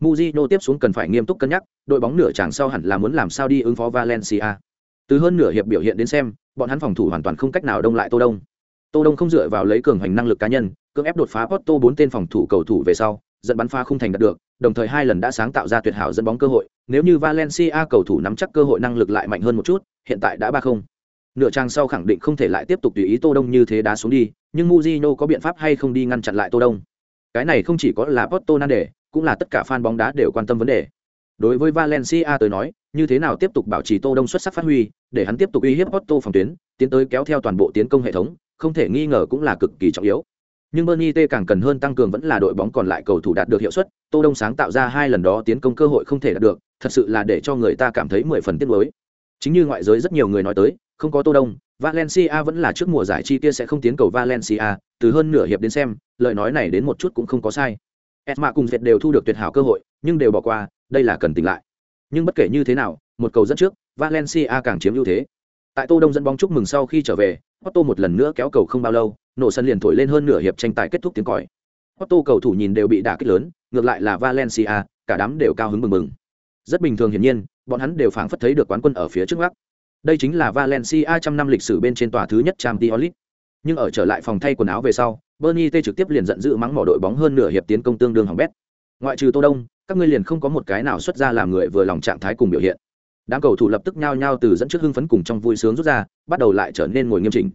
Mujino tiếp xuống cần phải nghiêm túc cân nhắc, đội bóng nửa chẳng sau hẳn là muốn làm sao đi ứng phó Valencia. Từ hơn nửa hiệp biểu hiện đến xem, bọn hắn phòng thủ hoàn toàn không cách nào đông lại Tô Đông. Tô Đông không dựa vào lấy cường hành năng lực cá nhân, cưỡng ép đột phá Porto bốn tên phòng thủ cầu thủ về sau, dẫn bắn pha không thành đạt được, đồng thời hai lần đã sáng tạo ra tuyệt hảo dẫn bóng cơ hội, nếu như Valencia cầu thủ nắm chắc cơ hội năng lực lại mạnh hơn một chút, hiện tại đã ba không. Nửa trang sau khẳng định không thể lại tiếp tục tùy ý Tô Đông như thế đá xuống đi, nhưng Mujino có biện pháp hay không đi ngăn chặn lại Tô Đông. Cái này không chỉ có là Porto nan đề, cũng là tất cả fan bóng đá đều quan tâm vấn đề. Đối với Valencia tới nói, như thế nào tiếp tục bảo trì Tô Đông xuất sắc phát huy, để hắn tiếp tục uy hiếp Porto phòng tuyến, tiến tới kéo theo toàn bộ tiến công hệ thống, không thể nghi ngờ cũng là cực kỳ trọng yếu. Nhưng Bernie T càng cần hơn tăng cường vẫn là đội bóng còn lại cầu thủ đạt được hiệu suất, Tô Đông sáng tạo ra hai lần đó tiến công cơ hội không thể đạt được, thật sự là để cho người ta cảm thấy mười phần tiếc nuối. Chính như ngoại giới rất nhiều người nói tới, không có Tô Đông, Valencia vẫn là trước mùa giải chi kia sẽ không tiến cầu Valencia, từ hơn nửa hiệp đến xem, lời nói này đến một chút cũng không có sai. Esma cùng Việt đều thu được tuyệt hảo cơ hội, nhưng đều bỏ qua, đây là cần tỉnh lại. Nhưng bất kể như thế nào, một cầu dẫn trước, Valencia càng chiếm ưu thế. Tại Tô Đông dẫn bóng chúc mừng sau khi trở về, Otto một lần nữa kéo cầu không bao lâu, nổ sân liền thổi lên hơn nửa hiệp tranh tài kết thúc tiếng còi. Otto cầu thủ nhìn đều bị đả kích lớn, ngược lại là Valencia, cả đám đều cao hứng mừng mừng. Rất bình thường hiển nhiên, bọn hắn đều phảng phất thấy được quán quân ở phía trước mắt. Đây chính là Valencia trăm năm lịch sử bên trên tòa thứ nhất Champions League. Nhưng ở trở lại phòng thay quần áo về sau, Bernie T trực tiếp liền giận dữ mắng mỏ đội bóng hơn nửa hiệp tiến công tương đương hỏng bét. Ngoại trừ Tô Đông, các ngươi liền không có một cái nào xuất ra làm người vừa lòng trạng thái cùng biểu hiện. Đám cầu thủ lập tức nhao nhao từ dẫn trước hưng phấn cùng trong vui sướng rút ra, bắt đầu lại trở nên ngồi nghiêm chỉnh.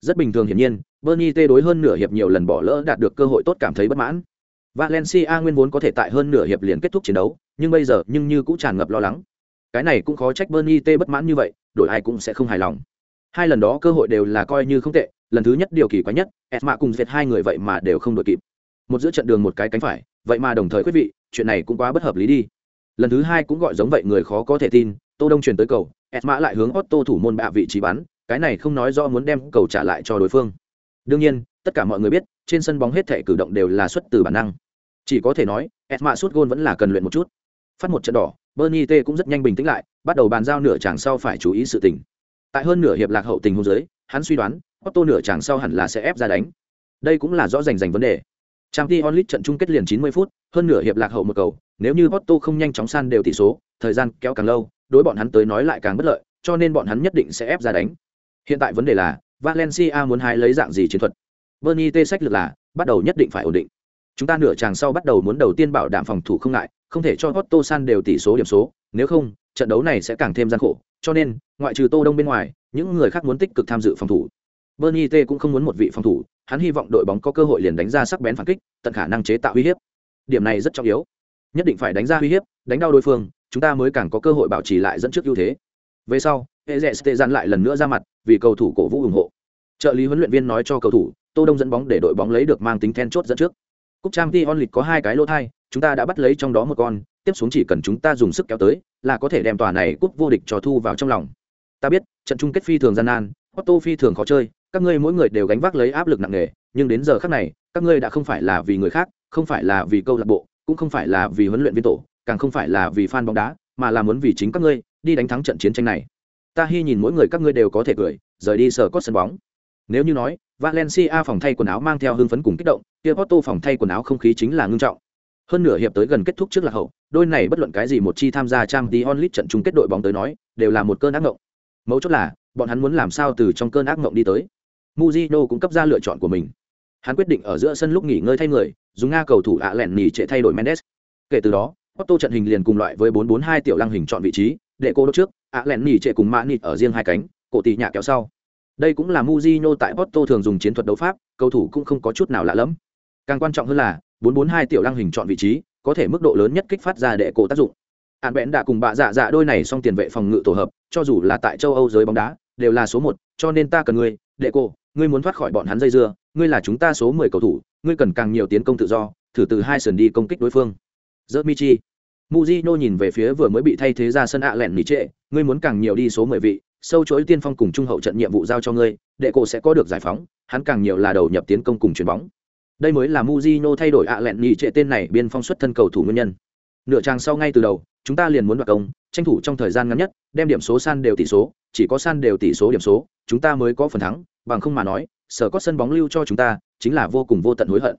Rất bình thường hiển nhiên, Bernie T đối hơn nửa hiệp nhiều lần bỏ lỡ đạt được cơ hội tốt cảm thấy bất mãn. Valencia nguyên vốn có thể tại hơn nửa hiệp liền kết thúc chiến đấu, nhưng bây giờ nhưng như cũng tràn ngập lo lắng. Cái này cũng khó trách Bernie T bất mãn như vậy, đổi ai cũng sẽ không hài lòng. Hai lần đó cơ hội đều là coi như không tệ, lần thứ nhất điều kỳ quái nhất, Esma cùng dệt hai người vậy mà đều không đội kịp. Một giữa trận đường một cái cánh phải, vậy mà đồng thời quý vị, chuyện này cũng quá bất hợp lý đi. Lần thứ hai cũng gọi giống vậy người khó có thể tin, Tô Đông truyền tới cầu, Esma lại hướng Otto thủ môn bạ vị trí bắn, cái này không nói rõ muốn đem cầu trả lại cho đối phương. Đương nhiên, tất cả mọi người biết, trên sân bóng hết thể cử động đều là xuất từ bản năng. Chỉ có thể nói, Esma sút gôn vẫn là cần luyện một chút. Phát một trận đỏ, Bernie T cũng rất nhanh bình tĩnh lại, bắt đầu bàn giao nửa chàng sau phải chú ý sự tình. Tại hơn nửa hiệp lạc hậu tình hôn giới, hắn suy đoán, Otto nửa chàng sau hẳn là sẽ ép ra đánh. Đây cũng là rõ rành rành vấn đề. Champions League trận chung kết liền 90 phút, hơn nửa hiệp lạc hậu một cầu, nếu như Otto không nhanh chóng san đều tỷ số, thời gian kéo càng lâu, đối bọn hắn tới nói lại càng bất lợi, cho nên bọn hắn nhất định sẽ ép ra đánh. Hiện tại vấn đề là, Valencia muốn hái lấy dạng gì chiến thuật? Bernie T sách lược là, bắt đầu nhất định phải ổn định. Chúng ta nửa chàng sau bắt đầu muốn đầu tiên bảo đảm phòng thủ không ngại, không thể cho Otto san đều tỷ số điểm số, nếu không, trận đấu này sẽ càng thêm gian khổ, cho nên, ngoại trừ Tô Đông bên ngoài, những người khác muốn tích cực tham dự phòng thủ. Bernie T cũng không muốn một vị phòng thủ, hắn hy vọng đội bóng có cơ hội liền đánh ra sắc bén phản kích, tận khả năng chế tạo uy hiếp. Điểm này rất trọng yếu. Nhất định phải đánh ra uy hiếp, đánh đau đối phương, chúng ta mới càng có cơ hội bảo trì lại dẫn trước ưu thế. Về sau, Ezes dặn lại lần nữa ra mặt, vì cầu thủ cổ vũ ủng hộ. Trợ lý huấn luyện viên nói cho cầu thủ, Tô Đông dẫn bóng để đội bóng lấy được mang tính then chốt dẫn trước. Cúp Champions League có hai cái lỗ thai, chúng ta đã bắt lấy trong đó một con, tiếp xuống chỉ cần chúng ta dùng sức kéo tới, là có thể đem tòa này cúp vô địch cho thu vào trong lòng. Ta biết, trận chung kết phi thường gian nan, Otto phi thường khó chơi, các ngươi mỗi người đều gánh vác lấy áp lực nặng nề, nhưng đến giờ khắc này, các ngươi đã không phải là vì người khác, không phải là vì câu lạc bộ, cũng không phải là vì huấn luyện viên tổ, càng không phải là vì fan bóng đá, mà là muốn vì chính các ngươi đi đánh thắng trận chiến tranh này. Ta hy nhìn mỗi người các ngươi đều có thể cười, rời đi sở cốt sân bóng. Nếu như nói, Valencia phòng thay quần áo mang theo hưng phấn cùng kích động, kia Porto phòng thay quần áo không khí chính là ngưng trọng. Hơn nửa hiệp tới gần kết thúc trước là hậu, đôi này bất luận cái gì một chi tham gia trang Champions onlit trận chung kết đội bóng tới nói, đều là một cơn ác ngộng. Mấu chốt là, bọn hắn muốn làm sao từ trong cơn ác ngộng đi tới. Mujino cũng cấp ra lựa chọn của mình. Hắn quyết định ở giữa sân lúc nghỉ ngơi thay người, dùng Nga cầu thủ ạ lẹn nỉ trệ thay đổi Mendes. Kể từ đó, Porto trận hình liền cùng loại với 442 tiểu lăng hình chọn vị trí, để cô đốt trước, ạ lẹn nỉ trệ cùng Mã Nịt ở riêng hai cánh, cổ tỷ nhạ kéo sau. Đây cũng là Mujino tại Porto thường dùng chiến thuật đấu pháp, cầu thủ cũng không có chút nào lạ lẫm. Càng quan trọng hơn là, 442 tiểu lăng hình chọn vị trí, có thể mức độ lớn nhất kích phát ra đệ cổ tác dụng. Án bẽn đã cùng bạ dạ dạ đôi này xong tiền vệ phòng ngự tổ hợp, cho dù là tại châu Âu giới bóng đá, đều là số một, cho nên ta cần ngươi, đệ cổ, ngươi muốn thoát khỏi bọn hắn dây dưa, ngươi là chúng ta số 10 cầu thủ, ngươi cần càng nhiều tiến công tự do, thử từ hai sườn đi công kích đối phương. Michi. Mujino nhìn về phía vừa mới bị thay thế ra sân ạ lẹn nỉ trệ, ngươi muốn càng nhiều đi số 10 vị, sâu chối tiên phong cùng trung hậu trận nhiệm vụ giao cho ngươi, đệ cổ sẽ có được giải phóng, hắn càng nhiều là đầu nhập tiến công cùng chuyền bóng. Đây mới là Mujino thay đổi ạ lẹn nỉ trệ tên này biên phong xuất thân cầu thủ nguyên nhân. Nửa trang sau ngay từ đầu, chúng ta liền muốn đoạt công, tranh thủ trong thời gian ngắn nhất, đem điểm số san đều tỷ số, chỉ có san đều tỷ số điểm số, chúng ta mới có phần thắng, bằng không mà nói, sở có sân bóng lưu cho chúng ta, chính là vô cùng vô tận hối hận.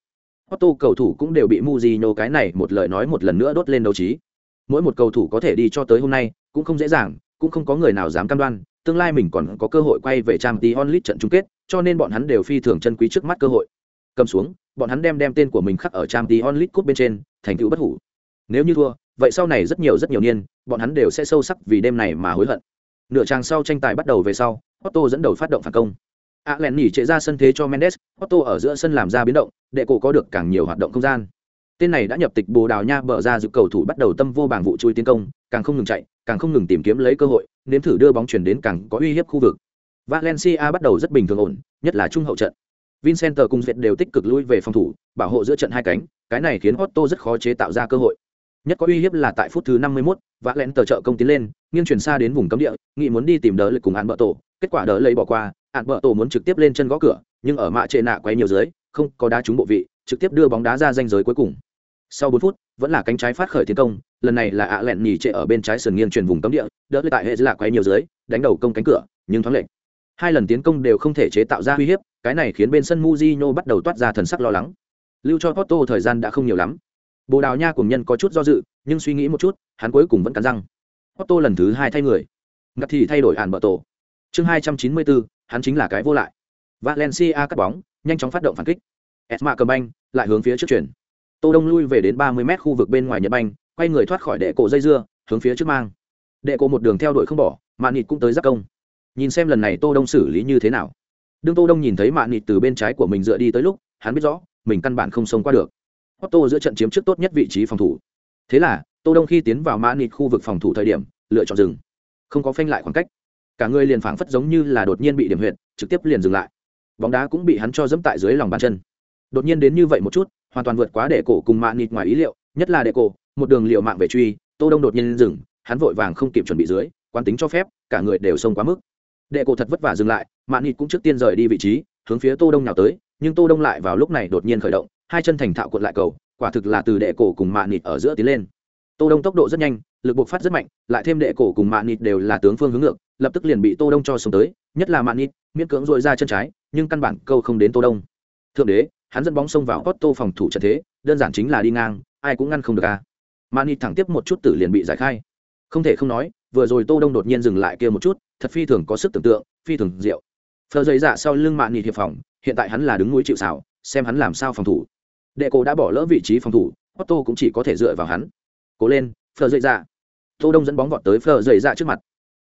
Otto cầu thủ cũng đều bị Mujino cái này một lời nói một lần nữa đốt lên đấu trí. Mỗi một cầu thủ có thể đi cho tới hôm nay, cũng không dễ dàng, cũng không có người nào dám cam đoan, tương lai mình còn có cơ hội quay về Champions League trận chung kết, cho nên bọn hắn đều phi thường chân quý trước mắt cơ hội. Cầm xuống, bọn hắn đem đem tên của mình khắc ở Champions League cúp bên trên, thành tựu bất hủ. Nếu như thua, vậy sau này rất nhiều rất nhiều niên, bọn hắn đều sẽ sâu sắc vì đêm này mà hối hận. Nửa trang sau tranh tài bắt đầu về sau, Otto dẫn đầu phát động phản công ạ lèn nhỉ chạy ra sân thế cho Mendes, Otto ở giữa sân làm ra biến động, để cổ có được càng nhiều hoạt động không gian. Tên này đã nhập tịch Bồ Đào Nha bở ra dự cầu thủ bắt đầu tâm vô bảng vụ chui tiến công, càng không ngừng chạy, càng không ngừng tìm kiếm lấy cơ hội, nếm thử đưa bóng chuyển đến càng có uy hiếp khu vực. Valencia bắt đầu rất bình thường ổn, nhất là trung hậu trận. Vincent cùng Việt đều tích cực lui về phòng thủ, bảo hộ giữa trận hai cánh, cái này khiến Otto rất khó chế tạo ra cơ hội. Nhất có uy hiếp là tại phút thứ 51, Valente trợ công tiến lên, nghiêng chuyển xa đến vùng cấm địa, nghị muốn đi tìm đỡ lực cùng án bợ tổ, kết quả đỡ lấy bỏ qua, ạn bờ tổ muốn trực tiếp lên chân gõ cửa, nhưng ở mạ trệ nạ quay nhiều dưới, không có đá trúng bộ vị, trực tiếp đưa bóng đá ra danh giới cuối cùng. Sau bốn phút, vẫn là cánh trái phát khởi tiến công, lần này là ạ lẹn nhì trệ ở bên trái sườn nghiêng truyền vùng cấm địa, đỡ lại tại hệ lạ quay nhiều dưới, đánh đầu công cánh cửa, nhưng thoáng lệch. Hai lần tiến công đều không thể chế tạo ra uy hiếp, cái này khiến bên sân Mujinho bắt đầu toát ra thần sắc lo lắng. Lưu cho Porto thời gian đã không nhiều lắm. Bồ Đào Nha cùng nhân có chút do dự, nhưng suy nghĩ một chút, hắn cuối cùng vẫn cắn răng. Porto lần thứ hai thay người. Ngặt thì thay đổi ản bờ tổ. Chương 294, hắn chính là cái vô lại. Valencia cắt bóng, nhanh chóng phát động phản kích. Esma cầm banh, lại hướng phía trước chuyển. Tô Đông lui về đến 30 mét khu vực bên ngoài Nhật banh, quay người thoát khỏi đệ cổ dây dưa, hướng phía trước mang. Đệ cổ một đường theo đuổi không bỏ, Mạn Nịt cũng tới giác công. Nhìn xem lần này Tô Đông xử lý như thế nào. Đương Tô Đông nhìn thấy Mạn Nịt từ bên trái của mình dựa đi tới lúc, hắn biết rõ, mình căn bản không xông qua được. Otto giữa trận chiếm trước tốt nhất vị trí phòng thủ. Thế là, Tô Đông khi tiến vào Mạn Nịt khu vực phòng thủ thời điểm, lựa chọn dừng. Không có phanh lại khoảng cách. Cả người liền phảng phất giống như là đột nhiên bị điểm huyệt, trực tiếp liền dừng lại. Bóng đá cũng bị hắn cho dẫm tại dưới lòng bàn chân. Đột nhiên đến như vậy một chút, hoàn toàn vượt quá đệ cổ cùng Mạn Nịt ngoài ý liệu, nhất là đệ cổ, một đường liều mạng về truy, Tô Đông đột nhiên dừng, hắn vội vàng không kịp chuẩn bị dưới, quán tính cho phép, cả người đều xông quá mức đệ cổ thật vất vả dừng lại mạn nịt cũng trước tiên rời đi vị trí hướng phía tô đông nào tới nhưng tô đông lại vào lúc này đột nhiên khởi động hai chân thành thạo cuộn lại cầu quả thực là từ đệ cổ cùng mạn nịt ở giữa tiến lên tô đông tốc độ rất nhanh lực buộc phát rất mạnh lại thêm đệ cổ cùng mạn nịt đều là tướng phương hướng ngược lập tức liền bị tô đông cho xuống tới, nhất là mạn nịt, miễn cưỡng dội ra chân trái, nhưng căn bản câu không đến tô đông. Thượng đế, hắn dẫn bóng xông vào Otto phòng thủ trận thế, đơn giản chính là đi ngang, ai cũng ngăn không được a. Mạn nịt thẳng tiếp một chút tử liền bị giải khai. Không thể không nói, vừa rồi tô đông đột nhiên dừng lại kia một chút, thật phi thường có sức tưởng tượng, phi thường diệu. Phờ dày dạ sau lưng mạn nhị hiệp phòng, hiện tại hắn là đứng núi chịu xảo xem hắn làm sao phòng thủ. Đệ cổ đã bỏ lỡ vị trí phòng thủ otto cũng chỉ có thể dựa vào hắn. Cố lên, phờ dày dạ. Tô đông dẫn bóng vọt tới phờ dày dạ trước mặt.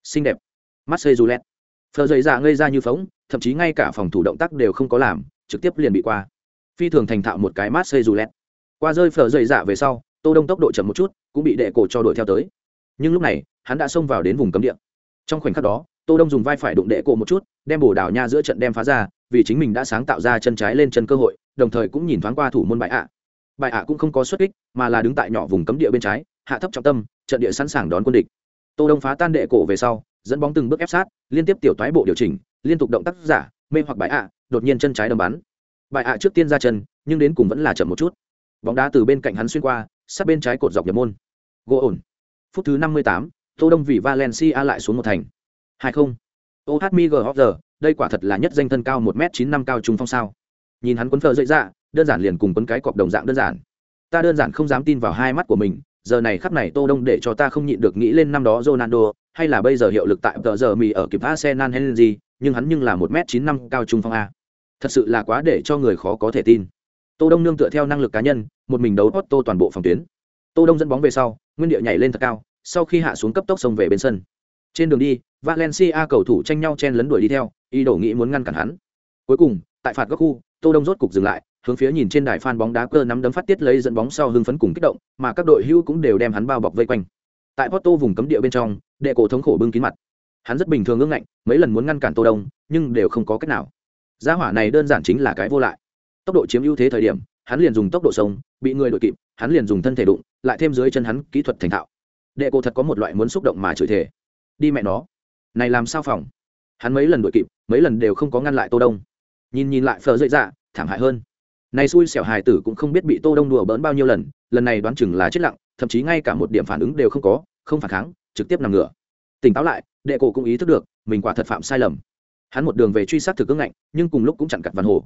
Xinh đẹp marseille julet phờ dày dạ ngây ra như phóng, thậm chí ngay cả phòng thủ động tác đều không có làm, trực tiếp liền bị qua. Phi thường thành thạo một cái marseille julet qua rơi phờ dày dạ về sau, tô đông tốc độ chậm một chút, cũng bị đệ cổ cho đuổi theo tới. Nhưng lúc này, hắn đã xông vào đến vùng cấm địa. Trong khoảnh khắc đó, tô đông dùng vai phải đụng đệ cổ một chút, đem bổ đảo nha giữa trận đem phá ra, vì chính mình đã sáng tạo ra chân trái lên chân cơ hội, đồng thời cũng nhìn thoáng qua thủ môn bại ạ. Bại ạ cũng không có xuất kích, mà là đứng tại nhỏ vùng cấm địa bên trái, hạ thấp trọng tâm, trận địa sẵn sàng đón quân địch. Tô đông phá tan đệ cổ về sau dẫn bóng từng bước ép sát liên tiếp tiểu toái bộ điều chỉnh liên tục động tác giả mê hoặc bài ạ đột nhiên chân trái đâm bắn. Bài ạ trước tiên ra chân nhưng đến cùng vẫn là chậm một chút. Bóng đá từ bên cạnh hắn xuyên qua sát bên trái cột dọc nhập môn. Gỗ ổn. Phút thứ năm mươi tám tô đông vì valencia lại xuống một thành. hai không. Ohmig giờ đây quả thật là nhất danh thân cao một m chín năm cao trung phong sao. Nhìn hắn quấn phờ dậy ra, đơn giản liền cùng quấn cái cọc đồng dạng đơn giản. Ta đơn giản không dám tin vào hai mắt của mình giờ này khắp này tô đông để cho ta không nhịn được nghĩ lên năm đó ronaldo, hay là bây giờ hiệu lực tại tờ giờ mì ở kịp arsenal henry nhưng hắn nhưng là một m chín năm cao trung phong a. Thật sự là quá để cho người khó có thể tin. Tô đông nương tựa theo năng lực cá nhân, một mình đấu Otto toàn bộ phòng tuyến. Tô đông dẫn bóng về sau, nguyên địa nhảy lên thật cao, sau khi hạ xuống cấp tốc xông về bên sân. Trên đường đi, valencia cầu thủ tranh nhau chen lấn đuổi đi theo, ý đồ nghĩ muốn ngăn cản hắn. Cuối cùng, tại phạt góc khu, tô đông rốt cục dừng lại hướng phía nhìn trên đài phan bóng đá cơ nắm đấm phát tiết lấy dẫn bóng sau hưng phấn cùng kích động, mà các đội hưu cũng đều đem hắn bao bọc vây quanh. Tại porto vùng cấm địa bên trong, đệ cổ thống khổ bưng kín mặt. Hắn rất bình thường ngưng ngạnh, mấy lần muốn ngăn cản tô đông, nhưng đều không có cách nào. Gia hỏa này đơn giản chính là cái vô lại. Tốc độ chiếm ưu thế thời điểm, hắn liền dùng tốc độ sông bị người đội kịp, hắn liền dùng thân thể đụng, lại thêm dưới chân hắn kỹ thuật thành thạo. Đệ cổ thật có một loại muốn xúc động mà chửi thề. Đi mẹ nó. Này làm sao phòng? Hắn mấy lần đuổi kịp, mấy lần đều không có ngăn lại tô đông. Nhìn nhìn lại phờ dậy dạ thảm hại hơn này xui xẻo hài tử cũng không biết bị tô đông đùa bỡn bao nhiêu lần lần này đoán chừng là chết lặng, thậm chí ngay cả một điểm phản ứng đều không có, không phản kháng, trực tiếp nằm ngửa. Tỉnh táo lại, đệ cổ cũng ý thức được, mình quả thật phạm sai lầm. Hắn một đường về truy sát thực cưỡng ngạnh, nhưng cùng lúc cũng chặn cặt vạn hồ.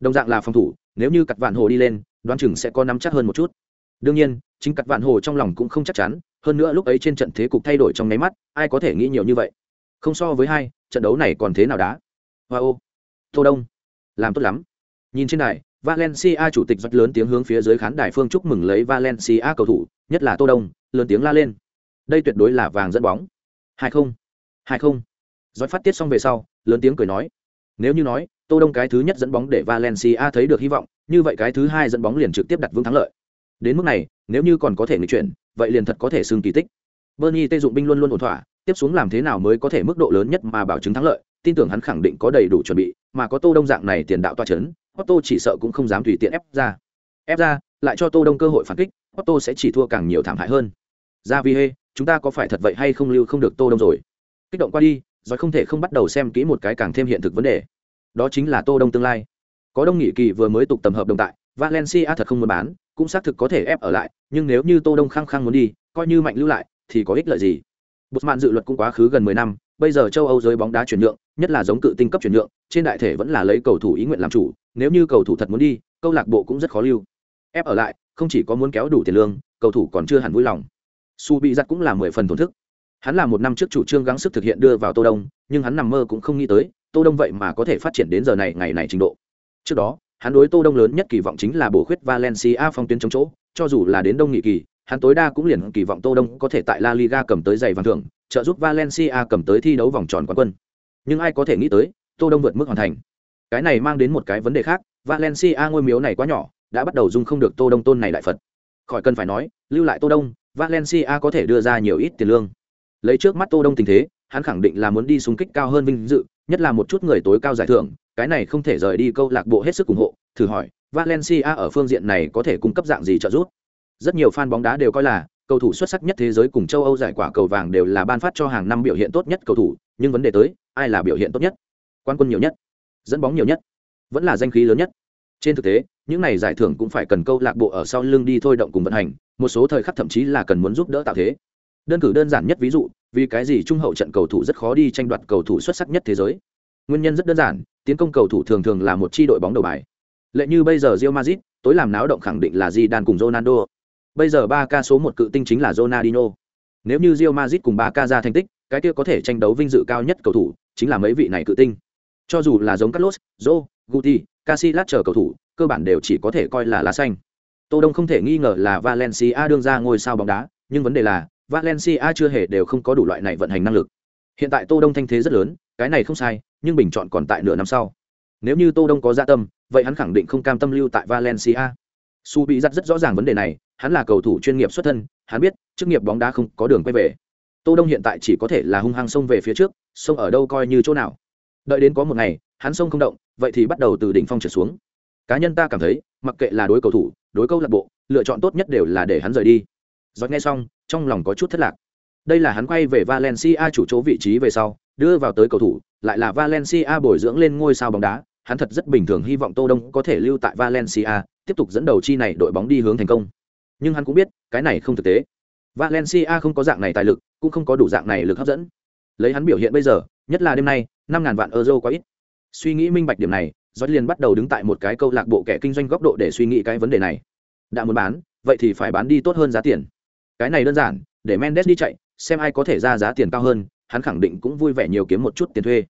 Đồng dạng là phòng thủ, nếu như cặt vạn hồ đi lên, đoán chừng sẽ có nắm chắc hơn một chút. Đương nhiên, chính cặt vạn hồ trong lòng cũng không chắc chắn, hơn nữa lúc ấy trên trận thế cục thay đổi trong nháy mắt, ai có thể nghĩ nhiều như vậy? Không so với hai, trận đấu này còn thế nào đá? Hoa ô. Tô đông. Làm tốt lắm. Nhìn trên này valencia chủ tịch rất lớn tiếng hướng phía dưới khán đài phương chúc mừng lấy valencia cầu thủ, nhất là tô đông, lớn tiếng la lên. Đây tuyệt đối là vàng dẫn bóng. Hay không Hay không. Giói phát tiết xong về sau, lớn tiếng cười nói. Nếu như nói, tô đông cái thứ nhất dẫn bóng để valencia thấy được hy vọng, như vậy cái thứ hai dẫn bóng liền trực tiếp đặt vững thắng lợi. Đến mức này, nếu như còn có thể nghịch chuyển, vậy liền thật có thể xưng kỳ tích. Bernie tê dụng binh luôn luôn ổn thỏa, tiếp xuống làm thế nào mới có thể mức độ lớn nhất mà bảo chứng thắng lợi, tin tưởng hắn khẳng định có đầy đủ chuẩn bị, mà có tô đông dạng này tiền đạo toa chấn otto chỉ sợ cũng không dám tùy tiện ép ra. Ép ra, lại cho tô đông cơ hội phản kích otto sẽ chỉ thua càng nhiều thảm hại hơn. Ra Vi hê, chúng ta có phải thật vậy hay không lưu không được tô đông rồi? Kích động qua đi, rồi không thể không bắt đầu xem kỹ một cái càng thêm hiện thực vấn đề. Đó chính là tô đông tương lai. Có đông nghị kỳ vừa mới tục tầm hợp đồng tại, valencia thật không muốn bán, cũng xác thực có thể ép ở lại, nhưng nếu như tô đông khăng khăng muốn đi, coi như mạnh lưu lại, thì có ích lợi gì? Bột mạn dự luật cũng quá khứ gần mười năm, bây giờ châu âu giới bóng đá chuyển nhượng nhất là giống cự tinh cấp chuyển nhượng, trên đại thể vẫn là lấy cầu thủ ý nguyện làm chủ, nếu như cầu thủ thật muốn đi, câu lạc bộ cũng rất khó lưu. Ép ở lại, không chỉ có muốn kéo đủ tiền lương, cầu thủ còn chưa hẳn vui lòng. Su bị giật cũng là mười phần tổn thức. Hắn là một năm trước chủ trương gắng sức thực hiện đưa vào tô đông, nhưng hắn nằm mơ cũng không nghĩ tới, tô đông vậy mà có thể phát triển đến giờ này ngày này trình độ. Trước đó, hắn đối tô đông lớn nhất kỳ vọng chính là bổ khuyết valencia phong tuyến chống chỗ, cho dù là đến đông nghị kỳ, hắn tối đa cũng liền kỳ vọng tô đông có thể tại la liga cầm tới giày vàng thưởng, trợ giúp valencia cầm tới thi đấu vòng tròn quán quân nhưng ai có thể nghĩ tới, tô đông vượt mức hoàn thành. Cái này mang đến một cái vấn đề khác, valencia ngôi miếu này quá nhỏ, đã bắt đầu dung không được tô đông tôn này đại phật. Khỏi cần phải nói, lưu lại tô đông, valencia có thể đưa ra nhiều ít tiền lương. Lấy trước mắt tô đông tình thế, hắn khẳng định là muốn đi xung kích cao hơn vinh dự, nhất là một chút người tối cao giải thưởng, cái này không thể rời đi câu lạc bộ hết sức ủng hộ, thử hỏi, valencia ở phương diện này có thể cung cấp dạng gì trợ giúp? Rất nhiều fan bóng đá đều coi là cầu thủ xuất sắc nhất thế giới cùng châu âu giải quả cầu vàng đều là ban phát cho hàng năm biểu hiện tốt nhất cầu thủ, nhưng vấn đề tới, ai là biểu hiện tốt nhất? Quan quân nhiều nhất, dẫn bóng nhiều nhất, vẫn là danh khí lớn nhất. Trên thực tế, những này giải thưởng cũng phải cần câu lạc bộ ở sau lưng đi thôi động cùng vận hành, một số thời khắc thậm chí là cần muốn giúp đỡ tạo thế. Đơn cử đơn giản nhất ví dụ, vì cái gì trung hậu trận cầu thủ rất khó đi tranh đoạt cầu thủ xuất sắc nhất thế giới? Nguyên nhân rất đơn giản, tiến công cầu thủ thường thường là một chi đội bóng đầu bài. Lệ như bây giờ Real Madrid, tối làm náo động khẳng định là Zidane cùng Ronaldo bây giờ 3K số một cự tinh chính là Ronaldinho. Nếu như Real Madrid cùng 3K ra thành tích cái kia có thể tranh đấu vinh dự cao nhất cầu thủ chính là mấy vị này cự tinh. Cho dù là giống Carlos, Zô, Guti, Casillas chờ cầu thủ cơ bản đều chỉ có thể coi là lá xanh. Tô Đông không thể nghi ngờ là Valencia đương ra ngôi sao bóng đá nhưng vấn đề là Valencia chưa hề đều không có đủ loại này vận hành năng lực. Hiện tại Tô Đông thanh thế rất lớn cái này không sai nhưng bình chọn còn tại nửa năm sau. Nếu như Tô Đông có dạ tâm vậy hắn khẳng định không cam tâm lưu tại Valencia. Su bị giật rất rõ ràng vấn đề này hắn là cầu thủ chuyên nghiệp xuất thân, hắn biết, chức nghiệp bóng đá không có đường quay về. Tô đông hiện tại chỉ có thể là hung hăng xông về phía trước, xông ở đâu coi như chỗ nào. Đợi đến có một ngày, hắn xông không động, vậy thì bắt đầu từ đỉnh phong trở xuống. Cá nhân ta cảm thấy, mặc kệ là đối cầu thủ, đối câu lạc bộ, lựa chọn tốt nhất đều là để hắn rời đi. Giọt nghe xong, trong lòng có chút thất lạc. Đây là hắn quay về valencia chủ chỗ vị trí về sau, đưa vào tới cầu thủ, lại là valencia bồi dưỡng lên ngôi sao bóng đá. Hắn thật rất bình thường, hy vọng tô đông có thể lưu tại valencia, tiếp tục dẫn đầu chi này đội bóng đi hướng thành công nhưng hắn cũng biết, cái này không thực tế. Valencia không có dạng này tài lực, cũng không có đủ dạng này lực hấp dẫn. Lấy hắn biểu hiện bây giờ, nhất là đêm nay, năm ngàn vạn euro quá ít. Suy nghĩ minh bạch điểm này Giót liền bắt đầu đứng tại một cái câu lạc bộ kẻ kinh doanh góc độ để suy nghĩ cái vấn đề này. Đã muốn bán, vậy thì phải bán đi tốt hơn giá tiền. Cái này đơn giản, để mendes đi chạy, xem ai có thể ra giá tiền cao hơn, hắn khẳng định cũng vui vẻ nhiều kiếm một chút tiền thuê.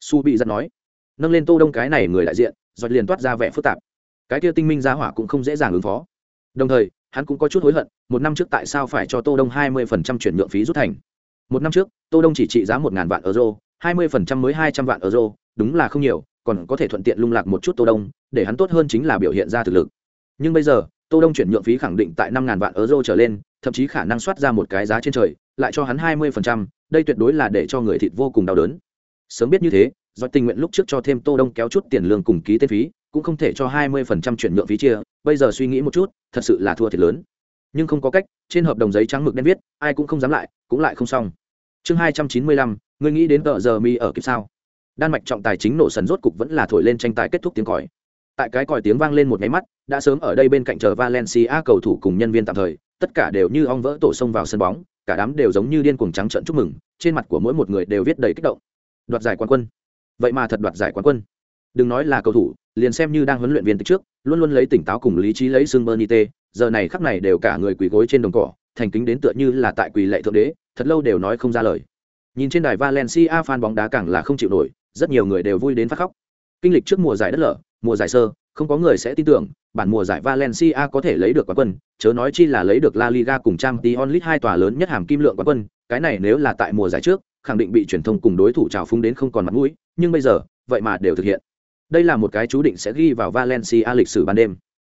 Su bị giật nói. Nâng lên tô đông cái này người đại diện Giót liền toát ra vẻ phức tạp. Cái kia tinh minh giá hỏa cũng không dễ dàng ứng phó. Đồng thời hắn cũng có chút hối hận, một năm trước tại sao phải cho tô đông hai mươi phần trăm chuyển nhượng phí rút thành? Một năm trước, tô đông chỉ trị giá một ngàn vạn euro, hai mươi phần trăm mới hai trăm vạn euro, đúng là không nhiều, còn có thể thuận tiện lung lạc một chút tô đông, để hắn tốt hơn chính là biểu hiện ra thực lực. Nhưng bây giờ, tô đông chuyển nhượng phí khẳng định tại năm ngàn vạn euro trở lên, thậm chí khả năng soát ra một cái giá trên trời, lại cho hắn hai mươi phần trăm, đây tuyệt đối là để cho người thịt vô cùng đau đớn. Sớm biết như thế, do tình nguyện lúc trước cho thêm tô đông kéo chút tiền lương cùng ký tên phí cũng không thể cho hai mươi phần trăm chuyển nhượng phí chia, bây giờ suy nghĩ một chút, thật sự là thua thiệt lớn. Nhưng không có cách, trên hợp đồng giấy trắng mực đen viết, ai cũng không dám lại, cũng lại không xong. Chương hai trăm chín mươi lăm người nghĩ đến tờ giờ mi ở kịp sao? Đan mạch trọng tài chính nổ sần rốt cục vẫn là thổi lên tranh tài kết thúc tiếng còi. Tại cái còi tiếng vang lên một nháy mắt, đã sớm ở đây bên cạnh chờ valencia cầu thủ cùng nhân viên tạm thời, tất cả đều như ong vỡ tổ xông vào sân bóng, cả đám đều giống như điên cuồng trắng trợn chúc mừng, trên mặt của mỗi một người đều viết đầy kích động. Đoạt giải quán quân. Vậy mà thật đoạt giải quán quân. Đừng nói là cầu thủ liền xem như đang huấn luyện viên từ trước luôn luôn lấy tỉnh táo cùng lý trí lấy xương bernite giờ này khắc này đều cả người quỳ gối trên đồng cỏ thành kính đến tựa như là tại quỳ lệ thượng đế thật lâu đều nói không ra lời nhìn trên đài valencia fan bóng đá càng là không chịu nổi rất nhiều người đều vui đến phát khóc kinh lịch trước mùa giải đất lở mùa giải sơ không có người sẽ tin tưởng bản mùa giải Valencia có thể lấy được quán quân, chớ nói chi là lấy được La Liga cùng Champions League hai tòa lớn nhất hàm kim lượng quán quân, cái này nếu là tại mùa giải trước, khẳng định bị truyền thông cùng đối thủ trào phúng đến không còn mặt mũi, nhưng bây giờ, vậy mà đều thực hiện. Đây là một cái chú định sẽ ghi vào Valencia lịch sử ban đêm.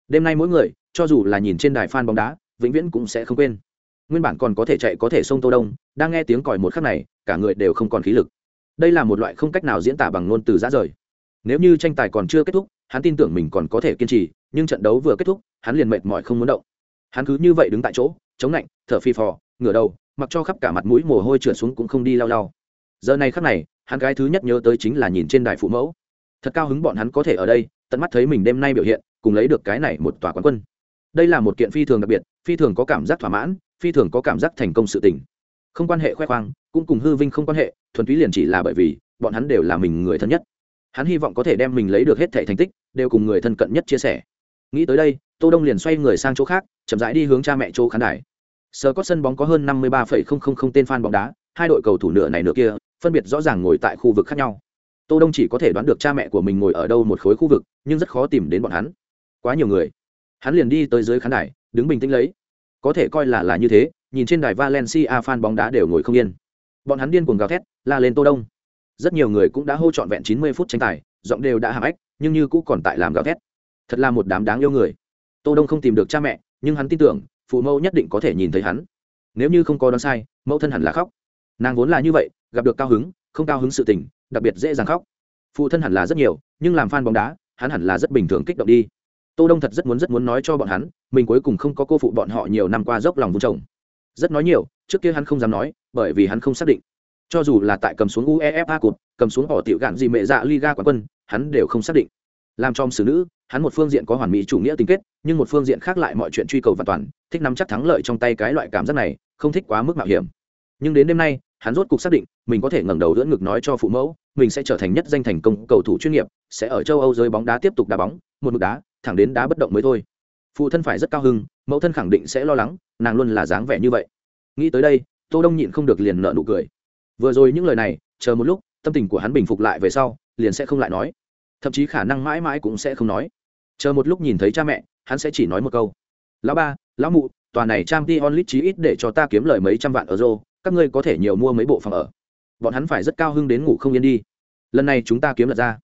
Đêm nay mỗi người, cho dù là nhìn trên đài fan bóng đá, vĩnh viễn cũng sẽ không quên. Nguyên bản còn có thể chạy có thể sông Tô Đông, đang nghe tiếng còi một khắc này, cả người đều không còn khí lực. Đây là một loại không cách nào diễn tả bằng ngôn từ ra rời. Nếu như tranh tài còn chưa kết thúc, hắn tin tưởng mình còn có thể kiên trì, nhưng trận đấu vừa kết thúc, hắn liền mệt mỏi không muốn động. Hắn cứ như vậy đứng tại chỗ, chống lạnh, thở phi phò, ngửa đầu, mặc cho khắp cả mặt mũi mồ hôi trượt xuống cũng không đi lau lau. Giờ này khắc này, hắn gái thứ nhất nhớ tới chính là nhìn trên đài phụ mẫu. Thật cao hứng bọn hắn có thể ở đây, tận mắt thấy mình đêm nay biểu hiện, cùng lấy được cái này một tòa quán quân. Đây là một kiện phi thường đặc biệt, phi thường có cảm giác thỏa mãn, phi thường có cảm giác thành công sự tình. Không quan hệ khoe khoang, cũng cùng hư vinh không quan hệ, thuần túy liền chỉ là bởi vì bọn hắn đều là mình người thân nhất hắn hy vọng có thể đem mình lấy được hết thẻ thành tích đều cùng người thân cận nhất chia sẻ nghĩ tới đây tô đông liền xoay người sang chỗ khác chậm rãi đi hướng cha mẹ chỗ khán đài sờ có sân bóng có hơn năm mươi ba tên fan bóng đá hai đội cầu thủ nửa này nửa kia phân biệt rõ ràng ngồi tại khu vực khác nhau tô đông chỉ có thể đoán được cha mẹ của mình ngồi ở đâu một khối khu vực, nhưng rất khó tìm đến bọn hắn. Quá nhiều người. Hắn liền đi tới dưới khán đài, đứng bình tĩnh lấy. Có thể coi là là như thế, nhìn trên đài valencia fan bóng đá đều ngồi không yên. Bọn hắn điên cuồng gào thét, la lên tô đông. Rất nhiều người cũng đã hô trọn vẹn chín mươi phút tranh tài, giọng đều đã hàm ếch, nhưng như cũng còn tại làm gào thét. Thật là một đám đáng yêu người. Tô đông không tìm được cha mẹ, nhưng hắn tin tưởng, phụ mẫu nhất định có thể nhìn thấy hắn. Nếu như không có đoán sai, mẫu thân hẳn là khóc. Nàng vốn là như vậy, gặp được cao hứng, không cao hứng sự tình đặc biệt dễ dàng khóc. Phụ thân hẳn là rất nhiều, nhưng làm fan bóng đá, hắn hẳn là rất bình thường kích động đi. Tô đông thật rất muốn rất muốn nói cho bọn hắn, mình cuối cùng không có cô phụ bọn họ nhiều năm qua dốc lòng vun trồng. Rất nói nhiều, trước kia hắn không dám nói, bởi vì hắn không xác định. Cho dù là tại cầm xuống uefa cụt cầm xuống họ tiểu gạn gì mẹ dạ liga quán quân, hắn đều không xác định. Làm trong xử nữ, hắn một phương diện có hoàn mỹ chủ nghĩa tình kết, nhưng một phương diện khác lại mọi chuyện truy cầu và toàn, thích nắm chắc thắng lợi trong tay cái loại cảm giác này, không thích quá mức mạo hiểm. Nhưng đến đêm nay, hắn rốt cục xác định, mình có thể ngẩng đầu đỡ ngực nói cho phụ mẫu mình sẽ trở thành nhất danh thành công cầu thủ chuyên nghiệp, sẽ ở châu âu giới bóng đá tiếp tục đá bóng, một mực đá, thẳng đến đá bất động mới thôi. Phụ thân phải rất cao hưng mẫu thân khẳng định sẽ lo lắng, nàng luôn là dáng vẻ như vậy. Nghĩ tới đây, tô đông nhịn không được liền nở nụ cười. Vừa rồi những lời này, chờ một lúc, tâm tình của hắn bình phục lại về sau, liền sẽ không lại nói. Thậm chí khả năng mãi mãi cũng sẽ không nói. Chờ một lúc nhìn thấy cha mẹ, hắn sẽ chỉ nói một câu. Lão ba, lão mụ, tòa này trang t onlit chí ít để cho ta kiếm lời mấy trăm vạn euro, các ngươi có thể nhiều mua mấy bộ phòng ở bọn hắn phải rất cao hưng đến ngủ không yên đi. Lần này chúng ta kiếm lật ra.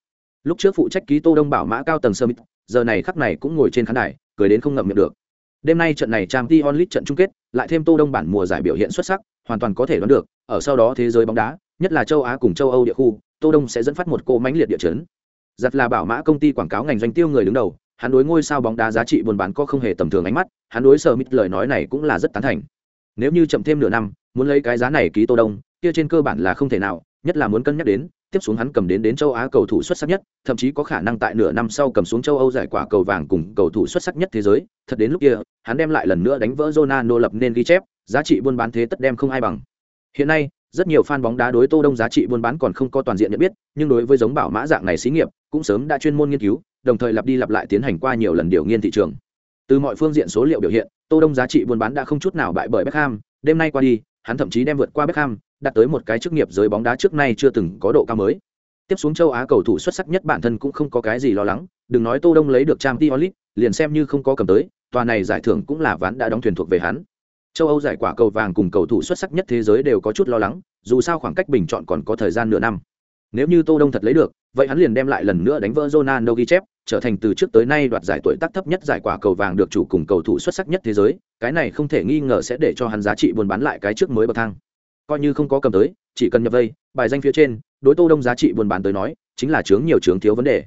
Lúc trước phụ trách ký tô đông bảo mã cao tầng sơ mít giờ này khắc này cũng ngồi trên khán đài, cười đến không ngậm miệng được. Đêm nay trận này trang t onlit trận chung kết, lại thêm tô đông bản mùa giải biểu hiện xuất sắc, hoàn toàn có thể đoán được, ở sau đó thế giới bóng đá, nhất là châu á cùng châu âu địa khu, tô đông sẽ dẫn phát một cô mãnh liệt địa chấn. Giặt là bảo mã công ty quảng cáo ngành doanh tiêu người đứng đầu, hắn đối ngôi sao bóng đá giá trị buôn bán có không hề tầm thường ánh mắt, hắn đối sơ mít lời nói này cũng là rất tán thành. Nếu như chậm thêm nửa năm, muốn lấy cái giá này ký tô đông kia trên cơ bản là không thể nào nhất là muốn cân nhắc đến tiếp xuống hắn cầm đến đến châu Á cầu thủ xuất sắc nhất, thậm chí có khả năng tại nửa năm sau cầm xuống châu Âu giải quả cầu vàng cùng cầu thủ xuất sắc nhất thế giới, thật đến lúc kia, hắn đem lại lần nữa đánh vỡ Ronaldo lập nên ghi chép, giá trị buôn bán thế tất đem không ai bằng. Hiện nay, rất nhiều fan bóng đá đối Tô Đông giá trị buôn bán còn không có toàn diện nhận biết, nhưng đối với giống bảo mã dạng này xí nghiệp, cũng sớm đã chuyên môn nghiên cứu, đồng thời lặp đi lặp lại tiến hành qua nhiều lần điều nghiên thị trường. Từ mọi phương diện số liệu biểu hiện, Tô Đông giá trị buôn bán đã không chút nào bại bởi Beckham, đêm nay qua đi, hắn thậm chí đem vượt qua Beckham, đạt tới một cái chức nghiệp giới bóng đá trước nay chưa từng có độ cao mới. Tiếp xuống châu Á cầu thủ xuất sắc nhất bản thân cũng không có cái gì lo lắng, đừng nói Tô Đông lấy được Champions League, liền xem như không có cầm tới, tòa này giải thưởng cũng là ván đã đóng thuyền thuộc về hắn. Châu Âu giải quả cầu vàng cùng cầu thủ xuất sắc nhất thế giới đều có chút lo lắng, dù sao khoảng cách bình chọn còn có thời gian nửa năm. Nếu như Tô Đông thật lấy được, vậy hắn liền đem lại lần nữa đánh vỡ Ronaldo ghi chép, trở thành từ trước tới nay đoạt giải tuổi tác thấp nhất giải quả cầu vàng được chủ cùng cầu thủ xuất sắc nhất thế giới, cái này không thể nghi ngờ sẽ để cho hắn giá trị buôn bán lại cái trước mới bậc thang coi như không có cầm tới, chỉ cần nhập vây, bài danh phía trên, đối tô đông giá trị buôn bán tới nói, chính là chướng nhiều chướng thiếu vấn đề.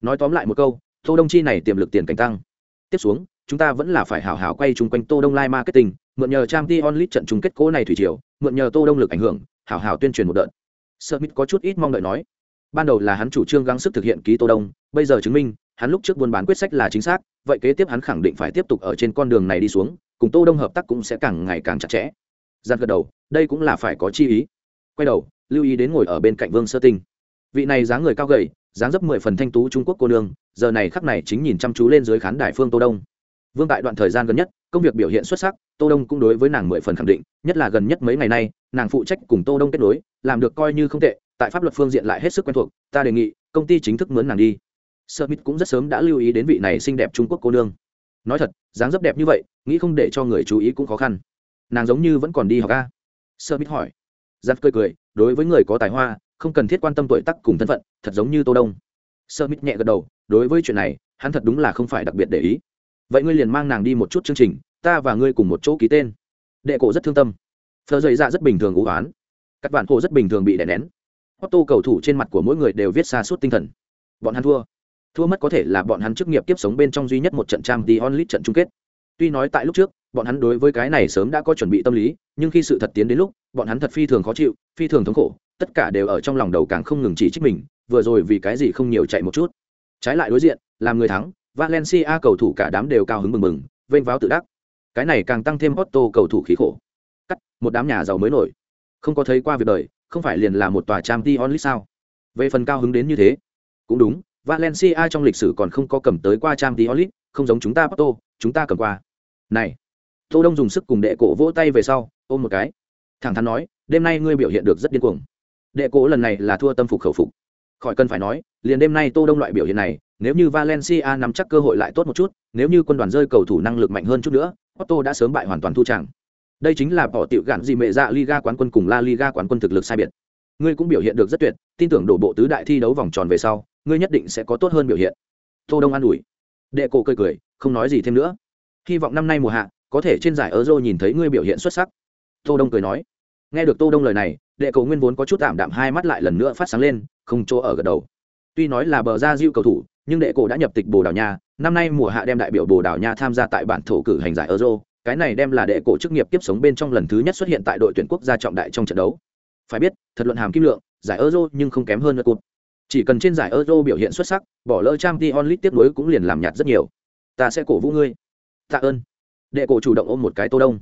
Nói tóm lại một câu, tô đông chi này tiềm lực tiền cảnh tăng. Tiếp xuống, chúng ta vẫn là phải hảo hảo quay chung quanh tô đông live marketing, mượn nhờ trang t onlit trận chung kết cố này thủy triều, mượn nhờ tô đông lực ảnh hưởng, hảo hảo tuyên truyền một đợt. Smith có chút ít mong đợi nói, ban đầu là hắn chủ trương gắng sức thực hiện ký tô đông, bây giờ chứng minh, hắn lúc trước buôn bán quyết sách là chính xác, vậy kế tiếp hắn khẳng định phải tiếp tục ở trên con đường này đi xuống, cùng tô đông hợp tác cũng sẽ càng ngày càng chặt chẽ giặt gật đầu, đây cũng là phải có chi ý. Quay đầu, lưu ý đến ngồi ở bên cạnh vương sơ tinh. Vị này dáng người cao gầy, dáng dấp mười phần thanh tú trung quốc cô nương, giờ này khắc này chính nhìn chăm chú lên dưới khán đài phương tô đông. Vương tại đoạn thời gian gần nhất, công việc biểu hiện xuất sắc, tô đông cũng đối với nàng mười phần khẳng định, nhất là gần nhất mấy ngày nay, nàng phụ trách cùng tô đông kết nối, làm được coi như không tệ, tại pháp luật phương diện lại hết sức quen thuộc, ta đề nghị, công ty chính thức mướn nàng đi. Smith cũng rất sớm đã lưu ý đến vị này xinh đẹp trung quốc cô nương. Nói thật, dáng dấp đẹp như vậy, nghĩ không để cho người chú ý cũng khó khăn nàng giống như vẫn còn đi học a. Smith hỏi. Giặt cười cười, đối với người có tài hoa, không cần thiết quan tâm tuổi tác cùng thân phận, thật giống như tô đông. Smith nhẹ gật đầu, đối với chuyện này, hắn thật đúng là không phải đặc biệt để ý. Vậy ngươi liền mang nàng đi một chút chương trình, ta và ngươi cùng một chỗ ký tên. Đệ cổ rất thương tâm. Phờ dày ra rất bình thường ủ oán. Các bạn cổ rất bình thường bị đè nén. Otto cầu thủ trên mặt của mỗi người đều viết xa suốt tinh thần. Bọn hắn thua. Thua mất có thể là bọn hắn chức nghiệp tiếp sống bên trong duy nhất một trận trang tí onlit trận chung kết. Tuy nói tại lúc trước bọn hắn đối với cái này sớm đã có chuẩn bị tâm lý, nhưng khi sự thật tiến đến lúc, bọn hắn thật phi thường khó chịu, phi thường thống khổ, tất cả đều ở trong lòng đầu càng không ngừng chỉ trích mình, vừa rồi vì cái gì không nhiều chạy một chút. Trái lại đối diện, làm người thắng, valencia cầu thủ cả đám đều cao hứng mừng mừng, vênh váo tự đắc. Cái này càng tăng thêm Otto cầu thủ khí khổ. Cắt, một đám nhà giàu mới nổi. Không có thấy qua việc đời, không phải liền là một tòa trang t onlit sao? Về phần cao hứng đến như thế, cũng đúng, valencia trong lịch sử còn không có cầm tới qua trang t onlit không giống chúng ta Otto chúng ta cầm qua. Này tô đông dùng sức cùng đệ cổ vỗ tay về sau, ôm một cái. Thẳng thắn nói, đêm nay ngươi biểu hiện được rất điên cuồng. Đệ cổ lần này là thua tâm phục khẩu phục. Khỏi cần phải nói, liền đêm nay tô đông loại biểu hiện này, nếu như valencia nắm chắc cơ hội lại tốt một chút, nếu như quân đoàn rơi cầu thủ năng lực mạnh hơn chút nữa otto đã sớm bại hoàn toàn thu tràng đây chính là bỏ tiểu gạn gì mẹ dạ liga quán quân cùng la liga quán quân thực lực sai biệt. Ngươi cũng biểu hiện được rất tuyệt, tin tưởng đổ bộ tứ đại thi đấu vòng tròn về sau, ngươi nhất định sẽ có tốt hơn biểu hiện. Tô đông an ủi. Đệ cổ cười cười, không nói gì thêm nữa. Hy vọng năm nay mùa hạ có thể trên giải euro nhìn thấy ngươi biểu hiện xuất sắc. Tô đông cười nói. Nghe được tô đông lời này, đệ cổ nguyên vốn có chút tạm đạm hai mắt lại lần nữa phát sáng lên, không chỗ ở gật đầu. Tuy nói là bờ ra diêu cầu thủ, nhưng đệ cổ đã nhập tịch bồ đào nha, năm nay mùa hạ đem đại biểu bồ đào nha tham gia tại bản thổ cử hành giải euro, cái này đem là đệ cổ chức nghiệp tiếp sống bên trong lần thứ nhất xuất hiện tại đội tuyển quốc gia trọng đại trong trận đấu. Phải biết, thật luận hàm kim lượng, giải euro nhưng không kém hơn lượt cụt chỉ cần trên giải euro biểu hiện xuất sắc, bỏ lỡ trang t onlit tiếp nối cũng liền làm nhạt rất nhiều. Ta sẽ cổ vũ ngươi. Tạ ơn đệ cổ chủ động ôm một cái tô đông.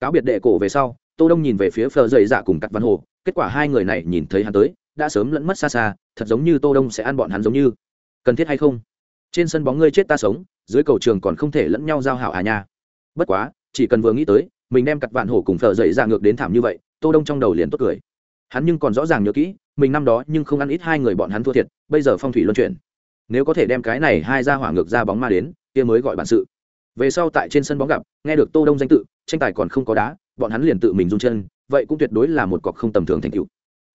Cáo biệt đệ cổ về sau, tô đông nhìn về phía phờ dậy dạ cùng cắt văn hồ, kết quả hai người này nhìn thấy hắn tới, đã sớm lẫn mất xa xa, thật giống như tô đông sẽ ăn bọn hắn giống như. Cần thiết hay không? Trên sân bóng ngươi chết ta sống, dưới cầu trường còn không thể lẫn nhau giao hảo à nha. Bất quá, chỉ cần vừa nghĩ tới, mình đem cặt vạn hổ cùng phở dậy ra ngược đến thảm như vậy, tô đông trong đầu liền tốt cười. Hắn nhưng còn rõ ràng nhớ kỹ, mình năm đó nhưng không ăn ít hai người bọn hắn thua thiệt, bây giờ phong thủy luân chuyển. Nếu có thể đem cái này hai ra hỏa ngược ra bóng ma đến, kia mới gọi bản sự về sau tại trên sân bóng gặp, nghe được tô đông danh tự, tranh tài còn không có đá, bọn hắn liền tự mình run chân, vậy cũng tuyệt đối là một cọc không tầm thường thành tựu.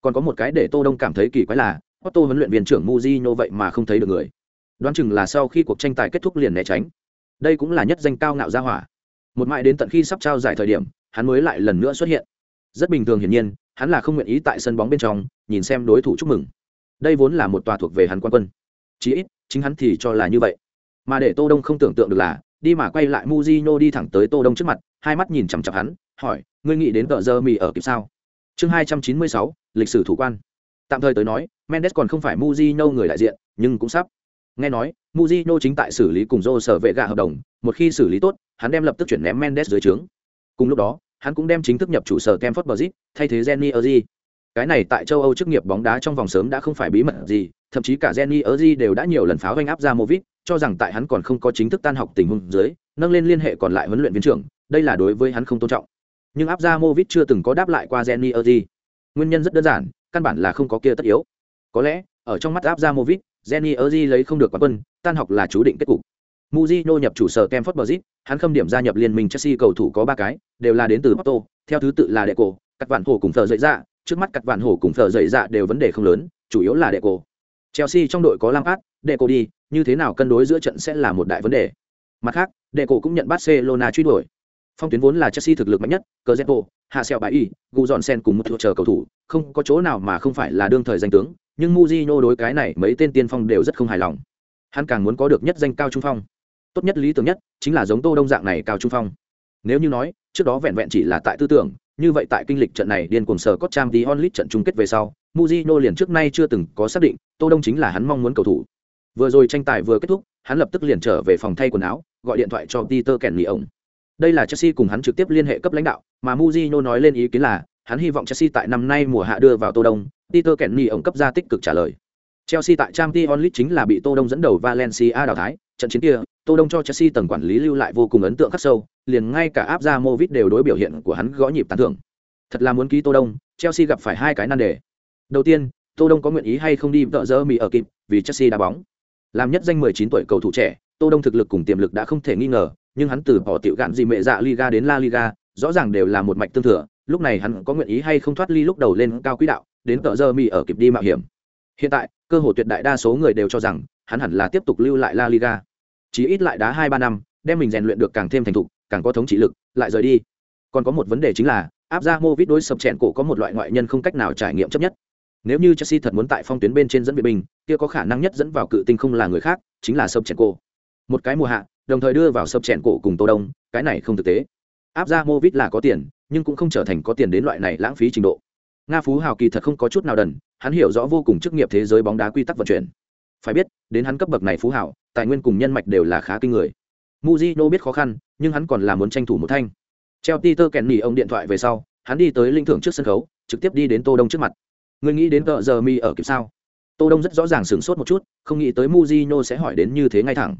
Còn có một cái để tô đông cảm thấy kỳ quái là, Otto huấn luyện viên trưởng Mujino vậy mà không thấy được người. Đoán chừng là sau khi cuộc tranh tài kết thúc liền né tránh. Đây cũng là nhất danh cao ngạo gia hỏa. Một mãi đến tận khi sắp trao giải thời điểm, hắn mới lại lần nữa xuất hiện. Rất bình thường hiển nhiên, hắn là không nguyện ý tại sân bóng bên trong, nhìn xem đối thủ chúc mừng. Đây vốn là một tòa thuộc về hắn quan quân. Chí ít, chính hắn thì cho là như vậy. Mà để tô đông không tưởng tượng được là đi mà quay lại Mujino đi thẳng tới tô đông trước mặt hai mắt nhìn chằm chằm hắn hỏi ngươi nghĩ đến tợ giờ mì ở kịp sao? Chương hai trăm chín mươi sáu lịch sử thủ quan. Tạm thời tới nói mendes còn không phải Mujino người đại diện nhưng cũng sắp. Nghe nói Mujino chính tại xử lý cùng Joe sở vệ gạ hợp đồng một khi xử lý tốt hắn đem lập tức chuyển ném mendes dưới trướng. Cùng lúc đó hắn cũng đem chính thức nhập chủ sở Kemford Bridge thay thế Jenny Erzi. Cái này tại châu Âu chức nghiệp bóng đá trong vòng sớm đã không phải bí mật gì, thậm chí cả Jenny Erzi đều đã nhiều lần pháo vanh áp ra Movit, cho rằng tại hắn còn không có chính thức tan học tình huống dưới, nâng lên liên hệ còn lại huấn luyện viên trưởng, đây là đối với hắn không tôn trọng. Nhưng áp ra Movit chưa từng có đáp lại qua Jenny Erzi. Nguyên nhân rất đơn giản, căn bản là không có kia tất yếu. Có lẽ, ở trong mắt áp ra Movit, Jenny Erzi lấy không được quán quân, tan học là chú định kết cục. Mujino nhập chủ sở Kemford Bridge, hắn khâm điểm gia nhập liên minh Chelsea cầu thủ có ba cái, đều là đến từ Porto, theo thứ tự là Deco, các vạn hổ cùng phở dậy dạ, trước mắt các vạn hổ cùng phở dậy dạ đều vấn đề không lớn, chủ yếu là Deco. Chelsea trong đội có Lampard, Deco đi, như thế nào cân đối giữa trận sẽ là một đại vấn đề. Mặt khác, Deco cũng nhận Barcelona truy đuổi. Phong tuyến vốn là Chelsea thực lực mạnh nhất, Cazorla, Hạ Sẹo Bãi Y, Gu Sen cùng một chờ cầu thủ, không có chỗ nào mà không phải là đương thời danh tướng, nhưng muzino đối cái này mấy tên tiên phong đều rất không hài lòng. Hắn càng muốn có được nhất danh cao trung phong tốt nhất lý tưởng nhất chính là giống tô đông dạng này cao trung phong nếu như nói trước đó vẹn vẹn chỉ là tại tư tưởng như vậy tại kinh lịch trận này điên cuồng sở có trang tí onlit trận chung kết về sau muzino liền trước nay chưa từng có xác định tô đông chính là hắn mong muốn cầu thủ vừa rồi tranh tài vừa kết thúc hắn lập tức liền trở về phòng thay quần áo gọi điện thoại cho Peter Kenny ổng đây là Chelsea cùng hắn trực tiếp liên hệ cấp lãnh đạo mà muzino nói lên ý kiến là hắn hy vọng Chelsea tại năm nay mùa hạ đưa vào tô đông Peter Kenny ổng cấp ra tích cực trả lời Chelsea tại Champions League chính là bị Tô Đông dẫn đầu Valencia đào thái, trận chiến kia, Tô Đông cho Chelsea tầng quản lý lưu lại vô cùng ấn tượng khắc sâu, liền ngay cả áp ra Movit đều đối biểu hiện của hắn gõ nhịp tán thưởng. Thật là muốn ký Tô Đông, Chelsea gặp phải hai cái nan đề. Đầu tiên, Tô Đông có nguyện ý hay không đi vợ dơ mì ở kịp, vì Chelsea đá bóng. Làm nhất danh 19 tuổi cầu thủ trẻ, Tô Đông thực lực cùng tiềm lực đã không thể nghi ngờ, nhưng hắn từ bỏ tiểu gạn gì mẹ dạ Liga đến La Liga, rõ ràng đều là một mạch tương thừa, lúc này hắn có nguyện ý hay không thoát ly lúc đầu lên cao quỹ đạo, đến tợ giờ mì ở kịp đi mạo hiểm. Hiện tại, cơ hội tuyệt đại đa số người đều cho rằng, hắn hẳn là tiếp tục lưu lại La Liga. chí ít lại đá 2 3 năm, đem mình rèn luyện được càng thêm thành thục, càng có thống trị lực, lại rời đi. Còn có một vấn đề chính là, áp ra Movit đối sập chèn cổ có một loại ngoại nhân không cách nào trải nghiệm chấp nhất. Nếu như Chelsea thật muốn tại phong tuyến bên trên dẫn viện binh, kia có khả năng nhất dẫn vào cự tinh không là người khác, chính là sập chèn cổ. Một cái mùa hạ, đồng thời đưa vào sập chèn cổ cùng Tô Đông, cái này không thực tế. Áp ra Movit là có tiền, nhưng cũng không trở thành có tiền đến loại này lãng phí trình độ. Nga Phú Hào kỳ thật không có chút nào đần, hắn hiểu rõ vô cùng chức nghiệp thế giới bóng đá quy tắc vận chuyển. Phải biết, đến hắn cấp bậc này Phú Hào, tài nguyên cùng nhân mạch đều là khá kinh người. Mujino biết khó khăn, nhưng hắn còn là muốn tranh thủ một thanh. Treo Peter kèn nỉ ông điện thoại về sau, hắn đi tới linh thưởng trước sân khấu, trực tiếp đi đến Tô Đông trước mặt. Ngươi nghĩ đến tợ giờ mi ở kịp sao? Tô Đông rất rõ ràng sửng sốt một chút, không nghĩ tới muzino sẽ hỏi đến như thế ngay thẳng.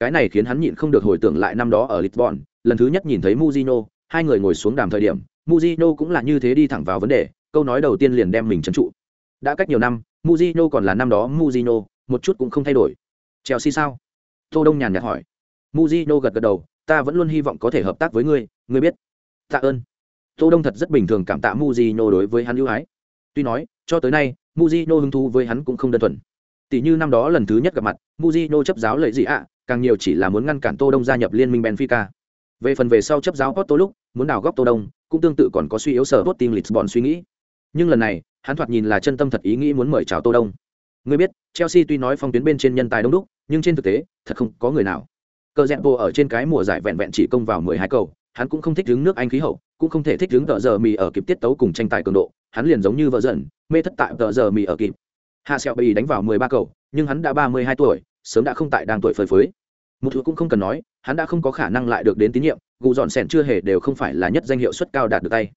Cái này khiến hắn nhịn không được hồi tưởng lại năm đó ở Lisbon, lần thứ nhất nhìn thấy muzino hai người ngồi xuống đàm thời điểm, muzino cũng là như thế đi thẳng vào vấn đề, câu nói đầu tiên liền đem mình trấn trụ. Đã cách nhiều năm, muzino còn là năm đó muzino một chút cũng không thay đổi. Chelsea sao? Tô Đông nhàn nhạt hỏi. muzino gật gật đầu, ta vẫn luôn hy vọng có thể hợp tác với ngươi, ngươi biết. Tạ ơn. Tô Đông thật rất bình thường cảm tạ muzino đối với hắn ưu ái. Tuy nói, cho tới nay, Mujino hứng thú với hắn cũng không đơn thuần. Tỷ như năm đó lần thứ nhất gặp mặt, Mujino chấp giáo lợi gì ạ, càng nhiều chỉ là muốn ngăn cản Tô Đông gia nhập liên minh Benfica. Về phần về sau chấp giáo Porto lúc, muốn đào góc Tô Đông, cũng tương tự còn có suy yếu sở Sporting Lisbon suy nghĩ. Nhưng lần này, hắn thoạt nhìn là chân tâm thật ý nghĩ muốn mời chào Tô Đông. Ngươi biết, Chelsea tuy nói phong tuyến bên trên nhân tài đông đúc, nhưng trên thực tế, thật không có người nào. Cờ Rẹn ở trên cái mùa giải vẹn vẹn chỉ công vào 12 cầu, hắn cũng không thích đứng nước Anh khí hậu, cũng không thể thích đứng tợ giờ mì ở kịp tiết tấu cùng tranh tài cường độ, hắn liền giống như vợ dần, mê thất tại tợ giờ mì ở kịp. Hạ Sẹo bị đánh vào 13 cầu, nhưng hắn đã 32 tuổi, sớm đã không tại đang tuổi phơi phới. Một thứ cũng không cần nói, hắn đã không có khả năng lại được đến tín nhiệm, gù dọn sẻn chưa hề đều không phải là nhất danh hiệu suất cao đạt được tay.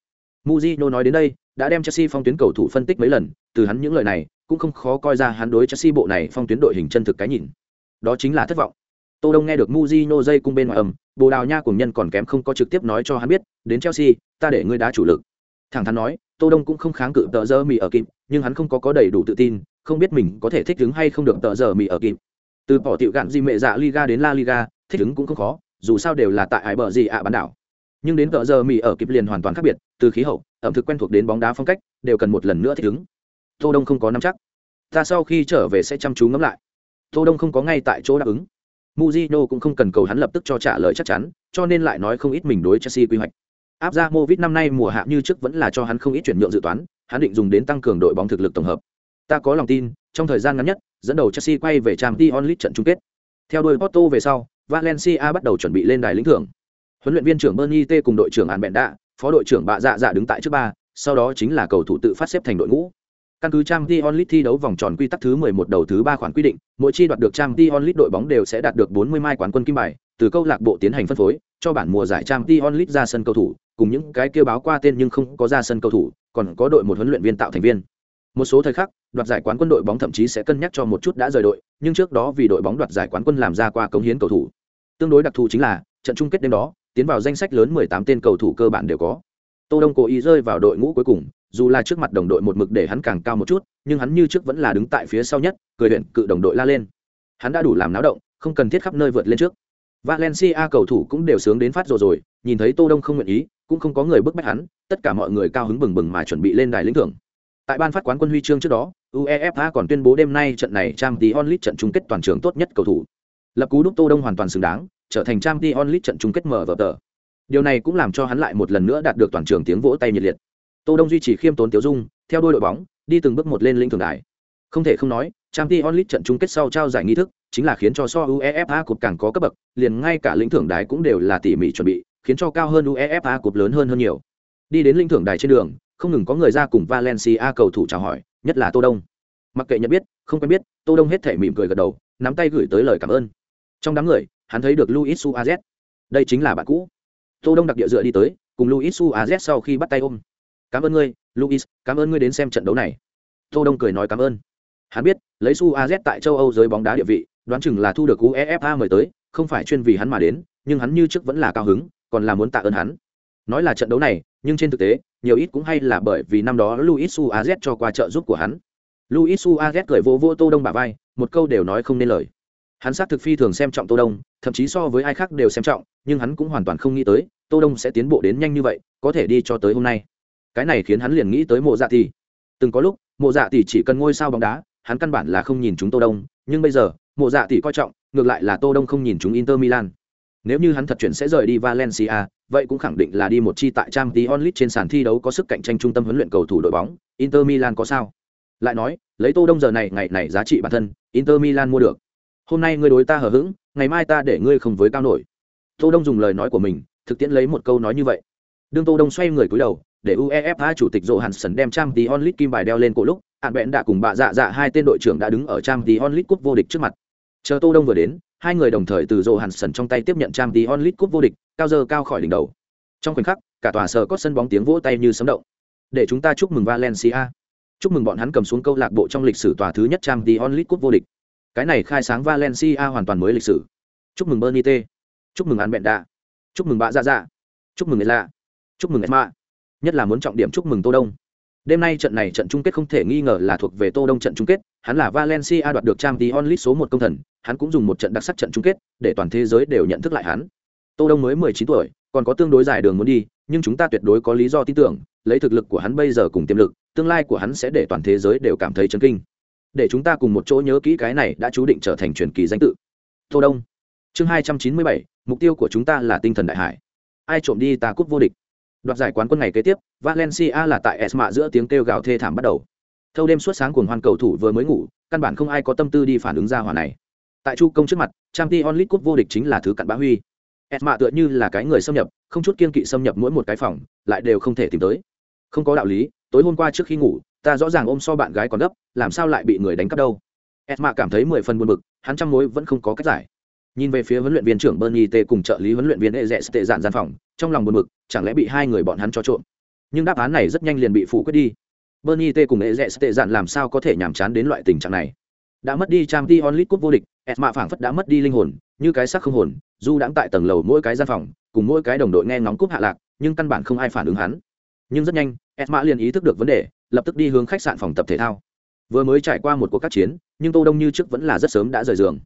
muzino nói đến đây, đã đem Chelsea phong tuyến cầu thủ phân tích mấy lần, từ hắn những lời này, cũng không khó coi ra hắn đối Chelsea bộ này phong tuyến đội hình chân thực cái nhìn. Đó chính là thất vọng. Tô Đông nghe được Mujino dây cung bên ngoài ầm, Bồ Đào Nha cùng nhân còn kém không có trực tiếp nói cho hắn biết, đến Chelsea, ta để ngươi đá chủ lực. Thẳng thắn nói, Tô Đông cũng không kháng cự tợ giờ mì ở kịp, nhưng hắn không có có đầy đủ tự tin, không biết mình có thể thích ứng hay không được tợ giờ mì ở kịp. Từ bỏ tiểu gạn gì mẹ dạ Liga đến La Liga, thích ứng cũng không khó, dù sao đều là tại ải bờ gì ạ bán đảo. Nhưng đến tợ giờ mì ở kịp liền hoàn toàn khác biệt, từ khí hậu, ẩm thực quen thuộc đến bóng đá phong cách, đều cần một lần nữa thích ứng. Tô Đông không có nắm chắc. Ta sau khi trở về sẽ chăm chú ngẫm lại. Tô Đông không có ngay tại chỗ đáp ứng. Mujino cũng không cần cầu hắn lập tức cho trả lời chắc chắn, cho nên lại nói không ít mình đối Chelsea quy hoạch. Áp ra Movit năm nay mùa hạ như trước vẫn là cho hắn không ít chuyển nhượng dự toán, hắn định dùng đến tăng cường đội bóng thực lực tổng hợp. Ta có lòng tin, trong thời gian ngắn nhất, dẫn đầu Chelsea quay về Champions League trận chung kết. Theo đuôi Porto về sau, Valencia bắt đầu chuẩn bị lên đài lĩnh thưởng. Huấn luyện viên trưởng Bernie T cùng đội trưởng An Bèn Đạ, phó đội trưởng Bạ Dạ Dạ đứng tại trước ba, sau đó chính là cầu thủ tự phát xếp thành đội ngũ. Căn cứ Champions League thi đấu vòng tròn quy tắc thứ 11 đầu thứ 3 khoản quy định, mỗi chi đoạt được Champions League đội bóng đều sẽ đạt được 40 mai quán quân kim bài, từ câu lạc bộ tiến hành phân phối, cho bản mùa giải Champions League ra sân cầu thủ, cùng những cái kêu báo qua tên nhưng không có ra sân cầu thủ, còn có đội một huấn luyện viên tạo thành viên. Một số thời khắc, đoạt giải quán quân đội bóng thậm chí sẽ cân nhắc cho một chút đã rời đội, nhưng trước đó vì đội bóng đoạt giải quán quân làm ra qua cống hiến cầu thủ. Tương đối đặc thù chính là, trận chung kết đêm đó, tiến vào danh sách lớn 18 tên cầu thủ cơ bản đều có. Tô Đông cố ý rơi vào đội ngũ cuối cùng, dù là trước mặt đồng đội một mực để hắn càng cao một chút, nhưng hắn như trước vẫn là đứng tại phía sau nhất, cười huyện cự đồng đội la lên. Hắn đã đủ làm náo động, không cần thiết khắp nơi vượt lên trước. Valencia cầu thủ cũng đều sướng đến phát rồi rồi, nhìn thấy Tô Đông không nguyện ý, cũng không có người bức bách hắn, tất cả mọi người cao hứng bừng bừng mà chuẩn bị lên đài lĩnh thưởng. Tại ban phát quán quân huy chương trước đó, UEFA còn tuyên bố đêm nay trận này trang tí onlit trận chung kết toàn trường tốt nhất cầu thủ. Lập cú đúc Tô Đông hoàn toàn xứng đáng, trở thành trang tí onlit trận chung kết mở vở tờ. Điều này cũng làm cho hắn lại một lần nữa đạt được toàn trường tiếng vỗ tay nhiệt liệt. Tô Đông duy trì khiêm tốn tiểu dung, theo đuôi đội bóng, đi từng bước một lên linh thường đài. Không thể không nói, Champions League trận chung kết sau trao giải nghi thức, chính là khiến cho so UEFA cột càng có cấp bậc, liền ngay cả lĩnh thưởng đài cũng đều là tỉ mỉ chuẩn bị, khiến cho cao hơn UEFA cột lớn hơn hơn nhiều. Đi đến lĩnh thưởng đài trên đường, không ngừng có người ra cùng Valencia cầu thủ chào hỏi, nhất là Tô Đông. Mặc kệ nhận biết, không quen biết, Tô Đông hết thể mỉm cười gật đầu, nắm tay gửi tới lời cảm ơn. Trong đám người, hắn thấy được Luis Suarez. Đây chính là bạn cũ. Tô Đông đặc địa dựa đi tới, cùng Luis Suarez sau khi bắt tay ôm. "Cảm ơn ngươi, Luis, cảm ơn ngươi đến xem trận đấu này." Tô Đông cười nói cảm ơn. hắn biết lấy su az tại châu âu giới bóng đá địa vị đoán chừng là thu được uefa mời tới không phải chuyên vì hắn mà đến nhưng hắn như trước vẫn là cao hứng còn là muốn tạ ơn hắn nói là trận đấu này nhưng trên thực tế nhiều ít cũng hay là bởi vì năm đó luis suarez cho qua trợ giúp của hắn luis suarez cười vô vô tô đông bả vai một câu đều nói không nên lời hắn xác thực phi thường xem trọng tô đông thậm chí so với ai khác đều xem trọng nhưng hắn cũng hoàn toàn không nghĩ tới tô đông sẽ tiến bộ đến nhanh như vậy có thể đi cho tới hôm nay cái này khiến hắn liền nghĩ tới mộ dạ tỷ từng có lúc, mộ dạ tỷ chỉ cần ngôi sao bóng đá, hắn căn bản là không nhìn chúng tô đông, nhưng bây giờ, mộ dạ tỷ coi trọng, ngược lại là tô đông không nhìn chúng inter milan. Nếu như hắn thật chuyển sẽ rời đi valencia, vậy cũng khẳng định là đi một chi tại trang tí onlit trên sàn thi đấu có sức cạnh tranh trung tâm huấn luyện cầu thủ đội bóng, inter milan có sao? Lại nói, lấy tô đông giờ này, ngày này giá trị bản thân, inter milan mua được. Hôm nay ngươi đối ta hờ hững, ngày mai ta để ngươi không với cao nổi. Tô đông dùng lời nói của mình, thực tiễn lấy một câu nói như vậy. Đương tô đông xoay người cúi đầu để uefa chủ tịch rộ đem trang tí onlit kim bài đeo lên cổ lúc ạn bẽn đã cùng bà dạ dạ hai tên đội trưởng đã đứng ở trang tí onlit cúp vô địch trước mặt. Chờ tô đông vừa đến, hai người đồng thời từ rộ trong tay tiếp nhận trang tí onlit cúp vô địch, cao giờ cao khỏi đỉnh đầu. Trong khoảnh khắc, cả tòa sở có sân bóng tiếng vỗ tay như sấm động. Để chúng ta chúc mừng valencia. Chúc mừng bọn hắn cầm xuống câu lạc bộ trong lịch sử tòa thứ nhất trang tí onlit cúp vô địch. Cái này khai sáng valencia hoàn toàn mới lịch sử. Chúc mừng bernite chúc mừng an bẹn đạ chúc mừng bạ dạ dạ. Chúc mừng lạ chúc mừng Emma nhất là muốn trọng điểm chúc mừng tô đông. Đêm nay trận này trận chung kết không thể nghi ngờ là thuộc về tô đông trận chung kết, hắn là valencia đoạt được trang tí onlit số một công thần, hắn cũng dùng một trận đặc sắc trận chung kết để toàn thế giới đều nhận thức lại hắn. Tô đông mới mười chín tuổi, còn có tương đối dài đường muốn đi, nhưng chúng ta tuyệt đối có lý do tin tưởng, lấy thực lực của hắn bây giờ cùng tiềm lực, tương lai của hắn sẽ để toàn thế giới đều cảm thấy chấn kinh. Để chúng ta cùng một chỗ nhớ kỹ cái này đã chú định trở thành truyền kỳ danh tự. Tô đông. Chương hai trăm chín mươi bảy, mục tiêu của chúng ta là tinh thần đại hải. Ai trộm đi ta cúp vô địch? Đoạt giải quán quân ngày kế tiếp, valencia là tại esma giữa tiếng kêu gào thê thảm bắt đầu. Thâu đêm suốt sáng cuồng hoan cầu thủ vừa mới ngủ, căn bản không ai có tâm tư đi phản ứng ra hỏa này. Tại chu công trước mặt trang t onlit cúp vô địch chính là thứ cặn bã huy. Esma tựa như là cái người xâm nhập, không chút kiên kỵ xâm nhập mỗi một cái phòng, lại đều không thể tìm tới. Không có đạo lý, tối hôm qua trước khi ngủ, ta rõ ràng ôm so bạn gái còn gấp, làm sao lại bị người đánh cắp đâu? Esma cảm thấy mười phần buồn bực, hắn trăm mối vẫn không có cách giải nhìn về phía huấn luyện viên trưởng bernie t cùng trợ lý huấn luyện viên e rẽ tệ dạn gian phòng, trong lòng buồn bực, chẳng lẽ bị hai người bọn hắn cho trộm? Nhưng đáp án này rất nhanh liền bị phủ quyết đi. Bernie t cùng e rẽ tệ dạn làm sao có thể nhàm chán đến loại tình trạng này? Đã mất đi trang t onlit cúp vô địch esma phảng phất đã mất đi linh hồn, như cái sắc không hồn du đãng tại tầng lầu mỗi cái gian phòng, cùng mỗi cái đồng đội nghe ngóng cúp hạ lạc, nhưng căn bản không ai phản ứng hắn. Nhưng rất nhanh esma liền ý thức được vấn đề, lập tức đi hướng khách sạn phòng tập thể thao. Vừa mới trải qua một cuộc các chiến, nhưng tô đông như trước vẫn là rất sớm đã rời giường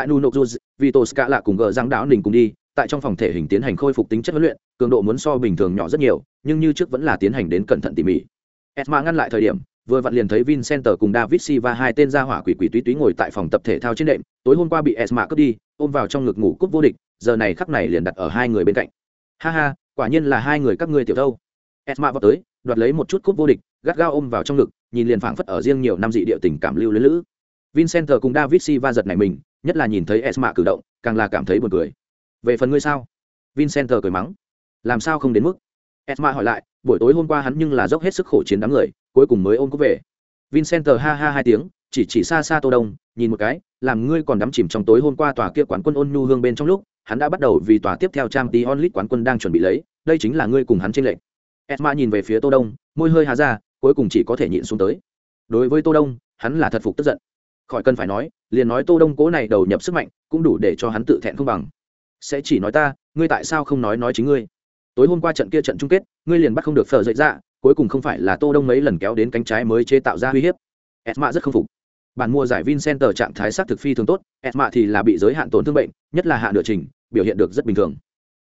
tại nuno cruz vito ska lạ cùng gờ giang đảo nình cùng đi, tại trong phòng thể hình tiến hành khôi phục tính chất huấn luyện, cường độ muốn so bình thường nhỏ rất nhiều, nhưng như trước vẫn là tiến hành đến cẩn thận tỉ mỉ. Esma ngăn lại thời điểm, vừa vặn liền thấy vincenter cùng david và hai tên gia hỏa quỷ quỷ túy túy ngồi tại phòng tập thể thao trên đệm, tối hôm qua bị esma cướp đi, ôm vào trong ngực ngủ cúp vô địch, giờ này khắc này liền đặt ở hai người bên cạnh. Ha ha, quả nhiên là hai người các ngươi tiểu thâu. Esma vào tới, đoạt lấy một chút cúp vô địch, gắt gao ôm vào trong ngực, nhìn liền phảng phất ở riêng nhiều năm dị địa tình cảm lưu lưỡi lữ. Vincenter cùng david va giật này mình nhất là nhìn thấy esma cử động, càng là cảm thấy buồn cười. Về phần ngươi sao? Vincent cười mắng. Làm sao không đến mức? Esma hỏi lại, buổi tối hôm qua hắn nhưng là dốc hết sức khổ chiến đám người, cuối cùng mới ôm cúp về. Vincent ha ha hai tiếng, chỉ chỉ xa xa tô đông, nhìn một cái, làm ngươi còn đắm chìm trong tối hôm qua tòa kia quán quân ôn nhu hương bên trong lúc, hắn đã bắt đầu vì tòa tiếp theo trang tí onlit quán quân đang chuẩn bị lấy, đây chính là ngươi cùng hắn trên lệnh esma nhìn về phía tô đông, môi hơi hạ ra, cuối cùng chỉ có thể nhịn xuống tới. Đối với tô đông, hắn là thật phục tức giận khỏi cần phải nói, liền nói tô đông cố này đầu nhập sức mạnh, cũng đủ để cho hắn tự thẹn không bằng. Sẽ chỉ nói ta, ngươi tại sao không nói nói chính ngươi? Tối hôm qua trận kia trận chung kết, ngươi liền bắt không được phở dậy ra cuối cùng không phải là tô đông mấy lần kéo đến cánh trái mới chế tạo ra uy hiếp. Esma rất không phục. Bản mua giải vincenter trạng thái sát thực phi thường tốt esma thì là bị giới hạn tổn thương bệnh, nhất là hạ nửa trình, biểu hiện được rất bình thường.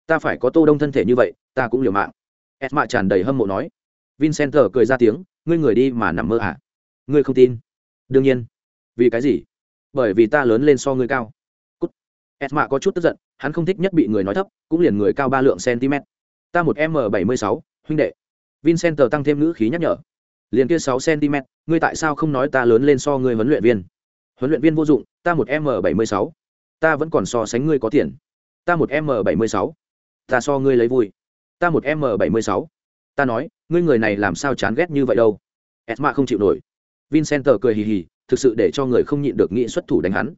Ta phải có tô đông thân thể như vậy, ta cũng liều mạng. Esma tràn đầy hâm mộ nói. Vincenter cười ra tiếng, ngươi người đi mà nằm mơ à? Ngươi không tin. Đương nhiên vì cái gì? Bởi vì ta lớn lên so ngươi cao. Cút. Esma có chút tức giận, hắn không thích nhất bị người nói thấp, cũng liền người cao ba lượng cm ta một m bảy mươi sáu, huynh đệ. Vincenter tăng thêm ngữ khí nhắc nhở. Liền kia sáu cm ngươi tại sao không nói ta lớn lên so ngươi huấn luyện viên? Huấn luyện viên vô dụng, ta một m bảy mươi sáu. Ta vẫn còn so sánh ngươi có tiền. Ta một m bảy mươi sáu. Ta so ngươi lấy vui. Ta một m bảy mươi sáu. Ta nói, ngươi người này làm sao chán ghét như vậy đâu? Edma không chịu nổi. Vincenter cười hì hì thực sự để cho người không nhịn được nghĩ xuất thủ đánh hắn.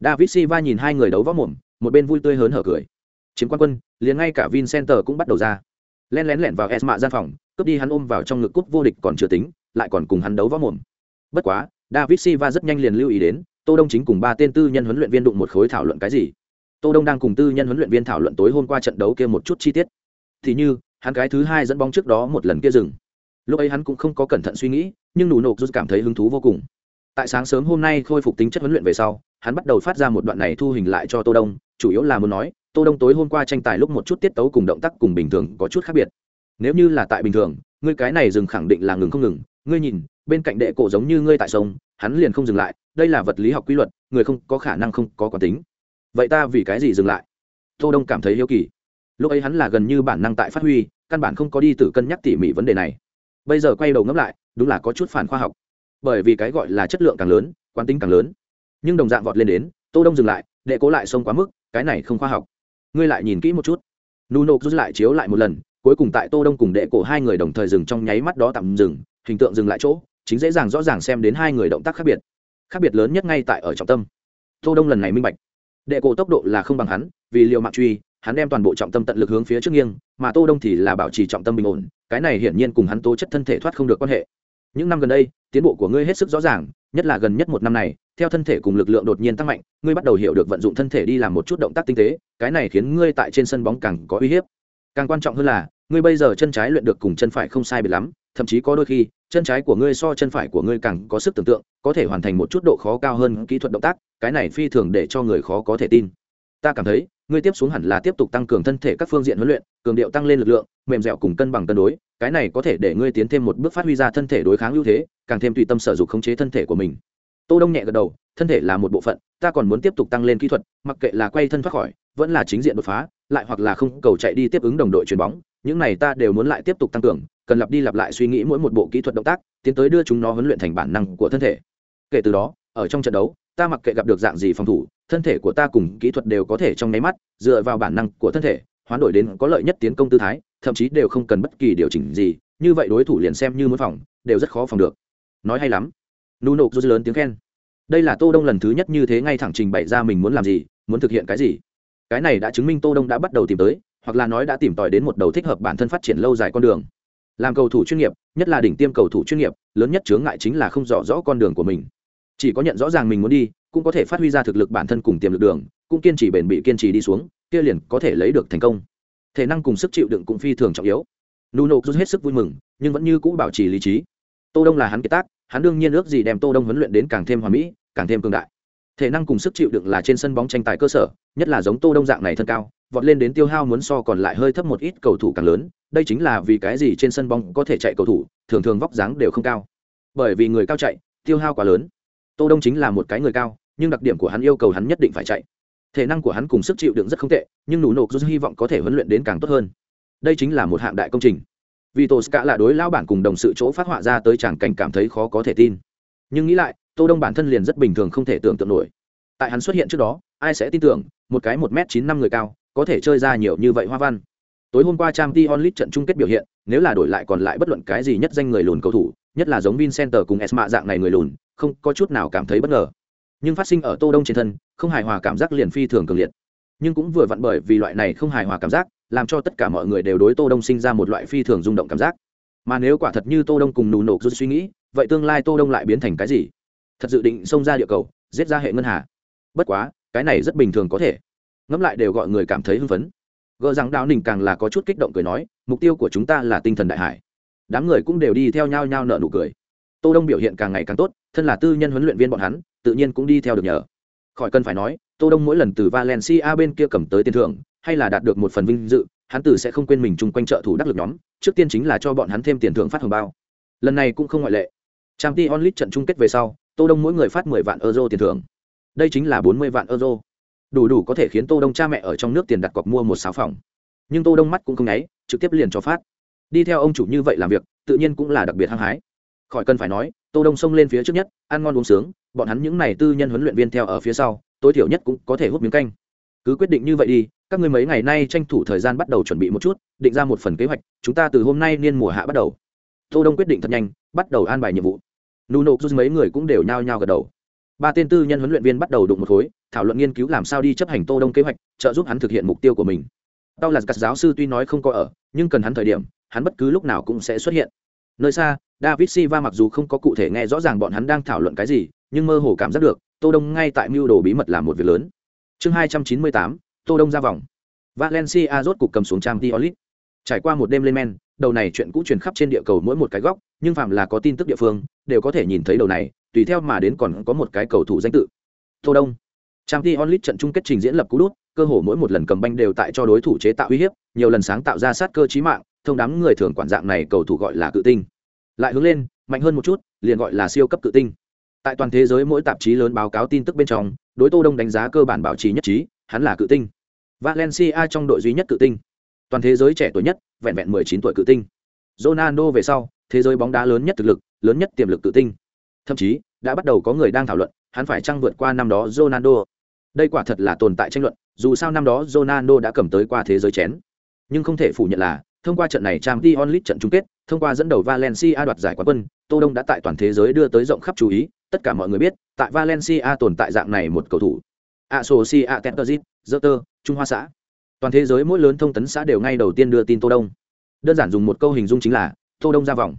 David silva nhìn hai người đấu võ mồm, một bên vui tươi hớn hở cười. Chiếm quan quân, liền ngay cả vincenter cũng bắt đầu ra. Len lén lẻn vào esma gian phòng, cướp đi hắn ôm vào trong ngực cúp vô địch còn chưa tính, lại còn cùng hắn đấu võ mồm. Bất quá, david silva rất nhanh liền lưu ý đến, tô đông chính cùng ba tên tư nhân huấn luyện viên đụng một khối thảo luận cái gì. Tô đông đang cùng tư nhân huấn luyện viên thảo luận tối hôm qua trận đấu kia một chút chi tiết. Thì như, hắn cái thứ hai dẫn bóng trước đó một lần kia dừng. Lúc ấy hắn cũng không có cẩn thận suy nghĩ, nhưng nụ nộp rút cảm thấy hứng thú vô cùng tại sáng sớm hôm nay khôi phục tính chất huấn luyện về sau, hắn bắt đầu phát ra một đoạn này thu hình lại cho tô đông, chủ yếu là muốn nói, tô đông tối hôm qua tranh tài lúc một chút tiết tấu cùng động tác cùng bình thường có chút khác biệt. Nếu như là tại bình thường, ngươi cái này dừng khẳng định là ngừng không ngừng, ngươi nhìn, bên cạnh đệ cổ giống như ngươi tại sông, hắn liền không dừng lại, đây là vật lý học quy luật, người không có khả năng không có quán tính. Vậy ta vì cái gì dừng lại? Tô đông cảm thấy hiếu kỳ. Lúc ấy hắn là gần như bản năng tại phát huy, căn bản không có đi tự cân nhắc tỉ mỉ vấn đề này. Bây giờ quay đầu ngẫm lại, đúng là có chút phản khoa học bởi vì cái gọi là chất lượng càng lớn, quán tính càng lớn. Nhưng đồng dạng vọt lên đến, tô đông dừng lại, đệ cố lại xông quá mức, cái này không khoa học. Ngươi lại nhìn kỹ một chút. Nuno rút lại chiếu lại một lần, cuối cùng tại tô đông cùng đệ cổ hai người đồng thời dừng trong nháy mắt đó tạm dừng, hình tượng dừng lại chỗ, chính dễ dàng rõ ràng xem đến hai người động tác khác biệt. Khác biệt lớn nhất ngay tại ở trọng tâm. Tô đông lần này minh bạch. Đệ cổ tốc độ là không bằng hắn, vì liều mạng truy, hắn đem toàn bộ trọng tâm tận lực hướng phía trước nghiêng, mà tô đông thì là bảo trì trọng tâm bình ổn, cái này hiển nhiên cùng hắn tố chất thân thể thoát không được quan hệ những năm gần đây, tiến bộ của ngươi hết sức rõ ràng, nhất là gần nhất một năm này, theo thân thể cùng lực lượng đột nhiên tăng mạnh, ngươi bắt đầu hiểu được vận dụng thân thể đi làm một chút động tác tinh tế, cái này khiến ngươi tại trên sân bóng càng có uy hiếp. Càng quan trọng hơn là, ngươi bây giờ chân trái luyện được cùng chân phải không sai biệt lắm, thậm chí có đôi khi, chân trái của ngươi so chân phải của ngươi càng có sức tưởng tượng, có thể hoàn thành một chút độ khó cao hơn kỹ thuật động tác, cái này phi thường để cho người khó có thể tin ta cảm thấy, ngươi tiếp xuống hẳn là tiếp tục tăng cường thân thể các phương diện huấn luyện, cường điệu tăng lên lực lượng, mềm dẻo cùng cân bằng cân đối, cái này có thể để ngươi tiến thêm một bước phát huy ra thân thể đối kháng ưu thế, càng thêm tùy tâm sở dục khống chế thân thể của mình. Tô đông nhẹ gật đầu, thân thể là một bộ phận, ta còn muốn tiếp tục tăng lên kỹ thuật, mặc kệ là quay thân thoát khỏi, vẫn là chính diện đột phá, lại hoặc là không cầu chạy đi tiếp ứng đồng đội chuyền bóng, những này ta đều muốn lại tiếp tục tăng cường, cần lặp đi lặp lại suy nghĩ mỗi một bộ kỹ thuật động tác, tiến tới đưa chúng nó huấn luyện thành bản năng của thân thể. Kể từ đó, ở trong trận đấu ta mặc kệ gặp được dạng gì phòng thủ, thân thể của ta cùng kỹ thuật đều có thể trong nháy mắt, dựa vào bản năng của thân thể, hoán đổi đến có lợi nhất tiến công tư thái, thậm chí đều không cần bất kỳ điều chỉnh gì, như vậy đối thủ liền xem như muốn phòng, đều rất khó phòng được. Nói hay lắm. Nuno rút lớn tiếng khen. Đây là tô đông lần thứ nhất như thế ngay thẳng trình bày ra mình muốn làm gì, muốn thực hiện cái gì. Cái này đã chứng minh tô đông đã bắt đầu tìm tới, hoặc là nói đã tìm tòi đến một đầu thích hợp bản thân phát triển lâu dài con đường. Làm cầu thủ chuyên nghiệp, nhất là đỉnh tiêm cầu thủ chuyên nghiệp, lớn nhất chướng ngại chính là không rõ rõ con đường của mình chỉ có nhận rõ ràng mình muốn đi, cũng có thể phát huy ra thực lực bản thân cùng tiềm lực đường, cũng kiên trì bền bỉ kiên trì đi xuống, kia liền có thể lấy được thành công. Thể năng cùng sức chịu đựng cũng phi thường trọng yếu. Nuno rút hết sức vui mừng, nhưng vẫn như cũ bảo trì lý trí. Tô đông là hắn kiệt tác, hắn đương nhiên ước gì đem tô đông huấn luyện đến càng thêm hoàn mỹ, càng thêm cường đại. Thể năng cùng sức chịu đựng là trên sân bóng tranh tài cơ sở, nhất là giống tô đông dạng này thân cao, vọt lên đến tiêu hao muốn so còn lại hơi thấp một ít cầu thủ càng lớn, đây chính là vì cái gì trên sân bóng có thể chạy cầu thủ, thường thường vóc dáng đều không cao. Bởi vì người cao chạy, tiêu hao quá lớn tô đông chính là một cái người cao, nhưng đặc điểm của hắn yêu cầu hắn nhất định phải chạy. Thể năng của hắn cùng sức chịu đựng rất không tệ, nhưng nụ nộp rất hy vọng có thể huấn luyện đến càng tốt hơn. Đây chính là một hạng đại công trình. Vì tô ska là đối lao bản cùng đồng sự chỗ phát họa ra tới chàng cảnh cảm thấy khó có thể tin. Nhưng nghĩ lại, tô đông bản thân liền rất bình thường không thể tưởng tượng nổi. Tại hắn xuất hiện trước đó, ai sẽ tin tưởng, một cái một m chín năm người cao, có thể chơi ra nhiều như vậy hoa văn. Tối hôm qua trang t onlit trận chung kết biểu hiện, nếu là đổi lại còn lại bất luận cái gì nhất danh người lùn cầu thủ, nhất là giống vincenter cùng esma dạng này người lùn không có chút nào cảm thấy bất ngờ. Nhưng phát sinh ở tô đông trên thân, không hài hòa cảm giác liền phi thường cường liệt. Nhưng cũng vừa vặn bởi vì loại này không hài hòa cảm giác, làm cho tất cả mọi người đều đối tô đông sinh ra một loại phi thường rung động cảm giác. Mà nếu quả thật như tô đông cùng nù nổ rút suy nghĩ, vậy tương lai tô đông lại biến thành cái gì? Thật dự định xông ra địa cầu, giết ra hệ ngân hà. Bất quá, cái này rất bình thường có thể. Ngẫm lại đều gọi người cảm thấy hưng phấn. Gỡ rằng đào ninh càng là có chút kích động cười nói, mục tiêu của chúng ta là tinh thần đại hải. Đám người cũng đều đi theo nhau nhau nợ nụ cười tô đông biểu hiện càng ngày càng tốt, thân là tư nhân huấn luyện viên bọn hắn, tự nhiên cũng đi theo được nhờ. Khỏi cần phải nói, tô đông mỗi lần từ valencia bên kia cầm tới tiền thưởng, hay là đạt được một phần vinh dự, hắn từ sẽ không quên mình chung quanh trợ thủ đắc lực nhóm, trước tiên chính là cho bọn hắn thêm tiền thưởng phát hồng bao. Lần này cũng không ngoại lệ. Trang t onlit trận chung kết về sau, tô đông mỗi người phát 10 vạn euro tiền thưởng. Đây chính là 40 vạn euro. Đủ đủ có thể khiến tô đông cha mẹ ở trong nước tiền đặt cọc mua một sáu phòng. Nhưng tô đông mắt cũng không nháy, trực tiếp liền cho phát. Đi theo ông chủ như vậy làm việc, tự nhiên cũng là đặc biệt hăng hái khỏi cần phải nói, tô đông xông lên phía trước nhất, ăn ngon uống sướng, bọn hắn những này tư nhân huấn luyện viên theo ở phía sau, tối thiểu nhất cũng có thể hút miếng canh. Cứ quyết định như vậy đi, các ngươi mấy ngày nay tranh thủ thời gian bắt đầu chuẩn bị một chút, định ra một phần kế hoạch, chúng ta từ hôm nay niên mùa hạ bắt đầu. Tô đông quyết định thật nhanh, bắt đầu an bài nhiệm vụ. Nuno rút mấy người cũng đều nhao nhao gật đầu. Ba tên tư nhân huấn luyện viên bắt đầu đụng một khối, thảo luận nghiên cứu làm sao đi chấp hành tô đông kế hoạch, trợ giúp hắn thực hiện mục tiêu của mình. Tao là các giáo sư tuy nói không có ở, nhưng cần hắn thời điểm, hắn bất cứ lúc nào cũng sẽ xuất hiện. Nơi xa david silva mặc dù không có cụ thể nghe rõ ràng bọn hắn đang thảo luận cái gì nhưng mơ hồ cảm giác được tô đông ngay tại mưu đồ bí mật làm một việc lớn. Chương 298, tô đông ra vòng. Valencia rốt cục cầm xuống trang Diolit. trải qua một đêm lên men đầu này chuyện cũ truyền khắp trên địa cầu mỗi một cái góc nhưng phạm là có tin tức địa phương đều có thể nhìn thấy đầu này tùy theo mà đến còn có một cái cầu thủ danh tự. Tô đông. Trang Diolit trận chung kết trình diễn lập cú đút cơ hồ mỗi một lần cầm banh đều tại cho đối thủ chế tạo uy hiếp nhiều lần sáng tạo ra sát cơ chí mạng thông đám người thường quản dạng này cầu thủ gọi là cự tinh lại hướng lên, mạnh hơn một chút, liền gọi là siêu cấp cự tinh. Tại toàn thế giới mỗi tạp chí lớn báo cáo tin tức bên trong, đối tô đông đánh giá cơ bản bảo trì nhất trí, hắn là cự tinh. Valencia trong đội duy nhất cự tinh. Toàn thế giới trẻ tuổi nhất, vẹn vẹn 19 tuổi cự tinh. Ronaldo về sau, thế giới bóng đá lớn nhất thực lực, lớn nhất tiềm lực cự tinh. Thậm chí, đã bắt đầu có người đang thảo luận, hắn phải chăng vượt qua năm đó ronaldo. Đây quả thật là tồn tại tranh luận, dù sao năm đó ronaldo đã cầm tới qua thế giới chén. Nhưng không thể phủ nhận là thông qua trận này trang t onlit trận chung kết thông qua dẫn đầu valencia đoạt giải quán quân tô đông đã tại toàn thế giới đưa tới rộng khắp chú ý tất cả mọi người biết tại valencia tồn tại dạng này một cầu thủ asocia teterzit Zotter, Trung Hoa xã. Toàn thế giới mỗi lớn thông tấn xã đều ngay đầu tiên đưa tin Tô Đông. Đơn giản dùng một câu hình dung chính là Tô Đông ra vòng.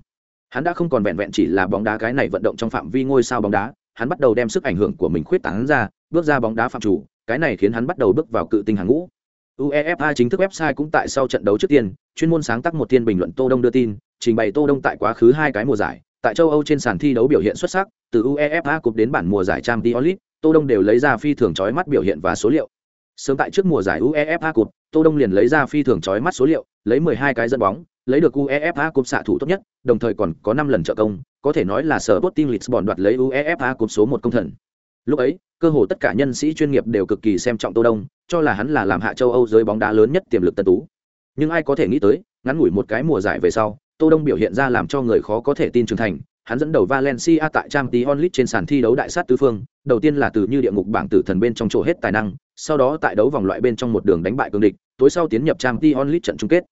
Hắn đã không còn vẹn vẹn chỉ là bóng đá cái này vận động trong phạm vi ngôi sao bóng đá, hắn bắt đầu đem sức ảnh hưởng của mình khuyết tán ra, bước ra bóng đá phạm chủ, cái này khiến hắn bắt đầu bước vào cự tinh hàng ngũ. UEFA chính thức website cũng tại sau trận đấu trước tiên, chuyên môn sáng tác một thiên bình luận Tô Đông đưa tin, trình bày Tô Đông tại quá khứ hai cái mùa giải, tại châu Âu trên sàn thi đấu biểu hiện xuất sắc, từ UEFA Cup đến bản mùa giải Champions League, Tô Đông đều lấy ra phi thường chói mắt biểu hiện và số liệu. Sớm tại trước mùa giải UEFA Cup, Tô Đông liền lấy ra phi thường chói mắt số liệu, lấy 12 cái dẫn bóng, lấy được UEFA Cup xạ thủ tốt nhất, đồng thời còn có 5 lần trợ công, có thể nói là sở Sporting Lisbon đoạt lấy UEFA Cup số 1 công thần. Lúc ấy, cơ hồ tất cả nhân sĩ chuyên nghiệp đều cực kỳ xem trọng Tô Đông, cho là hắn là làm hạ châu Âu giới bóng đá lớn nhất tiềm lực tân tú. Nhưng ai có thể nghĩ tới, ngắn ngủi một cái mùa giải về sau, Tô Đông biểu hiện ra làm cho người khó có thể tin trưởng thành, hắn dẫn đầu Valencia tại Champions League trên sàn thi đấu đại sát tứ phương, đầu tiên là từ như địa ngục bảng tử thần bên trong chỗ hết tài năng, sau đó tại đấu vòng loại bên trong một đường đánh bại cường địch, tối sau tiến nhập Champions League trận chung kết.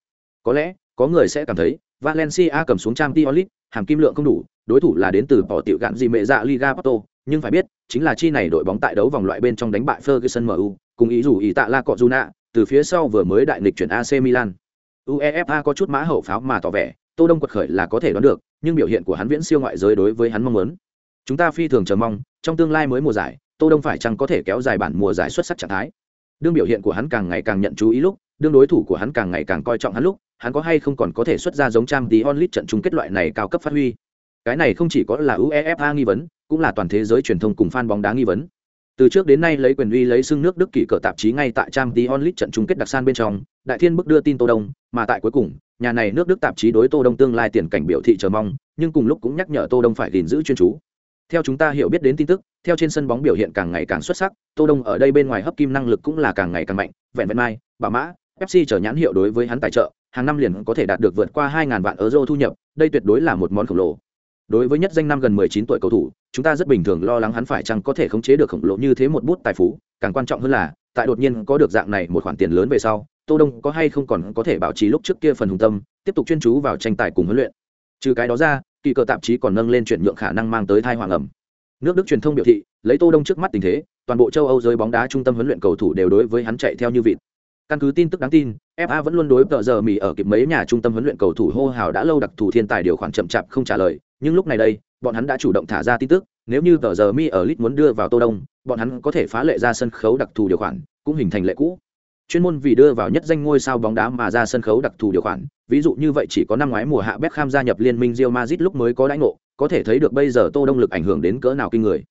Có lẽ, có người sẽ cảm thấy, Valencia cầm xuống Champions League, hàm kim lượng không đủ, đối thủ là đến từ bỏ tiểu gạn gì mẹ dạ Liga Porto, nhưng phải biết, chính là chi này đội bóng tại đấu vòng loại bên trong đánh bại Ferguson MU, cùng ý dù ý tạ La Cọ Juna, từ phía sau vừa mới đại nghịch chuyển AC Milan. UEFA có chút mã hậu pháo mà tỏ vẻ, Tô Đông quật khởi là có thể đoán được, nhưng biểu hiện của hắn viễn siêu ngoại giới đối với hắn mong muốn. Chúng ta phi thường chờ mong, trong tương lai mới mùa giải, Tô Đông phải chăng có thể kéo dài bản mùa giải xuất sắc trạng thái. Đương biểu hiện của hắn càng ngày càng nhận chú ý lúc, đương đối thủ của hắn càng ngày càng coi trọng hắn lúc, hắn có hay không còn có thể xuất ra giống trang tí onlit trận chung kết loại này cao cấp phát huy. Cái này không chỉ có là UEFA nghi vấn, cũng là toàn thế giới truyền thông cùng fan bóng đá nghi vấn. Từ trước đến nay lấy quyền uy lấy xưng nước Đức kỷ cờ tạp chí ngay tại trang tí trận chung kết đặc san bên trong, Đại Thiên bức đưa tin Tô Đông, mà tại cuối cùng, nhà này nước Đức tạp chí đối Tô Đông tương lai tiền cảnh biểu thị chờ mong, nhưng cùng lúc cũng nhắc nhở Tô Đông phải gìn giữ chuyên chú. Theo chúng ta hiểu biết đến tin tức, theo trên sân bóng biểu hiện càng ngày càng xuất sắc, Tô Đông ở đây bên ngoài hấp kim năng lực cũng là càng ngày càng mạnh, vẹn vẹn mai, bà mã, Pepsi trở nhãn hiệu đối với hắn tài trợ, hàng năm liền có thể đạt được vượt qua 2000 vạn euro thu nhập, đây tuyệt đối là một món khổng lồ. Đối với nhất danh năm gần 19 tuổi cầu thủ, chúng ta rất bình thường lo lắng hắn phải chăng có thể khống chế được khổng lồ như thế một bút tài phú, càng quan trọng hơn là, tại đột nhiên có được dạng này một khoản tiền lớn về sau, Tô Đông có hay không còn có thể bảo trì lúc trước kia phần hùng tâm, tiếp tục chuyên chú vào tranh tài cùng huấn luyện. Trừ cái đó ra, kỳ cờ tạp chí còn nâng lên chuyển nhượng khả năng mang tới thai hoàng ẩm. Nước Đức truyền thông biểu thị, lấy Tô Đông trước mắt tình thế, toàn bộ châu Âu giới bóng đá trung tâm huấn luyện cầu thủ đều đối với hắn chạy theo như vịt. Căn cứ tin tức đáng tin, FA vẫn luôn đối tờ giờ mỹ ở kịp mấy nhà trung tâm huấn luyện cầu thủ hô hào đã lâu đặc thù thiên tài điều khoản chậm chạp không trả lời, nhưng lúc này đây, bọn hắn đã chủ động thả ra tin tức, nếu như tờ giờ mi ở lit muốn đưa vào Tô Đông, bọn hắn có thể phá lệ ra sân khấu đặc thù điều khoản, cũng hình thành lệ cũ. Chuyên môn vì đưa vào nhất danh ngôi sao bóng đá mà ra sân khấu đặc thù điều khoản, ví dụ như vậy chỉ có năm ngoái mùa hạ Beckham gia nhập liên minh Real Madrid lúc mới có đãi ngộ, có thể thấy được bây giờ Tô Đông lực ảnh hưởng đến cỡ nào kinh người.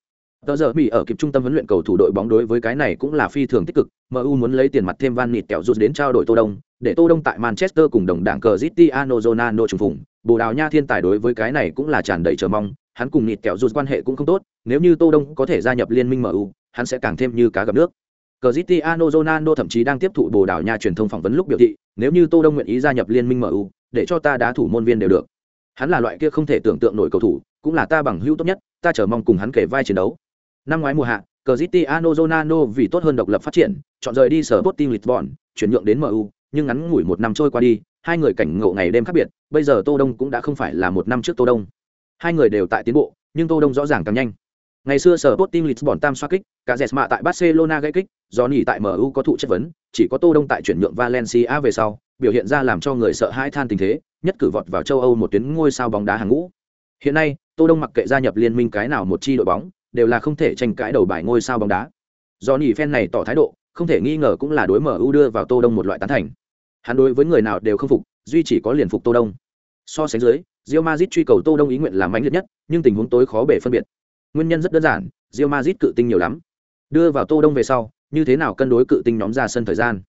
Tờ giờ bị ở kịp trung tâm huấn luyện cầu thủ đội bóng đối với cái này cũng là phi thường tích cực, MU muốn lấy tiền mặt thêm Van Nịt kẹo rút đến trao đổi Tô Đông, để Tô Đông tại Manchester cùng đồng đảng Cristiano Ronaldo trùng phùng. Bồ Đào Nha thiên tài đối với cái này cũng là tràn đầy chờ mong, hắn cùng Nịt kẹo rút quan hệ cũng không tốt, nếu như Tô Đông có thể gia nhập liên minh MU, hắn sẽ càng thêm như cá gặp nước. Cristiano Ronaldo thậm chí đang tiếp thụ Bồ Đào Nha truyền thông phỏng vấn lúc biểu thị, nếu như Tô Đông nguyện ý gia nhập liên minh MU, để cho ta đá thủ môn viên đều được. Hắn là loại kia không thể tưởng tượng nổi cầu thủ, cũng là ta bằng hữu tốt nhất, ta chờ mong cùng hắn kể vai chiến đấu. Năm ngoái mùa hạ, Cristiano Ronaldo vì tốt hơn độc lập phát triển, chọn rời đi sở Sporting Lisbon, chuyển nhượng đến MU, nhưng ngắn ngủi một năm trôi qua đi, hai người cảnh ngộ ngày đêm khác biệt, bây giờ Tô Đông cũng đã không phải là một năm trước Tô Đông. Hai người đều tại tiến bộ, nhưng Tô Đông rõ ràng càng nhanh. Ngày xưa sở Sporting Lisbon tam xoá kích, cả Jesma tại Barcelona gây kích, do tại MU có thụ chất vấn, chỉ có Tô Đông tại chuyển nhượng Valencia về sau, biểu hiện ra làm cho người sợ hãi than tình thế, nhất cử vọt vào châu Âu một tuyến ngôi sao bóng đá hàng ngũ. Hiện nay, Tô Đông mặc kệ gia nhập liên minh cái nào một chi đội bóng, đều là không thể tranh cãi đầu bài ngôi sao bóng đá. Do nhỉ fan này tỏ thái độ, không thể nghi ngờ cũng là đối MU đưa vào Tô Đông một loại tán thành. Hắn đối với người nào đều không phục, duy chỉ có liền phục Tô Đông. So sánh dưới, Real Madrid truy cầu Tô Đông ý nguyện là mạnh liệt nhất, nhưng tình huống tối khó bể phân biệt. Nguyên nhân rất đơn giản, Real Madrid cự tinh nhiều lắm. Đưa vào Tô Đông về sau, như thế nào cân đối cự tinh nhóm ra sân thời gian.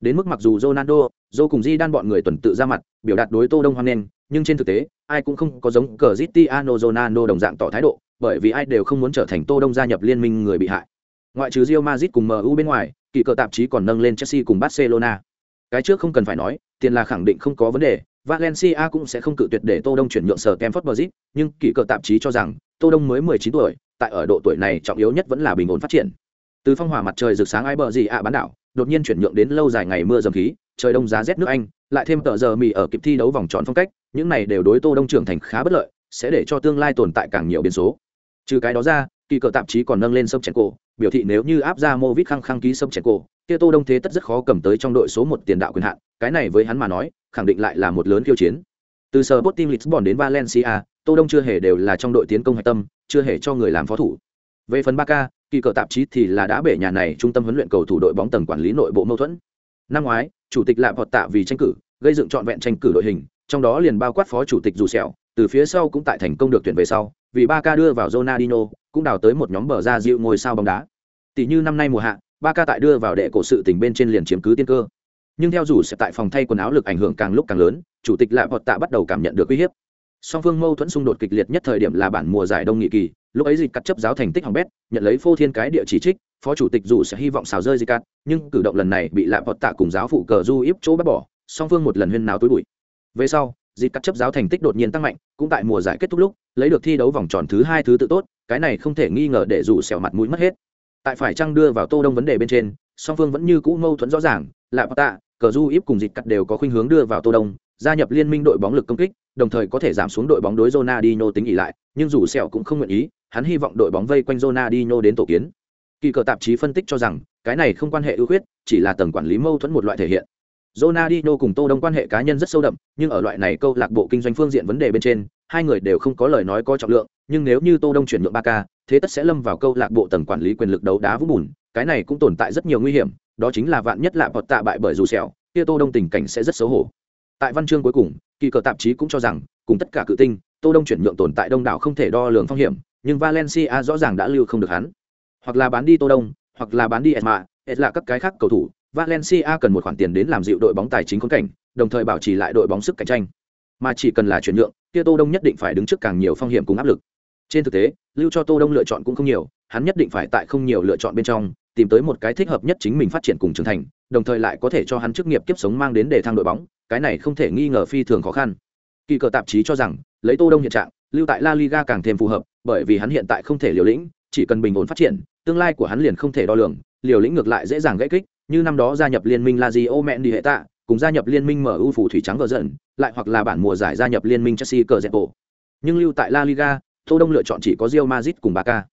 Đến mức mặc dù Ronaldo, Zô cùng Di đan bọn người tuần tự ra mặt, biểu đạt đối Tô Đông hoan nghênh, nhưng trên thực tế, ai cũng không có giống Cristiano Ronaldo đồng dạng tỏ thái độ, bởi vì ai đều không muốn trở thành Tô Đông gia nhập liên minh người bị hại. Ngoại trừ Real Madrid cùng MU bên ngoài, kỳ cờ tạp chí còn nâng lên Chelsea cùng Barcelona. Cái trước không cần phải nói, tiền là khẳng định không có vấn đề, Valencia cũng sẽ không cự tuyệt để Tô Đông chuyển nhượng sở Stamford Bridge, nhưng kỳ cờ tạp chí cho rằng, Tô Đông mới 19 tuổi, tại ở độ tuổi này trọng yếu nhất vẫn là bình ổn phát triển. Từ phong hỏa mặt trời rực sáng ai bờ gì ạ bán đảo, đột nhiên chuyển nhượng đến lâu dài ngày mưa dầm khí, trời đông giá rét nước Anh, lại thêm tờ giờ mì ở kịp thi đấu vòng tròn phong cách, những này đều đối Tô Đông trưởng thành khá bất lợi, sẽ để cho tương lai tồn tại càng nhiều biến số. Trừ cái đó ra, kỳ cờ tạp chí còn nâng lên sông chèn cổ, biểu thị nếu như áp ra Movit khăng khăng ký sông chèn cổ, kia Tô Đông thế tất rất khó cầm tới trong đội số một tiền đạo quyền hạn, cái này với hắn mà nói, khẳng định lại là một lớn khiêu chiến. Từ Sporting Lisbon đến Valencia, Tô Đông chưa hề đều là trong đội tiến công hạch tâm, chưa hề cho người làm phó thủ. Về phần Barca, kỳ cờ tạp chí thì là đã bể nhà này trung tâm huấn luyện cầu thủ đội bóng tầng quản lý nội bộ mâu thuẫn. Năm ngoái, chủ tịch lạm hoạt tạ vì tranh cử, gây dựng trọn vẹn tranh cử đội hình, trong đó liền bao quát phó chủ tịch dù sẹo, từ phía sau cũng tại thành công được tuyển về sau, vì ca đưa vào Ronaldinho, cũng đào tới một nhóm bờ ra dịu ngôi sao bóng đá. Tỷ như năm nay mùa hạ, ba ca tại đưa vào đệ cổ sự tình bên trên liền chiếm cứ tiên cơ. Nhưng theo dù sẽ tại phòng thay quần áo lực ảnh hưởng càng lúc càng lớn, chủ tịch lạm bọt tạ bắt đầu cảm nhận được uy hiếp. Song phương mâu thuẫn xung đột kịch liệt nhất thời điểm là bản mùa giải đông nghị kỳ, lúc ấy dịch cắt chấp giáo thành tích hỏng bét nhận lấy phô thiên cái địa chỉ trích phó chủ tịch dù sẽ hy vọng xào rơi dịch cắt nhưng cử động lần này bị lạm vọt tạ cùng giáo phụ cờ du íp chỗ bắt bỏ song phương một lần huyên nào tối bụi về sau dịp cắt chấp giáo thành tích đột nhiên tăng mạnh cũng tại mùa giải kết thúc lúc lấy được thi đấu vòng tròn thứ hai thứ tự tốt cái này không thể nghi ngờ để dù xẻo mặt mũi mất hết tại phải chăng đưa vào tô đông vấn đề bên trên song phương vẫn như cũ mâu thuẫn rõ ràng Lạ tạ cờ du íp cùng dịp cắt đều có khuynh hướng đưa vào tô đông gia nhập liên minh đội bóng lực công kích đồng thời có thể giảm xuống đội bóng đối Ronaldinho tính ỉ lại nhưng dù sẹo cũng không nguyện ý hắn hy vọng đội bóng vây quanh Ronaldinho đến tổ kiến. Kỳ cờ tạp chí phân tích cho rằng, cái này không quan hệ ưu khuyết, chỉ là tầng quản lý mâu thuẫn một loại thể hiện. Ronaldinho cùng Tô Đông quan hệ cá nhân rất sâu đậm, nhưng ở loại này câu lạc bộ kinh doanh phương diện vấn đề bên trên, hai người đều không có lời nói có trọng lượng, nhưng nếu như Tô Đông chuyển nhượng Barca, thế tất sẽ lâm vào câu lạc bộ tầng quản lý quyền lực đấu đá vũng bùn, cái này cũng tồn tại rất nhiều nguy hiểm, đó chính là vạn nhất lạ bọt tạ bại bởi dù sẹo, kia Tô Đông tình cảnh sẽ rất xấu hổ. Tại văn chương cuối cùng, kỳ cờ tạp chí cũng cho rằng, cùng tất cả cự tinh, Tô Đông chuyển nhượng tồn tại đông đảo không thể đo lường phong hiểm, nhưng Valencia rõ ràng đã lưu không được hắn. Hoặc là bán đi Tô Đông, hoặc là bán đi Esma, hết là các cái khác cầu thủ, Valencia cần một khoản tiền đến làm dịu đội bóng tài chính khốn cảnh, đồng thời bảo trì lại đội bóng sức cạnh tranh. Mà chỉ cần là chuyển nhượng, kia Tô Đông nhất định phải đứng trước càng nhiều phong hiểm cùng áp lực. Trên thực tế, lưu cho Tô Đông lựa chọn cũng không nhiều, hắn nhất định phải tại không nhiều lựa chọn bên trong, tìm tới một cái thích hợp nhất chính mình phát triển cùng trưởng thành, đồng thời lại có thể cho hắn chức nghiệp kiếp sống mang đến để thăng đội bóng, cái này không thể nghi ngờ phi thường khó khăn. Kỳ cờ tạp chí cho rằng, lấy Tô Đông hiện trạng, lưu tại La Liga càng thêm phù hợp, bởi vì hắn hiện tại không thể liều lĩnh, chỉ cần bình ổn phát triển, tương lai của hắn liền không thể đo lường, liều lĩnh ngược lại dễ dàng gãy kích, như năm đó gia nhập liên minh Lazio mẹn đi hệ tạ, cùng gia nhập liên minh MU phủ thủy trắng vợ giận, lại hoặc là bản mùa giải gia nhập liên minh Chelsea cờ dẹp bộ. Nhưng lưu tại La Liga, Tô Đông lựa chọn chỉ có Real Madrid cùng Barca.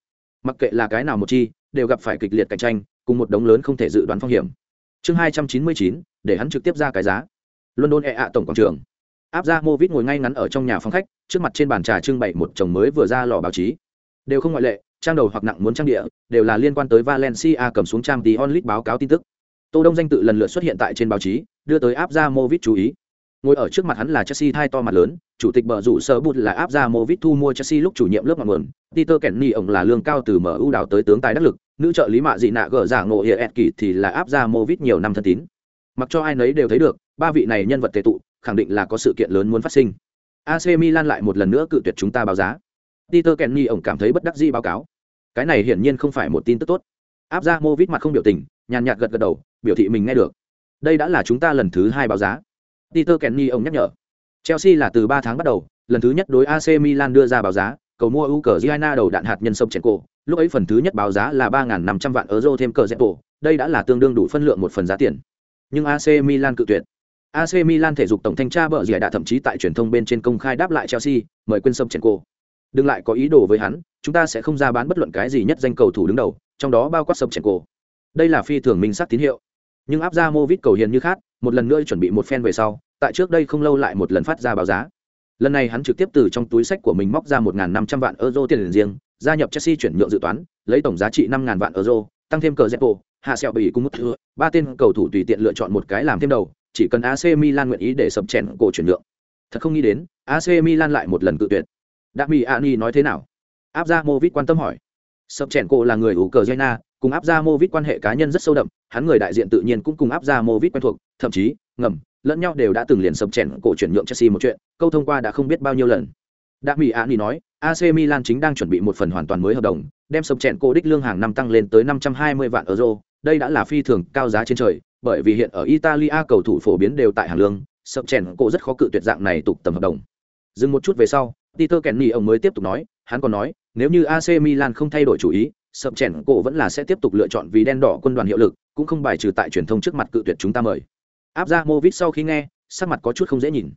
Mặc kệ là cái nào một chi, đều gặp phải kịch liệt cạnh tranh, cùng một đống lớn không thể dự đoán phong hiểm. Chương 299, để hắn trực tiếp ra cái giá. London EA tổng quảng trường áp ra mô vít ngồi ngay ngắn ở trong nhà phòng khách trước mặt trên bàn trà trưng bày một chồng mới vừa ra lò báo chí đều không ngoại lệ trang đầu hoặc nặng muốn trang địa đều là liên quan tới valencia cầm xuống trang The onlit báo cáo tin tức tô đông danh tự lần lượt xuất hiện tại trên báo chí đưa tới áp ra vít chú ý ngồi ở trước mặt hắn là chelsea thai to mặt lớn chủ tịch bờ rủ sở bút là áp ra vít thu mua chelsea lúc chủ nhiệm lớp ngọn nguồn peter kenny ông là lương cao từ mu đào tới tướng tài đắc lực nữ trợ lý mạ dị nạ gở giả ngộ hiệp kỳ thì là áp ra vít nhiều năm thân tín mặc cho ai nấy đều thấy được ba vị này nhân vật tề tụ khẳng định là có sự kiện lớn muốn phát sinh. AC Milan lại một lần nữa cự tuyệt chúng ta báo giá. Peter Kenny ông cảm thấy bất đắc dĩ báo cáo. Cái này hiển nhiên không phải một tin tức tốt. Áp ra mặt không biểu tình, nhàn nhạt gật gật đầu, biểu thị mình nghe được. Đây đã là chúng ta lần thứ hai báo giá. Peter Kenny ông nhắc nhở. Chelsea là từ ba tháng bắt đầu, lần thứ nhất đối AC Milan đưa ra báo giá, cầu mua Ukraine đầu đạn hạt nhân sông cổ. lúc ấy phần thứ nhất báo giá là 3.500 vạn euro thêm cờ Zepo, đây đã là tương đương đủ phân lượng một phần giá tiền. Nhưng AC Milan cự tuyệt. AC Milan thể dục tổng thanh tra bợ rỉa đã thậm chí tại truyền thông bên trên công khai đáp lại Chelsea, mời quên sâm cổ Đừng lại có ý đồ với hắn, chúng ta sẽ không ra bán bất luận cái gì nhất danh cầu thủ đứng đầu, trong đó bao quát sâm cổ đây là phi thường minh sắc tín hiệu. Nhưng áp ra vít cầu hiền như khác, một lần nữa chuẩn bị một phen về sau, tại trước đây không lâu lại một lần phát ra báo giá. lần này hắn trực tiếp từ trong túi sách của mình móc ra một năm trăm vạn euro tiền riêng gia nhập chelsea chuyển nhượng dự toán lấy tổng giá trị năm vạn euro tăng thêm cờ zepo hạ sẹo bị cùng một thưa ba tên cầu thủ tùy tiện lựa chọn một cái làm thêm đầu chỉ cần ac milan nguyện ý để sập chèn cổ chuyển nhượng thật không nghĩ đến ac milan lại một lần cự tuyệt đã bị ani nói thế nào áp ra vít quan tâm hỏi sập chèn cổ là người ủ cờ jena cùng áp ra vít quan hệ cá nhân rất sâu đậm, hắn người đại diện tự nhiên cũng cùng áp ra vít quen thuộc, thậm chí, ngầm, lẫn nhau đều đã từng liền sập chèn cổ chuyển nhượng chelsea một chuyện, câu thông qua đã không biết bao nhiêu lần. Đã bị ani nói ac milan chính đang chuẩn bị một phần hoàn toàn mới hợp đồng, đem sập chèn cổ đích lương hàng năm tăng lên tới 520 vạn euro, đây đã là phi thường cao giá trên trời, bởi vì hiện ở italia cầu thủ phổ biến đều tại hàng lương, sập chèn cổ rất khó cự tuyệt dạng này tục tầm hợp đồng. Dừng một chút về sau, peter kenny ông mới tiếp tục nói, hắn còn nói, nếu như ac milan không thay đổi chủ ý sập chèn cổ vẫn là sẽ tiếp tục lựa chọn vì đen đỏ quân đoàn hiệu lực, cũng không bài trừ tại truyền thông trước mặt cự tuyệt chúng ta mời. Áp ra movit sau khi nghe, sắc mặt có chút không dễ nhìn.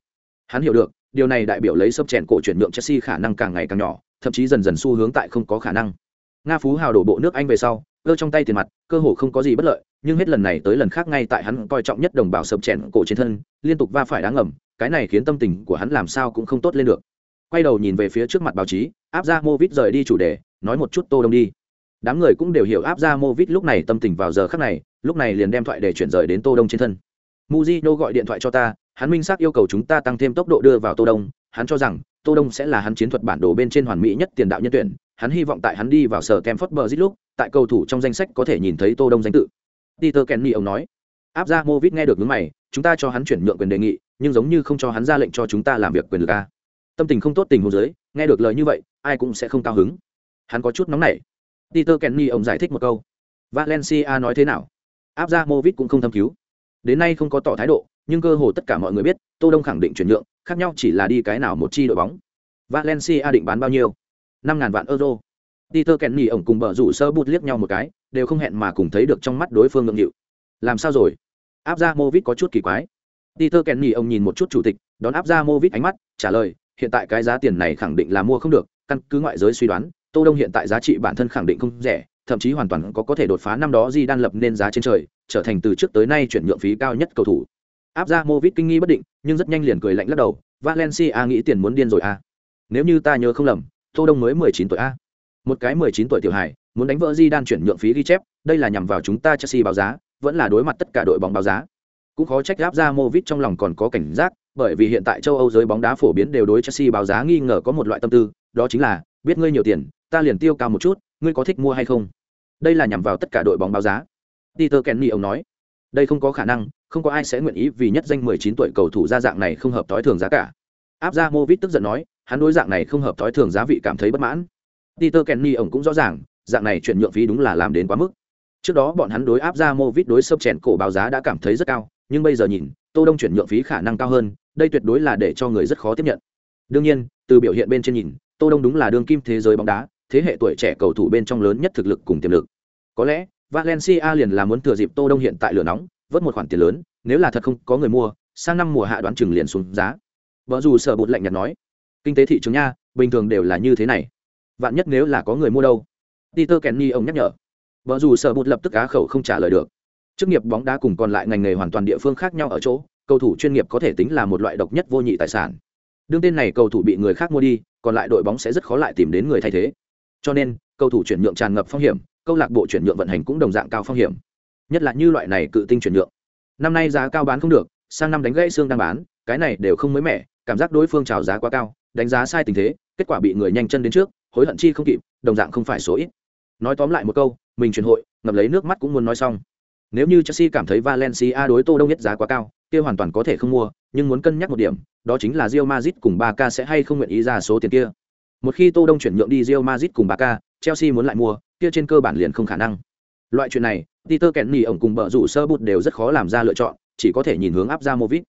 Hắn hiểu được, điều này đại biểu lấy sập chèn cổ chuyển nhượng chelsea khả năng càng ngày càng nhỏ, thậm chí dần dần xu hướng tại không có khả năng. Nga phú hào đổ bộ nước anh về sau, ơ trong tay tiền mặt, cơ hồ không có gì bất lợi, nhưng hết lần này tới lần khác ngay tại hắn coi trọng nhất đồng bào sập chèn cổ trên thân, liên tục va phải đáng ngầm, cái này khiến tâm tình của hắn làm sao cũng không tốt lên được. Quay đầu nhìn về phía trước mặt báo chí áp ra mô vít rời đi chủ đề, nói một chút tô đông đi đám người cũng đều hiểu áp ra mô vít lúc này tâm tình vào giờ khắc này, lúc này liền đem thoại để chuyển rời đến tô đông trên thân. Muzino gọi điện thoại cho ta, hắn minh xác yêu cầu chúng ta tăng thêm tốc độ đưa vào tô đông, hắn cho rằng tô đông sẽ là hắn chiến thuật bản đồ bên trên hoàn mỹ nhất tiền đạo nhân tuyển, hắn hy vọng tại hắn đi vào sở kem phất bờ lúc, tại cầu thủ trong danh sách có thể nhìn thấy tô đông danh tự. Peter kenny ông nói. Áp ra mô vít nghe được hướng mày, chúng ta cho hắn chuyển nhượng quyền đề nghị, nhưng giống như không cho hắn ra lệnh cho chúng ta làm việc quyền lực a. Tâm tình không tốt tình huống dưới, nghe được lời như vậy, ai cũng sẽ không cao hứng. Hắn có chút nóng nảy peter kenny ông giải thích một câu. Valencia nói thế nào? Abramovich cũng không thâm cứu. Đến nay không có tỏ thái độ, nhưng cơ hồ tất cả mọi người biết, tô đông khẳng định chuyển nhượng, khác nhau chỉ là đi cái nào một chi đội bóng. Valencia định bán bao nhiêu? Năm ngàn vạn euro. Peter kenny ổng cùng bờ rủ sơ bút liếc nhau một cái, đều không hẹn mà cùng thấy được trong mắt đối phương ngượng nghịu. Làm sao rồi? Abramovich có chút kỳ quái. Peter kenny ông nhìn một chút chủ tịch, đón Abramovich ánh mắt, trả lời, hiện tại cái giá tiền này khẳng định là mua không được, căn cứ ngoại giới suy đoán tô đông hiện tại giá trị bản thân khẳng định không rẻ, thậm chí hoàn toàn có có thể đột phá năm đó di đan lập nên giá trên trời, trở thành từ trước tới nay chuyển nhượng phí cao nhất cầu thủ. Áp ra movit kinh nghi bất định, nhưng rất nhanh liền cười lạnh lắc đầu, valencia nghĩ tiền muốn điên rồi à? Nếu như ta nhớ không lầm, tô đông mới mười chín tuổi a một cái mười chín tuổi tiểu hải muốn đánh vỡ di đan chuyển nhượng phí ghi chép, đây là nhằm vào chúng ta chelsea báo giá, vẫn là đối mặt tất cả đội bóng báo giá. Cũng khó trách áp ra movit trong lòng còn có cảnh giác, bởi vì hiện tại châu âu giới bóng đá phổ biến đều đối chelsea báo giá nghi ngờ có một loại tâm tư, đó chính là, biết ngươi nhiều tiền ta liền tiêu cao một chút, ngươi có thích mua hay không? Đây là nhằm vào tất cả đội bóng báo giá. Peter kenny ông nói. Đây không có khả năng, không có ai sẽ nguyện ý vì nhất danh 19 tuổi cầu thủ ra dạng này không hợp tối thường giá cả. Áp ra movit tức giận nói, hắn đối dạng này không hợp thói thường giá vị cảm thấy bất mãn. Peter kenny ông cũng rõ ràng, dạng này chuyển nhượng phí đúng là làm đến quá mức. Trước đó bọn hắn đối áp ra đối sập chèn cổ báo giá đã cảm thấy rất cao, nhưng bây giờ nhìn, tô đông chuyển nhượng phí khả năng cao hơn, đây tuyệt đối là để cho người rất khó tiếp nhận. Đương nhiên, từ biểu hiện bên trên nhìn, tô đông đúng là đương kim thế giới bóng đá thế hệ tuổi trẻ cầu thủ bên trong lớn nhất thực lực cùng tiềm lực. Có lẽ, valencia liền là muốn thừa dịp tô đông hiện tại lửa nóng, vớt một khoản tiền lớn, nếu là thật không có người mua, sang năm mùa hạ đoán chừng liền xuống giá. Vợ dù sở bột lạnh nhạt nói, kinh tế thị trường nha, bình thường đều là như thế này. Vạn nhất nếu là có người mua đâu? Peter kenny ông nhắc nhở. Vợ dù sở bột lập tức á khẩu không trả lời được. Chức nghiệp bóng đá cùng còn lại ngành nghề hoàn toàn địa phương khác nhau ở chỗ, cầu thủ chuyên nghiệp có thể tính là một loại độc nhất vô nhị tài sản. Đương tên này cầu thủ bị người khác mua đi, còn lại đội bóng sẽ rất khó lại tìm đến người thay thế cho nên, cầu thủ chuyển nhượng tràn ngập phong hiểm, câu lạc bộ chuyển nhượng vận hành cũng đồng dạng cao phong hiểm. Nhất là như loại này cự tinh chuyển nhượng. Năm nay giá cao bán không được, sang năm đánh gãy xương đang bán, cái này đều không mới mẻ, cảm giác đối phương trào giá quá cao, đánh giá sai tình thế, kết quả bị người nhanh chân đến trước, hối hận chi không kịp, đồng dạng không phải số ít. Nói tóm lại một câu, mình chuyển hội, ngập lấy nước mắt cũng muốn nói xong. Nếu như chelsea cảm thấy valencia đối tô đông nhất giá quá cao, kia hoàn toàn có thể không mua, nhưng muốn cân nhắc một điểm, đó chính là Real Madrid cùng Barca sẽ hay không nguyện ý ra số tiền kia một khi tô đông chuyển nhượng đi Real Madrid cùng Barca, chelsea muốn lại mua, kia trên cơ bản liền không khả năng. Loại chuyện này, peter kenny ổng cùng bợ rủ sơ bút đều rất khó làm ra lựa chọn, chỉ có thể nhìn hướng áp ra movit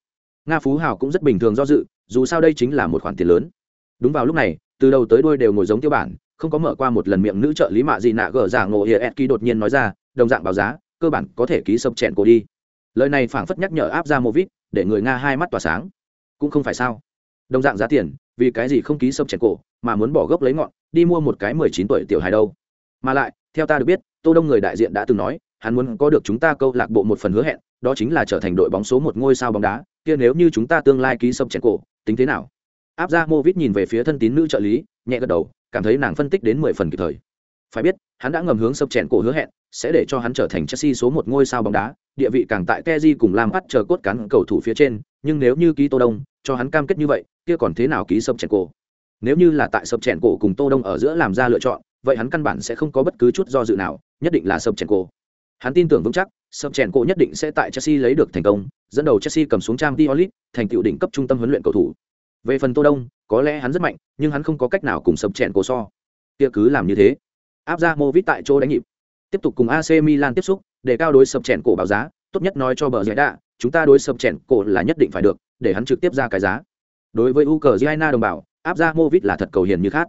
nga phú hào cũng rất bình thường do dự, dù sao đây chính là một khoản tiền lớn. Đúng vào lúc này, từ đầu tới đuôi đều ngồi giống tiêu bản, không có mở qua một lần miệng nữ trợ lý mạ gì nạ gở giả ngộ hiệa Etki đột nhiên nói ra, đồng dạng báo giá, cơ bản có thể ký sập chèn cô đi. Lời này phảng phất nhắc nhở áp ra movit để người nga hai mắt tỏa sáng. Cũng không phải sao? Đồng dạng giá tiền, vì cái gì không ký sâm chèn cổ, mà muốn bỏ gốc lấy ngọn, đi mua một cái mười chín tuổi tiểu hài đâu. Mà lại, theo ta được biết, tô đông người đại diện đã từng nói, hắn muốn có được chúng ta câu lạc bộ một phần hứa hẹn, đó chính là trở thành đội bóng số một ngôi sao bóng đá, kia nếu như chúng ta tương lai ký sâm chèn cổ, tính thế nào? Áp ra mô vít nhìn về phía thân tín nữ trợ lý, nhẹ gật đầu, cảm thấy nàng phân tích đến mười phần kịp thời phải biết, hắn đã ngầm hướng sập chèn cổ hứa hẹn, sẽ để cho hắn trở thành chelsea số một ngôi sao bóng đá. Địa vị càng tại keji cùng lam bắt chờ cốt cán cầu thủ phía trên, nhưng nếu như ký tô đông, cho hắn cam kết như vậy, kia còn thế nào ký sập chèn cổ? Nếu như là tại sập chèn cổ cùng tô đông ở giữa làm ra lựa chọn, vậy hắn căn bản sẽ không có bất cứ chút do dự nào, nhất định là sập chèn cổ. Hắn tin tưởng vững chắc, sập chèn cổ nhất định sẽ tại chelsea lấy được thành công, dẫn đầu chelsea cầm xuống trang diolit thành tựu đỉnh cấp trung tâm huấn luyện cầu thủ. Về phần tô đông, có lẽ hắn rất mạnh, nhưng hắn không có cách nào cùng sập chèn cổ so. Kia cứ làm như thế áp ra Movit tại chỗ đánh nhịp. Tiếp tục cùng AC Milan tiếp xúc, để cao đối sập chèn cổ báo giá, tốt nhất nói cho bờ giải đạ chúng ta đối sập chèn cổ là nhất định phải được, để hắn trực tiếp ra cái giá. Đối với Ukraine đồng bào, áp ra Movit là thật cầu hiền như khác.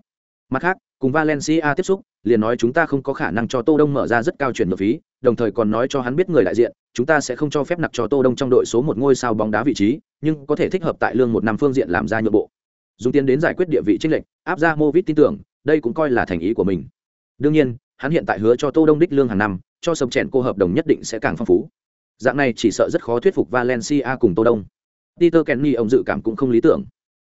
Mặt khác, cùng Valencia tiếp xúc, liền nói chúng ta không có khả năng cho Tô Đông mở ra rất cao chuyển nhượng phí, đồng thời còn nói cho hắn biết người đại diện, chúng ta sẽ không cho phép nặc cho Tô Đông trong đội số một ngôi sao bóng đá vị trí, nhưng có thể thích hợp tại lương một năm phương diện làm ra nhượng bộ. Dùng tiền đến giải quyết địa vị tranh lệch, áp ra Movit tin tưởng, đây cũng coi là thành ý của mình đương nhiên, hắn hiện tại hứa cho tô đông đích lương hàng năm, cho sầm chèn cô hợp đồng nhất định sẽ càng phong phú. Dạng này chỉ sợ rất khó thuyết phục valencia cùng tô đông. Peter kenny ông dự cảm cũng không lý tưởng.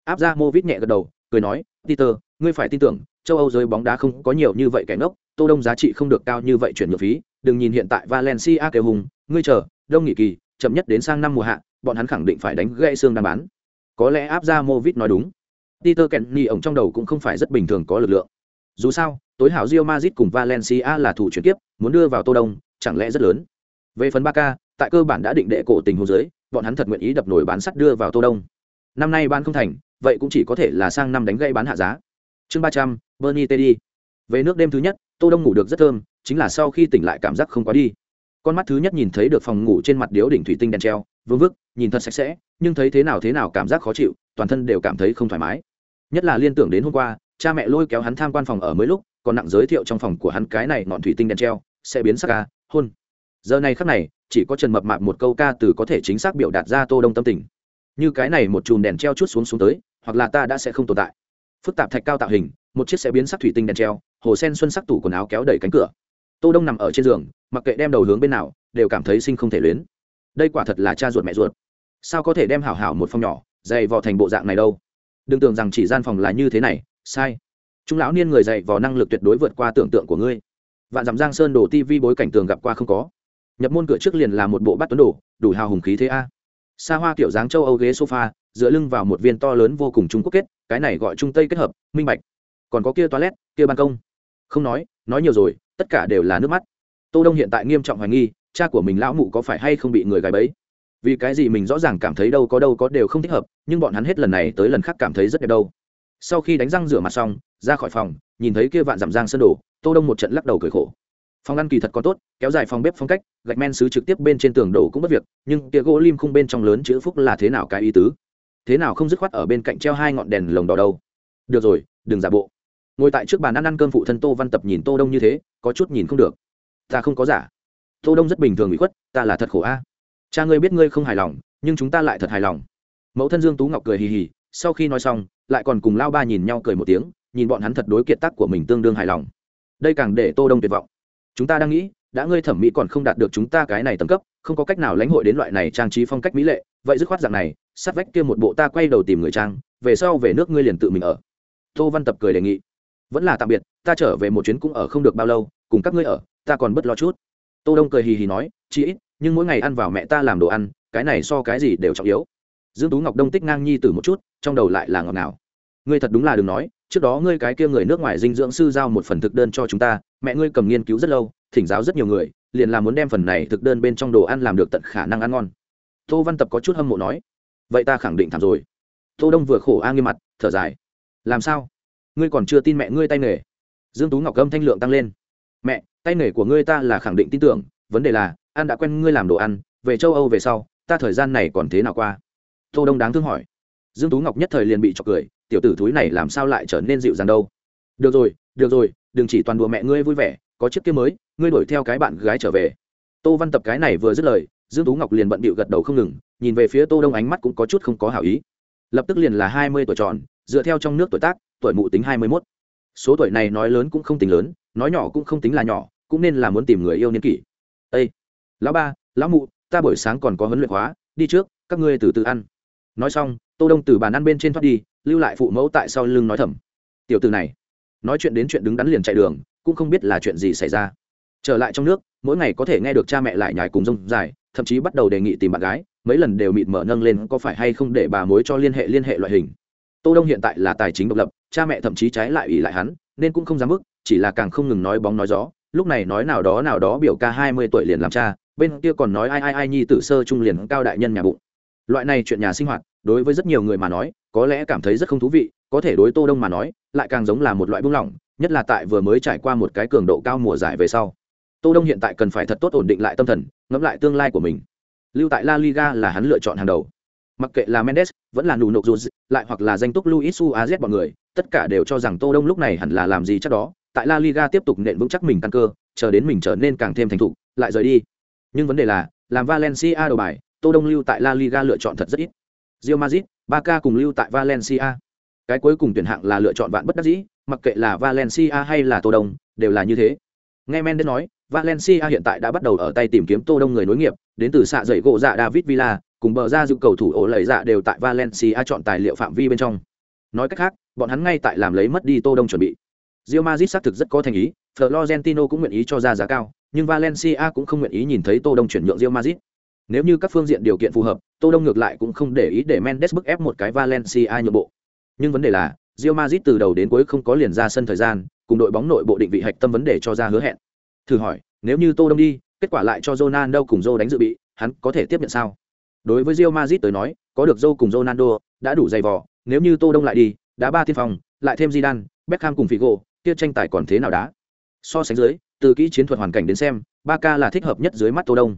Áp ra movit nhẹ gật đầu, cười nói, peter, ngươi phải tin tưởng, châu âu giới bóng đá không có nhiều như vậy kẻ ngốc, tô đông giá trị không được cao như vậy chuyển nhượng phí. Đừng nhìn hiện tại valencia kêu hùng, ngươi chờ, đông nghỉ kỳ, chậm nhất đến sang năm mùa hạ, bọn hắn khẳng định phải đánh gãy xương đang bán. Có lẽ áp ra movit nói đúng. Peter kenny ông trong đầu cũng không phải rất bình thường có lực lượng dù sao tối hảo Real Madrid cùng Valencia là thủ chuyển tiếp, muốn đưa vào Tô Đông, chẳng lẽ rất lớn. Về phần Barca, tại cơ bản đã định đệ cổ tình huống dưới, bọn hắn thật nguyện ý đập nổi bán sắt đưa vào Tô Đông. Năm nay ban không thành, vậy cũng chỉ có thể là sang năm đánh gây bán hạ giá. Chương 300, Bernie Teddy. Về nước đêm thứ nhất, Tô Đông ngủ được rất thơm, chính là sau khi tỉnh lại cảm giác không quá đi. Con mắt thứ nhất nhìn thấy được phòng ngủ trên mặt điếu đỉnh thủy tinh đèn treo, vương vức, nhìn thật sạch sẽ, nhưng thấy thế nào thế nào cảm giác khó chịu, toàn thân đều cảm thấy không thoải mái. Nhất là liên tưởng đến hôm qua, cha mẹ lôi kéo hắn tham quan phòng ở mới lúc, còn nặng giới thiệu trong phòng của hắn cái này ngọn thủy tinh đèn treo sẽ biến sắc ca hôn. Giờ này khắc này chỉ có trần mập mạp một câu ca từ có thể chính xác biểu đạt ra tô đông tâm tình. Như cái này một chùm đèn treo chút xuống xuống tới hoặc là ta đã sẽ không tồn tại. Phức tạp thạch cao tạo hình một chiếc sẽ biến sắc thủy tinh đèn treo hồ sen xuân sắc tủ quần áo kéo đẩy cánh cửa. Tô đông nằm ở trên giường mặc kệ đem đầu hướng bên nào đều cảm thấy sinh không thể luyến. Đây quả thật là cha ruột mẹ ruột. Sao có thể đem hảo hảo một phòng nhỏ dày vò thành bộ dạng này đâu? Đừng tưởng rằng chỉ gian phòng là như thế này sai. Chúng lão niên người dạy vào năng lực tuyệt đối vượt qua tưởng tượng của ngươi. Vạn dặm giang sơn đổ tivi bối cảnh tường gặp qua không có. Nhập môn cửa trước liền là một bộ bát tuấn đồ, đủ hào hùng khí thế a. Xa hoa kiểu dáng châu âu ghế sofa, dựa lưng vào một viên to lớn vô cùng trung quốc kết, cái này gọi trung tây kết hợp, minh bạch. Còn có kia toilet, kia ban công. Không nói nói nhiều rồi, tất cả đều là nước mắt. Tô đông hiện tại nghiêm trọng hoài nghi, cha của mình lão mụ có phải hay không bị người gài bẫy? Vì cái gì mình rõ ràng cảm thấy đâu có đâu có đều không thích hợp, nhưng bọn hắn hết lần này tới lần khác cảm thấy rất đẹp đâu sau khi đánh răng rửa mặt xong, ra khỏi phòng, nhìn thấy kia vạn dặm giang sơn đổ tô đông một trận lắc đầu cười khổ. Phòng ăn kỳ thật có tốt, kéo dài phòng bếp phong cách, gạch men sứ trực tiếp bên trên tường đổ cũng bất việc, nhưng kia gỗ lim khung bên trong lớn chữ phúc là thế nào cái ý tứ? Thế nào không dứt khoát ở bên cạnh treo hai ngọn đèn lồng đỏ đâu? Được rồi, đừng giả bộ. Ngồi tại trước bàn ăn ăn cơm phụ thân tô văn tập nhìn tô đông như thế, có chút nhìn không được. Ta không có giả. Tô đông rất bình thường bị khuất, ta là thật khổ a. Cha ngươi biết ngươi không hài lòng, nhưng chúng ta lại thật hài lòng. Mẫu thân dương tú ngọc cười hì hì sau khi nói xong lại còn cùng lao ba nhìn nhau cười một tiếng nhìn bọn hắn thật đối kiệt tác của mình tương đương hài lòng. Đây càng để tô đông tuyệt vọng. Chúng ta đang nghĩ đã ngươi thẩm mỹ còn không đạt được chúng ta cái này tầm cấp không có cách nào lãnh hội đến loại này trang trí phong cách mỹ lệ vậy dứt khoát dạng này sát vách kia một bộ ta quay đầu tìm người trang về sau về nước ngươi liền tự mình ở. Tô văn tập cười đề nghị. Vẫn là tạm biệt ta trở về một chuyến cũng ở không được bao lâu cùng các ngươi ở ta còn bất lo chút. Tô đông cười hì hì nói chị, ít nhưng mỗi ngày ăn vào mẹ ta làm đồ ăn cái này so cái gì đều trọng yếu dương tú ngọc đông tích ngang nhi từ một chút, trong đầu lại là ngọt nào ngươi thật đúng là đừng nói, trước đó ngươi cái kia người nước ngoài dinh dưỡng sư giao một phần thực đơn cho chúng ta, mẹ ngươi cầm nghiên cứu rất lâu, thỉnh giáo rất nhiều người, liền là muốn đem phần này thực đơn bên trong đồ ăn làm được tận khả năng ăn ngon. Tô văn tập có chút hâm mộ nói, vậy ta khẳng định thảm rồi. Tô đông vừa khổ a nghiêm mặt, thở dài. Làm sao? Ngươi còn chưa tin mẹ ngươi tay nghề. Dương tú ngọc âm thanh lượng tăng lên. Mẹ, tay nghề của ngươi ta là khẳng định tin tưởng, vấn đề là, ăn đã quen ngươi làm đồ ăn, về châu âu về sau, ta thời gian này còn thế nào qua? Tô đông đáng thương hỏi. Dương tú ngọc nhất thời liền bị chọc cười, tiểu tử thúi này làm sao lại trở nên dịu dàng đâu? Được rồi được rồi, đừng chỉ toàn đùa mẹ ngươi vui vẻ, có chiếc kia mới, ngươi đuổi theo cái bạn gái trở về. Tô văn tập cái này vừa dứt lời, dương tú ngọc liền bận bịu gật đầu không ngừng, nhìn về phía tô đông ánh mắt cũng có chút không có hảo ý. Lập tức liền là hai mươi tuổi tròn, dựa theo trong nước tuổi tác, tuổi mụ tính hai mươi 21. số tuổi này nói lớn cũng không tính lớn, nói nhỏ cũng không tính là nhỏ, cũng nên là muốn tìm người yêu niên kỷ. Ây lão ba, lão mụ, ta buổi sáng còn có huấn luyện hóa đi trước, các ngươi từ từ ăn nói xong, tô đông từ bàn ăn bên trên thoát đi, lưu lại phụ mẫu tại sau lưng nói thầm. Tiểu từ này, nói chuyện đến chuyện đứng đắn liền chạy đường, cũng không biết là chuyện gì xảy ra. Trở lại trong nước, mỗi ngày có thể nghe được cha mẹ lại nhải cùng rông dài, thậm chí bắt đầu đề nghị tìm bạn gái, mấy lần đều mịt mở nâng lên có phải hay không để bà mối cho liên hệ liên hệ loại hình. Tô đông hiện tại là tài chính độc lập, cha mẹ thậm chí trái lại ủy lại hắn, nên cũng không dám bức, chỉ là càng không ngừng nói bóng nói gió. Lúc này nói nào đó nào đó biểu ca hai mươi tuổi liền làm cha, bên kia còn nói ai ai ai nhi tử sơ trung liền cao đại nhân nhà bụng loại này chuyện nhà sinh hoạt, đối với rất nhiều người mà nói, có lẽ cảm thấy rất không thú vị, có thể đối tô đông mà nói, lại càng giống là một loại buông lỏng, nhất là tại vừa mới trải qua một cái cường độ cao mùa giải về sau. Tô đông hiện tại cần phải thật tốt ổn định lại tâm thần, ngẫm lại tương lai của mình. Lưu tại la liga là hắn lựa chọn hàng đầu. Mặc kệ là mendes, vẫn là nụ nộp dù lại hoặc là danh túc luis suarez bọn người, tất cả đều cho rằng tô đông lúc này hẳn là làm gì chắc đó. Tại la liga tiếp tục nện vững chắc mình căn cơ, chờ đến mình trở nên càng thêm thành thục, lại rời đi. Nhưng vấn đề là, làm valencia đầu bài tô đông lưu tại la liga lựa chọn thật rất ít Real Madrid, Barca cùng lưu tại Valencia. Cái cuối cùng tuyển hạng là lựa chọn bạn bất đắc dĩ, mặc kệ là Valencia hay là Tô Đông, đều là như thế. Nghe Mendes nói, Valencia hiện tại đã bắt đầu ở tay tìm kiếm Tô Đông người nối nghiệp, đến từ xạ dậy gỗ dạ David Villa, cùng bờ ra dự cầu thủ ổ lầy dạ đều tại Valencia chọn tài liệu phạm vi bên trong. Nói cách khác, bọn hắn ngay tại làm lấy mất đi Tô Đông chuẩn bị. Real Madrid xác thực rất có thành ý, Florentino cũng nguyện ý cho ra giá cao, nhưng Valencia cũng không nguyện ý nhìn thấy Tô Đông chuyển nhượng Real Madrid. Nếu như các phương diện điều kiện phù hợp, Tô Đông ngược lại cũng không để ý để Mendes bức ép một cái Valencia nhượng bộ. Nhưng vấn đề là, Real Madrid từ đầu đến cuối không có liền ra sân thời gian, cùng đội bóng nội bộ định vị hạch tâm vấn đề cho ra hứa hẹn. Thử hỏi, nếu như Tô Đông đi, kết quả lại cho Ronaldo cùng Zô đánh dự bị, hắn có thể tiếp nhận sao? Đối với Real Madrid tới nói, có được Zô cùng Ronaldo đã đủ dày vò, nếu như Tô Đông lại đi, đá ba tiên phòng, lại thêm Zidane, Beckham cùng Figo, kia tranh tài còn thế nào đá? So sánh dưới, từ kỹ chiến thuật hoàn cảnh đến xem, Barca là thích hợp nhất dưới mắt Tô Đông.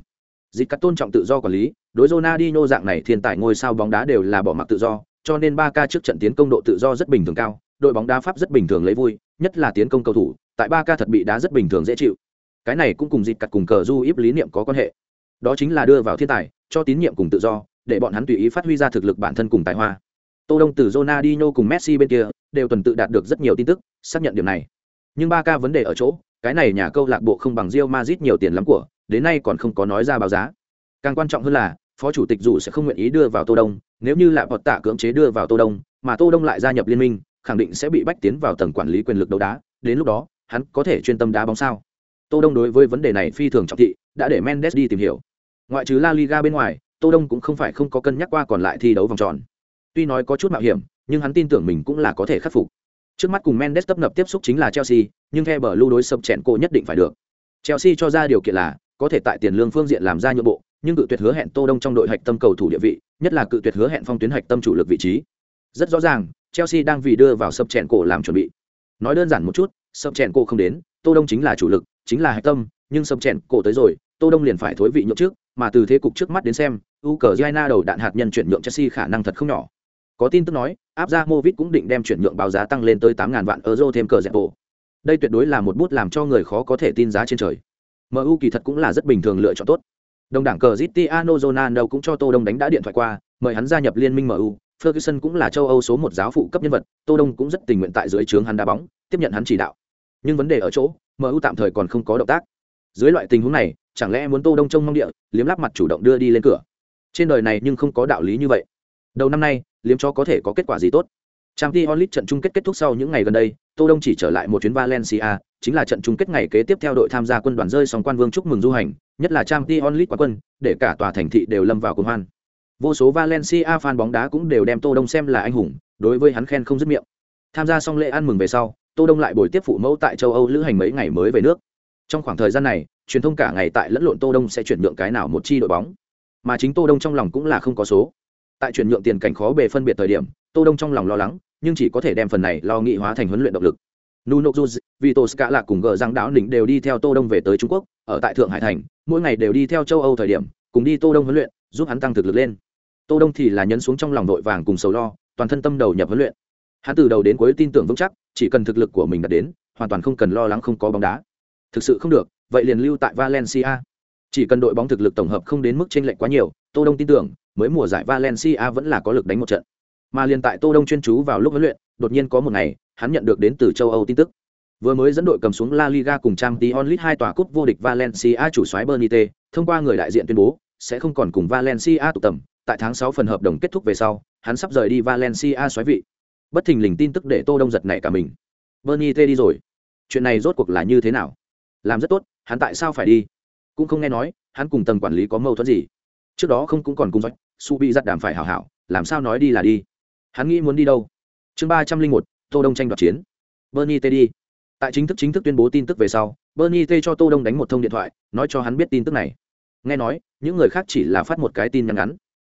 Dịch cắt tôn trọng tự do quản lý, đối Ronaldinho dạng này thiên tài ngôi sao bóng đá đều là bỏ mặc tự do, cho nên Barca trước trận tiến công độ tự do rất bình thường cao, đội bóng đá pháp rất bình thường lấy vui, nhất là tiến công cầu thủ, tại Barca thật bị đá rất bình thường dễ chịu. Cái này cũng cùng dịch cắt cùng cờ du íp lý niệm có quan hệ. Đó chính là đưa vào thiên tài, cho tín nhiệm cùng tự do, để bọn hắn tùy ý phát huy ra thực lực bản thân cùng tài hoa. Tô Đông từ Ronaldinho cùng Messi bên kia đều tuần tự đạt được rất nhiều tin tức, xác nhận điểm này. Nhưng Barca vấn đề ở chỗ, cái này nhà câu lạc bộ không bằng Real Madrid nhiều tiền lắm của, đến nay còn không có nói ra báo giá. Càng quan trọng hơn là, phó chủ tịch dù sẽ không nguyện ý đưa vào tô đông, nếu như là bọt tạ cưỡng chế đưa vào tô đông, mà tô đông lại gia nhập liên minh, khẳng định sẽ bị bách tiến vào tầng quản lý quyền lực đấu đá, đến lúc đó, hắn có thể chuyên tâm đá bóng sao? Tô đông đối với vấn đề này phi thường trọng thị, đã để mendes đi tìm hiểu. Ngoại trừ la liga bên ngoài, tô đông cũng không phải không có cân nhắc qua còn lại thi đấu vòng tròn. Tuy nói có chút mạo hiểm, nhưng hắn tin tưởng mình cũng là có thể khắc phục. Trước mắt cùng mendes tấp nập tiếp xúc chính là chelsea, nhưng theo bờ lưu đối sập chèn cô nhất định phải được. Chelsea cho ra điều kiện là có thể tại tiền lương phương diện làm ra nhượng bộ, nhưng cự tuyệt hứa hẹn tô đông trong đội hạch tâm cầu thủ địa vị, nhất là cự tuyệt hứa hẹn phong tuyến hạch tâm chủ lực vị trí. Rất rõ ràng, chelsea đang vì đưa vào sập chèn cổ làm chuẩn bị. Nói đơn giản một chút, sập chèn cổ không đến, tô đông chính là chủ lực, chính là hạch tâm, nhưng sập chèn cổ tới rồi, tô đông liền phải thối vị nhượng trước, mà từ thế cục trước mắt đến xem, ukraine đầu đạn hạt nhân chuyển nhượng chelsea khả năng thật không nhỏ. Có tin tức nói áp ra movit cũng định đem chuyển nhượng báo giá tăng lên tới tám vạn euro thêm cờ dẹp bộ. Đây tuyệt đối là một bút làm cho người khó có thể tin giá trên trời. MU kỳ thật cũng là rất bình thường lựa chọn tốt. Đồng đảng cờ Cristiano Ronaldo cũng cho Tô Đông đánh đã điện thoại qua, mời hắn gia nhập liên minh MU. Ferguson cũng là châu Âu số một giáo phụ cấp nhân vật, Tô Đông cũng rất tình nguyện tại dưới trướng hắn đá bóng, tiếp nhận hắn chỉ đạo. Nhưng vấn đề ở chỗ, MU tạm thời còn không có động tác. Dưới loại tình huống này, chẳng lẽ muốn Tô Đông trông mong địa, liếm lắp mặt chủ động đưa đi lên cửa. Trên đời này nhưng không có đạo lý như vậy. Đầu năm nay, liếm chó có thể có kết quả gì tốt. Champions League trận chung kết kết thúc sau những ngày gần đây, Tô Đông chỉ trở lại một chuyến Valencia, chính là trận chung kết ngày kế tiếp theo đội tham gia quân đoàn rơi song quan vương chúc mừng du hành, nhất là Champions League quán quân, để cả tòa thành thị đều lâm vào cuồng hoan. Vô số Valencia fan bóng đá cũng đều đem Tô Đông xem là anh hùng, đối với hắn khen không dứt miệng. Tham gia xong lễ ăn mừng về sau, Tô Đông lại buổi tiếp phụ mẫu tại châu Âu lữ hành mấy ngày mới về nước. Trong khoảng thời gian này, truyền thông cả ngày tại lẫn lộn Tô Đông sẽ chuyển nhượng cái nào một chi đội bóng, mà chính Tô Đông trong lòng cũng là không có số. Tại chuyển nhượng tiền cảnh khó bề phân biệt thời điểm, Tô Đông trong lòng lo lắng, nhưng chỉ có thể đem phần này lo nghị hóa thành huấn luyện động lực. Nuno Juz, Vito Scala cùng gờ giang đảo đỉnh đều đi theo Tô Đông về tới Trung Quốc, ở tại Thượng Hải thành, mỗi ngày đều đi theo châu Âu thời điểm, cùng đi Tô Đông huấn luyện, giúp hắn tăng thực lực lên. Tô Đông thì là nhấn xuống trong lòng đội vàng cùng sầu lo, toàn thân tâm đầu nhập huấn luyện. Hắn từ đầu đến cuối tin tưởng vững chắc, chỉ cần thực lực của mình đạt đến, hoàn toàn không cần lo lắng không có bóng đá. Thực sự không được, vậy liền lưu tại Valencia. Chỉ cần đội bóng thực lực tổng hợp không đến mức chênh lệch quá nhiều, Tô Đông tin tưởng, mới mùa giải Valencia vẫn là có lực đánh một trận. Mà liền tại Tô Đông chuyên chú vào lúc huấn luyện, đột nhiên có một ngày, hắn nhận được đến từ châu Âu tin tức. Vừa mới dẫn đội cầm xuống La Liga cùng trang tí onlit hai tòa cúp vô địch Valencia chủ soái bernite thông qua người đại diện tuyên bố sẽ không còn cùng Valencia tụ tập, tại tháng 6 phần hợp đồng kết thúc về sau, hắn sắp rời đi Valencia soái vị. bất thình lình tin tức để tô đông giật nảy cả mình. Bernite đi rồi. Chuyện này rốt cuộc là như thế nào? Làm rất tốt hắn tại sao phải đi? Cũng không nghe nói hắn cùng tầng quản lý có mâu thuẫn gì. Trước đó không cũng còn cùng doanh su bị giặt đàm phải hảo hảo làm sao nói đi là đi hắn nghĩ muốn đi đâu? Chương ba trăm linh một, tô đông tranh đoạt chiến. Bernie t đi. Tại chính thức chính thức tuyên bố tin tức về sau, bernie t cho tô đông đánh một thông điện thoại, nói cho hắn biết tin tức này. Nghe nói, những người khác chỉ là phát một cái tin nhắn ngắn.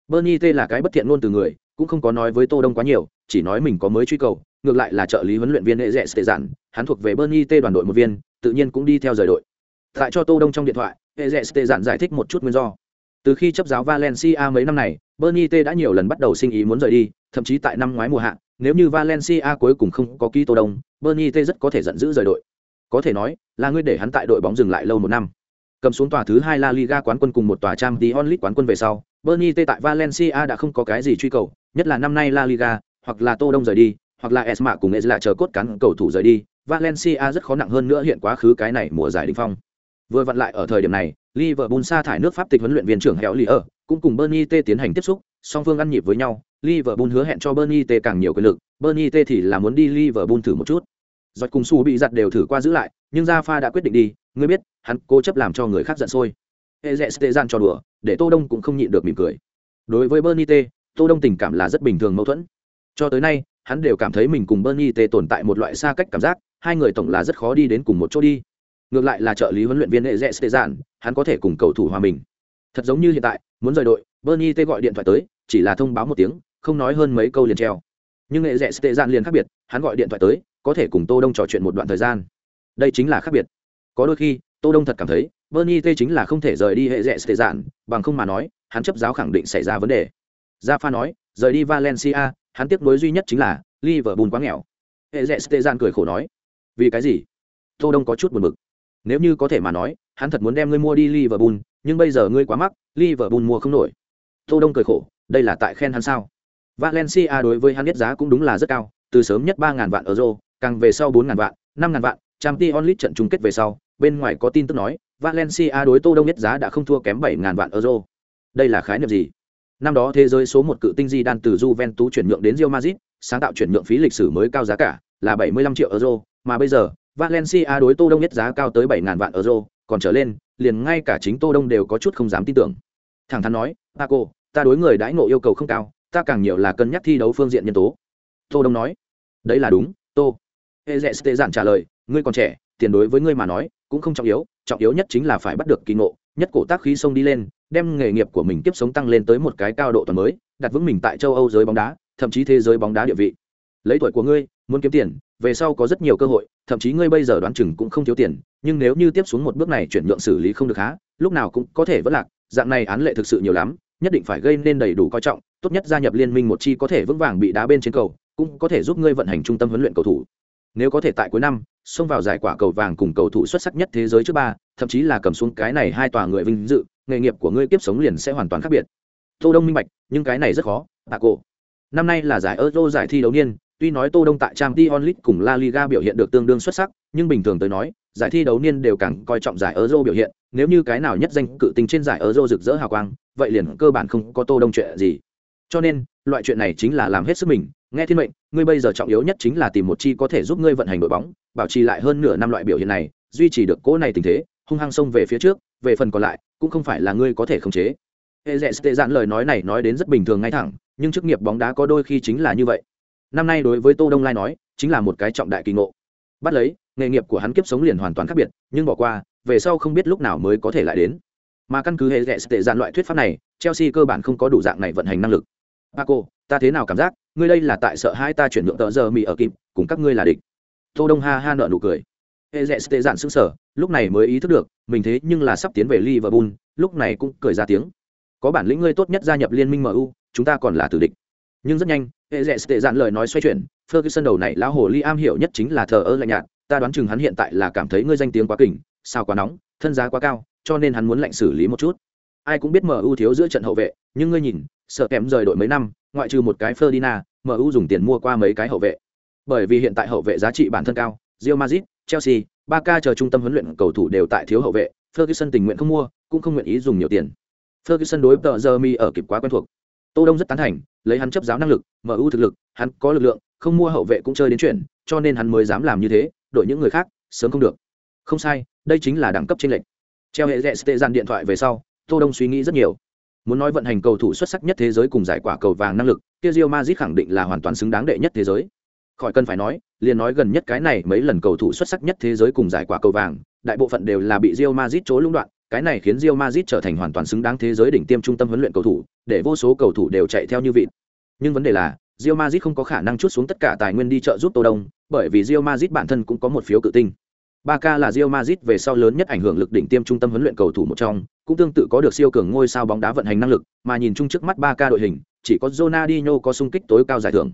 Bernie t là cái bất thiện ngôn từ người, cũng không có nói với tô đông quá nhiều, chỉ nói mình có mới truy cầu, ngược lại là trợ lý huấn luyện viên hệ rẽ sệ giản hắn thuộc về bernie t đoàn đội một viên, tự nhiên cũng đi theo rời đội. Tại cho tô đông trong điện thoại hệ rẽ sệ giản giải thích một chút nguyên do. Từ khi chấp giáo valencia mấy năm này, bernie t đã nhiều lần bắt đầu sinh ý muốn rời đi thậm chí tại năm ngoái mùa hạ nếu như valencia cuối cùng không có ký tô đông bernie t rất có thể giận dữ rời đội có thể nói là ngươi để hắn tại đội bóng dừng lại lâu một năm cầm xuống tòa thứ hai La Liga quán quân cùng một tòa Champions League quán quân về sau, Bernie T tại Valencia đã không có cái gì truy cầu, nhất là năm nay La Liga, hoặc là Tô Đông rời đi, hoặc là Esma cùng Ezla chờ cốt cán cầu thủ rời đi, Valencia rất khó nặng hơn nữa hiện quá khứ cái này mùa giải đỉnh phong. Vừa vặn lại ở thời điểm này, Liverpool sa thải nước Pháp tịch huấn luyện viên trưởng Hẻo Lý ở, cũng cùng Bernie T tiến hành tiếp xúc, song phương ăn nhịp với nhau, Liverpool hứa hẹn cho Bernie T càng nhiều quyền lực, Bernie T thì là muốn đi Liverpool thử một chút. Giọt cùng Su bị giật đều thử qua giữ lại, nhưng Rafa đã quyết định đi, ngươi biết, hắn cố chấp làm cho người khác giận sôi. Ezestejan cho đùa, để Tô Đông cũng không nhịn được mỉm cười. Đối với Bernie T, Tô Đông tình cảm là rất bình thường mâu thuẫn. Cho tới nay, hắn đều cảm thấy mình cùng Bernie T tồn tại một loại xa cách cảm giác, hai người tổng là rất khó đi đến cùng một chỗ đi. Ngược lại là trợ lý huấn luyện viên Ezestejan, hắn có thể cùng cầu thủ hòa mình. Thật giống như hiện tại, muốn rời đội, Bernie T gọi điện thoại tới, chỉ là thông báo một tiếng, không nói hơn mấy câu liền treo. Nhưng Ezestejan liền khác biệt, hắn gọi điện thoại tới, có thể cùng Tô Đông trò chuyện một đoạn thời gian. Đây chính là khác biệt. Có đôi khi, Tô Đông thật cảm thấy, Bernie T chính là không thể rời đi hệ rẽ tệ dạn, bằng không mà nói, hắn chấp giáo khẳng định xảy ra vấn đề. Gia Pha nói, rời đi Valencia, hắn tiếc nuối duy nhất chính là Liverpool quá nghèo. Hệ rẽ tệ dạn cười khổ nói, vì cái gì? Tô Đông có chút buồn bực. Nếu như có thể mà nói, hắn thật muốn đem ngươi mua đi Liverpool, nhưng bây giờ ngươi quá mắc, Liverpool mua không nổi. Tô Đông cười khổ, đây là tại khen hắn sao? Valencia đối với hắn biết giá cũng đúng là rất cao, từ sớm nhất 3000 vạn euro, càng về sau 4000 vạn, 5000 vạn, Champions League trận chung kết về sau, bên ngoài có tin tức nói, Valencia đối Tô Đông nhất giá đã không thua kém 7000 vạn euro. Đây là khái niệm gì? Năm đó thế giới số một cự tinh di đan từ Juventus chuyển nhượng đến Real Madrid, sáng tạo chuyển nhượng phí lịch sử mới cao giá cả là 75 triệu euro, mà bây giờ, Valencia đối Tô Đông nhất giá cao tới 7000 vạn euro, còn trở lên, liền ngay cả chính Tô Đông đều có chút không dám tin tưởng. Thẳng thắn nói, a cô, ta đối người đãi ngộ yêu cầu không cao, ta càng nhiều là cân nhắc thi đấu phương diện nhân tố." Tô Đông nói, "Đấy là đúng, Tô." Ezeste giản trả lời, "Ngươi còn trẻ, tiền đối với ngươi mà nói, cũng không trọng yếu trọng yếu nhất chính là phải bắt được kỳ ngộ nhất cổ tác khí sông đi lên đem nghề nghiệp của mình tiếp sống tăng lên tới một cái cao độ toàn mới đặt vững mình tại châu âu giới bóng đá thậm chí thế giới bóng đá địa vị lấy tuổi của ngươi muốn kiếm tiền về sau có rất nhiều cơ hội, thậm chí ngươi bây giờ đoán chừng cũng không thiếu tiền, nhưng nếu như tiếp xuống một bước này chuyển nhượng xử lý không được há, lúc nào cũng có thể vất lạc, dạng này án lệ thực sự nhiều lắm, nhất định phải gây nên đầy đủ coi trọng, tốt nhất gia nhập liên minh một chi có thể vững vàng bị đá bên trên cầu, cũng có thể giúp ngươi vận hành trung tâm huấn luyện cầu thủ. Nếu có thể tại cuối năm, xông vào giải quả cầu vàng cùng cầu thủ xuất sắc nhất thế giới trước ba, thậm chí là cầm xuống cái này hai tòa người vinh dự, nghề nghiệp của ngươi tiếp sống liền sẽ hoàn toàn khác biệt. Tô đông minh bạch, nhưng cái này rất khó bà cổ năm nay là giải euro giải thi đấu niên tuy nói tô đông tại trang League cùng la liga biểu hiện được tương đương xuất sắc, nhưng bình thường tới nói, giải thi đấu niên đều càng coi trọng giải euro biểu hiện. Nếu như cái nào nhất danh cự tình trên giải euro rực rỡ hào quang, vậy liền cơ bản không có tô đông chuyện gì. Cho nên, loại chuyện này chính là làm hết sức mình. Nghe thiên mệnh, ngươi bây giờ trọng yếu nhất chính là tìm một chi có thể giúp ngươi vận hành đội bóng, bảo trì lại hơn nửa năm loại biểu hiện này, duy trì được cỗ này tình thế, hung hăng xông về phía trước, về phần còn lại, cũng không phải là ngươi có thể khống chế. Hệ dẹ tệ dạn lời nói này nói đến rất bình thường ngay thẳng, nhưng chức nghiệp bóng đá có đôi khi chính là như vậy năm nay đối với tô đông lai nói, chính là một cái trọng đại kỳ ngộ. Bắt lấy, nghề nghiệp của hắn kiếp sống liền hoàn toàn khác biệt, nhưng bỏ qua, về sau không biết lúc nào mới có thể lại đến. Mà căn cứ hệ dẹ tệ dạn loại thuyết pháp này, chelsea cơ bản không có đủ dạng này vận hành năng lực. Paco, ta thế nào cảm giác, ngươi đây là tại sợ hai ta chuyển nhượng tờ giờ mỹ ở kịp, cùng các ngươi là địch. Tô đông ha ha nợ nụ cười. Hệ dẹ tệ dạn sững sờ, lúc này mới ý thức được, mình thế nhưng là sắp tiến về liverpool, lúc này cũng cười ra tiếng. Có bản lĩnh ngươi tốt nhất gia nhập liên minh mu chúng ta còn là tử địch nhưng rất nhanh hệ dẹ tệ dạn lời nói xoay chuyển ferguson đầu này lão hồ ly am hiểu nhất chính là thờ ơ lạnh nhạt ta đoán chừng hắn hiện tại là cảm thấy ngươi danh tiếng quá kỉnh sao quá nóng thân giá quá cao cho nên hắn muốn lạnh xử lý một chút ai cũng biết mu thiếu giữa trận hậu vệ nhưng ngươi nhìn sợ kém rời đội mấy năm ngoại trừ một cái Ferdinand, MU dùng tiền mua qua mấy cái hậu vệ. Bởi vì hiện tại hậu vệ giá trị bản thân cao, Real Madrid, Chelsea, Barca chờ trung tâm huấn luyện cầu thủ đều tại thiếu hậu vệ, Ferguson tình nguyện không mua, cũng không nguyện ý dùng nhiều tiền. Ferguson đối tờ Jeremy mi ở kịp quá quen thuộc. Tô Đông rất tán thành, lấy hắn chấp giáo năng lực, mở ưu thực lực, hắn có lực lượng, không mua hậu vệ cũng chơi đến chuyện cho nên hắn mới dám làm như thế đội những người khác sớm không được. Không sai đây chính là đẳng cấp trên lệnh treo hệ rẽ tệ dàn điện thoại về sau tô đông suy nghĩ rất nhiều. Muốn nói vận hành cầu thủ xuất sắc nhất thế giới cùng giải quả cầu vàng năng lực kia rio mazit khẳng định là hoàn toàn xứng đáng đệ nhất thế giới. Khỏi cần phải nói liền nói gần nhất cái này mấy lần cầu thủ xuất sắc nhất thế giới cùng giải quả cầu vàng đại bộ phận đều là bị rio mazit chối lũng đoạn cái này khiến Real Madrid trở thành hoàn toàn xứng đáng thế giới đỉnh tiêm trung tâm huấn luyện cầu thủ để vô số cầu thủ đều chạy theo như vịt nhưng vấn đề là Real Madrid không có khả năng chút xuống tất cả tài nguyên đi trợ giúp Tô Đông, bởi vì Real Madrid bản thân cũng có một phiếu cự tinh. Barca là Real Madrid về sau lớn nhất ảnh hưởng lực đỉnh tiêm trung tâm huấn luyện cầu thủ một trong, cũng tương tự có được siêu cường ngôi sao bóng đá vận hành năng lực, mà nhìn chung trước mắt Barca đội hình, chỉ có Ronaldinho có sung kích tối cao giải thưởng.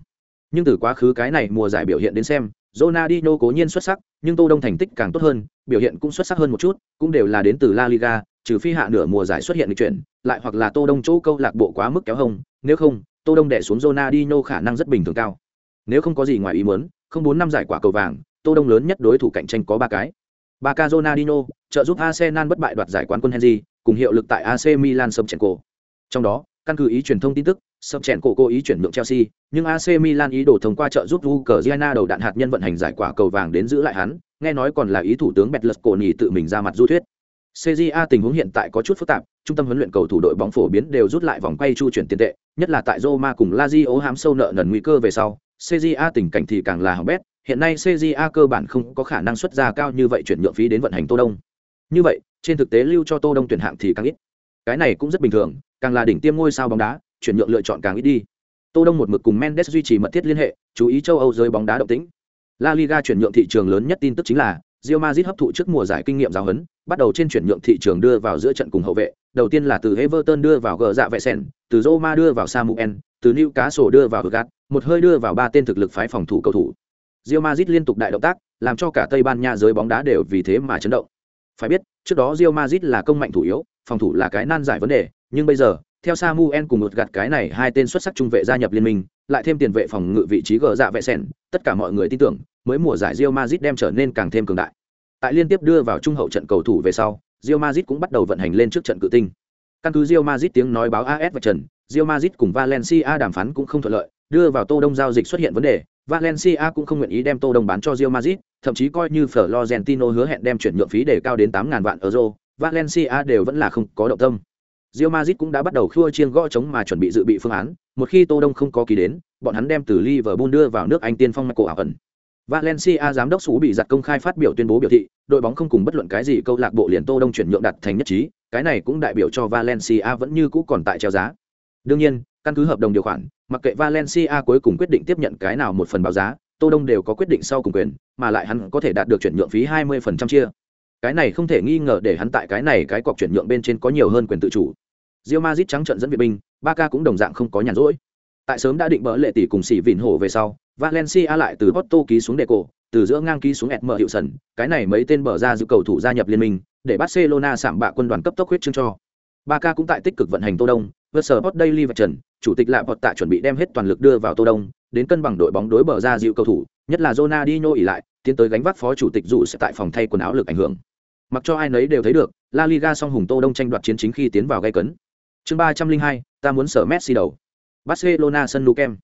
Nhưng từ quá khứ cái này mùa giải biểu hiện đến xem, Ronaldinho cố nhiên xuất sắc, nhưng Tô Đông thành tích càng tốt hơn, biểu hiện cũng xuất sắc hơn một chút, cũng đều là đến từ La Liga, trừ phi hạ nửa mùa giải xuất hiện lịch chuyển, lại hoặc là Tô Đông chỗ câu lạc bộ quá mức kéo hồng, nếu không, Tô Đông đè xuống Ronaldinho khả năng rất bình thường cao. Nếu không có gì ngoài ý muốn, không bốn năm giải quả cầu vàng, Tô Đông lớn nhất đối thủ cạnh tranh có ba cái. Barca Ronaldinho, trợ giúp Arsenal bất bại đoạt giải quán quân Henry, cùng hiệu lực tại AC Milan sập chèn cổ. Trong đó, căn cứ ý truyền thông tin tức, sập chèn cổ cố ý chuyển nhượng Chelsea, nhưng AC Milan ý đồ thông qua trợ giúp Ukraine đầu đạn hạt nhân vận hành giải quả cầu vàng đến giữ lại hắn, nghe nói còn là ý thủ tướng Betlesconi tự mình ra mặt du thuyết. CJA tình huống hiện tại có chút phức tạp, trung tâm huấn luyện cầu thủ đội bóng phổ biến đều rút lại vòng quay chu chuyển tiền tệ, nhất là tại Roma cùng Lazio hám sâu nợ nần nguy cơ về sau, CJA tình cảnh thì càng là hỏng bét, hiện nay CJA cơ bản không có khả năng xuất ra cao như vậy chuyển nhượng phí đến vận hành Tô Đông. Như vậy, trên thực tế lưu cho Tô Đông tuyển hạng thì càng ít. Cái này cũng rất bình thường, càng là đỉnh tiêm ngôi sao bóng đá, chuyển nhượng lựa chọn càng ít đi. Tô Đông một mực cùng Mendes duy trì mật thiết liên hệ, chú ý châu Âu giới bóng đá động tĩnh. La Liga chuyển nhượng thị trường lớn nhất tin tức chính là Real Madrid hấp thụ trước mùa giải kinh nghiệm giáo huấn, bắt đầu trên chuyển nhượng thị trường đưa vào giữa trận cùng hậu vệ, đầu tiên là từ Everton đưa vào gờ dạ vệ sen, từ Roma đưa vào Samuel, từ Newcastle đưa vào Gạt, một hơi đưa vào ba tên thực lực phái phòng thủ cầu thủ. Real Madrid liên tục đại động tác, làm cho cả Tây Ban Nha giới bóng đá đều vì thế mà chấn động. Phải biết, trước đó Real Madrid là công mạnh thủ yếu, phòng thủ là cái nan giải vấn đề, nhưng bây giờ, theo Samuel cùng một gạt cái này hai tên xuất sắc trung vệ gia nhập liên minh, lại thêm tiền vệ phòng ngự vị trí gờ dạ vệ sèn, tất cả mọi người tin tưởng, mới mùa giải Real Madrid đem trở nên càng thêm cường đại. Tại liên tiếp đưa vào trung hậu trận cầu thủ về sau, Real Madrid cũng bắt đầu vận hành lên trước trận cự tinh. Căn cứ Real Madrid tiếng nói báo AS và Trần, Real Madrid cùng Valencia đàm phán cũng không thuận lợi, đưa vào Tô Đông giao dịch xuất hiện vấn đề, Valencia cũng không nguyện ý đem Tô Đông bán cho Real Madrid, thậm chí coi như Florentino hứa hẹn đem chuyển nhượng phí để cao đến 8000 vạn euro, Valencia đều vẫn là không có động tâm. Real Madrid cũng đã bắt đầu khua chiên gõ chống mà chuẩn bị dự bị phương án, một khi Tô Đông không có ký đến, bọn hắn đem từ Liverpool đưa vào nước Anh tiên phong Michael ảo ẩn. Valencia giám đốc Sú bị giật công khai phát biểu tuyên bố biểu thị, đội bóng không cùng bất luận cái gì câu lạc bộ liền Tô Đông chuyển nhượng đặt thành nhất trí, cái này cũng đại biểu cho Valencia vẫn như cũ còn tại treo giá. Đương nhiên, căn cứ hợp đồng điều khoản, mặc kệ Valencia cuối cùng quyết định tiếp nhận cái nào một phần báo giá, Tô Đông đều có quyết định sau cùng quyền, mà lại hắn có thể đạt được chuyển nhượng phí 20% chia. Cái này không thể nghi ngờ để hắn tại cái này cái cọc chuyển nhượng bên trên có nhiều hơn quyền tự chủ. Real Madrid trắng trận dẫn viện binh, Barca cũng đồng dạng không có nhàn rỗi. Tại sớm đã định bỡ lệ tỷ cùng xỉ vịn hổ về sau, Valencia lại từ Porto ký xuống Deco, từ giữa ngang ký xuống Edmer hiệu sần, cái này mấy tên bờ ra giữ cầu thủ gia nhập liên minh, để Barcelona sạm bạ quân đoàn cấp tốc huyết chương cho. Barca cũng tại tích cực vận hành Tô Đông, Versport Daily và Trần, chủ tịch lại Bọt tạ chuẩn bị đem hết toàn lực đưa vào Tô Đông, đến cân bằng đội bóng đối bờ ra dịu cầu thủ, nhất là Ronaldinho ỉ lại, tiến tới gánh vác phó chủ tịch dụ sẽ tại phòng thay quần áo lực ảnh hưởng. Mặc cho ai nấy đều thấy được, La Liga song hùng Tô Đông tranh đoạt chiến chính khi tiến vào gây cấn. Chương ba trăm linh hai, ta muốn sở Messi đầu. Barcelona sân Nou kem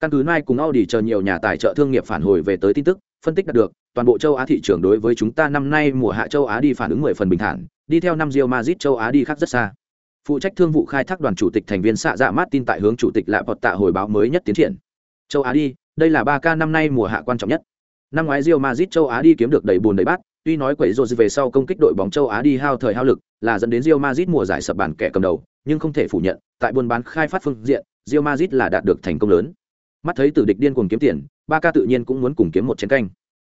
Căn cứ nay cùng Audi chờ nhiều nhà tài trợ thương nghiệp phản hồi về tới tin tức, phân tích đạt được, toàn bộ châu Á thị trường đối với chúng ta năm nay mùa hạ châu Á đi phản ứng mười phần bình thản, đi theo năm Real Madrid châu Á đi khác rất xa. Phụ trách thương vụ khai thác đoàn chủ tịch thành viên xạ dạ Martin tại hướng chủ tịch lạ vọt tạ hồi báo mới nhất tiến triển. Châu Á đi, đây là ba ca năm nay mùa hạ quan trọng nhất. Năm ngoái Real Madrid châu Á đi kiếm được đầy buồn đầy bát, tuy nói quẩy rồi về sau công kích đội bóng châu Á đi hao thời hao lực, là dẫn đến Real Madrid mùa giải sập bàn kẻ cầm đầu, nhưng không thể phủ nhận, tại buôn bán khai phát phương diện, Real Madrid là đạt được thành công lớn. Mắt thấy tử địch điên cuồng kiếm tiền, Barca tự nhiên cũng muốn cùng kiếm một chén canh.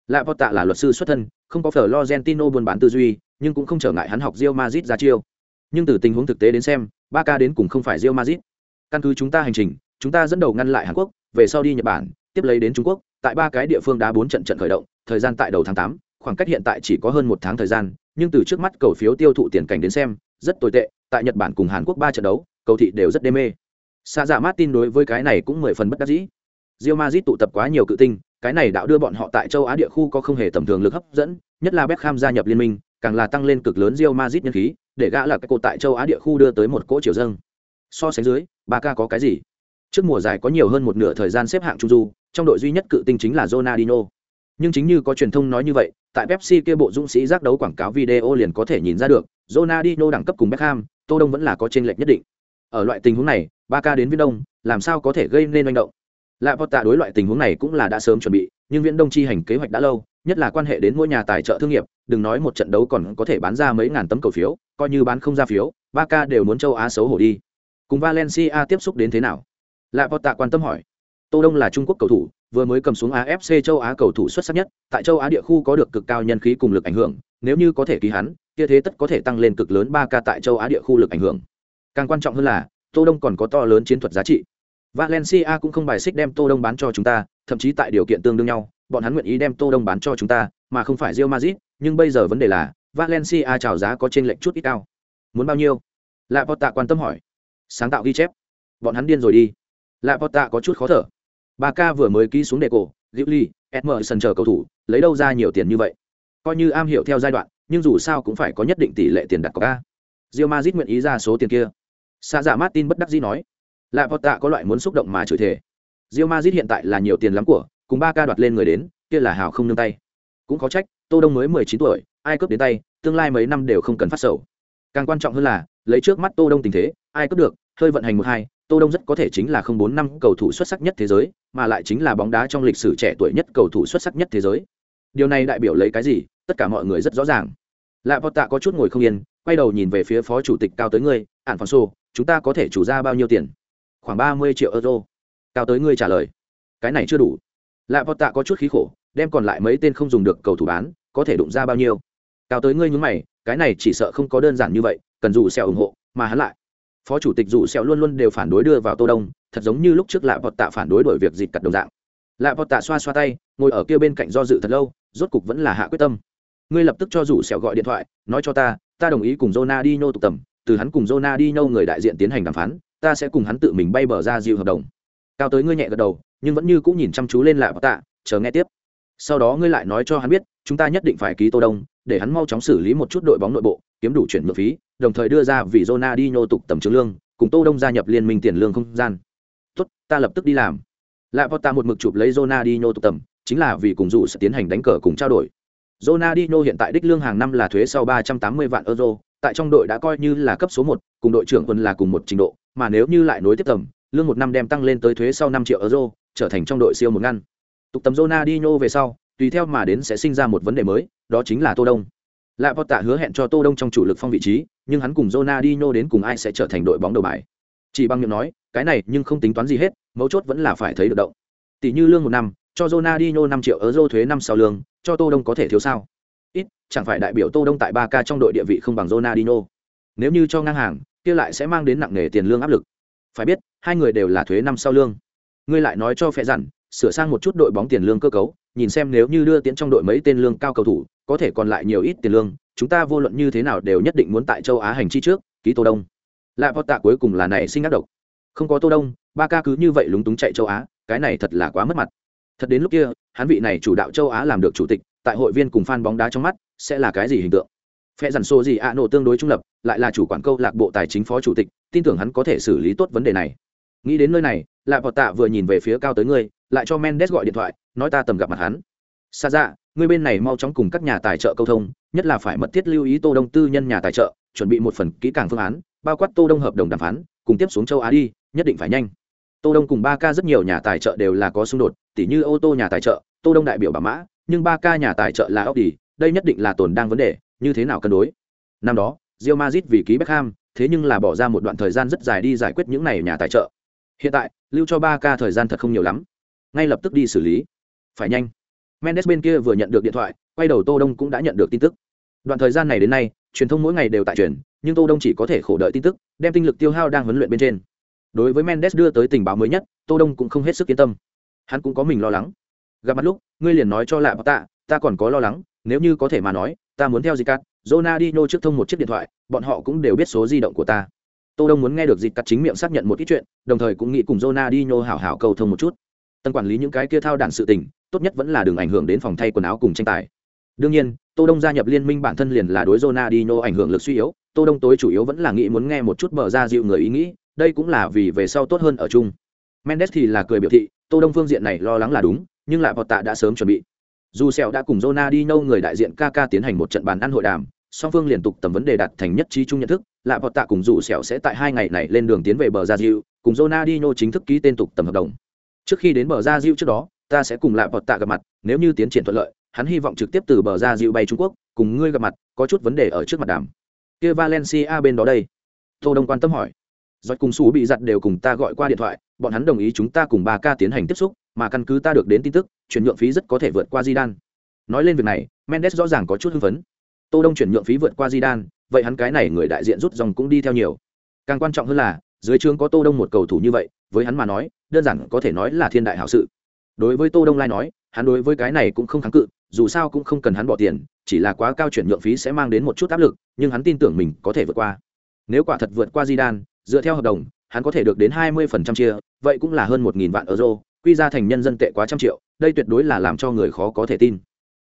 Lạ Porta là luật sư xuất thân, không có Florentino buôn bán tư duy, nhưng cũng không trở ngại hắn học Real Madrid ra chiêu. Nhưng từ tình huống thực tế đến xem, Barca đến cùng không phải Real Madrid. Căn cứ chúng ta hành trình, chúng ta dẫn đầu ngăn lại Hàn Quốc, về sau đi Nhật Bản, tiếp lấy đến Trung Quốc, tại ba cái địa phương đá bốn trận trận khởi động, thời gian tại đầu tháng tám, khoảng cách hiện tại chỉ có hơn một tháng thời gian, nhưng từ trước mắt cầu phiếu tiêu thụ tiền cảnh đến xem, rất tồi tệ, tại Nhật Bản cùng Hàn Quốc ba trận đấu, cầu thị đều rất đê mê. Sa dạ Martin đối với cái này cũng mười phần bất đắc dĩ. Real Madrid tụ tập quá nhiều cự tinh, cái này đạo đưa bọn họ tại châu Á địa khu có không hề tầm thường lực hấp dẫn, nhất là Beckham gia nhập liên minh, càng là tăng lên cực lớn Real Madrid nhân khí, để gã là cái cột tại châu Á địa khu đưa tới một cỗ chiều dâng. So sánh dưới, Barca có cái gì? Trước mùa giải có nhiều hơn một nửa thời gian xếp hạng trung du, trong đội duy nhất cự tinh chính là Ronaldinho. Nhưng chính như có truyền thông nói như vậy, tại Pepsi kia bộ dũng sĩ giác đấu quảng cáo video liền có thể nhìn ra được, Ronaldinho đẳng cấp cùng Beckham, Tô Đông vẫn là có chênh lệch nhất định. Ở loại tình huống này, Barca đến Viễn Đông, làm sao có thể gây nên manh động? Lạ Porta đối loại tình huống này cũng là đã sớm chuẩn bị, nhưng Viễn Đông chi hành kế hoạch đã lâu, nhất là quan hệ đến mỗi nhà tài trợ thương nghiệp, đừng nói một trận đấu còn có thể bán ra mấy ngàn tấm cầu phiếu, coi như bán không ra phiếu, Barca đều muốn châu Á xấu hổ đi. Cùng Valencia tiếp xúc đến thế nào? Lạ Porta quan tâm hỏi. Tô Đông là Trung Quốc cầu thủ, vừa mới cầm xuống AFC châu Á cầu thủ xuất sắc nhất, tại châu Á địa khu có được cực cao nhân khí cùng lực ảnh hưởng, nếu như có thể ký hắn, kia thế tất có thể tăng lên cực lớn 3K tại châu Á địa khu lực ảnh hưởng. Càng quan trọng hơn là, Tô Đông còn có to lớn chiến thuật giá trị. Valencia cũng không bài xích đem Tô Đông bán cho chúng ta, thậm chí tại điều kiện tương đương nhau, bọn hắn nguyện ý đem Tô Đông bán cho chúng ta, mà không phải Real Madrid, nhưng bây giờ vấn đề là, Valencia chào giá có trên lệnh chút ít cao. Muốn bao nhiêu? Lạ Potta quan tâm hỏi. Sáng tạo ghi chép. Bọn hắn điên rồi đi. Lạ Potta có chút khó thở. Barca vừa mới ký xuống đề cổ, Gilly, Emerson chờ cầu thủ, lấy đâu ra nhiều tiền như vậy? Coi như am hiểu theo giai đoạn, nhưng dù sao cũng phải có nhất định tỷ lệ tiền đặt cọc a. Real Madrid nguyện ý ra số tiền kia. Sa giả Martin bất đắc dĩ nói. Lạ tạ có loại muốn xúc động mà chửi thề. Real Madrid hiện tại là nhiều tiền lắm của, cùng ba ca đoạt lên người đến, kia là hào không nương tay. Cũng có trách, Tô Đông mới 19 tuổi, ai cướp đến tay, tương lai mấy năm đều không cần phát sầu. Càng quan trọng hơn là, lấy trước mắt Tô Đông tình thế, ai cướp được, hơi vận hành một hai, Tô Đông rất có thể chính là không bốn năm cầu thủ xuất sắc nhất thế giới, mà lại chính là bóng đá trong lịch sử trẻ tuổi nhất cầu thủ xuất sắc nhất thế giới. Điều này đại biểu lấy cái gì? Tất cả mọi người rất rõ ràng. Lạ Tạ có chút ngồi không yên, quay đầu nhìn về phía phó chủ tịch cao tới ngươi, Ản Phong chúng ta có thể chủ ra bao nhiêu tiền? Khoảng 30 triệu euro. Cao tới ngươi trả lời. Cái này chưa đủ. Lạ Tạ có chút khí khổ, đem còn lại mấy tên không dùng được cầu thủ bán, có thể đụng ra bao nhiêu? Cao tới ngươi nhúng mày, cái này chỉ sợ không có đơn giản như vậy, cần dù xe ủng hộ, mà hắn lại phó chủ tịch dù sẹo luôn luôn đều phản đối đưa vào tô đông, thật giống như lúc trước lạ vọt tạ phản đối đổi việc dịp cặt đồng dạng. Lạ vọt tạ xoa xoa tay, ngồi ở kia bên cạnh do dự thật lâu, rốt cục vẫn là hạ quyết tâm. Ngươi lập tức cho rủ sẹo gọi điện thoại, nói cho ta ta đồng ý cùng Ronaldinho tụ tập từ hắn cùng Ronaldinho người đại diện tiến hành đàm phán, ta sẽ cùng hắn tự mình bay bờ ra dịu hợp đồng. Cao tới ngươi nhẹ gật đầu, nhưng vẫn như cũng nhìn chăm chú lên lạ vọt tạ, chờ nghe tiếp sau đó ngươi lại nói cho hắn biết chúng ta nhất định phải ký tô đông để hắn mau chóng xử lý một chút đội bóng nội bộ kiếm đủ chuyển nhượng phí đồng thời đưa ra vì Ronaldinho tục tầm chứng lương, cùng Tô Đông gia nhập liên minh tiền lương không gian. "Tốt, ta lập tức đi làm." Lạ ta một mực chụp lấy Ronaldinho tục tầm, chính là vì cùng dù sẽ tiến hành đánh cờ cùng trao đổi. Ronaldinho hiện tại đích lương hàng năm là thuế sau 380 vạn euro, tại trong đội đã coi như là cấp số 1, cùng đội trưởng quân là cùng một trình độ, mà nếu như lại nối tiếp tầm, lương một năm đem tăng lên tới thuế sau 5 triệu euro, trở thành trong đội siêu một ngăn. Tục tầm Ronaldinho về sau, tùy theo mà đến sẽ sinh ra một vấn đề mới, đó chính là Tô Đông. Lạ tạ hứa hẹn cho Tô Đông trong chủ lực phong vị trí, nhưng hắn cùng Ronaldinho đến cùng ai sẽ trở thành đội bóng đầu bài. Chỉ bằng miệng nói, cái này nhưng không tính toán gì hết, mấu chốt vẫn là phải thấy được động. Tỷ như lương một năm, cho Ronaldinho 5 triệu euro thuế năm sau lương, cho Tô Đông có thể thiếu sao? Ít, chẳng phải đại biểu Tô Đông tại 3K trong đội địa vị không bằng Ronaldinho. Nếu như cho ngang hàng, kia lại sẽ mang đến nặng nề tiền lương áp lực. Phải biết, hai người đều là thuế năm sau lương. Ngươi lại nói cho phệ rằng, sửa sang một chút đội bóng tiền lương cơ cấu, nhìn xem nếu như đưa tiến trong đội mấy tên lương cao cầu thủ, có thể còn lại nhiều ít tiền lương, chúng ta vô luận như thế nào đều nhất định muốn tại châu á hành chi trước ký tô đông. Lạ vọt tạ cuối cùng là nảy sinh ác độc. Không có tô đông ba ca cứ như vậy lúng túng chạy châu á cái này thật là quá mất mặt. Thật đến lúc kia hắn vị này chủ đạo châu á làm được chủ tịch tại hội viên cùng fan bóng đá trong mắt sẽ là cái gì hình tượng? Phe dằn xô gì ạ nổ tương đối trung lập lại là chủ quản câu lạc bộ tài chính phó chủ tịch tin tưởng hắn có thể xử lý tốt vấn đề này. Nghĩ đến nơi này lạ vọt tạ vừa nhìn về phía cao tới ngươi, lại cho mendes gọi điện thoại, nói ta tầm gặp mặt hắn. Xa ra dạ, ngươi bên này mau chóng cùng các nhà tài trợ câu thông, nhất là phải mật thiết lưu ý tô đông tư nhân nhà tài trợ, chuẩn bị một phần kỹ càng phương án, bao quát tô đông hợp đồng đàm phán, cùng tiếp xuống châu á đi, nhất định phải nhanh. Tô đông cùng ba ca rất nhiều nhà tài trợ đều là có xung đột, tỉ như ô tô nhà tài trợ, tô đông đại biểu bà mã, nhưng ba ca nhà tài trợ là audi, đây nhất định là tồn đang vấn đề, như thế nào cân đối? Năm đó, Real Madrid vì ký Beckham, thế nhưng là bỏ ra một đoạn thời gian rất dài đi giải quyết những này nhà tài trợ hiện tại, lưu cho ba ca thời gian thật không nhiều lắm. Ngay lập tức đi xử lý. Phải nhanh. Mendes bên kia vừa nhận được điện thoại, quay đầu tô đông cũng đã nhận được tin tức. Đoạn thời gian này đến nay, truyền thông mỗi ngày đều tại truyền, nhưng tô đông chỉ có thể khổ đợi tin tức, đem tinh lực tiêu hao đang huấn luyện bên trên. Đối với mendes đưa tới tình báo mới nhất, tô đông cũng không hết sức yên tâm. Hắn cũng có mình lo lắng. Gặp mặt lúc, ngươi liền nói cho lạ tạ, ta còn có lo lắng, nếu như có thể mà nói, ta muốn theo gì cắt Ronaldinho trước thông một chiếc điện thoại, bọn họ cũng đều biết số di động của ta tô đông muốn nghe được dịch cắt chính miệng xác nhận một ít chuyện, đồng thời cũng nghĩ cùng Ronaldinho hảo hảo cầu thông một chút. Tân quản lý những cái kia thao đản sự tình, tốt nhất vẫn là đừng ảnh hưởng đến phòng thay quần áo cùng tranh tài. Đương nhiên, tô đông gia nhập liên minh bản thân liền là đối Ronaldinho ảnh hưởng lực suy yếu, tô đông tối chủ yếu vẫn là nghĩ muốn nghe một chút mở ra dịu người ý nghĩ, đây cũng là vì về sau tốt hơn ở chung. Mendes thì là cười biểu thị, tô đông phương diện này lo lắng là đúng, nhưng lại vọt tạ đã sớm chuẩn bị. Dù sẹo đã cùng Ronaldinho người đại diện Kaka tiến hành một trận bàn ăn hội đàm song phương liên tục tầm vấn đề đặt thành nhất trí chung nhận thức, lạ vọt tạ cùng rủ sẹo sẽ tại hai ngày này lên đường tiến về bờ gia diệu cùng Ronaldinho chính thức ký tên tục tầm hợp đồng. Trước khi đến bờ gia diệu trước đó, ta sẽ cùng lạ vọt tạ gặp mặt, nếu như tiến triển thuận lợi, hắn hy vọng trực tiếp từ bờ gia diệu bay trung quốc, cùng ngươi gặp mặt, có chút vấn đề ở trước mặt đàm. Kia valencia bên đó đây. Tô đông quan tâm hỏi. Giỏi cùng xú bị giặt đều cùng ta gọi qua điện thoại, bọn hắn đồng ý chúng ta cùng ba ca tiến hành tiếp xúc, mà căn cứ ta được đến tin tức, chuyển nhượng phí rất có thể vượt qua di đan nói lên việc này, mendes rõ ràng có chút hưng phấn tô đông chuyển nhượng phí vượt qua Zidane, vậy hắn cái này người đại diện rút dòng cũng đi theo nhiều. Càng quan trọng hơn là dưới trường có tô đông một cầu thủ như vậy với hắn mà nói đơn giản có thể nói là thiên đại hảo sự. Đối với tô đông lai nói hắn đối với cái này cũng không kháng cự dù sao cũng không cần hắn bỏ tiền chỉ là quá cao chuyển nhượng phí sẽ mang đến một chút áp lực nhưng hắn tin tưởng mình có thể vượt qua. Nếu quả thật vượt qua Zidane, dựa theo hợp đồng hắn có thể được đến 20% chia vậy cũng là hơn một nghìn vạn euro quy ra thành nhân dân tệ quá trăm triệu đây tuyệt đối là làm cho người khó có thể tin.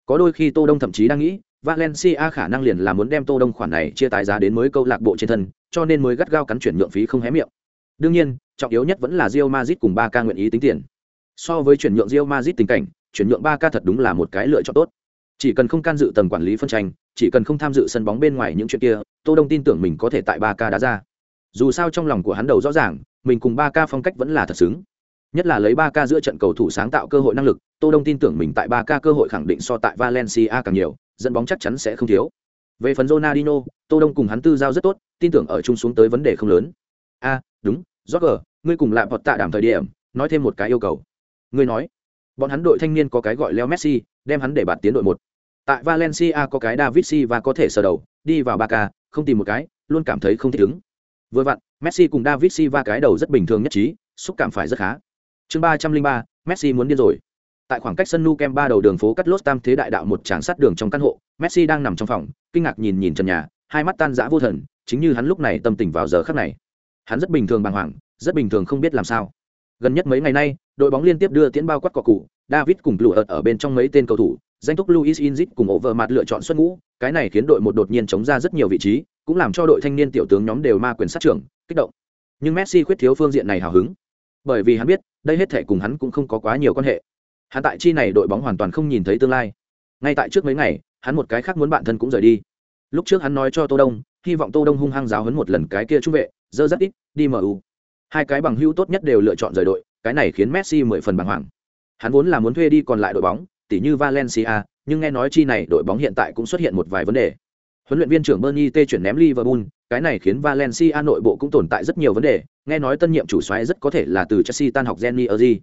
Có đôi khi tô đông thậm chí đang nghĩ valencia khả năng liền là muốn đem tô đông khoản này chia tái giá đến mới câu lạc bộ trên thân, cho nên mới gắt gao cắn chuyển nhượng phí không hé miệng. Đương nhiên, trọng yếu nhất vẫn là Real Madrid cùng Barca nguyện ý tính tiền. So với chuyển nhượng Real Madrid tình cảnh, chuyển nhượng Barca thật đúng là một cái lựa chọn tốt. Chỉ cần không can dự tầng quản lý phân tranh, chỉ cần không tham dự sân bóng bên ngoài những chuyện kia, tô đông tin tưởng mình có thể tại Barca đá ra. Dù sao trong lòng của hắn đầu rõ ràng, mình cùng Barca phong cách vẫn là thật xứng. Nhất là lấy Barca giữa trận cầu thủ sáng tạo cơ hội năng lực, tô đông tin tưởng mình tại Barca cơ hội khẳng định so tại valencia càng nhiều dẫn bóng chắc chắn sẽ không thiếu. Về phần Ronaldinho, tô đông cùng hắn tư giao rất tốt tin tưởng ở chung xuống tới vấn đề không lớn. A đúng Roger, ngươi cùng lại vọt tạ đảm thời điểm nói thêm một cái yêu cầu. Ngươi nói bọn hắn đội thanh niên có cái gọi leo messi đem hắn để bạt tiến đội một. Tại valencia có cái david silva có thể sờ đầu đi vào ba ca không tìm một cái luôn cảm thấy không thích ứng. Vừa vặn messi cùng david silva cái đầu rất bình thường nhất trí xúc cảm phải rất khá. Chương ba trăm linh ba messi muốn điên rồi tại khoảng cách sân nu kem ba đầu đường phố cắt lốt tam thế đại đạo một tràng sắt đường trong căn hộ, messi đang nằm trong phòng, kinh ngạc nhìn nhìn trần nhà, hai mắt tan rã vô thần, chính như hắn lúc này tâm tình vào giờ khắc này. Hắn rất bình thường bàng hoàng, rất bình thường không biết làm sao. Gần nhất mấy ngày nay, đội bóng liên tiếp đưa tiễn bao quát cọ cụ, david cùng lụa ợt ở bên trong mấy tên cầu thủ, danh túc luis inzit cùng ổ vợ mặt lựa chọn xuất ngũ, cái này khiến đội một đột nhiên chống ra rất nhiều vị trí, cũng làm cho đội thanh niên tiểu tướng nhóm đều ma quyền sát trưởng, kích động. Nhưng messi khuyết thiếu phương diện này hào hứng. Bởi vì hắn biết, đây hết thể cùng hắn cũng không có quá nhiều quan hệ hắn tại chi này đội bóng hoàn toàn không nhìn thấy tương lai. Ngay tại trước mấy ngày, hắn một cái khác muốn bạn thân cũng rời đi. Lúc trước hắn nói cho tô đông, hy vọng tô đông hung hăng giáo hấn một lần cái kia trung vệ, dơ rất ít, đi mu hai cái bằng hữu tốt nhất đều lựa chọn rời đội, cái này khiến messi mười phần bằng hoàng. Hắn vốn là muốn thuê đi còn lại đội bóng tỷ như valencia, nhưng nghe nói chi này đội bóng hiện tại cũng xuất hiện một vài vấn đề. Huấn luyện viên trưởng bernie t chuyển ném liverpool, cái này khiến valencia nội bộ cũng tồn tại rất nhiều vấn đề, nghe nói tân nhiệm chủ xoáy rất có thể là từ chelsea tan học jenny erzi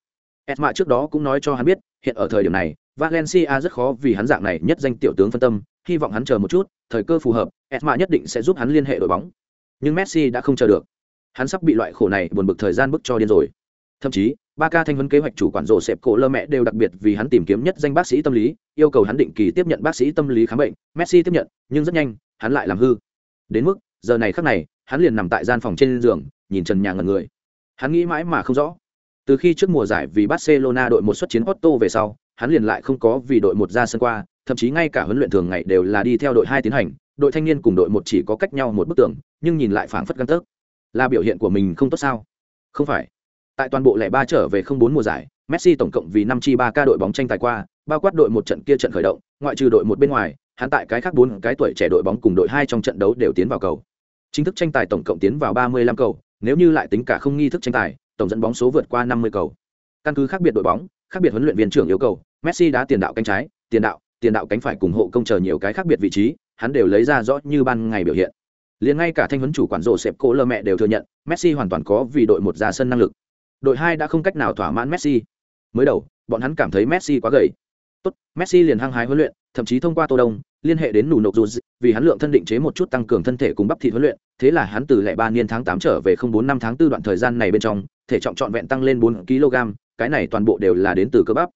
Esma trước đó cũng nói cho hắn biết, hiện ở thời điểm này, Valencia rất khó vì hắn dạng này nhất danh tiểu tướng phân tâm, hy vọng hắn chờ một chút, thời cơ phù hợp, Esma nhất định sẽ giúp hắn liên hệ đội bóng. Nhưng Messi đã không chờ được. Hắn sắp bị loại khổ này buồn bực thời gian bức cho điên rồi. Thậm chí, ba ca thanh kế hoạch chủ quản rồ sẹp cổ lơ mẹ đều đặc biệt vì hắn tìm kiếm nhất danh bác sĩ tâm lý, yêu cầu hắn định kỳ tiếp nhận bác sĩ tâm lý khám bệnh, Messi tiếp nhận, nhưng rất nhanh, hắn lại làm hư. Đến mức, giờ này khắc này, hắn liền nằm tại gian phòng trên giường, nhìn trần nhà ngẩn người. Hắn nghĩ mãi mà không rõ, từ khi trước mùa giải vì Barcelona đội một xuất chiến Otto về sau, hắn liền lại không có vì đội một ra sân qua, thậm chí ngay cả huấn luyện thường ngày đều là đi theo đội hai tiến hành, đội thanh niên cùng đội một chỉ có cách nhau một bức tường, nhưng nhìn lại phảng phất gan tức. Là biểu hiện của mình không tốt sao? Không phải. Tại toàn bộ lẻ ba trở về không bốn mùa giải, Messi tổng cộng vì năm chi ba ca đội bóng tranh tài qua, bao quát đội một trận kia trận khởi động, ngoại trừ đội một bên ngoài, hắn tại cái khác bốn cái tuổi trẻ đội bóng cùng đội hai trong trận đấu đều tiến vào cầu. Chính thức tranh tài tổng cộng tiến vào 35 cầu, nếu như lại tính cả không nghi thức tranh tài, tổng dẫn bóng số vượt qua 50 cầu. Căn cứ khác biệt đội bóng, khác biệt huấn luyện viên trưởng yêu cầu, Messi đá tiền đạo cánh trái, tiền đạo, tiền đạo cánh phải cùng hộ công chờ nhiều cái khác biệt vị trí, hắn đều lấy ra rõ như ban ngày biểu hiện. Liền ngay cả thanh huấn chủ quản rồ sẹp cổ lơ mẹ đều thừa nhận, Messi hoàn toàn có vì đội một ra sân năng lực. Đội hai đã không cách nào thỏa mãn Messi. Mới đầu, bọn hắn cảm thấy Messi quá gầy. Tốt, Messi liền hăng hái huấn luyện, thậm chí thông qua Tô Đông, liên hệ đến nụ nộp dù vì hắn lượng thân định chế một chút tăng cường thân thể cùng bắp thịt huấn luyện, thế là hắn từ lẻ ba niên tháng tám trở về không bốn năm tháng 4 đoạn thời gian này bên trong, thể trọng trọn vẹn tăng lên bốn kg, cái này toàn bộ đều là đến từ cơ bắp.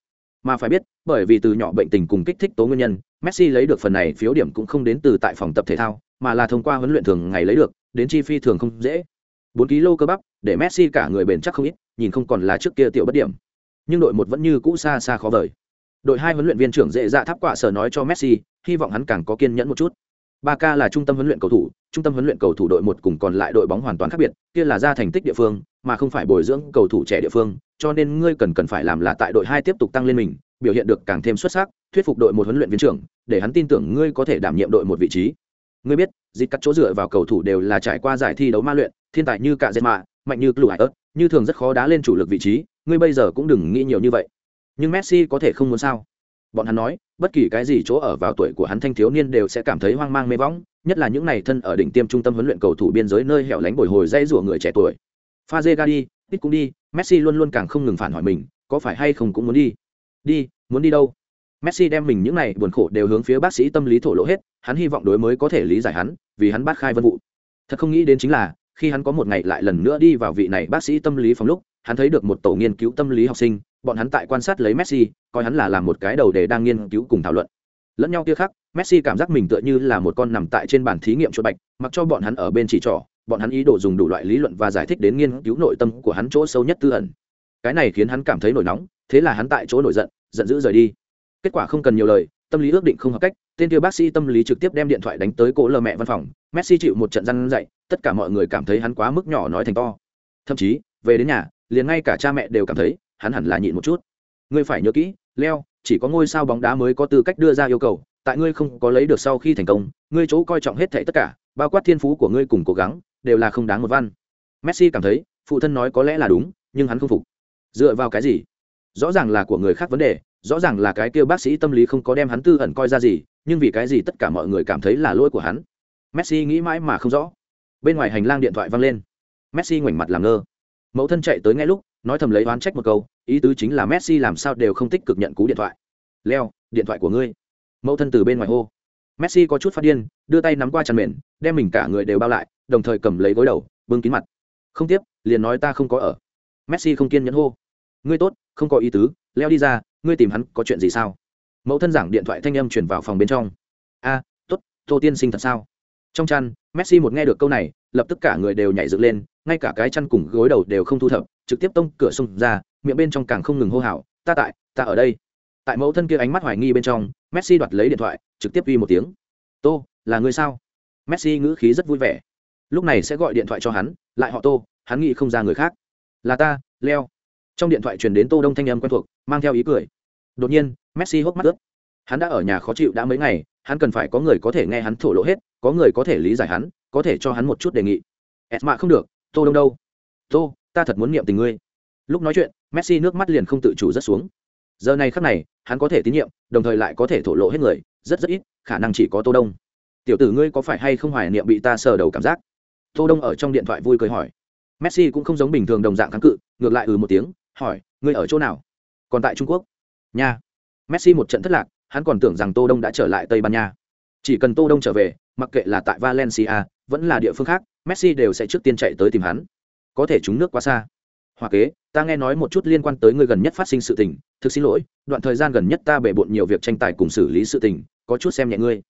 Mà phải biết, bởi vì từ nhỏ bệnh tình cùng kích thích tố nguyên nhân, Messi lấy được phần này phiếu điểm cũng không đến từ tại phòng tập thể thao, mà là thông qua huấn luyện thường ngày lấy được, đến chi phí thường không dễ. bốn kg cơ bắp, để Messi cả người bền chắc không ít, nhìn không còn là trước kia tiểu bất điểm. Nhưng đội một vẫn như cũ xa xa khó vời. Đội hai huấn luyện viên trưởng dễ dạ tháp quả sở nói cho Messi, hy vọng hắn càng có kiên nhẫn một chút. Barca là trung tâm huấn luyện cầu thủ, trung tâm huấn luyện cầu thủ đội một cùng còn lại đội bóng hoàn toàn khác biệt, kia là ra thành tích địa phương, mà không phải bồi dưỡng cầu thủ trẻ địa phương, cho nên ngươi cần cần phải làm là tại đội hai tiếp tục tăng lên mình, biểu hiện được càng thêm xuất sắc, thuyết phục đội một huấn luyện viên trưởng, để hắn tin tưởng ngươi có thể đảm nhiệm đội một vị trí. Ngươi biết, dịch cắt chỗ dựa vào cầu thủ đều là trải qua giải thi đấu ma luyện, thiên tài như cả Zema, mạnh như Lũ ớt, như thường rất khó đá lên chủ lực vị trí, ngươi bây giờ cũng đừng nghĩ nhiều như vậy. Nhưng Messi có thể không muốn sao? Bọn hắn nói, bất kỳ cái gì chỗ ở vào tuổi của hắn thanh thiếu niên đều sẽ cảm thấy hoang mang mê võng, nhất là những này thân ở đỉnh tiêm trung tâm huấn luyện cầu thủ biên giới nơi hẻo lánh bồi hồi dây rủa người trẻ tuổi. Pha Zéga đi, ít cũng đi, Messi luôn luôn càng không ngừng phản hỏi mình, có phải hay không cũng muốn đi. Đi, muốn đi đâu? Messi đem mình những này buồn khổ đều hướng phía bác sĩ tâm lý thổ lộ hết, hắn hy vọng đối mới có thể lý giải hắn, vì hắn bắt khai vân vụ. Thật không nghĩ đến chính là, khi hắn có một ngày lại lần nữa đi vào vị này bác sĩ tâm lý phòng lúc, hắn thấy được một tổ nghiên cứu tâm lý học sinh, bọn hắn tại quan sát lấy Messi, coi hắn là làm một cái đầu để đang nghiên cứu cùng thảo luận. Lẫn nhau kia khác, Messi cảm giác mình tựa như là một con nằm tại trên bàn thí nghiệm chuột bạch, mặc cho bọn hắn ở bên chỉ trỏ, bọn hắn ý đồ dùng đủ loại lý luận và giải thích đến nghiên cứu nội tâm của hắn chỗ sâu nhất tư ẩn. Cái này khiến hắn cảm thấy nổi nóng, thế là hắn tại chỗ nổi giận, giận dữ rời đi. Kết quả không cần nhiều lời, tâm lý ước định không hợp cách, tên kia bác sĩ tâm lý trực tiếp đem điện thoại đánh tới cổ lờ mẹ văn phòng, Messi chịu một trận răn dạy, tất cả mọi người cảm thấy hắn quá mức nhỏ nói thành to. Thậm chí, về đến nhà, liền ngay cả cha mẹ đều cảm thấy, hắn hẳn là nhịn một chút. Ngươi phải nhớ kỹ, Leo, chỉ có ngôi sao bóng đá mới có tư cách đưa ra yêu cầu, tại ngươi không có lấy được sau khi thành công, ngươi chỗ coi trọng hết thảy tất cả, bao quát thiên phú của ngươi cùng cố gắng, đều là không đáng một văn. Messi cảm thấy, phụ thân nói có lẽ là đúng, nhưng hắn không phục. Dựa vào cái gì? Rõ ràng là của người khác vấn đề, rõ ràng là cái kia bác sĩ tâm lý không có đem hắn tư ẩn coi ra gì, nhưng vì cái gì tất cả mọi người cảm thấy là lỗi của hắn. Messi nghĩ mãi mà không rõ. Bên ngoài hành lang điện thoại vang lên. Messi ngoảnh mặt làm ngơ. Mẫu thân chạy tới ngay lúc, nói thầm lấy oán trách một câu, ý tứ chính là Messi làm sao đều không tích cực nhận cú điện thoại. "Leo, điện thoại của ngươi." Mẫu thân từ bên ngoài hô. Messi có chút phát điên, đưa tay nắm qua chăn mền, đem mình cả người đều bao lại, đồng thời cầm lấy gối đầu, bưng kín mặt. "Không tiếp, liền nói ta không có ở." Messi không kiên nhẫn hô. "Ngươi tốt, không có ý tứ, leo đi ra, ngươi tìm hắn có chuyện gì sao?" Mẫu thân giảng điện thoại thanh âm truyền vào phòng bên trong. "A, tốt, Tô tiên sinh thật sao?" Trong chăn, Messi một nghe được câu này, lập tức cả người đều nhảy dựng lên, ngay cả cái chăn cùng gối đầu đều không thu thập, trực tiếp tông cửa xông ra, miệng bên trong càng không ngừng hô hào, "Ta tại, ta ở đây." Tại mẫu thân kia ánh mắt hoài nghi bên trong, Messi đoạt lấy điện thoại, trực tiếp uy một tiếng. "Tô, là người sao?" Messi ngữ khí rất vui vẻ. Lúc này sẽ gọi điện thoại cho hắn, lại họ Tô, hắn nghĩ không ra người khác. "Là ta, Leo." Trong điện thoại truyền đến Tô Đông thanh âm quen thuộc, mang theo ý cười. Đột nhiên, Messi hốc mắt ướt. Hắn đã ở nhà khó chịu đã mấy ngày, hắn cần phải có người có thể nghe hắn thổ lộ hết, có người có thể lý giải hắn, có thể cho hắn một chút đề nghị. Esma không được, Tô Đông đâu? Tô, ta thật muốn niệm tình ngươi. Lúc nói chuyện, Messi nước mắt liền không tự chủ rất xuống. Giờ này khắc này, hắn có thể tín nhiệm, đồng thời lại có thể thổ lộ hết người, rất rất ít, khả năng chỉ có Tô Đông. Tiểu tử ngươi có phải hay không hoài niệm bị ta sờ đầu cảm giác? Tô Đông ở trong điện thoại vui cười hỏi. Messi cũng không giống bình thường đồng dạng kháng cự, ngược lại ừ một tiếng, hỏi, ngươi ở chỗ nào? Còn tại Trung Quốc? Nha. Messi một trận thất lạc, hắn còn tưởng rằng Tô Đông đã trở lại Tây Ban Nha. Chỉ cần Tô Đông trở về, mặc kệ là tại Valencia, vẫn là địa phương khác, Messi đều sẽ trước tiên chạy tới tìm hắn. Có thể chúng nước quá xa. Hoa kế, ta nghe nói một chút liên quan tới người gần nhất phát sinh sự tình, thực xin lỗi, đoạn thời gian gần nhất ta bể bộn nhiều việc tranh tài cùng xử lý sự tình, có chút xem nhẹ ngươi.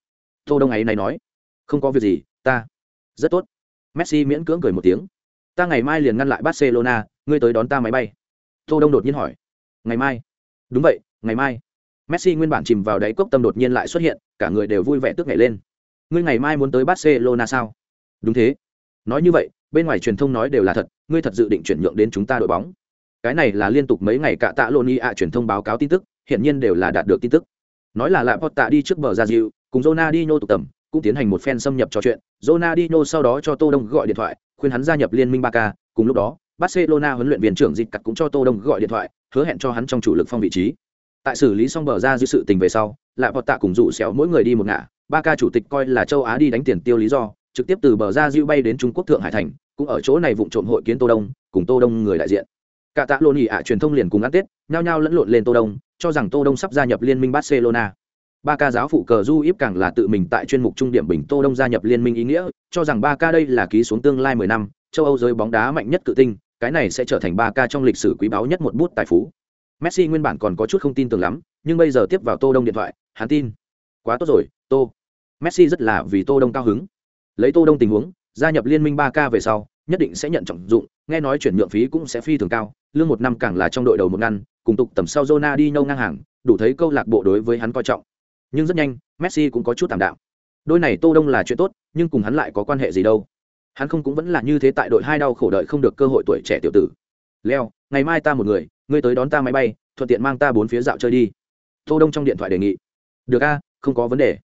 Tô Đông ấy này nói, không có việc gì, ta rất tốt. Messi miễn cưỡng cười một tiếng. Ta ngày mai liền ngăn lại Barcelona, ngươi tới đón ta máy bay. Tô Đông đột nhiên hỏi, ngày mai? Đúng vậy, ngày mai. Messi nguyên bản chìm vào đáy cốc tâm đột nhiên lại xuất hiện, cả người đều vui vẻ tức nhảy lên. Ngươi ngày mai muốn tới Barcelona sao? Đúng thế. Nói như vậy, bên ngoài truyền thông nói đều là thật, ngươi thật dự định chuyển nhượng đến chúng ta đội bóng. Cái này là liên tục mấy ngày cả tạ Loni ạ truyền thông báo cáo tin tức, hiện nhiên đều là đạt được tin tức. Nói là lại Potta đi trước bờ ra dịu, cùng Ronaldinho tụ tập, cũng tiến hành một phen xâm nhập trò chuyện. Ronaldinho sau đó cho Tô Đông gọi điện thoại, khuyên hắn gia nhập liên minh Barca, cùng lúc đó, Barcelona huấn luyện viên trưởng Dịch cặt cũng cho Tô Đông gọi điện thoại, hứa hẹn cho hắn trong chủ lực phong vị trí tại xử lý xong bờ ra dư sự tình về sau lại vọt tạ cùng dụ xéo mỗi người đi một ngả ba ca chủ tịch coi là châu á đi đánh tiền tiêu lý do trực tiếp từ bờ ra dư bay đến trung quốc thượng hải thành cũng ở chỗ này vụng trộm hội kiến tô đông, cùng tô đông người đại diện. Cả tạ lộn ỉ ạ truyền thông liền cùng ăn tết, nhao nhao lẫn lộn lên tô đông, cho rằng tô đông sắp gia nhập liên minh barcelona. Ba ca giáo phụ cờ du íp càng là tự mình tại chuyên mục trung điểm bình tô đông gia nhập liên minh ý nghĩa, cho rằng ba ca đây là ký xuống tương lai mười năm, châu âu giới bóng đá mạnh nhất tự tinh, cái này sẽ trở thành ba ca trong lịch sử quý báu nhất một bút tài phú. Messi nguyên bản còn có chút không tin tưởng lắm, nhưng bây giờ tiếp vào tô đông điện thoại, hắn tin. Quá tốt rồi, tô. Messi rất là vì tô đông cao hứng. Lấy tô đông tình huống gia nhập liên minh ba k về sau, nhất định sẽ nhận trọng dụng, nghe nói chuyển nhượng phí cũng sẽ phi thường cao, lương một năm càng là trong đội đầu một ngăn, cùng tục tầm sau Zona đi nhâu ngang hàng, đủ thấy câu lạc bộ đối với hắn coi trọng. Nhưng rất nhanh, messi cũng có chút tạm đạo. Đôi này tô đông là chuyện tốt, nhưng cùng hắn lại có quan hệ gì đâu. Hắn không cũng vẫn là như thế tại đội hai đau khổ đợi không được cơ hội tuổi trẻ tiểu tử. Leo, ngày mai ta một người, ngươi tới đón ta máy bay, thuận tiện mang ta bốn phía dạo chơi đi. Tô đông trong điện thoại đề nghị. Được a, không có vấn đề.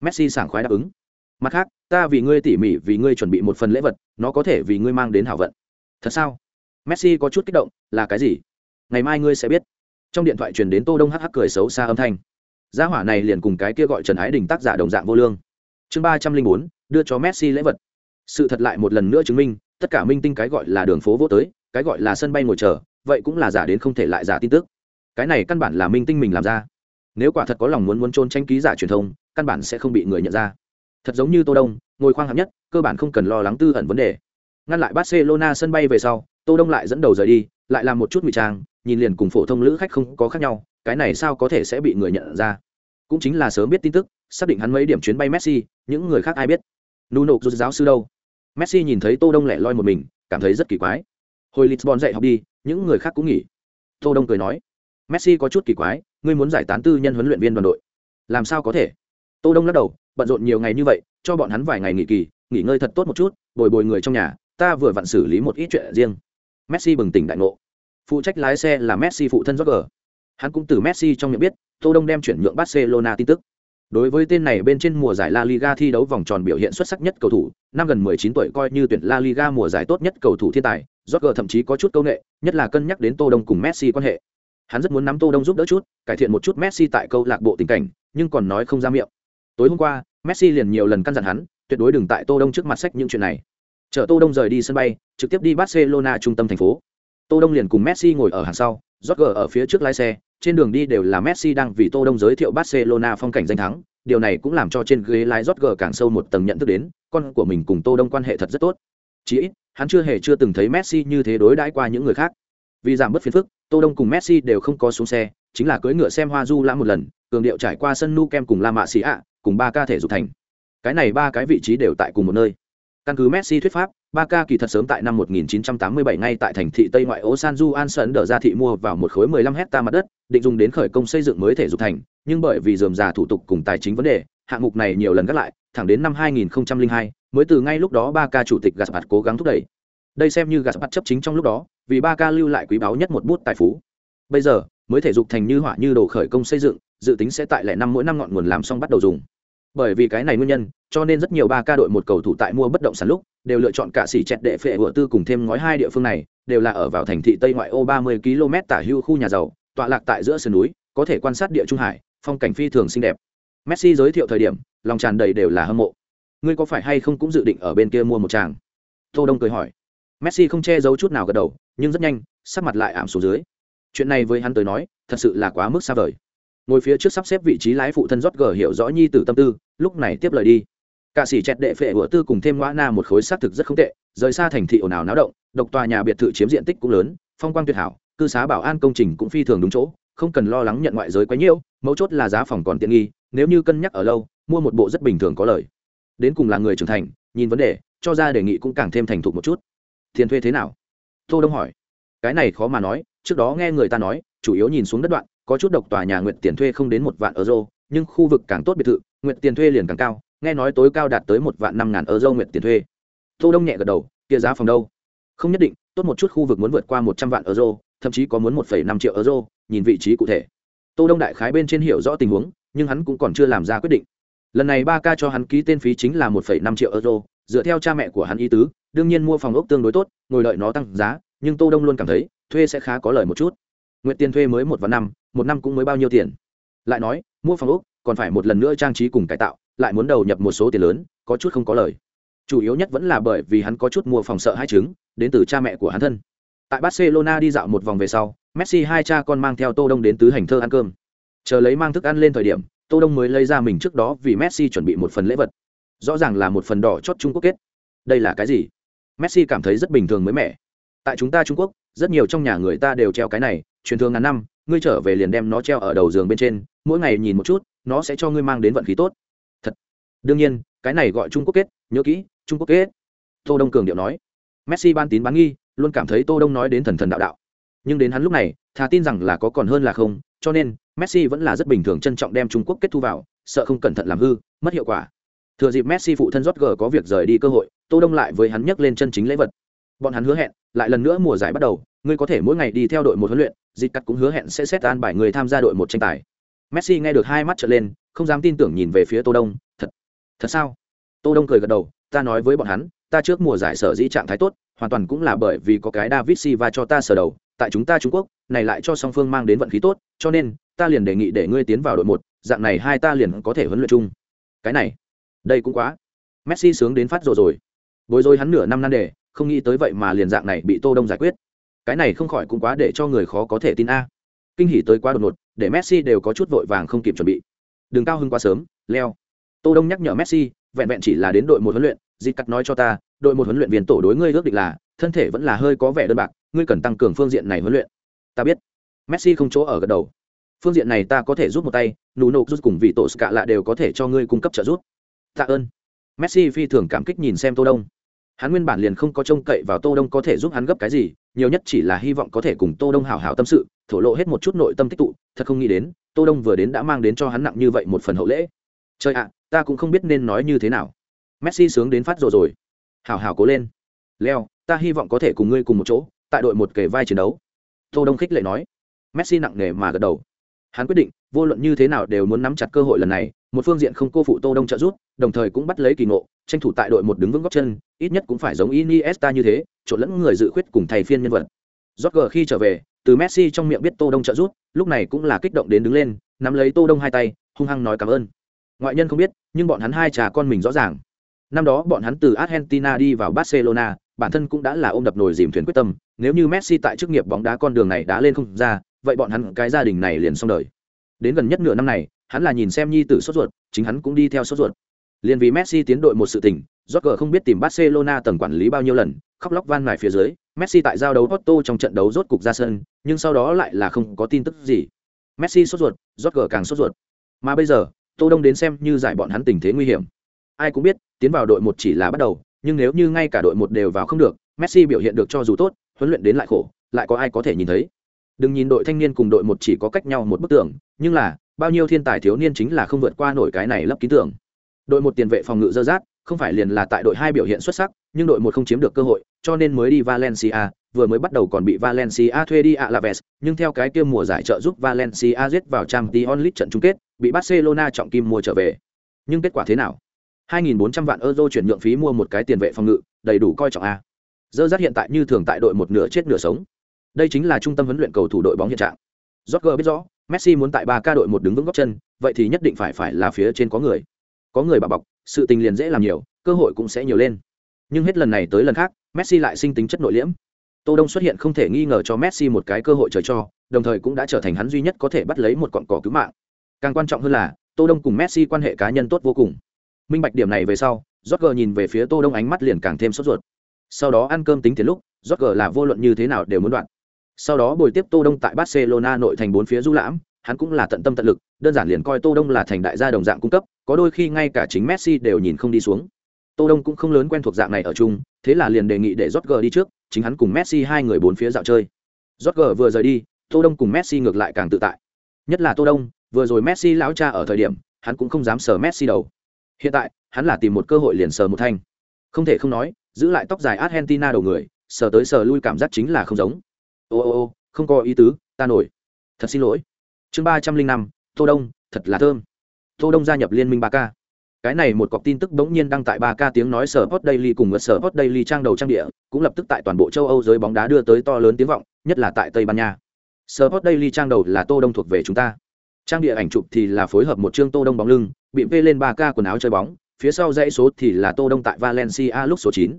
Messi sảng khoái đáp ứng mặt khác, ta vì ngươi tỉ mỉ, vì ngươi chuẩn bị một phần lễ vật, nó có thể vì ngươi mang đến hảo vận. Thật sao? Messi có chút kích động, là cái gì? Ngày mai ngươi sẽ biết. Trong điện thoại truyền đến tô đông hắc hắc cười xấu xa âm thanh. Gia hỏa này liền cùng cái kia gọi trần ái đình tác giả đồng dạng vô lương. Chương ba trăm linh bốn, đưa cho messi lễ vật. Sự thật lại một lần nữa chứng minh, tất cả minh tinh cái gọi là đường phố vô tới, cái gọi là sân bay ngồi chờ, vậy cũng là giả đến không thể lại giả tin tức. Cái này căn bản là minh tinh mình làm ra. Nếu quả thật có lòng muốn muốn trôn tranh ký giả truyền thông, căn bản sẽ không bị người nhận ra thật giống như tô đông, ngồi khoang hạng nhất, cơ bản không cần lo lắng tư ẩn vấn đề. Ngăn lại barcelona sân bay về sau, tô đông lại dẫn đầu rời đi, lại làm một chút ngụy trang, nhìn liền cùng phổ thông lữ khách không có khác nhau, cái này sao có thể sẽ bị người nhận ra? Cũng chính là sớm biết tin tức, xác định hắn mấy điểm chuyến bay messi, những người khác ai biết? Nuno rút giáo sư đâu? Messi nhìn thấy tô đông lẻ loi một mình, cảm thấy rất kỳ quái. Hồi lisbon dạy học đi, những người khác cũng nghỉ. Tô đông cười nói, messi có chút kỳ quái, ngươi muốn giải tán tư nhân huấn luyện viên đoàn đội, làm sao có thể? Tô đông lắc đầu bận rộn nhiều ngày như vậy, cho bọn hắn vài ngày nghỉ kỳ, nghỉ ngơi thật tốt một chút, bồi bồi người trong nhà, ta vừa vặn xử lý một ít chuyện riêng. Messi bừng tỉnh đại ngộ. Phụ trách lái xe là messi phụ thân Roger. hắn cũng từ messi trong miệng biết, tô đông đem chuyển nhượng barcelona tin tức. Đối với tên này bên trên mùa giải la liga thi đấu vòng tròn biểu hiện xuất sắc nhất cầu thủ, năm gần 19 tuổi coi như tuyển la liga mùa giải tốt nhất cầu thủ thiên tài, Roger thậm chí có chút câu nệ, nhất là cân nhắc đến tô đông cùng messi quan hệ. Hắn rất muốn nắm tô đông giúp đỡ chút, cải thiện một chút messi tại câu lạc bộ tình cảnh, nhưng còn nói không ra miệng tối hôm qua, messi liền nhiều lần căn dặn hắn, tuyệt đối đừng tại tô đông trước mặt sách những chuyện này. Chở tô đông rời đi sân bay, trực tiếp đi barcelona trung tâm thành phố. Tô đông liền cùng messi ngồi ở hàng sau Jorge ở phía trước lái xe, trên đường đi đều là messi đang vì tô đông giới thiệu barcelona phong cảnh danh thắng. Điều này cũng làm cho trên ghế lái Jorge càng sâu một tầng nhận thức đến, con của mình cùng tô đông quan hệ thật rất tốt. Chỉ ít, hắn chưa hề chưa từng thấy messi như thế đối đãi qua những người khác. Vì giảm bớt phiền phức, tô đông cùng messi đều không có xuống xe, chính là cưỡi ngựa xem hoa du lãm một lần, cường điệu trải qua sân nu kem cùng la mạ xì ạ cùng ba ca thể dục thành. Cái này ba cái vị trí đều tại cùng một nơi. Căn cứ messi thuyết pháp, ba ca kỳ thật sớm tại năm 1987 ngay tại thành thị tây ngoại ô san du an sơn đỡ ra thị mua vào một khối 15 hecta mặt đất, định dùng đến khởi công xây dựng mới thể dục thành, nhưng bởi vì dườm già thủ tục cùng tài chính vấn đề, hạng mục này nhiều lần gác lại, thẳng đến năm 2002 mới từ ngay lúc đó ba ca chủ tịch gaspard cố gắng thúc đẩy. Đây xem như gaspard chấp chính trong lúc đó, vì ba ca lưu lại quý báu nhất một bút tài phú. Bây giờ, mới thể dục thành như hỏa như đồ khởi công xây dựng, dự tính sẽ tại lẻ năm mỗi năm ngọn nguồn làm xong bắt đầu dùng bởi vì cái này nguyên nhân, cho nên rất nhiều ba ca đội một cầu thủ tại mua bất động sản lúc, đều lựa chọn cả xỉ chẹt đệ phệ vừa tư cùng thêm ngói hai địa phương này, đều là ở vào thành thị tây ngoại ô ba mươi km tả hưu khu nhà giàu, tọa lạc tại giữa sườn núi, có thể quan sát địa trung hải, phong cảnh phi thường xinh đẹp. Messi giới thiệu thời điểm, lòng tràn đầy đều là hâm mộ. Ngươi có phải hay không cũng dự định ở bên kia mua một tràng? Tô đông cười hỏi. Messi không che giấu chút nào gật đầu, nhưng rất nhanh, sắc mặt lại ảm xuống dưới. Chuyện này với hắn tới nói, thật sự là quá mức xa vời ngồi phía trước sắp xếp vị trí lái phụ thân rót gờ hiểu rõ nhi tử tâm tư lúc này tiếp lời đi. Cả sĩ chẹt đệ phệ của tư cùng thêm ngoã na một khối xác thực rất không tệ rời xa thành thị ồn ào náo động độc tòa nhà biệt thự chiếm diện tích cũng lớn phong quang tuyệt hảo cư xá bảo an công trình cũng phi thường đúng chỗ không cần lo lắng nhận ngoại giới quá nhiễu, mấu chốt là giá phòng còn tiện nghi nếu như cân nhắc ở lâu mua một bộ rất bình thường có lời. Đến cùng là người trưởng thành nhìn vấn đề cho ra đề nghị cũng càng thêm thành thục một chút. Tiền thuê thế nào? Tô đông hỏi. Cái này khó mà nói trước đó nghe người ta nói chủ yếu nhìn xuống đất đoạn có chút độc tòa nhà nguyện tiền thuê không đến một vạn euro, nhưng khu vực càng tốt biệt thự nguyện tiền thuê liền càng cao, nghe nói tối cao đạt tới một vạn năm ngàn euro nguyện tiền thuê. Tô đông nhẹ gật đầu, kia giá phòng đâu? Không nhất định, tốt một chút khu vực muốn vượt qua một trăm vạn euro, thậm chí có muốn một phẩy năm triệu euro, nhìn vị trí cụ thể. Tô đông đại khái bên trên hiểu rõ tình huống, nhưng hắn cũng còn chưa làm ra quyết định. Lần này ba ca cho hắn ký tên phí chính là một phẩy năm triệu euro, dựa theo cha mẹ của hắn ý tứ, đương nhiên mua phòng ốc tương đối tốt, ngồi lợi nó tăng giá, nhưng tô đông luôn cảm thấy, thuê sẽ khá có lời một chút nguyện tiền thuê mới một vạn năm, một năm cũng mới bao nhiêu tiền? Lại nói, mua phòng ốc, còn phải một lần nữa trang trí cùng cải tạo, lại muốn đầu nhập một số tiền lớn, có chút không có lời. Chủ yếu nhất vẫn là bởi vì hắn có chút mua phòng sợ hai trứng đến từ cha mẹ của hắn thân. Tại barcelona đi dạo một vòng về sau, messi hai cha con mang theo tô đông đến tứ hành thơ ăn cơm. Chờ lấy mang thức ăn lên thời điểm, tô đông mới lấy ra mình trước đó vì messi chuẩn bị một phần lễ vật. Rõ ràng là một phần đỏ chót trung quốc kết. Đây là cái gì? Messi cảm thấy rất bình thường mới mẻ tại chúng ta trung quốc, rất nhiều trong nhà người ta đều treo cái này, truyền thường ngàn năm, ngươi trở về liền đem nó treo ở đầu giường bên trên, mỗi ngày nhìn một chút, nó sẽ cho ngươi mang đến vận khí tốt. Thật. Đương nhiên, cái này gọi trung quốc kết, nhớ kỹ, trung quốc kết. Tô đông cường điệu nói. Messi ban tín bán nghi, luôn cảm thấy tô đông nói đến thần thần đạo đạo. Nhưng đến hắn lúc này, thà tin rằng là có còn hơn là không, cho nên, messi vẫn là rất bình thường trân trọng đem trung quốc kết thu vào, sợ không cẩn thận làm hư, mất hiệu quả. Thừa dịp messi phụ thân Jorge có việc rời đi cơ hội, tô đông lại với hắn nhắc lên chân chính lễ vật. Bọn hắn hứa hẹn lại lần nữa mùa giải bắt đầu, ngươi có thể mỗi ngày đi theo đội một huấn luyện, dịch cắt cũng hứa hẹn sẽ xét an bài người tham gia đội một tranh tài. Messi nghe được hai mắt trở lên, không dám tin tưởng nhìn về phía tô đông, thật thật sao? Tô đông cười gật đầu, ta nói với bọn hắn, ta trước mùa giải sở dĩ trạng thái tốt, hoàn toàn cũng là bởi vì có cái david silva cho ta sở đầu, tại chúng ta trung quốc, này lại cho song phương mang đến vận khí tốt, cho nên ta liền đề nghị để ngươi tiến vào đội một, dạng này hai ta liền có thể huấn luyện chung. Cái này, đây cũng quá. Messi sướng đến phát rồi rồi. Bối rối hắn nửa năm nan đề không nghĩ tới vậy mà liền dạng này bị tô đông giải quyết. Cái này không khỏi cũng quá để cho người khó có thể tin a. Kinh hỉ tới quá đột ngột, để messi đều có chút vội vàng không kịp chuẩn bị. Đừng cao hứng quá sớm, leo. Tô đông nhắc nhở messi, vẹn vẹn chỉ là đến đội một huấn luyện dịch cắt nói cho ta, đội một huấn luyện viên tổ đối ngươi ước định là, thân thể vẫn là hơi có vẻ đơn bạc, ngươi cần tăng cường phương diện này huấn luyện. Ta biết. Messi không chỗ ở gật đầu. Phương diện này ta có thể giúp một tay, nụ nộp rút cùng vị tổ cả lạ đều có thể cho ngươi cung cấp trợ giúp. Tạ ơn. Messi phi thường cảm kích nhìn xem tô đông hắn nguyên bản liền không có trông cậy vào tô đông có thể giúp hắn gấp cái gì, nhiều nhất chỉ là hy vọng có thể cùng tô đông hào hào tâm sự, thổ lộ hết một chút nội tâm tích tụ, thật không nghĩ đến, tô đông vừa đến đã mang đến cho hắn nặng như vậy một phần hậu lễ. Trời ạ, ta cũng không biết nên nói như thế nào. Messi sướng đến phát rồi rồi. Hào hào cố lên. Leo, ta hy vọng có thể cùng ngươi cùng một chỗ, tại đội một kề vai chiến đấu. Tô đông khích lệ nói. Messi nặng nề mà gật đầu. Hắn quyết định, vô luận như thế nào đều muốn nắm chặt cơ hội lần này, một phương diện không cô phụ tô đông trợ giúp, đồng thời cũng bắt lấy kỳ ngộ tranh thủ tại đội một đứng vững góc chân, ít nhất cũng phải giống iniesta như thế, trộn lẫn người dự khuyết cùng thầy phiên nhân vật. Rodger khi trở về, từ messi trong miệng biết tô đông trợ giúp, lúc này cũng là kích động đến đứng lên, nắm lấy tô đông hai tay, hung hăng nói cảm ơn. Ngoại nhân không biết, nhưng bọn hắn hai trà con mình rõ ràng. Năm đó bọn hắn từ argentina đi vào barcelona, bản thân cũng đã là ôm đập nồi dìm thuyền quyết tâm, nếu như messi tại chức nghiệp bóng đá con đường này đã lên không ra, vậy bọn hắn cái gia đình này liền xong đời. Đến gần nhất nửa năm này, hắn là nhìn xem nhi tử sốt ruột, chính hắn cũng đi theo sốt ruột liên vì messi tiến đội một sự tình Rodger không biết tìm barcelona tầng quản lý bao nhiêu lần, khóc lóc van nài phía dưới, messi tại giao đấu otto trong trận đấu rốt cục ra sân, nhưng sau đó lại là không có tin tức gì. Messi sốt ruột Rodger càng sốt ruột. Mà bây giờ, tô đông đến xem như giải bọn hắn tình thế nguy hiểm. Ai cũng biết, tiến vào đội một chỉ là bắt đầu, nhưng nếu như ngay cả đội một đều vào không được, messi biểu hiện được cho dù tốt, huấn luyện đến lại khổ, lại có ai có thể nhìn thấy. Đừng nhìn đội thanh niên cùng đội một chỉ có cách nhau một bức tường, nhưng là, bao nhiêu thiên tài thiếu niên chính là không vượt qua nổi cái này lấp ký tưởng đội một tiền vệ phòng ngự dơ dát không phải liền là tại đội hai biểu hiện xuất sắc nhưng đội một không chiếm được cơ hội cho nên mới đi valencia vừa mới bắt đầu còn bị valencia thuê đi alaves nhưng theo cái kia mùa giải trợ giúp valencia giết vào trang t onlit trận chung kết bị barcelona trọng kim mua trở về. Nhưng kết quả thế nào? 2.400 vạn euro chuyển nhượng phí mua một cái tiền vệ phòng ngự đầy đủ coi trọng a. Dơ dắt hiện tại như thường tại đội một nửa chết nửa sống. Đây chính là trung tâm huấn luyện cầu thủ đội bóng hiện trạng. Jorge biết rõ Messi muốn tại ba ca đội một đứng vững góc chân, vậy thì nhất định phải phải là phía trên có người. Có người bảo bọc, sự tình liền dễ làm nhiều, cơ hội cũng sẽ nhiều lên. Nhưng hết lần này tới lần khác, Messi lại sinh tính chất nội liễm. Tô Đông xuất hiện không thể nghi ngờ cho Messi một cái cơ hội trời cho, đồng thời cũng đã trở thành hắn duy nhất có thể bắt lấy một cọng cỏ cứu mạng. Càng quan trọng hơn là, Tô Đông cùng Messi quan hệ cá nhân tốt vô cùng. Minh bạch điểm này về sau, Roger nhìn về phía Tô Đông ánh mắt liền càng thêm sốt ruột. Sau đó ăn cơm tính tiền lúc, Roger là vô luận như thế nào đều muốn đoạn. Sau đó buổi tiếp Tô Đông tại Barcelona nội thành bốn phía du lãm, hắn cũng là tận tâm tận lực, đơn giản liền coi Tô Đông là thành đại gia đồng dạng cung cấp, có đôi khi ngay cả chính Messi đều nhìn không đi xuống. Tô Đông cũng không lớn quen thuộc dạng này ở chung, thế là liền đề nghị để Rodger đi trước, chính hắn cùng Messi hai người bốn phía dạo chơi. Rodger vừa rời đi, Tô Đông cùng Messi ngược lại càng tự tại. Nhất là Tô Đông, vừa rồi Messi lão cha ở thời điểm, hắn cũng không dám sờ Messi đầu. Hiện tại, hắn là tìm một cơ hội liền sờ một thanh. Không thể không nói, giữ lại tóc dài Argentina đầu người, sờ tới sờ lui cảm giác chính là không giống ô ô ô không có ý tứ ta nổi thật xin lỗi chương ba trăm linh năm tô đông thật là thơm tô đông gia nhập liên minh ba k cái này một cọc tin tức bỗng nhiên đăng tại ba k tiếng nói sở hot daily cùng ngật sở hot daily trang đầu trang địa, cũng lập tức tại toàn bộ châu âu giới bóng đá đưa tới to lớn tiếng vọng, nhất là tại tây ban nha. Sở hot daily trang đầu là tô đông thuộc về chúng ta. Trang địa ảnh chụp thì là phối hợp một chương tô đông bóng lưng, bị vê lên ba k quần áo chơi bóng, phía sau dãy số thì là tô đông tại valencia lúc số chín.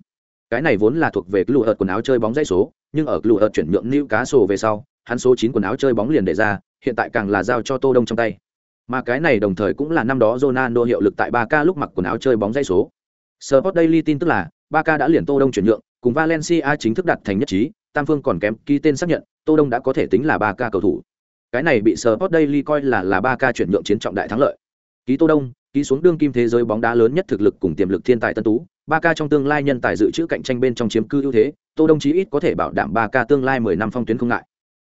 Cái này vốn là thuộc về lụa ợt quần áo chơi bóng dãy số, nhưng ở lụa ợt chuyển nhượng nữ cá sổ về sau, hắn số chín quần áo chơi bóng liền để ra, hiện tại càng là giao cho tô đông trong tay mà cái này đồng thời cũng là năm đó Ronaldo hiệu lực tại Barca lúc mặc quần áo chơi bóng dây số. Sport Daily tin tức là Barca đã liền Tô Đông chuyển nhượng, cùng Valencia chính thức đặt thành nhất trí, Tam Phương còn kém ký tên xác nhận, Tô Đông đã có thể tính là Barca cầu thủ. Cái này bị Sport Daily coi là là Barca chuyển nhượng chiến trọng đại thắng lợi. Ký Tô Đông, ký xuống đương kim thế giới bóng đá lớn nhất thực lực cùng tiềm lực thiên tài tân tú, Barca trong tương lai nhân tài dự trữ cạnh tranh bên trong chiếm cư ưu thế, Tô Đông chí ít có thể bảo đảm Barca tương lai 10 năm phong tuyến không ngại.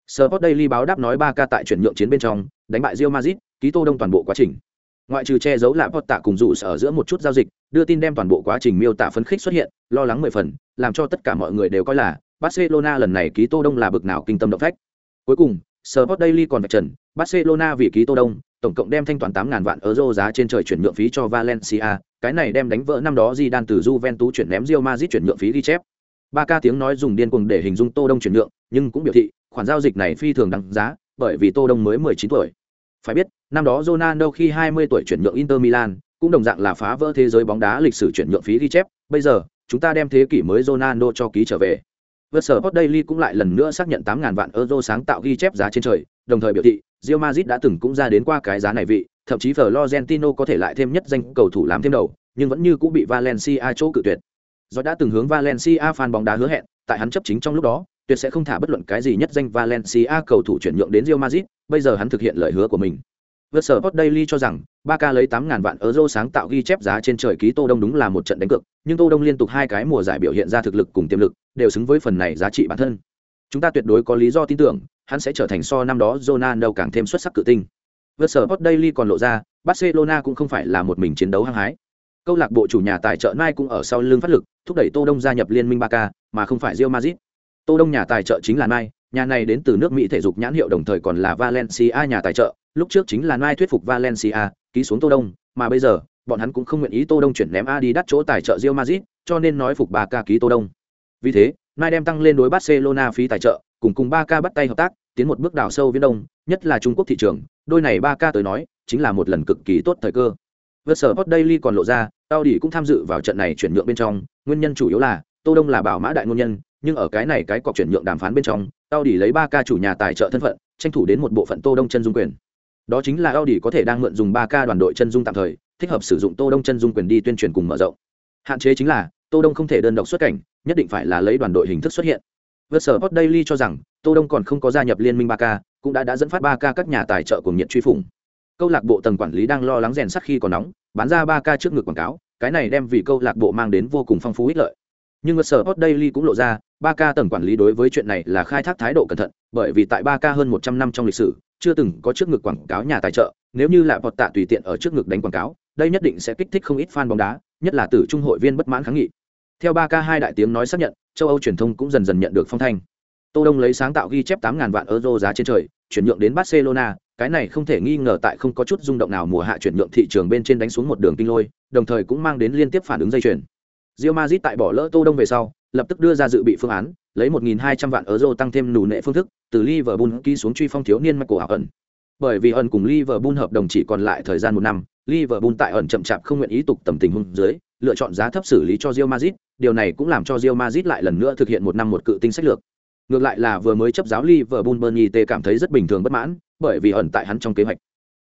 Sport Daily báo đáp nói 3K tại chuyển nhượng chiến bên trong, đánh bại Real Madrid, ký Tô Đông toàn bộ quá trình. Ngoại trừ che giấu lạm Potta cùng dụ ở giữa một chút giao dịch, đưa tin đem toàn bộ quá trình miêu tả phấn khích xuất hiện lo lắng mười phần làm cho tất cả mọi người đều coi là barcelona lần này ký tô đông là bực nào kinh tâm động phách cuối cùng Sport Daily còn vạch trần Barcelona vì ký tô đông tổng cộng đem thanh toán 8000 vạn euro giá trên trời chuyển nhượng phí cho Valencia, cái này đem đánh vỡ năm đó Zidane từ Juventus chuyển ném Real Madrid chuyển nhượng phí ghi chép. Ba ca tiếng nói dùng điên cuồng để hình dung Tô Đông chuyển nhượng, nhưng cũng biểu thị, khoản giao dịch này phi thường đáng giá, bởi vì Tô Đông mới 19 tuổi. Phải biết, năm đó Ronaldo khi 20 tuổi chuyển nhượng Inter Milan, cũng đồng dạng là phá vỡ thế giới bóng đá lịch sử chuyển nhượng phí ghi chép, bây giờ, chúng ta đem thế kỷ mới Ronaldo cho ký trở về. Vượt sở Sport Daily cũng lại lần nữa xác nhận 8.000 vạn euro sáng tạo ghi chép giá trên trời, đồng thời biểu thị, Real Madrid đã từng cũng ra đến qua cái giá này vị, thậm chí Florentino có thể lại thêm nhất danh cầu thủ làm thêm đầu, nhưng vẫn như cũng bị Valencia chỗ cự tuyệt. Do đã từng hướng Valencia fan bóng đá hứa hẹn, tại hắn chấp chính trong lúc đó, tuyệt sẽ không thả bất luận cái gì nhất danh Valencia cầu thủ chuyển nhượng đến Real Madrid, bây giờ hắn thực hiện lời hứa của mình. Vượt sở Sport Daily cho rằng, Barca lấy 8.000 vạn euro sáng tạo ghi chép giá trên trời ký Tô Đông đúng là một trận đánh cược, nhưng Tô Đông liên tục hai cái mùa giải biểu hiện ra thực lực cùng tiềm lực, đều xứng với phần này giá trị bản thân. Chúng ta tuyệt đối có lý do tin tưởng, hắn sẽ trở thành so năm đó Ronaldo càng thêm xuất sắc cự tinh. Vượt sở Sport Daily còn lộ ra, Barcelona cũng không phải là một mình chiến đấu hăng hái. Câu lạc bộ chủ nhà tài trợ Nike cũng ở sau lưng phát lực, thúc đẩy Tô Đông gia nhập liên minh Barca, mà không phải Real Madrid. Tô Đông nhà tài trợ chính là Nike, nhà này đến từ nước Mỹ thể dục nhãn hiệu đồng thời còn là Valencia nhà tài trợ, lúc trước chính là Nike thuyết phục Valencia ký xuống Tô Đông, mà bây giờ, bọn hắn cũng không nguyện ý Tô Đông chuyển ném Adidas chỗ tài trợ Real Madrid, cho nên nói phục Barca ký Tô Đông. Vì thế, Nike đem tăng lên đối Barcelona phí tài trợ, cùng cùng Barca bắt tay hợp tác, tiến một bước đào sâu viễn đông, nhất là Trung Quốc thị trường, đôi này Barca tới nói, chính là một lần cực kỳ tốt thời cơ vượt sở Hot Daily còn lộ ra, Audi cũng tham dự vào trận này chuyển nhượng bên trong, nguyên nhân chủ yếu là Tô Đông là bảo mã đại ngôn nhân, nhưng ở cái này cái cọc chuyển nhượng đàm phán bên trong, Audi lấy 3 ca chủ nhà tài trợ thân phận, tranh thủ đến một bộ phận Tô Đông chân dung quyền. Đó chính là Audi có thể đang mượn dùng 3 ca đoàn đội chân dung tạm thời, thích hợp sử dụng Tô Đông chân dung quyền đi tuyên truyền cùng mở rộng. Hạn chế chính là, Tô Đông không thể đơn độc xuất cảnh, nhất định phải là lấy đoàn đội hình thức xuất hiện. Vượt sở Hot Daily cho rằng, Tô Đông còn không có gia nhập liên minh 3K, cũng đã đã dẫn phát 3K các nhà tài trợ cùng nhiệt truy phủng. Câu lạc bộ tầng quản lý đang lo lắng rèn sắt khi còn nóng, bán ra 3K trước ngực quảng cáo, cái này đem vì câu lạc bộ mang đến vô cùng phong phú ích lợi. Nhưng sở Sport Daily cũng lộ ra, 3K tầng quản lý đối với chuyện này là khai thác thái độ cẩn thận, bởi vì tại 3K hơn 100 năm trong lịch sử, chưa từng có trước ngực quảng cáo nhà tài trợ, nếu như là vọt tạ tùy tiện ở trước ngực đánh quảng cáo, đây nhất định sẽ kích thích không ít fan bóng đá, nhất là từ trung hội viên bất mãn kháng nghị. Theo 3K hai đại tiếng nói xác nhận, châu Âu truyền thông cũng dần dần nhận được phong thanh. Tô Đông lấy sáng tạo ghi chép 8000 vạn euro giá trên trời, chuyển nhượng đến Barcelona, cái này không thể nghi ngờ tại không có chút rung động nào mùa hạ chuyển nhượng thị trường bên trên đánh xuống một đường kinh lôi, đồng thời cũng mang đến liên tiếp phản ứng dây chuyền. Real Madrid tại bỏ lỡ Tô Đông về sau, lập tức đưa ra dự bị phương án, lấy 1200 vạn euro tăng thêm nụ nệ phương thức, từ Liverpool ký xuống truy phong thiếu niên Michael ẩn. Bởi vì ẩn cùng Liverpool hợp đồng chỉ còn lại thời gian một năm, Liverpool tại ẩn chậm chạp không nguyện ý tục tầm tình huống dưới, lựa chọn giá thấp xử lý cho Real Madrid, điều này cũng làm cho Real Madrid lại lần nữa thực hiện một năm một cự tinh sách lược. Ngược lại là vừa mới chấp giáo Liverpool Bernie T cảm thấy rất bình thường bất mãn, bởi vì ẩn tại hắn trong kế hoạch.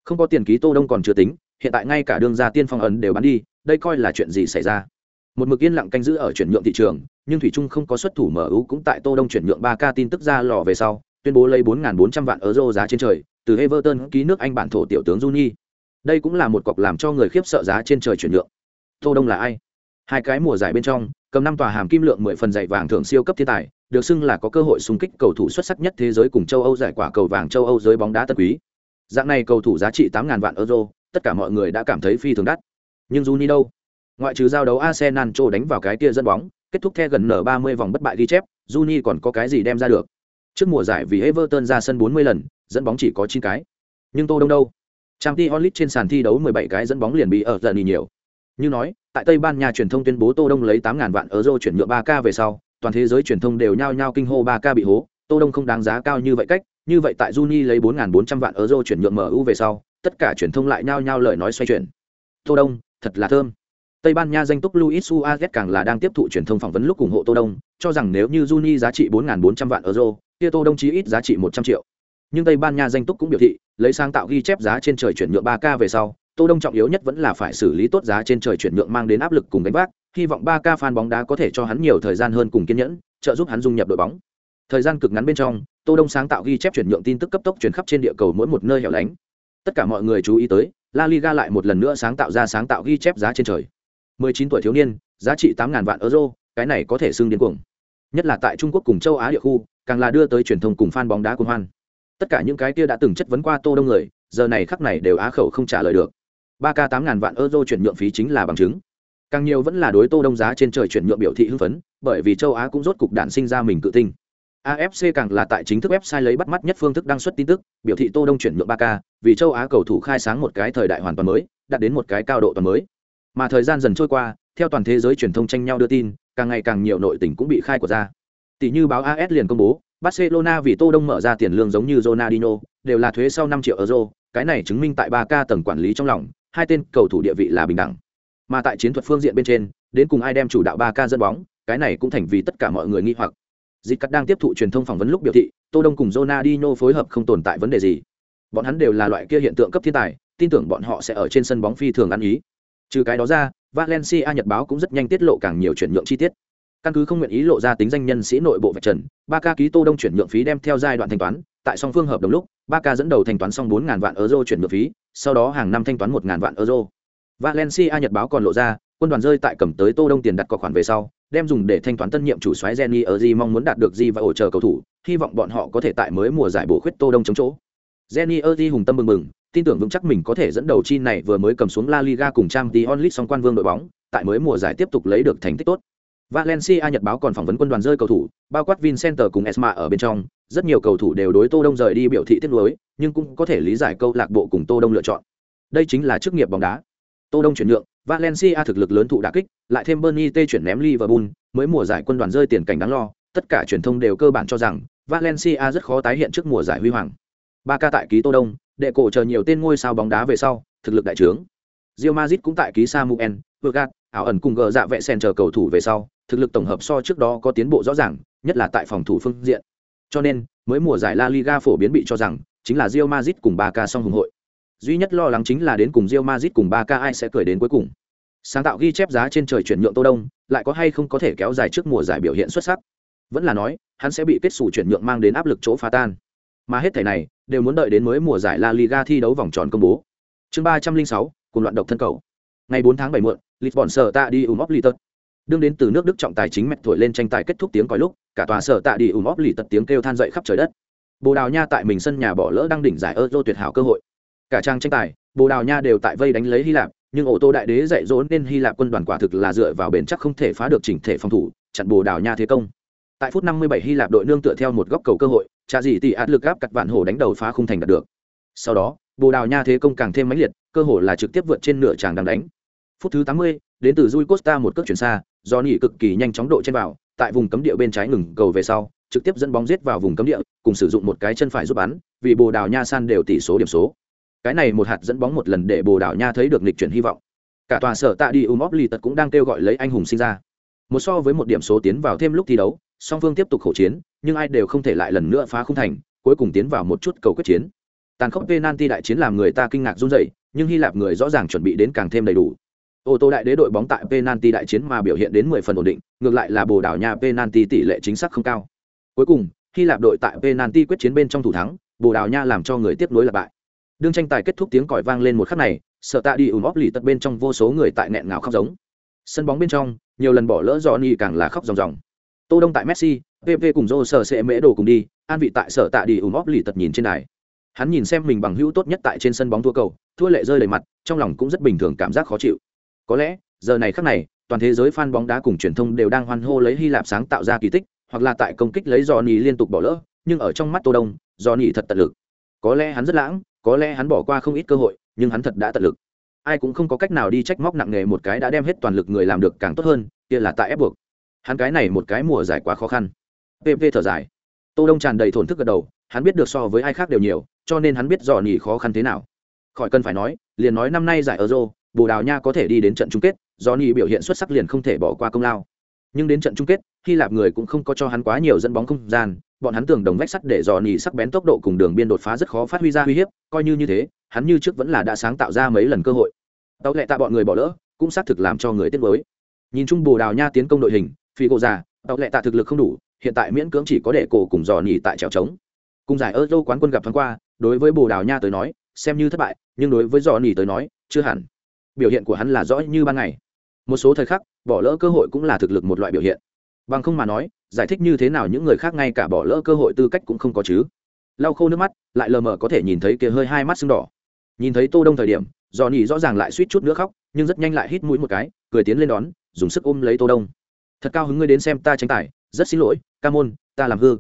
Không có tiền ký Tô Đông còn chưa tính, hiện tại ngay cả đường ra tiên phong ẩn đều bán đi, đây coi là chuyện gì xảy ra. Một mực yên lặng canh giữ ở chuyển nhượng thị trường, nhưng thủy trung không có xuất thủ mở ưu cũng tại Tô Đông chuyển nhượng ba k tin tức ra lò về sau, tuyên bố lấy 4.400 vạn euro giá trên trời, từ Everton ký nước Anh bản thổ tiểu tướng Juni. Đây cũng là một cọc làm cho người khiếp sợ giá trên trời chuyển nhượng. Tô Đông là ai? Hai cái mùa giải bên trong, cầm năm tòa hàm kim lượng 10 phần dạy vàng thưởng siêu cấp thiên tài, được xưng là có cơ hội xung kích cầu thủ xuất sắc nhất thế giới cùng châu Âu giải quả cầu vàng châu Âu giới bóng đá tân quý. Dạng này cầu thủ giá trị 8000 vạn euro, tất cả mọi người đã cảm thấy phi thường đắt. Nhưng Juni đâu? Ngoại trừ giao đấu Arsenal trô đánh vào cái kia dẫn bóng, kết thúc theo gần nở 30 vòng bất bại ghi chép, Juni còn có cái gì đem ra được? Trước mùa giải vì Everton ra sân 40 lần, dẫn bóng chỉ có 9 cái. Nhưng Tô Đông đâu? Trang League trên sàn thi đấu 17 cái dẫn bóng liền bị ở dần nhiều. Như nói, tại Tây Ban Nha truyền thông tuyên bố Tô Đông lấy 8000 vạn euro chuyển nhượng 3K về sau, toàn thế giới truyền thông đều nhao nhao kinh hô 3K bị hố, Tô Đông không đáng giá cao như vậy cách, như vậy tại Juni lấy 4400 vạn euro chuyển nhượng MU về sau, tất cả truyền thông lại nhao nhao lời nói xoay chuyển. Tô Đông, thật là thơm. Tây Ban Nha danh túc Luis Suarez càng là đang tiếp thụ truyền thông phỏng vấn lúc ủng hộ Tô Đông, cho rằng nếu như Juni giá trị 4400 vạn euro, kia Tô Đông chí ít giá trị 100 triệu. Nhưng Tây Ban Nha danh túc cũng biểu thị, lấy sáng tạo ghi chép giá trên trời chuyển nhượng 3K về sau, Tô Đông trọng yếu nhất vẫn là phải xử lý tốt giá trên trời chuyển nhượng mang đến áp lực cùng đánh vác, hy vọng 3K fan bóng đá có thể cho hắn nhiều thời gian hơn cùng kiên nhẫn, trợ giúp hắn dung nhập đội bóng. Thời gian cực ngắn bên trong, Tô Đông sáng tạo ghi chép chuyển nhượng tin tức cấp tốc truyền khắp trên địa cầu mỗi một nơi hẻo lánh. Tất cả mọi người chú ý tới, La Liga lại một lần nữa sáng tạo ra sáng tạo ghi chép giá trên trời. 19 tuổi thiếu niên, giá trị 8000 vạn euro, cái này có thể xưng điên cuồng. Nhất là tại Trung Quốc cùng châu Á địa khu, càng là đưa tới truyền thông cùng fan bóng đá cuồng hoan. Tất cả những cái kia đã từng chất vấn qua Tô Đông người, giờ này khắc này đều á khẩu không trả lời được. 3K 8000 vạn euro chuyển nhượng phí chính là bằng chứng. càng nhiều vẫn là đối tô đông giá trên trời chuyển nhượng biểu thị hưng phấn bởi vì châu á cũng rốt cục đản sinh ra mình cự tinh AFC càng là tại chính thức website lấy bắt mắt nhất phương thức đăng xuất tin tức, biểu thị Tô Đông chuyển nhượng 3K, vì châu Á cầu thủ khai sáng một cái thời đại hoàn toàn mới, đạt đến một cái cao độ toàn mới. Mà thời gian dần trôi qua, theo toàn thế giới truyền thông tranh nhau đưa tin, càng ngày càng nhiều nội tình cũng bị khai của ra. Tỷ như báo AS liền công bố, Barcelona vì Tô Đông mở ra tiền lương giống như Ronaldinho, đều là thuế sau 5 triệu euro, cái này chứng minh tại 3K tầng quản lý trong lòng, hai tên cầu thủ địa vị là bình đẳng. Mà tại chiến thuật phương diện bên trên, đến cùng ai đem chủ đạo 3K dẫn bóng, cái này cũng thành vì tất cả mọi người nghi hoặc. Dịch cắt đang tiếp thụ truyền thông phỏng vấn lúc biểu thị, Tô Đông cùng Ronaldinho phối hợp không tồn tại vấn đề gì. Bọn hắn đều là loại kia hiện tượng cấp thiên tài, tin tưởng bọn họ sẽ ở trên sân bóng phi thường ăn ý. Trừ cái đó ra, Valencia Nhật báo cũng rất nhanh tiết lộ càng nhiều chuyển nhượng chi tiết. Căn cứ không nguyện ý lộ ra tính danh nhân sĩ nội bộ vạch trần, Barca ký Tô Đông chuyển nhượng phí đem theo giai đoạn thanh toán, tại song phương hợp đồng lúc, Barca dẫn đầu thanh toán xong 4000 vạn euro chuyển nhượng phí, sau đó hàng năm thanh toán 1000 vạn euro. Valencia Nhật báo còn lộ ra, quân đoàn rơi tại cầm tới Tô Đông tiền đặt cọc khoản về sau, đem dùng để thanh toán tân nhiệm chủ soái Jenny ở mong muốn đạt được gì và hỗ trợ cầu thủ, hy vọng bọn họ có thể tại mới mùa giải bổ khuyết Tô Đông chống chỗ. Jenny ở hùng tâm mừng mừng, tin tưởng vững chắc mình có thể dẫn đầu chi này vừa mới cầm xuống La Liga cùng Champions League song quan vương đội bóng, tại mới mùa giải tiếp tục lấy được thành tích tốt. Valencia Nhật báo còn phỏng vấn quân đoàn rơi cầu thủ, bao quát Vincenter cùng Esma ở bên trong, rất nhiều cầu thủ đều đối Tô Đông rời đi biểu thị tiếc nuối, nhưng cũng có thể lý giải câu lạc bộ cùng Tô Đông lựa chọn. Đây chính là chức nghiệp bóng đá. Tô Đông chuyển nhượng, Valencia thực lực lớn thụ đả kích, lại thêm Bernie T chuyển ném Liverpool, mới mùa giải quân đoàn rơi tiền cảnh đáng lo, tất cả truyền thông đều cơ bản cho rằng Valencia rất khó tái hiện trước mùa giải huy hoàng. Barca tại ký Tô Đông, đệ cổ chờ nhiều tên ngôi sao bóng đá về sau, thực lực đại trướng. Real Madrid cũng tại ký Samuel, Vergat, ảo ẩn cùng gờ dạ vẽ sen chờ cầu thủ về sau, thực lực tổng hợp so trước đó có tiến bộ rõ ràng, nhất là tại phòng thủ phương diện. Cho nên, mới mùa giải La Liga phổ biến bị cho rằng chính là Real Madrid cùng Barca song hùng hội. Duy nhất lo lắng chính là đến cùng Real Madrid cùng Barca ai sẽ cười đến cuối cùng. Sáng tạo ghi chép giá trên trời chuyển nhượng Tô Đông, lại có hay không có thể kéo dài trước mùa giải biểu hiện xuất sắc. Vẫn là nói, hắn sẽ bị kết sủ chuyển nhượng mang đến áp lực chỗ phá tan. Mà hết thảy này, đều muốn đợi đến mới mùa giải La Liga thi đấu vòng tròn công bố. Chương ba trăm linh sáu, cùng loạn độc thân cầu. Ngày bốn tháng bảy muộn, Lisbon sở ta đi um Oplitot. Đương đến từ nước Đức trọng tài chính mệt thổi lên tranh tài kết thúc tiếng còi lúc, cả tòa sở tạ đi um tật tiếng kêu than dậy khắp trời đất. Bồ Đào Nha tại mình sân nhà bỏ lỡ đang đỉnh giải Euro tuyệt hảo cơ hội. Cả trang tranh tài, Bồ Đào Nha đều tại vây đánh lấy Hy Lạp, nhưng ổ tô đại đế dạy dỗ nên Hy Lạp quân đoàn quả thực là dựa vào bền chắc không thể phá được chỉnh thể phòng thủ, chặn Bồ Đào Nha thế công. Tại phút 57 Hy Lạp đội nương tựa theo một góc cầu cơ hội, trả gì tỷ áp lực áp cặt vạn hổ đánh đầu phá khung thành đạt được. Sau đó, Bồ Đào Nha thế công càng thêm mãnh liệt, cơ hội là trực tiếp vượt trên nửa tràng đang đánh. Phút thứ 80, đến từ Rui Costa một cước chuyển xa, do nhị cực kỳ nhanh chóng độ trên vào, tại vùng cấm địa bên trái ngừng cầu về sau, trực tiếp dẫn bóng giết vào vùng cấm địa, cùng sử dụng một cái chân phải giúp bắn, vì Bồ Đào Nha san đều tỷ số điểm số. Cái này một hạt dẫn bóng một lần để Bồ Đào Nha thấy được lịch chuyển hy vọng. Cả tòa sở tạ đi Umopli tật cũng đang kêu gọi lấy anh hùng sinh ra. Một so với một điểm số tiến vào thêm lúc thi đấu, song phương tiếp tục khẩu chiến, nhưng ai đều không thể lại lần nữa phá khung thành, cuối cùng tiến vào một chút cầu quyết chiến. Tàn khốc penalty đại chiến làm người ta kinh ngạc run rẩy, nhưng Hy Lạp người rõ ràng chuẩn bị đến càng thêm đầy đủ. Ô tô đại đế đội bóng tại penalty đại chiến mà biểu hiện đến 10 phần ổn định, ngược lại là Bồ Đào Nha penalty tỷ lệ chính xác không cao. Cuối cùng, Hy Lạp đội tại penalty quyết chiến bên trong thủ thắng, Bồ Đào Nha làm cho người tiếp nối là bại. Đương tranh tài kết thúc tiếng còi vang lên một khắc này, sợ tạ đi ùm óp lì tật bên trong vô số người tại nghẹn ngào khóc giống. Sân bóng bên trong, nhiều lần bỏ lỡ Johnny càng là khóc ròng ròng. Tô Đông tại Messi, PP cùng Rô sở sẽ mễ đồ cùng đi, an vị tại sở tạ đi ùm óp lì tật nhìn trên đài. Hắn nhìn xem mình bằng hữu tốt nhất tại trên sân bóng thua cầu, thua lệ rơi đầy mặt, trong lòng cũng rất bình thường cảm giác khó chịu. Có lẽ, giờ này khắc này, toàn thế giới fan bóng đá cùng truyền thông đều đang hoan hô lấy Hy Lạp sáng tạo ra kỳ tích, hoặc là tại công kích lấy Johnny liên tục bỏ lỡ, nhưng ở trong mắt Tô Đông, Johnny thật tận lực. Có lẽ hắn rất lãng, có lẽ hắn bỏ qua không ít cơ hội, nhưng hắn thật đã tận lực. Ai cũng không có cách nào đi trách móc nặng nề một cái đã đem hết toàn lực người làm được càng tốt hơn, kia là tại ép buộc. Hắn cái này một cái mùa giải quá khó khăn. PV thở dài. Tô Đông tràn đầy thổn thức gật đầu, hắn biết được so với ai khác đều nhiều, cho nên hắn biết dò nhì khó khăn thế nào. Khỏi cần phải nói, liền nói năm nay giải Euro, Bồ Đào Nha có thể đi đến trận chung kết, Johnny biểu hiện xuất sắc liền không thể bỏ qua công lao. Nhưng đến trận chung kết, Hy Lạp người cũng không có cho hắn quá nhiều dẫn bóng không gian, bọn hắn tưởng đồng vách sắt để Johnny sắc bén tốc độ cùng đường biên đột phá rất khó phát huy ra uy hiếp, coi như như thế, hắn như trước vẫn là đã sáng tạo ra mấy lần cơ hội. Tấu lệ tạ bọn người bỏ lỡ, cũng xác thực làm cho người tiếc nuối. Nhìn chung Bồ Đào Nha tiến công đội hình, phi gỗ già, tấu lệ tạ thực lực không đủ, hiện tại miễn cưỡng chỉ có để cổ cùng Johnny tại trèo trống. Cùng giải Euro quán quân gặp thoáng qua, đối với Bồ Đào Nha tới nói, xem như thất bại, nhưng đối với Johnny tới nói, chưa hẳn. Biểu hiện của hắn là rõ như ban ngày. Một số thời khắc, bỏ lỡ cơ hội cũng là thực lực một loại biểu hiện. Bằng không mà nói, giải thích như thế nào những người khác ngay cả bỏ lỡ cơ hội tư cách cũng không có chứ lau khô nước mắt lại lờ mờ có thể nhìn thấy kia hơi hai mắt sưng đỏ nhìn thấy tô đông thời điểm do nhỉ rõ ràng lại suýt chút nữa khóc nhưng rất nhanh lại hít mũi một cái cười tiến lên đón dùng sức ôm lấy tô đông thật cao hứng ngươi đến xem ta tranh tài rất xin lỗi ca môn ta làm hư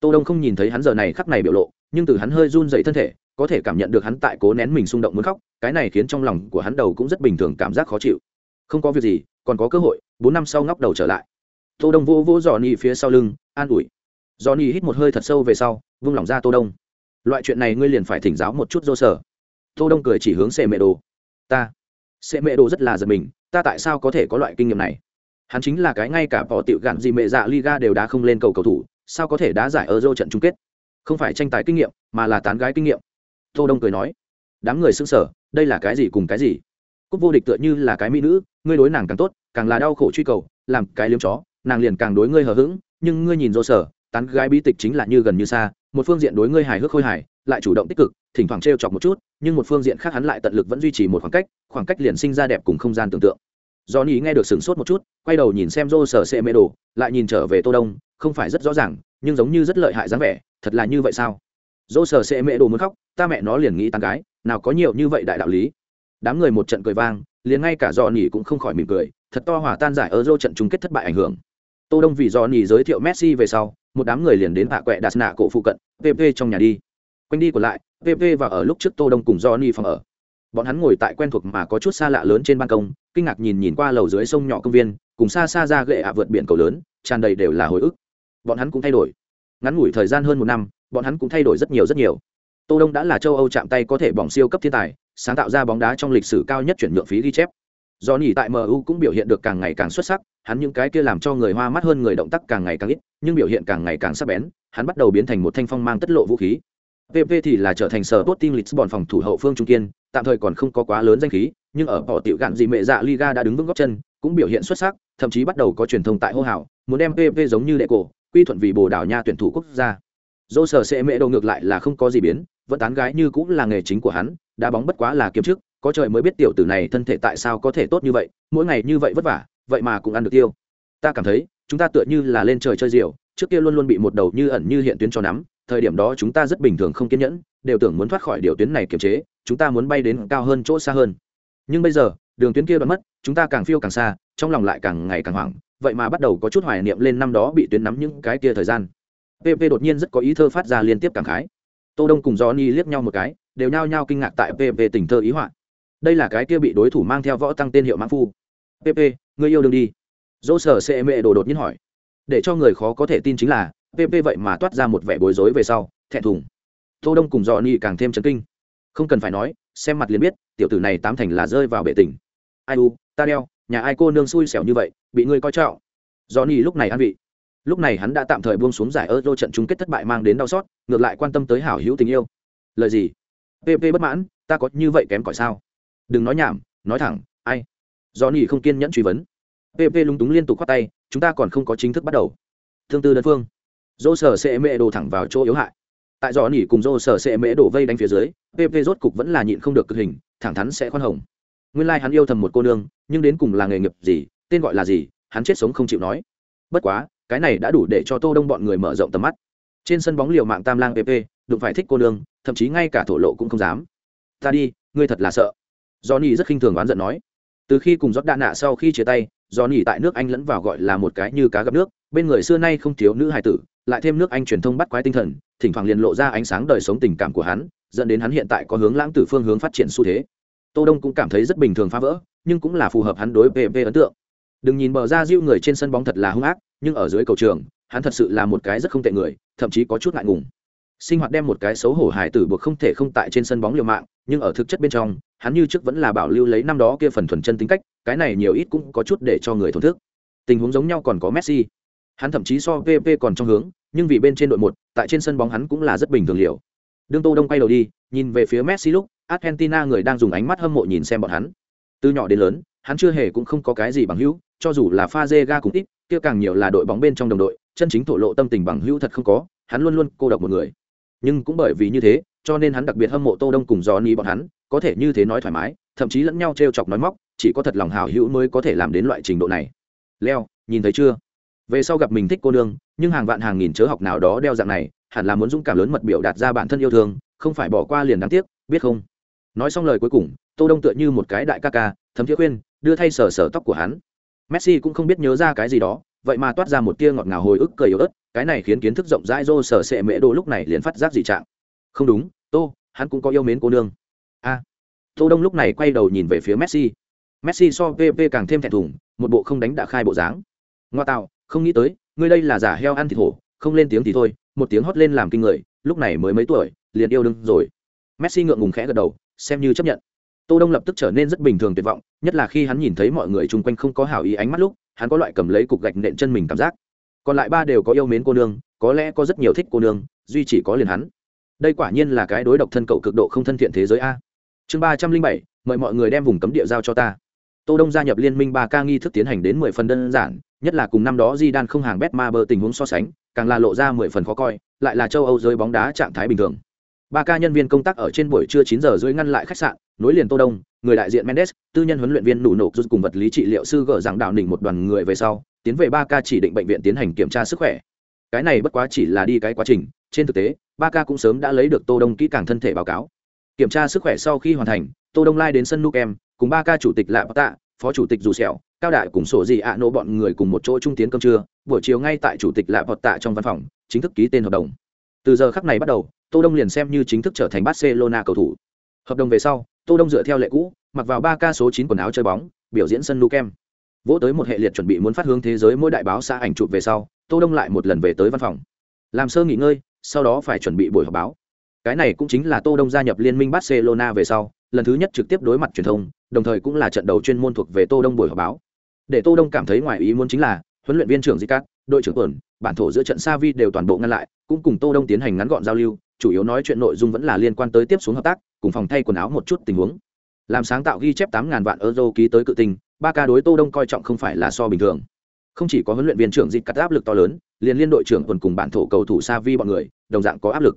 tô đông không nhìn thấy hắn giờ này khắc này biểu lộ nhưng từ hắn hơi run dậy thân thể, có thể cảm nhận được hắn tại cố nén mình xung động muốn khóc, cái này khiến trong lòng của hắn đầu cũng rất bình thường, cảm giác khó chịu. Không có việc gì, còn có cơ hội, bốn năm sau ngóc đầu trở lại. Tô đông vô vô dò nỉ phía sau lưng, an ủi. Dò nỉ hít một hơi thật sâu về sau, vung lòng ra tô đông. Loại chuyện này ngươi liền phải thỉnh giáo một chút dô sở tô đông cười chỉ hướng xe mẹ đồ. Ta. Xe mẹ đồ rất là giật mình, ta tại sao có thể có loại kinh nghiệm này? Hắn chính là cái ngay cả bỏ tiểu gạn gì mẹ dạ liga đều đã không lên cầu cầu thủ, sao có thể đá giải euro trận chung kết? Không phải tranh tài kinh nghiệm mà là tán gái kinh nghiệm. Tô đông cười nói đám người sững sờ, đây là cái gì cùng cái gì? Cúp vô địch tựa như là cái mỹ nữ ngươi đối nàng càng tốt càng là đau khổ truy cầu làm cái liếm chó nàng liền càng đối ngươi hờ hững nhưng ngươi nhìn dô sở tán gái bi tịch chính là như gần như xa một phương diện đối ngươi hài hước khôi hài lại chủ động tích cực thỉnh thoảng t chọc một chút nhưng một phương diện khác hắn lại tận lực vẫn duy trì một khoảng cách khoảng cách liền sinh ra đẹp cùng không gian tưởng tượng. Do nhí nghe được sửng sốt một chút quay đầu nhìn xem dô sở sệ mê đồ lại nhìn trở về tô đông không phải rất rõ ràng nhưng giống như rất lợi hại dáng vẻ, thật là như vậy sao? Dỗ sở sệ mễ đồ muốn khóc, ta mẹ nó liền nghĩ tán gái, nào có nhiều như vậy đại đạo lý. Đám người một trận cười vang, liền ngay cả dò nỉ cũng không khỏi mỉm cười, thật to hòa tan giải ở dô trận chung kết thất bại ảnh hưởng. Tô đông vì dò nỉ giới thiệu messi về sau, một đám người liền đến tạ quẹ đạt nạ cổ phụ cận pp trong nhà đi. Quanh đi còn lại pp và ở lúc trước tô đông cùng do nhỉ phòng ở. Bọn hắn ngồi tại quen thuộc mà có chút xa lạ lớn trên ban công, kinh ngạc nhìn nhìn qua lầu dưới sông nhỏ công viên, cùng xa xa ra gậy ạ vượt biển cầu lớn, tràn đầy đều là hồi ức bọn hắn cũng thay đổi. Ngắn ngủi thời gian hơn một năm, bọn hắn cũng thay đổi rất nhiều rất nhiều. Tô đông đã là châu âu chạm tay có thể bỏng siêu cấp thiên tài, sáng tạo ra bóng đá trong lịch sử cao nhất chuyển nhượng phí ghi chép. Do nhỉ tại mu cũng biểu hiện được càng ngày càng xuất sắc, hắn những cái kia làm cho người hoa mắt hơn người động tác càng ngày càng ít, nhưng biểu hiện càng ngày càng sắc bén, hắn bắt đầu biến thành một thanh phong mang tất lộ vũ khí. Pp thì là trở thành sở tốt team lisbon phòng thủ hậu phương trung kiên, tạm thời còn không có quá lớn danh khí, nhưng ở bỏ tiểu gạn gì mẹ dạ liga đã đứng vững góc chân, cũng biểu hiện xuất sắc, thậm chí bắt đầu có truyền thông tại hô hào, muốn đem pp giống như đệ cổ quy thuận vì bồ đào nha tuyển thủ quốc gia. Dô sở sẽ mẹ đầu ngược lại là không có gì biến, vẫn tán gái như cũng là nghề chính của hắn đá bóng bất quá là kiếm trước có trời mới biết tiểu tử này thân thể tại sao có thể tốt như vậy, mỗi ngày như vậy vất vả, vậy mà cũng ăn được tiêu. Ta cảm thấy, chúng ta tựa như là lên trời chơi diều trước kia luôn luôn bị một đầu như ẩn như hiện tuyến cho nắm, thời điểm đó chúng ta rất bình thường không kiên nhẫn, đều tưởng muốn thoát khỏi điều tuyến này kiềm chế, chúng ta muốn bay đến cao hơn chỗ xa hơn. Nhưng bây giờ, đường tuyến kia đoạn mất, chúng ta càng phiêu càng xa, trong lòng lại càng ngày càng hoảng vậy mà bắt đầu có chút hoài niệm lên năm đó bị tuyến nắm những cái kia thời gian. Pp đột nhiên rất có ý thơ phát ra liên tiếp cảm khái. Tô đông cùng johnny liếc nhau một cái, đều nhao nhao kinh ngạc tại pp tình thơ ý họa. Đây là cái kia bị đối thủ mang theo võ tăng tên hiệu mãn phu. Pp người yêu đương đi. Dỗ sở cm đồ đột nhiên hỏi. Để cho người khó có thể tin chính là pp vậy mà toát ra một vẻ bối rối về sau, thẹn thùng. Tô đông cùng dò ni càng thêm chấn kinh. Không cần phải nói, xem mặt liền biết, tiểu tử này tám thành là rơi vào bệ tình. Ai u, ta đeo nhà ai cô nương xui xẻo như vậy, bị ngươi coi trọng. Johnny lúc này ăn vị. Lúc này hắn đã tạm thời buông xuống giải euro trận chung kết thất bại mang đến đau xót, ngược lại quan tâm tới hảo hữu tình yêu. Lời gì? Pp bất mãn, ta có như vậy kém cỏi sao? Đừng nói nhảm, nói thẳng, ai? Do không kiên nhẫn truy vấn. Pp lúng túng liên tục khoát tay, chúng ta còn không có chính thức bắt đầu. Thương tư đơn phương. Dô sở sẽ mễ đổ thẳng vào chỗ yếu hại. Tại do nỉ cùng dô sở sẽ mễ đổ vây đánh phía dưới pp rốt cục vẫn là nhịn không được cực hình, thẳng thắn sẽ khoan hồng nguyên lai hắn yêu thầm một cô nương, nhưng đến cùng là nghề nghiệp gì, tên gọi là gì, hắn chết sống không chịu nói. Bất quá, cái này đã đủ để cho tô đông bọn người mở rộng tầm mắt. Trên sân bóng liều mạng tam lang pp đụng phải thích cô nương, thậm chí ngay cả thổ lộ cũng không dám. Ta đi, ngươi thật là sợ. Johnny rất khinh thường oán giận nói. Từ khi cùng giót đạn nạ sau khi chia tay, johnny tại nước anh lẫn vào gọi là một cái như cá gặp nước, bên người xưa nay không thiếu nữ hài tử, lại thêm nước anh truyền thông bắt quái tinh thần, thỉnh thoảng liền lộ ra ánh sáng đời sống tình cảm của hắn, dẫn đến hắn hiện tại có hướng lãng tử phương hướng phát triển xu thế tô đông cũng cảm thấy rất bình thường phá vỡ, nhưng cũng là phù hợp hắn đối pv ấn tượng. Đừng nhìn bờ ra diêu người trên sân bóng thật là hung ác, nhưng ở dưới cầu trường, hắn thật sự là một cái rất không tệ người, thậm chí có chút ngại ngùng. Sinh hoạt đem một cái xấu hổ hài tử buộc không thể không tại trên sân bóng liều mạng, nhưng ở thực chất bên trong, hắn như trước vẫn là bảo lưu lấy năm đó kia phần thuần chân tính cách, cái này nhiều ít cũng có chút để cho người thổn thức. Tình huống giống nhau còn có messi. Hắn thậm chí so pp còn trong hướng, nhưng vì bên trên đội một, tại trên sân bóng hắn cũng là rất bình thường liều. Đương tô đông quay đầu đi, nhìn về phía messi lúc argentina người đang dùng ánh mắt hâm mộ nhìn xem bọn hắn. Từ nhỏ đến lớn, hắn chưa hề cũng không có cái gì bằng hữu, cho dù là pha dê ga cũng ít, kia càng nhiều là đội bóng bên trong đồng đội, chân chính thổ lộ tâm tình bằng hữu thật không có, hắn luôn luôn cô độc một người. Nhưng cũng bởi vì như thế, cho nên hắn đặc biệt hâm mộ tô đông cùng do ni bọn hắn, có thể như thế nói thoải mái, thậm chí lẫn nhau t chọc nói móc, chỉ có thật lòng hào hữu mới có thể làm đến loại trình độ này. Leo, nhìn thấy chưa? Về sau gặp mình thích cô nương, nhưng hàng vạn hàng nghìn chớ học nào đó đeo dạng này, hẳn là muốn dũng cảm lớn mật biểu đạt ra bản thân yêu thương, không phải bỏ qua liền đáng tiếc, biết không? Nói xong lời cuối cùng, tô đông tựa như một cái đại ca ca, thấm thiết khuyên, đưa thay sờ sờ tóc của hắn. Messi cũng không biết nhớ ra cái gì đó, vậy mà toát ra một tia ngọt ngào hồi ức cười yếu ớt, cái này khiến kiến thức rộng rãi rô sở sệ mễ đồ lúc này liền phát giác dị trạng. Không đúng, tô, hắn cũng có yêu mến cô nương. A. Tô đông lúc này quay đầu nhìn về phía messi. Messi so pp càng thêm thẹn thùng, một bộ không đánh đã khai bộ dáng. Ngoa tạo, không nghĩ tới, ngươi đây là giả heo ăn thịt hổ, không lên tiếng thì thôi, một tiếng hót lên làm kinh người, lúc này mới mấy tuổi, liền yêu đương rồi. Messi ngượng ngùng khẽ gật đầu xem như chấp nhận. Tô đông lập tức trở nên rất bình thường tuyệt vọng, nhất là khi hắn nhìn thấy mọi người chung quanh không có hảo ý ánh mắt lúc, hắn có loại cầm lấy cục gạch nện chân mình cảm giác. Còn lại ba đều có yêu mến cô nương, có lẽ có rất nhiều thích cô nương, duy chỉ có liền hắn. Đây quả nhiên là cái đối độc thân cậu cực độ không thân thiện thế giới a. Chương ba trăm linh bảy, mời mọi người đem vùng cấm địa giao cho ta. Tô đông gia nhập liên minh ba ca nghi thức tiến hành đến mười phần đơn giản, nhất là cùng năm đó di đan không hàng bet ma bơ tình huống so sánh, càng là lộ ra mười phần khó coi, lại là châu âu giới bóng đá trạng thái bình thường ba ca nhân viên công tác ở trên buổi trưa chín giờ rưỡi ngăn lại khách sạn, nối liền tô đông, người đại diện mendes, tư nhân huấn luyện viên nụ nộp rút cùng vật lý trị liệu sư gỡ giảng đạo đỉnh một đoàn người về sau, tiến về ba ca chỉ định bệnh viện tiến hành kiểm tra sức khỏe. Cái này bất quá chỉ là đi cái quá trình, trên thực tế, ba ca cũng sớm đã lấy được tô đông kỹ càng thân thể báo cáo. Kiểm tra sức khỏe sau khi hoàn thành, tô đông lai đến sân nukem, cùng ba ca chủ tịch lạ tạ, phó chủ tịch dù sẹo, cao đại cùng sổ gì ạ nổ bọn người cùng một chỗ trung tiến cơm trưa, buổi chiều ngay tại chủ tịch lạ vọt tạ trong văn phòng, chính thức ký tên hợp đồng. Từ giờ khắc này bắt đầu tô đông liền xem như chính thức trở thành barcelona cầu thủ. Hợp đồng về sau tô đông dựa theo lệ cũ mặc vào ba ca số chín quần áo chơi bóng biểu diễn sân Lukem. vỗ tới một hệ liệt chuẩn bị muốn phát hướng thế giới mỗi đại báo xã ảnh chụp về sau tô đông lại một lần về tới văn phòng. Làm sơ nghỉ ngơi sau đó phải chuẩn bị buổi họp báo. Cái này cũng chính là tô đông gia nhập liên minh barcelona về sau lần thứ nhất trực tiếp đối mặt truyền thông đồng thời cũng là trận đầu chuyên môn thuộc về tô đông buổi họp báo. Để tô đông cảm thấy ngoài ý muốn chính là huấn luyện viên trưởng Zicat, đội trưởng tuần bản thổ giữa trận Savi đều toàn bộ ngăn lại cũng cùng tô đông tiến hành ngắn gọn giao lưu chủ yếu nói chuyện nội dung vẫn là liên quan tới tiếp xuống hợp tác, cùng phòng thay quần áo một chút tình huống. Làm sáng tạo ghi chép tám ngàn vạn euro ký tới cự tinh, ba ca đối tô đông coi trọng không phải là so bình thường. Không chỉ có huấn luyện viên trưởng dịch cắt áp lực to lớn, liền liên đội trưởng quần cùng bản thổ cầu thủ Sa Vi bọn người, đồng dạng có áp lực.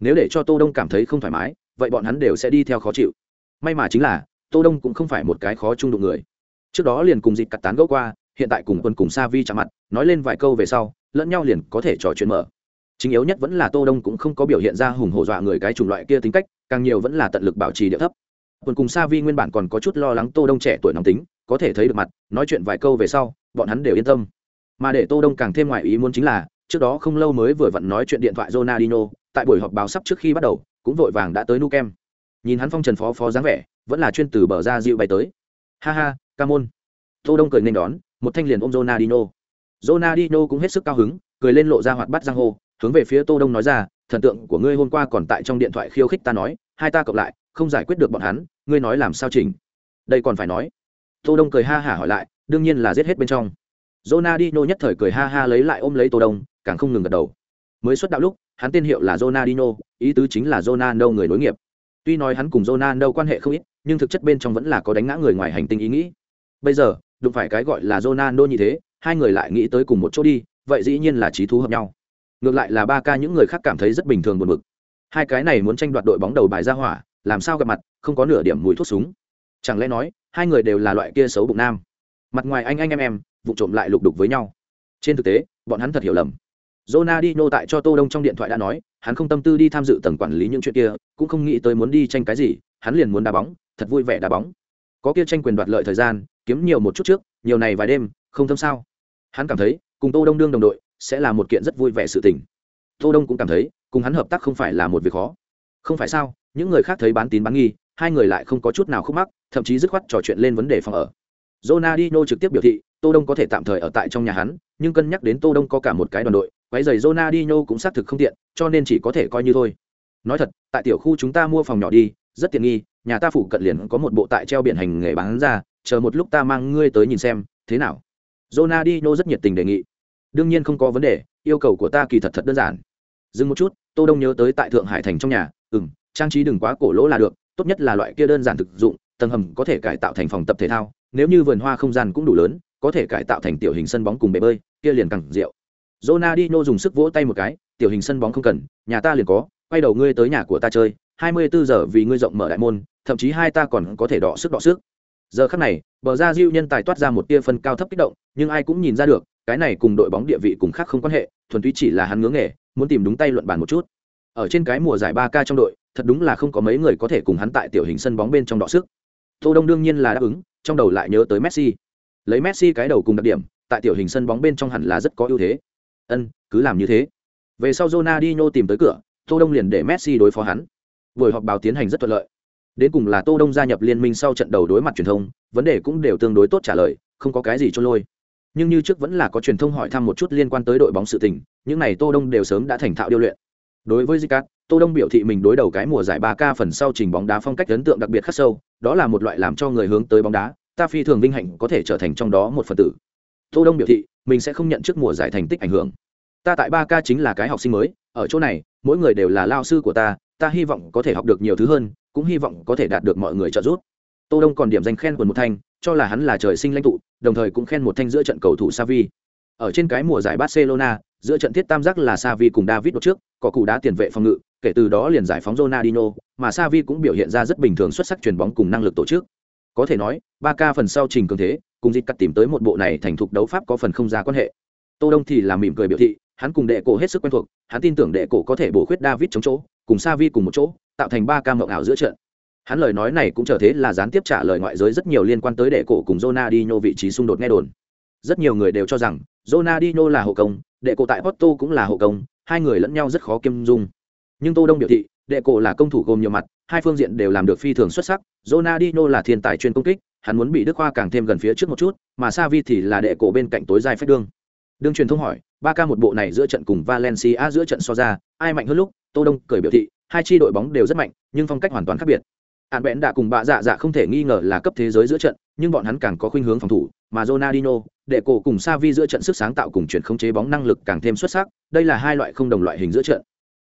Nếu để cho tô đông cảm thấy không thoải mái, vậy bọn hắn đều sẽ đi theo khó chịu. May mà chính là, tô đông cũng không phải một cái khó chung đụng người. Trước đó liền cùng dịch cắt tán gẫu qua, hiện tại cùng quân cùng sa vi chạm mặt, nói lên vài câu về sau, lẫn nhau liền có thể trò chuyện mở chính yếu nhất vẫn là tô đông cũng không có biểu hiện ra hùng hổ dọa người cái chủng loại kia tính cách càng nhiều vẫn là tận lực bảo trì địa thấp quân cùng sa vi nguyên bản còn có chút lo lắng tô đông trẻ tuổi nóng tính có thể thấy được mặt nói chuyện vài câu về sau bọn hắn đều yên tâm mà để tô đông càng thêm ngoại ý muốn chính là trước đó không lâu mới vừa vặn nói chuyện điện thoại Ronaldinho, tại buổi họp báo sắp trước khi bắt đầu, cũng vội vàng đã tới Nukem. Nhìn hắn phong trần phó phó dáng vẻ, vẫn là chuyên từ bờ ra dịu bay tới. Ha ha, Camon. Tô Đông cười nên đón, một thanh liền ôm Ronaldinho. Ronaldinho cũng hết sức cao hứng, cười lên lộ ra hoạt bát giang hồ, hướng về phía Tô Đông nói ra, thần tượng của ngươi hôm qua còn tại trong điện thoại khiêu khích ta nói, hai ta cộng lại, không giải quyết được bọn hắn, ngươi nói làm sao chỉnh? Đây còn phải nói. Tô Đông cười ha hả hỏi lại, đương nhiên là giết hết bên trong. Ronaldinho nhất thời cười ha ha lấy lại ôm lấy Tô Đông, càng không ngừng gật đầu. Mới xuất đạo lúc, hắn tên hiệu là Ronaldinho, ý tứ chính là Ronaldo người nối nghiệp. Tuy nói hắn cùng Ronaldo quan hệ không ít, nhưng thực chất bên trong vẫn là có đánh ngã người ngoài hành tinh ý nghĩ. Bây giờ, đụng phải cái gọi là Ronaldo như thế, hai người lại nghĩ tới cùng một chỗ đi, vậy dĩ nhiên là trí thú hợp nhau. Ngược lại là ba ca những người khác cảm thấy rất bình thường buồn bực. Hai cái này muốn tranh đoạt đội bóng đầu bài ra hỏa, làm sao gặp mặt, không có nửa điểm mùi thuốc súng. Chẳng lẽ nói, hai người đều là loại kia xấu bụng nam. Mặt ngoài anh anh em em, vụ trộm lại lục đục với nhau. Trên thực tế, bọn hắn thật hiểu lầm. Ronaldinho tại cho Tô Đông trong điện thoại đã nói, hắn không tâm tư đi tham dự tầng quản lý những chuyện kia, cũng không nghĩ tới muốn đi tranh cái gì, hắn liền muốn đá bóng, thật vui vẻ đá bóng. Có kia tranh quyền đoạt lợi thời gian, kiếm nhiều một chút trước, nhiều này vài đêm, không thâm sao? Hắn cảm thấy, cùng Tô Đông đương đồng đội, sẽ là một kiện rất vui vẻ sự tình. Tô Đông cũng cảm thấy, cùng hắn hợp tác không phải là một việc khó. Không phải sao? Những người khác thấy bán tín bán nghi, hai người lại không có chút nào khúc mắc, thậm chí dứt khoát trò chuyện lên vấn đề phòng ở. Ronaldinho trực tiếp biểu thị, Tô Đông có thể tạm thời ở tại trong nhà hắn, nhưng cân nhắc đến Tô Đông có cả một cái đoàn đội, quấy giày Ronaldinho cũng xác thực không tiện, cho nên chỉ có thể coi như thôi. Nói thật, tại tiểu khu chúng ta mua phòng nhỏ đi, rất tiện nghi, nhà ta phủ cận liền có một bộ tại treo biển hành nghề bán ra, chờ một lúc ta mang ngươi tới nhìn xem, thế nào? Ronaldinho rất nhiệt tình đề nghị. Đương nhiên không có vấn đề, yêu cầu của ta kỳ thật thật đơn giản. Dừng một chút, Tô Đông nhớ tới tại Thượng Hải thành trong nhà, ừm, trang trí đừng quá cổ lỗ là được, tốt nhất là loại kia đơn giản thực dụng, tầng hầm có thể cải tạo thành phòng tập thể thao, nếu như vườn hoa không gian cũng đủ lớn, có thể cải tạo thành tiểu hình sân bóng cùng bể bơi, kia liền càng rượu. Ronaldinho dùng sức vỗ tay một cái, tiểu hình sân bóng không cần, nhà ta liền có, quay đầu ngươi tới nhà của ta chơi, 24 giờ vì ngươi rộng mở đại môn, thậm chí hai ta còn có thể đọ sức đọ sức. Giờ khắc này, bờ ra Diu nhân tài toát ra một tia phân cao thấp kích động, nhưng ai cũng nhìn ra được, cái này cùng đội bóng địa vị cùng khác không quan hệ, thuần túy chỉ là hắn ngưỡng nghề, muốn tìm đúng tay luận bàn một chút. Ở trên cái mùa giải 3K trong đội, thật đúng là không có mấy người có thể cùng hắn tại tiểu hình sân bóng bên trong đọ sức. Tô Đông đương nhiên là đáp ứng, trong đầu lại nhớ tới messi. Lấy messi cái đầu cùng đặc điểm tại tiểu hình sân bóng bên trong hẳn là rất có ưu thế. Ân cứ làm như thế. Về sau Ronaldinho tìm tới cửa tô đông liền để messi đối phó hắn. Buổi họp báo tiến hành rất thuận lợi. Đến cùng là tô đông gia nhập liên minh sau trận đầu đối mặt truyền thông vấn đề cũng đều tương đối tốt trả lời không có cái gì cho lôi nhưng như trước vẫn là có truyền thông hỏi thăm một chút liên quan tới đội bóng sự tình những này tô đông đều sớm đã thành thạo điêu luyện. Đối với Zicat, tô đông biểu thị mình đối đầu cái mùa giải ba k phần sau trình bóng đá phong cách ấn tượng đặc biệt khắc sâu đó là một loại làm cho người hướng tới bóng đá ta phi thường vinh hạnh có thể trở thành trong đó một phần tử. Tô đông biểu thị mình sẽ không nhận trước mùa giải thành tích ảnh hưởng. Ta tại ba k chính là cái học sinh mới ở chỗ này mỗi người đều là lao sư của ta ta hy vọng có thể học được nhiều thứ hơn cũng hy vọng có thể đạt được mọi người trợ giúp. Tô đông còn điểm danh khen quần một thanh cho là hắn là trời sinh lãnh tụ, đồng thời cũng khen một thanh giữa trận cầu thủ Savi ở trên cái mùa giải Barcelona, giữa trận thiết tam giác là Savi cùng David đột trước, có cụ đá tiền vệ phòng ngự, kể từ đó liền giải phóng Ronaldinho, mà Savi cũng biểu hiện ra rất bình thường xuất sắc chuyền bóng cùng năng lực tổ chức. Có thể nói, Barca phần sau trình cường thế, cùng dịch cắt tìm tới một bộ này thành thục đấu pháp có phần không ra quan hệ. Tô đông thì làm mỉm cười biểu thị, hắn cùng đệ cổ hết sức quen thuộc, hắn tin tưởng đệ cổ có thể bổ khuyết david chống chỗ, cùng savi cùng một chỗ, tạo thành ba ca mộng ảo giữa trận hắn lời nói này cũng trở thế là gián tiếp trả lời ngoại giới rất nhiều liên quan tới đệ cổ cùng Ronaldinho vị trí xung đột nghe đồn. Rất nhiều người đều cho rằng Ronaldinho là hộ công, đệ cổ tại Porto cũng là hộ công, hai người lẫn nhau rất khó kiêm dung. Nhưng tô đông biểu thị, đệ cổ là công thủ gồm nhiều mặt, hai phương diện đều làm được phi thường xuất sắc, Ronaldinho là thiên tài chuyên công kích, hắn muốn bị đức khoa càng thêm gần phía trước một chút, mà Xavi thì là đệ cổ bên cạnh tối dài phách đương. Đương truyền thông hỏi ba ca một bộ này giữa trận cùng valencia giữa trận so ra, ai mạnh hơn lúc? Tô đông cười biểu thị, hai chi đội bóng đều rất mạnh, nhưng phong cách hoàn toàn khác biệt hạn bẽn đã cùng bạ dạ dạ không thể nghi ngờ là cấp thế giới giữa trận nhưng bọn hắn càng có khuynh hướng phòng thủ mà Ronaldinho, đệ cổ cùng Savi giữa trận sức sáng tạo cùng chuyển không chế bóng năng lực càng thêm xuất sắc, đây là hai loại không đồng loại hình giữa trận.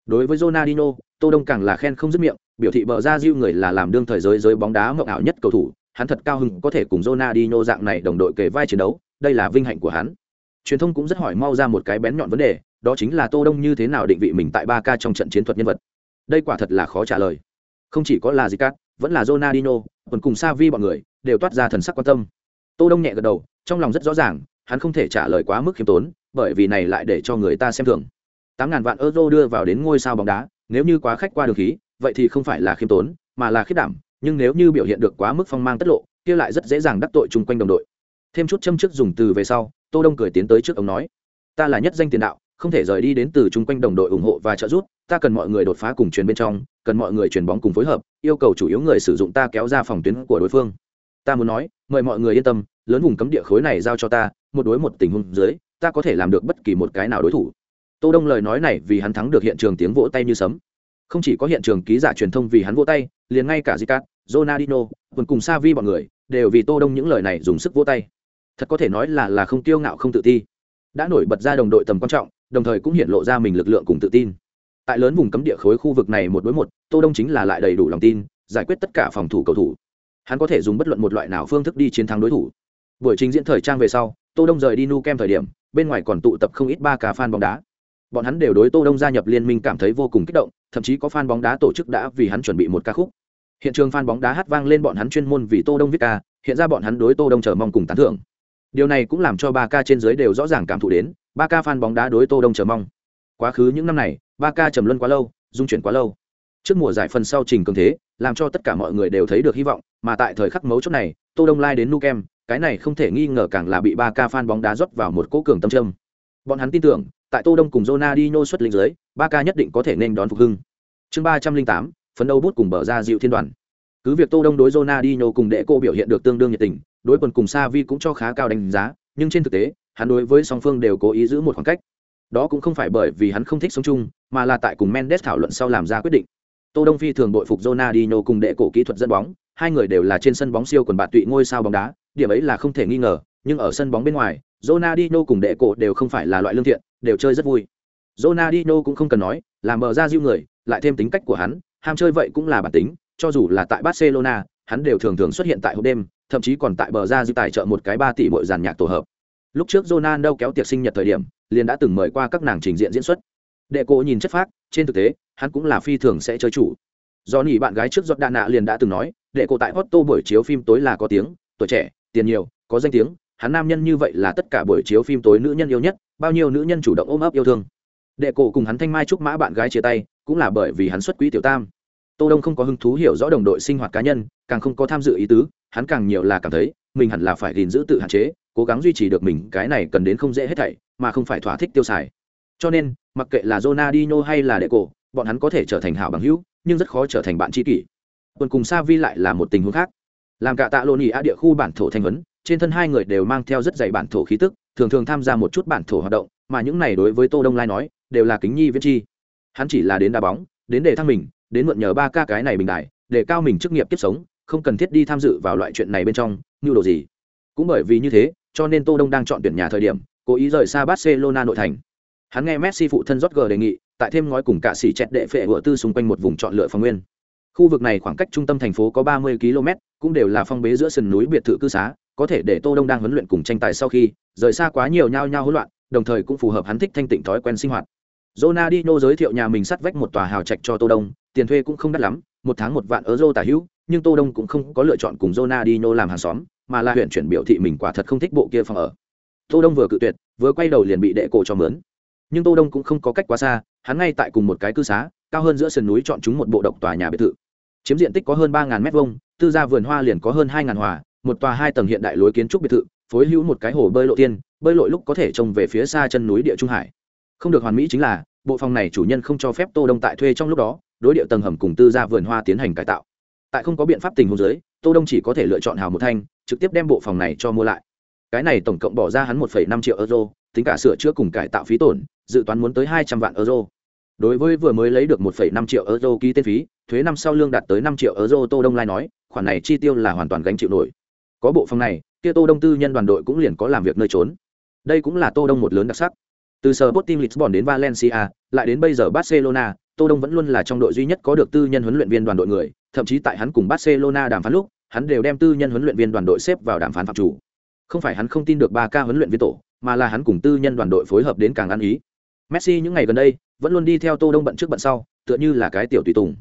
Đối với Ronaldinho, Tô Đông càng là khen không dứt miệng, biểu thị bờ ra diu người là làm đương thời giới giới bóng đá mộng ảo nhất cầu thủ, hắn thật cao hứng có thể cùng Ronaldinho dạng này đồng đội kề vai chiến đấu, đây là vinh hạnh của hắn. Truyền thông cũng rất hỏi mau ra một cái bén nhọn vấn đề, đó chính là Tô Đông như thế nào định vị mình tại 3K trong trận chiến thuật nhân vật. Đây quả thật là khó trả lời. Không chỉ có là Zicat, vẫn là Ronaldinho, còn cùng Xavi bọn người đều toát ra thần sắc quan tâm. Tô Đông nhẹ gật đầu, trong lòng rất rõ ràng, hắn không thể trả lời quá mức khiêm tốn, bởi vì này lại để cho người ta xem thường. 8000 vạn euro đưa vào đến ngôi sao bóng đá, nếu như quá khách qua đường khí, vậy thì không phải là khiêm tốn, mà là khiếp đảm, nhưng nếu như biểu hiện được quá mức phong mang tất lộ, kia lại rất dễ dàng đắc tội chung quanh đồng đội. Thêm chút châm trước dùng từ về sau, Tô Đông cười tiến tới trước ông nói: "Ta là nhất danh tiền đạo, không thể rời đi đến từ chung quanh đồng đội ủng hộ và trợ giúp, ta cần mọi người đột phá cùng truyền bên trong, cần mọi người truyền bóng cùng phối hợp, yêu cầu chủ yếu người sử dụng ta kéo ra phòng tuyến của đối phương. Ta muốn nói, mời mọi người yên tâm, lớn vùng cấm địa khối này giao cho ta, một đối một tình huống dưới, ta có thể làm được bất kỳ một cái nào đối thủ." Tô Đông lời nói này vì hắn thắng được hiện trường tiếng vỗ tay như sấm. Không chỉ có hiện trường ký giả truyền thông vì hắn vỗ tay, liền ngay cả Zicat, Ronaldinho, còn cùng Savi bọn người đều vì Tô Đông những lời này dùng sức vỗ tay. Thật có thể nói là là không kiêu ngạo không tự ti. Đã nổi bật ra đồng đội tầm quan trọng, đồng thời cũng hiện lộ ra mình lực lượng cùng tự tin. Tại lớn vùng cấm địa khối khu vực này một đối một, Tô Đông chính là lại đầy đủ lòng tin, giải quyết tất cả phòng thủ cầu thủ. Hắn có thể dùng bất luận một loại nào phương thức đi chiến thắng đối thủ. Buổi trình diễn thời trang về sau, Tô Đông rời đi Nu Kem thời điểm, bên ngoài còn tụ tập không ít ba cả fan bóng đá bọn hắn đều đối tô đông gia nhập liên minh cảm thấy vô cùng kích động thậm chí có fan bóng đá tổ chức đã vì hắn chuẩn bị một ca khúc hiện trường fan bóng đá hát vang lên bọn hắn chuyên môn vì tô đông viết ca hiện ra bọn hắn đối tô đông chờ mong cùng tán thưởng điều này cũng làm cho ba ca trên dưới đều rõ ràng cảm thụ đến ba ca fan bóng đá đối tô đông chờ mong quá khứ những năm này ba ca trầm luân quá lâu dung chuyển quá lâu trước mùa giải phần sau trình cường thế làm cho tất cả mọi người đều thấy được hy vọng mà tại thời khắc mấu chốt này tô đông lai đến nukem cái này không thể nghi ngờ càng là bị ba ca fan bóng đá rót vào một cố cường tâm trâm bọn hắn tin tưởng tại Tô Đông cùng Ronaldinho xuất lĩnh dưới, Barca nhất định có thể nên đón phục hưng. Chương ba trăm linh tám, phấn đấu bút cùng bờ ra dịu thiên đoàn. Cứ việc Tô Đông đối Ronaldinho cùng đệ cô biểu hiện được tương đương nhiệt tình, đối quần cùng Sa Vi cũng cho khá cao đánh giá, nhưng trên thực tế, hắn đối với song phương đều cố ý giữ một khoảng cách. Đó cũng không phải bởi vì hắn không thích sống chung, mà là tại cùng Mendes thảo luận sau làm ra quyết định. Tô Đông phi thường bội phục Ronaldinho cùng đệ cổ kỹ thuật dẫn bóng, hai người đều là trên sân bóng siêu quần bạn tụy ngôi sao bóng đá, điểm ấy là không thể nghi ngờ, nhưng ở sân bóng bên ngoài, Ronaldinho cùng đệ cổ đều không phải là loại lương thiện, đều chơi rất vui. Ronaldinho cũng không cần nói, là mở ra diêu người, lại thêm tính cách của hắn, ham chơi vậy cũng là bản tính, cho dù là tại Barcelona, hắn đều thường thường xuất hiện tại hộp đêm, thậm chí còn tại bờ ra diêu tài trợ một cái 3 tỷ mỗi dàn nhạc tổ hợp. Lúc trước Ronaldo kéo tiệc sinh nhật thời điểm, liền đã từng mời qua các nàng trình diện diễn xuất. Đệ cô nhìn chất phác, trên thực tế, hắn cũng là phi thường sẽ chơi chủ. Do nhỉ bạn gái trước giọt đạn nạ liền đã từng nói, đệ cô tại Otto buổi chiếu phim tối là có tiếng, tuổi trẻ, tiền nhiều, có danh tiếng, hắn nam nhân như vậy là tất cả buổi chiếu phim tối nữ nhân yêu nhất bao nhiêu nữ nhân chủ động ôm ấp yêu thương đệ cổ cùng hắn thanh mai trúc mã bạn gái chia tay cũng là bởi vì hắn xuất quỹ tiểu tam tô đông không có hứng thú hiểu rõ đồng đội sinh hoạt cá nhân càng không có tham dự ý tứ hắn càng nhiều là cảm thấy mình hẳn là phải gìn giữ tự hạn chế cố gắng duy trì được mình, cái này cần đến không dễ hết thảy, mà không phải thỏa thích tiêu xài. Cho nên, mặc kệ là Ronaldinho hay là đệ cổ bọn hắn có thể trở thành hảo bằng hữu, nhưng rất khó trở thành bạn tri kỷ. Còn cùng Savi lại là một tình huống khác. Làm cả tạ lộn ỉ a địa khu bản thổ thanh vấn trên thân hai người đều mang theo rất dày bản thổ khí tức, thường thường tham gia một chút bản thổ hoạt động, mà những này đối với tô đông lai nói, đều là kính nhi viễn chi. Hắn chỉ là đến đá bóng, đến để thăng mình, đến mượn nhờ ba ca cái này bình đại để cao mình chức nghiệp tiếp sống, không cần thiết đi tham dự vào loại chuyện này bên trong, như đồ gì. Cũng bởi vì như thế cho nên tô đông đang chọn tuyển nhà thời điểm cố ý rời xa barcelona nội thành. Hắn nghe messi phụ thân Rodger đề nghị tại thêm ngói cùng cả sĩ chẹt đệ phệ vựa tư xung quanh một vùng chọn lựa phòng nguyên. Khu vực này khoảng cách trung tâm thành phố có 30 km cũng đều là phong bế giữa sườn núi biệt thự cư xá có thể để tô đông đang huấn luyện cùng tranh tài sau khi rời xa quá nhiều nhao nhao hỗn loạn đồng thời cũng phù hợp hắn thích thanh tịnh thói quen sinh hoạt. Ronaldinho giới thiệu nhà mình sắt vách một tòa hào trạch cho Tô Đông, tiền thuê cũng không đắt lắm, một tháng một vạn euro tả hữu, nhưng Tô Đông cũng không có lựa chọn cùng Ronaldinho làm hàng xóm, mà là huyện chuyển biểu thị mình quả thật không thích bộ kia phòng ở. Tô Đông vừa cự tuyệt, vừa quay đầu liền bị đệ cổ cho mướn. Nhưng Tô Đông cũng không có cách quá xa, hắn ngay tại cùng một cái cư xá, cao hơn giữa sườn núi chọn chúng một bộ độc tòa nhà biệt thự. Chiếm diện tích có hơn 3000 m2, tư gia vườn hoa liền có hơn hai ngàn hòa, một tòa hai tầng hiện đại lối kiến trúc biệt thự, phối hữu một cái hồ bơi lộ tiên, bơi lội lúc có thể trông về phía xa chân núi địa trung hải. Không được hoàn mỹ chính là, bộ phòng này chủ nhân không cho phép Tô Đông tại thuê trong lúc đó, đối địa tầng hầm cùng tư gia vườn hoa tiến hành cải tạo. Tại không có biện pháp tình huống dưới, Tô Đông chỉ có thể lựa chọn hào một thanh, trực tiếp đem bộ phòng này cho mua lại. Cái này tổng cộng bỏ ra hắn 1,5 triệu euro, tính cả sửa chữa cùng cải tạo phí tổn, dự toán muốn tới 200 vạn euro. Đối với vừa mới lấy được 1,5 triệu euro ký tên phí, thuế năm sau lương đạt tới 5 triệu euro Tô Đông lai nói, khoản này chi tiêu là hoàn toàn gánh chịu nổi. Có bộ phòng này, kia Tô Đông tư nhân đoàn đội cũng liền có làm việc nơi trốn. Đây cũng là Tô Đông một lớn đặc sắc. Từ Sporting Lisbon đến Valencia, lại đến bây giờ Barcelona, Tô Đông vẫn luôn là trong đội duy nhất có được tư nhân huấn luyện viên đoàn đội người, thậm chí tại hắn cùng Barcelona đàm phán lúc, hắn đều đem tư nhân huấn luyện viên đoàn đội xếp vào đàm phán phạm chủ. Không phải hắn không tin được ba ca huấn luyện viên tổ, mà là hắn cùng tư nhân đoàn đội phối hợp đến càng ăn ý. Messi những ngày gần đây, vẫn luôn đi theo Tô Đông bận trước bận sau, tựa như là cái tiểu tùy tùng.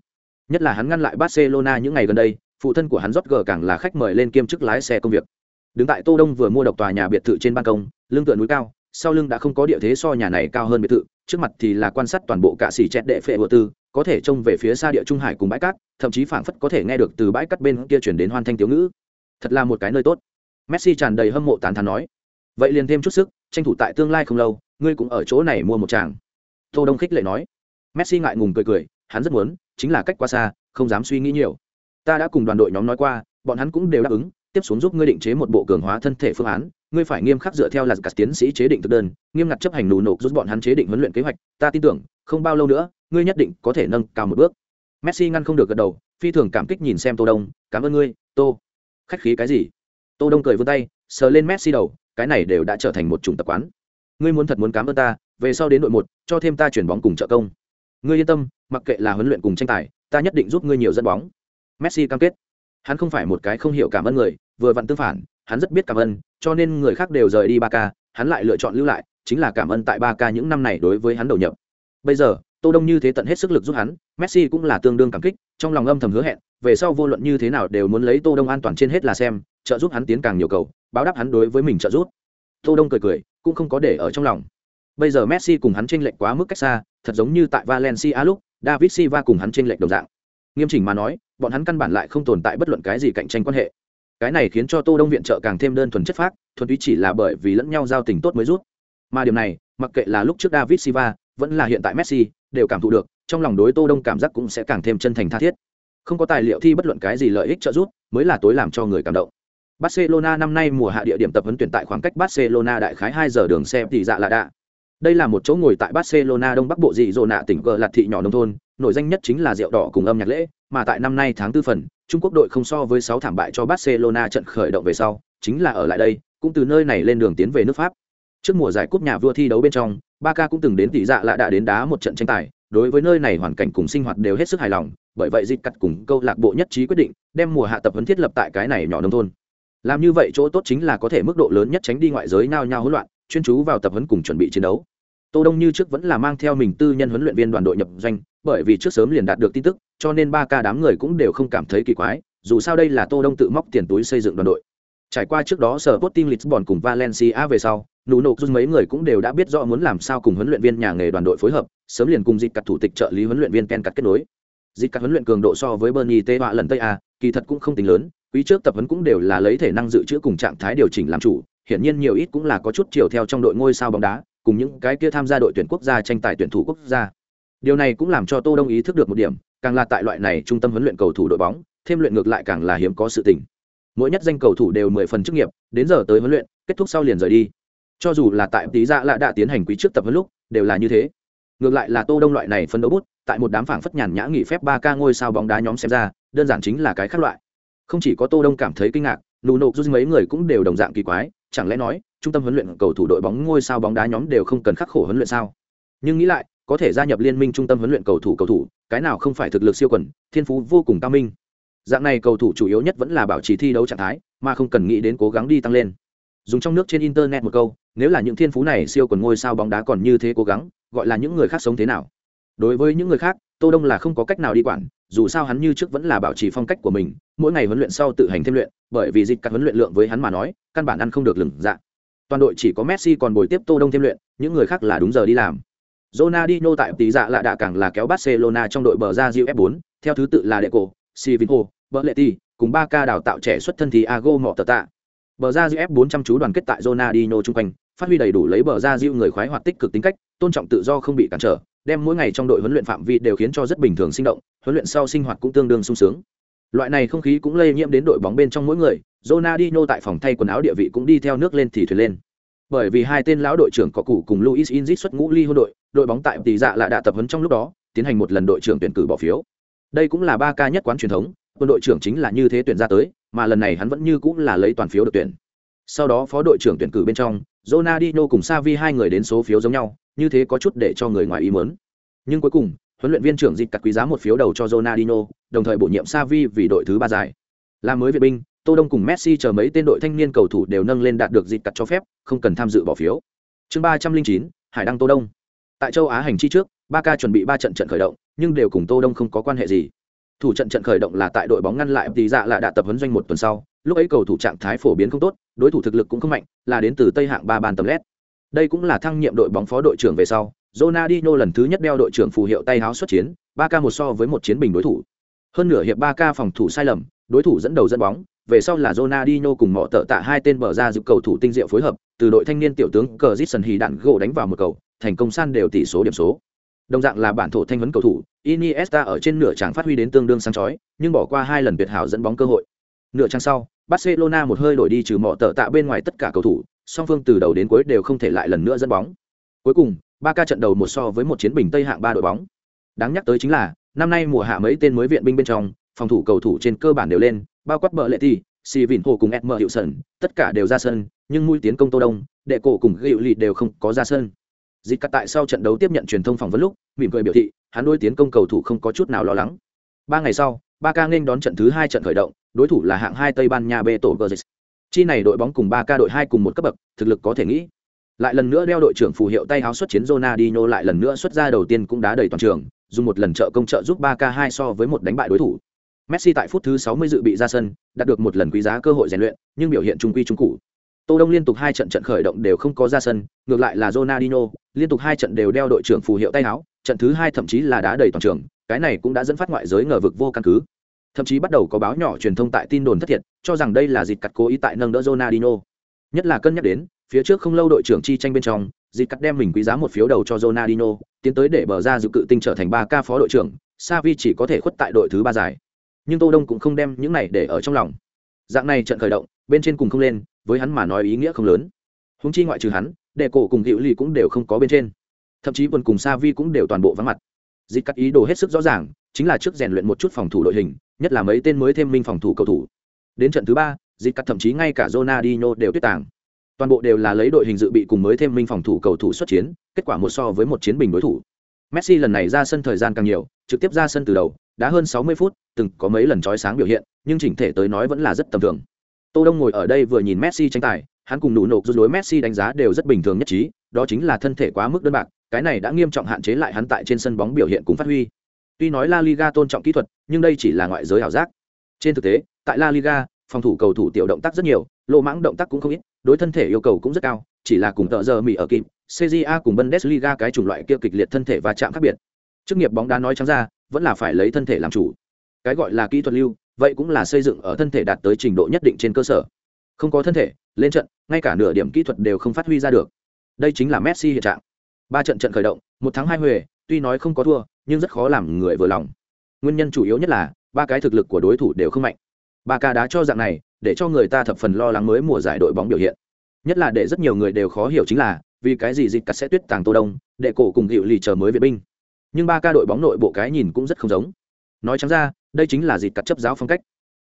Nhất là hắn ngăn lại Barcelona những ngày gần đây, phụ thân của hắn Rốt gờ càng là khách mời lên kiêm chức lái xe công việc. Đứng tại Tô Đông vừa mua độc tòa nhà biệt thự trên ban công, lưng tựa núi cao, sau lưng đã không có địa thế so nhà này cao hơn biệt thự, trước mặt thì là quan sát toàn bộ cả xỉ chẹt đệ phệ vừa tư, có thể trông về phía xa địa trung hải cùng bãi cát, thậm chí phảng phất có thể nghe được từ bãi cát bên kia truyền đến hoan thanh tiểu ngữ. Thật là một cái nơi tốt. Messi tràn đầy hâm mộ tán thán nói. Vậy liền thêm chút sức, tranh thủ tại tương lai không lâu, ngươi cũng ở chỗ này mua một tràng. Tô Đông khích lệ nói. Messi ngại ngùng cười cười, hắn rất muốn, chính là cách quá xa, không dám suy nghĩ nhiều. Ta đã cùng đoàn đội nhóm nói qua, bọn hắn cũng đều đáp ứng, tiếp xuống giúp ngươi định chế một bộ cường hóa thân thể phương án, ngươi phải nghiêm khắc dựa theo là các tiến sĩ chế định thực đơn nghiêm ngặt chấp hành nụ nộp giúp bọn hắn chế định huấn luyện kế hoạch ta tin tưởng không bao lâu nữa ngươi nhất định có thể nâng cao một bước. Messi ngăn không được gật đầu, phi thường cảm kích nhìn xem tô đông, cảm ơn ngươi, tô. Khách khí cái gì? Tô đông cười vươn tay, sờ lên messi đầu, cái này đều đã trở thành một chủng tập quán. Ngươi muốn thật muốn cảm ơn ta, về sau đến đội một, cho thêm ta chuyển bóng cùng trợ công. Ngươi yên tâm, mặc kệ là huấn luyện cùng tranh tài, ta nhất định giúp ngươi nhiều dẫn bóng. Messi cam kết. Hắn không phải một cái không hiểu cảm ơn người, vừa vặn tương phản, hắn rất biết cảm ơn, cho nên người khác đều rời đi ba hắn lại lựa chọn lưu lại, chính là cảm ơn tại ba những năm này đối với hắn đầu nhập. Bây giờ tô đông như thế tận hết sức lực giúp hắn, messi cũng là tương đương cảm kích, trong lòng âm thầm hứa hẹn, về sau vô luận như thế nào đều muốn lấy tô đông an toàn trên hết là xem, trợ giúp hắn tiến càng nhiều cầu, báo đáp hắn đối với mình trợ giúp. Tô đông cười cười, cũng không có để ở trong lòng. Bây giờ messi cùng hắn chênh lệch quá mức cách xa, thật giống như tại valencia lúc, david silva cùng hắn chênh lệch đồng dạng. Nghiêm chỉnh mà nói, bọn hắn căn bản lại không tồn tại bất luận cái gì cạnh tranh quan hệ. Cái này khiến cho tô đông viện trợ càng thêm đơn thuần chất phác, thuần túy chỉ là bởi vì lẫn nhau giao tình tốt mới rút. Mà điều này, mặc kệ là lúc trước david silva vẫn là hiện tại messi đều cảm thụ được trong lòng đối tô đông cảm giác cũng sẽ càng thêm chân thành tha thiết. Không có tài liệu thi bất luận cái gì lợi ích trợ giúp mới là tối làm cho người cảm động. Barcelona năm nay mùa hạ địa điểm tập huấn tuyển tại khoảng cách barcelona đại khái hai giờ đường xe thì dạ là đạ. Đây là một chỗ ngồi tại barcelona đông bắc bộ dị dỗ nạ tỉnh gờ lạt thị nhỏ nông thôn nổi danh nhất chính là rượu đỏ cùng âm nhạc lễ mà tại năm nay tháng tư phần Trung Quốc đội không so với 6 thảm bại cho Barcelona trận khởi động về sau, chính là ở lại đây, cũng từ nơi này lên đường tiến về nước Pháp. Trước mùa giải cúp nhà vua thi đấu bên trong, Ba ca cũng từng đến tỷ dạ lạ đã đến đá một trận tranh tài, đối với nơi này hoàn cảnh cùng sinh hoạt đều hết sức hài lòng, bởi vậy dịp cắt cùng câu lạc bộ nhất trí quyết định, đem mùa hạ tập huấn thiết lập tại cái này nhỏ nông thôn. Làm như vậy chỗ tốt chính là có thể mức độ lớn nhất tránh đi ngoại giới nao nhao hỗn loạn, chuyên chú vào tập huấn cùng chuẩn bị chiến đấu. Tô Đông như trước vẫn là mang theo mình tư nhân huấn luyện viên đoàn đội nhập doanh, bởi vì trước sớm liền đạt được tin tức, cho nên ba ca đám người cũng đều không cảm thấy kỳ quái, dù sao đây là Tô Đông tự móc tiền túi xây dựng đoàn đội. Trải qua trước đó sở Sporting Lisbon cùng Valencia về sau, nụ nộp rút mấy người cũng đều đã biết rõ muốn làm sao cùng huấn luyện viên nhà nghề đoàn đội phối hợp, sớm liền cùng dịch cắt thủ tịch trợ lý huấn luyện viên Ken cắt kết nối. Dịch cắt huấn luyện cường độ so với Bernie tê họa lần Tây A, kỳ thật cũng không tính lớn, quý trước tập huấn cũng đều là lấy thể năng dự trữ cùng trạng thái điều chỉnh làm chủ hiển nhiên nhiều ít cũng là có chút chiều theo trong đội ngôi sao bóng đá cùng những cái kia tham gia đội tuyển quốc gia tranh tài tuyển thủ quốc gia. Điều này cũng làm cho tô đông ý thức được một điểm càng là tại loại này trung tâm huấn luyện cầu thủ đội bóng thêm luyện ngược lại càng là hiếm có sự tình. Mỗi nhất danh cầu thủ đều mười phần chức nghiệp đến giờ tới huấn luyện kết thúc sau liền rời đi cho dù là tại tí dạ lạ đã tiến hành quý trước tập huấn lúc, đều là như thế. Ngược lại là tô đông loại này phân đấu bút, tại một đám phảng phất nhàn nhã nghỉ phép ba ca ngôi sao bóng đá nhóm xem ra, đơn giản chính là cái khác loại. Không chỉ có tô đông cảm thấy kinh ngạc, nụ nộp rút mấy người cũng đều đồng dạng kỳ quái, chẳng lẽ nói, trung tâm huấn luyện cầu thủ đội bóng ngôi sao bóng đá nhóm đều không cần khắc khổ huấn luyện sao? Nhưng nghĩ lại, có thể gia nhập liên minh trung tâm huấn luyện cầu thủ cầu thủ, cái nào không phải thực lực siêu quần, thiên phú vô cùng cao minh. Dạng này cầu thủ chủ yếu nhất vẫn là bảo trì thi đấu trạng thái, mà không cần nghĩ đến cố gắng đi tăng lên. Dùng trong nước trên internet một câu nếu là những thiên phú này siêu quần ngôi sao bóng đá còn như thế cố gắng gọi là những người khác sống thế nào? Đối với những người khác tô đông là không có cách nào đi quản dù sao hắn như trước vẫn là bảo trì phong cách của mình mỗi ngày huấn luyện sau tự hành thêm luyện bởi vì dịch các huấn luyện lượng với hắn mà nói căn bản ăn không được lửng dạ. Toàn đội chỉ có messi còn bồi tiếp tô đông thêm luyện những người khác là đúng giờ đi làm. Ronaldinho tại tỷ dạ lạ đạ càng là kéo Barcelona trong đội bờ ra F4, theo thứ tự là Deco, Sivinho, Berletti, cùng ba ca đào tạo trẻ xuất thân thì Ago tạ Bờ ra F4 chăm chú đoàn kết tại Ronaldinho trung quanh, phát huy đầy đủ lấy bờ ra Diu người khoái hoạt tích cực tính cách, tôn trọng tự do không bị cản trở, đem mỗi ngày trong đội huấn luyện phạm vi đều khiến cho rất bình thường sinh động, huấn luyện sau sinh hoạt cũng tương đương sung sướng. Loại này không khí cũng lây nhiễm đến đội bóng bên trong mỗi người, Ronaldinho tại phòng thay quần áo địa vị cũng đi theo nước lên thì thuyền lên. Bởi vì hai tên lão đội trưởng có cũ cùng Luis Inzit xuất ngũ ly hôn đội, đội bóng tại tỷ dạ là đã tập huấn trong lúc đó, tiến hành một lần đội trưởng tuyển cử bỏ phiếu. Đây cũng là ba ca nhất quán truyền thống, quân đội trưởng chính là như thế tuyển ra tới, mà lần này hắn vẫn như cũng là lấy toàn phiếu được tuyển. Sau đó phó đội trưởng tuyển cử bên trong, Ronaldinho cùng Xavi hai người đến số phiếu giống nhau, như thế có chút để cho người ngoài ý muốn. Nhưng cuối cùng, huấn luyện viên trưởng dịch cắt quý giá một phiếu đầu cho Ronaldinho, đồng thời bổ nhiệm Xavi vì đội thứ ba giải. Làm mới viện binh, Tô Đông cùng Messi chờ mấy tên đội thanh niên cầu thủ đều nâng lên đạt được dịch cắt cho phép, không cần tham dự bỏ phiếu. Chương ba trăm linh chín, Hải đăng Tô Đông. Tại châu Á hành chi trước, Barca chuẩn bị ba trận trận khởi động, nhưng đều cùng Tô Đông không có quan hệ gì. Thủ trận trận khởi động là tại đội bóng ngăn lại tỷ dạ là đã tập huấn doanh một tuần sau, lúc ấy cầu thủ trạng thái phổ biến không tốt, đối thủ thực lực cũng không mạnh, là đến từ Tây hạng ba bàn tầm lét. Đây cũng là thăng nhiệm đội bóng phó đội trưởng về sau, Ronaldinho lần thứ nhất đeo đội trưởng phù hiệu tay áo xuất chiến, ba k một so với một chiến bình đối thủ. Hơn nửa hiệp ba k phòng thủ sai lầm, đối thủ dẫn đầu dẫn bóng, về sau là Ronaldinho cùng mọ tợ tạ hai tên bờ ra giúp cầu thủ tinh diệu phối hợp, từ đội thanh niên tiểu tướng cờ hì đạn gỗ đánh vào một cầu, thành công san đều tỷ số điểm số. Đồng dạng là bản thổ thanh huấn cầu thủ, Iniesta ở trên nửa chẳng phát huy đến tương đương sáng chói, nhưng bỏ qua hai lần tuyệt hảo dẫn bóng cơ hội. Nửa trang sau, Barcelona một hơi đổi đi trừ mọ tợ tạ bên ngoài tất cả cầu thủ, song phương từ đầu đến cuối đều không thể lại lần nữa dẫn bóng. Cuối cùng, ba ca trận đầu một so với một chiến bình Tây hạng ba đội bóng. Đáng nhắc tới chính là, năm nay mùa hạ mấy tên mới viện binh bên trong, phòng thủ cầu thủ trên cơ bản đều lên, bao quát bờ lệ thì, Si Vịn Hồ cùng Edmer Hiệu sần tất cả đều ra sân, nhưng mũi tiến công Tô Đông, đệ cổ cùng Gữu Lị đều không có ra sân. Dịch cắt tại sau trận đấu tiếp nhận truyền thông phỏng vấn lúc, mỉm cười biểu thị, hắn đối tiến công cầu thủ không có chút nào lo lắng. Ba ngày sau, Ba ca nên đón trận thứ hai trận khởi động, đối thủ là hạng hai Tây Ban Nha Beto Gerrits. Chi này đội bóng cùng ba ca đội hai cùng một cấp bậc, thực lực có thể nghĩ. Lại lần nữa đeo đội trưởng phù hiệu tay áo xuất chiến Ronaldinho lại lần nữa xuất ra đầu tiên cũng đá đầy toàn trường, dùng một lần trợ công trợ giúp 3K2 so với một đánh bại đối thủ. Messi tại phút thứ 60 dự bị ra sân, đạt được một lần quý giá cơ hội rèn luyện, nhưng biểu hiện trung quy trung cụ. Tô Đông liên tục hai trận trận khởi động đều không có ra sân, ngược lại là Ronaldinho, liên tục hai trận đều đeo đội trưởng phù hiệu tay áo, trận thứ hai thậm chí là đá đầy toàn trường, cái này cũng đã dẫn phát ngoại giới ngờ vực vô căn cứ. Thậm chí bắt đầu có báo nhỏ truyền thông tại tin đồn thất thiệt, cho rằng đây là dịp cắt cố ý tại nâng đỡ Ronaldinho. Nhất là cân nhắc đến, phía trước không lâu đội trưởng chi tranh bên trong, dịp cắt đem mình quý giá một phiếu đầu cho Ronaldinho, tiến tới để bờ ra dự cự tinh trở thành ba ca phó đội trưởng, Savi chỉ có thể khuất tại đội thứ ba giải. Nhưng Tô Đông cũng không đem những này để ở trong lòng. Dạng này trận khởi động, bên trên cùng không lên, với hắn mà nói ý nghĩa không lớn. Huống chi ngoại trừ hắn, đệ cổ cùng Diệu Ly cũng đều không có bên trên. Thậm chí quân cùng Savi cũng đều toàn bộ vắng mặt. Dịch cắt ý đồ hết sức rõ ràng, chính là trước rèn luyện một chút phòng thủ đội hình, nhất là mấy tên mới thêm minh phòng thủ cầu thủ. Đến trận thứ ba, dịch cắt thậm chí ngay cả Ronaldinho đều tuyết tàng. Toàn bộ đều là lấy đội hình dự bị cùng mới thêm minh phòng thủ cầu thủ xuất chiến, kết quả một so với một chiến bình đối thủ. Messi lần này ra sân thời gian càng nhiều, trực tiếp ra sân từ đầu, đã hơn 60 phút, từng có mấy lần chói sáng biểu hiện, nhưng chỉnh thể tới nói vẫn là rất tầm thường. Tô Đông ngồi ở đây vừa nhìn Messi tranh tài, hắn cùng nụ nộp đối Messi đánh giá đều rất bình thường nhất trí, đó chính là thân thể quá mức đơn bạc, cái này đã nghiêm trọng hạn chế lại hắn tại trên sân bóng biểu hiện cùng phát huy. Tuy nói La Liga tôn trọng kỹ thuật, nhưng đây chỉ là ngoại giới ảo giác. Trên thực tế, tại La Liga, phòng thủ cầu thủ tiểu động tác rất nhiều, lô mãng động tác cũng không ít, đối thân thể yêu cầu cũng rất cao, chỉ là cùng tợ giờ mì ở kịp, CJA cùng Bundesliga cái chủng loại kia kịch liệt thân thể và chạm khác biệt. Chức nghiệp bóng đá nói trắng ra, vẫn là phải lấy thân thể làm chủ. Cái gọi là kỹ thuật lưu, vậy cũng là xây dựng ở thân thể đạt tới trình độ nhất định trên cơ sở không có thân thể lên trận ngay cả nửa điểm kỹ thuật đều không phát huy ra được đây chính là messi hiện trạng ba trận trận khởi động một tháng hai huề tuy nói không có thua nhưng rất khó làm người vừa lòng. Nguyên nhân chủ yếu nhất là, ba cái thực lực của đối thủ đều không mạnh. Ba ca đá cho dạng này, để cho người ta thập phần lo lắng mới mùa giải đội bóng biểu hiện. Nhất là để rất nhiều người đều khó hiểu chính là, vì cái gì dịch cắt sẽ tuyết tàng tô đông, để cổ cùng hiệu lì chờ mới vệ binh. Nhưng ba ca đội bóng nội bộ cái nhìn cũng rất không giống. Nói chẳng ra, đây chính là dịch cắt chấp giáo phong cách.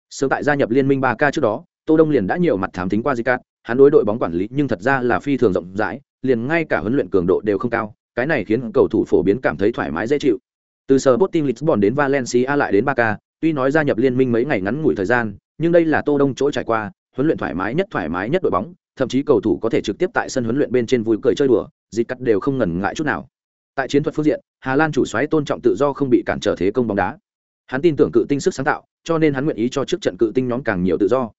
Sớm tại gia nhập liên minh ba ca trước đó, tô đông liền đã nhiều mặt thám thính qua dịch cắt, hắn đối đội bóng quản lý nhưng thật ra là phi thường rộng rãi, liền ngay cả huấn luyện cường độ đều không cao, cái này khiến cầu thủ phổ biến cảm thấy thoải mái dễ chịu từ sở Sporting Lisbon đến Valencia lại đến Barca, tuy nói gia nhập liên minh mấy ngày ngắn ngủi thời gian, nhưng đây là Tô Đông chỗ trải qua, huấn luyện thoải mái nhất thoải mái nhất đội bóng, thậm chí cầu thủ có thể trực tiếp tại sân huấn luyện bên trên vui cười chơi đùa, dịch cắt đều không ngần ngại chút nào. Tại chiến thuật phương diện, Hà Lan chủ soái tôn trọng tự do không bị cản trở thế công bóng đá. Hắn tin tưởng cự tinh sức sáng tạo, cho nên hắn nguyện ý cho trước trận cự tinh nhóm càng nhiều tự do.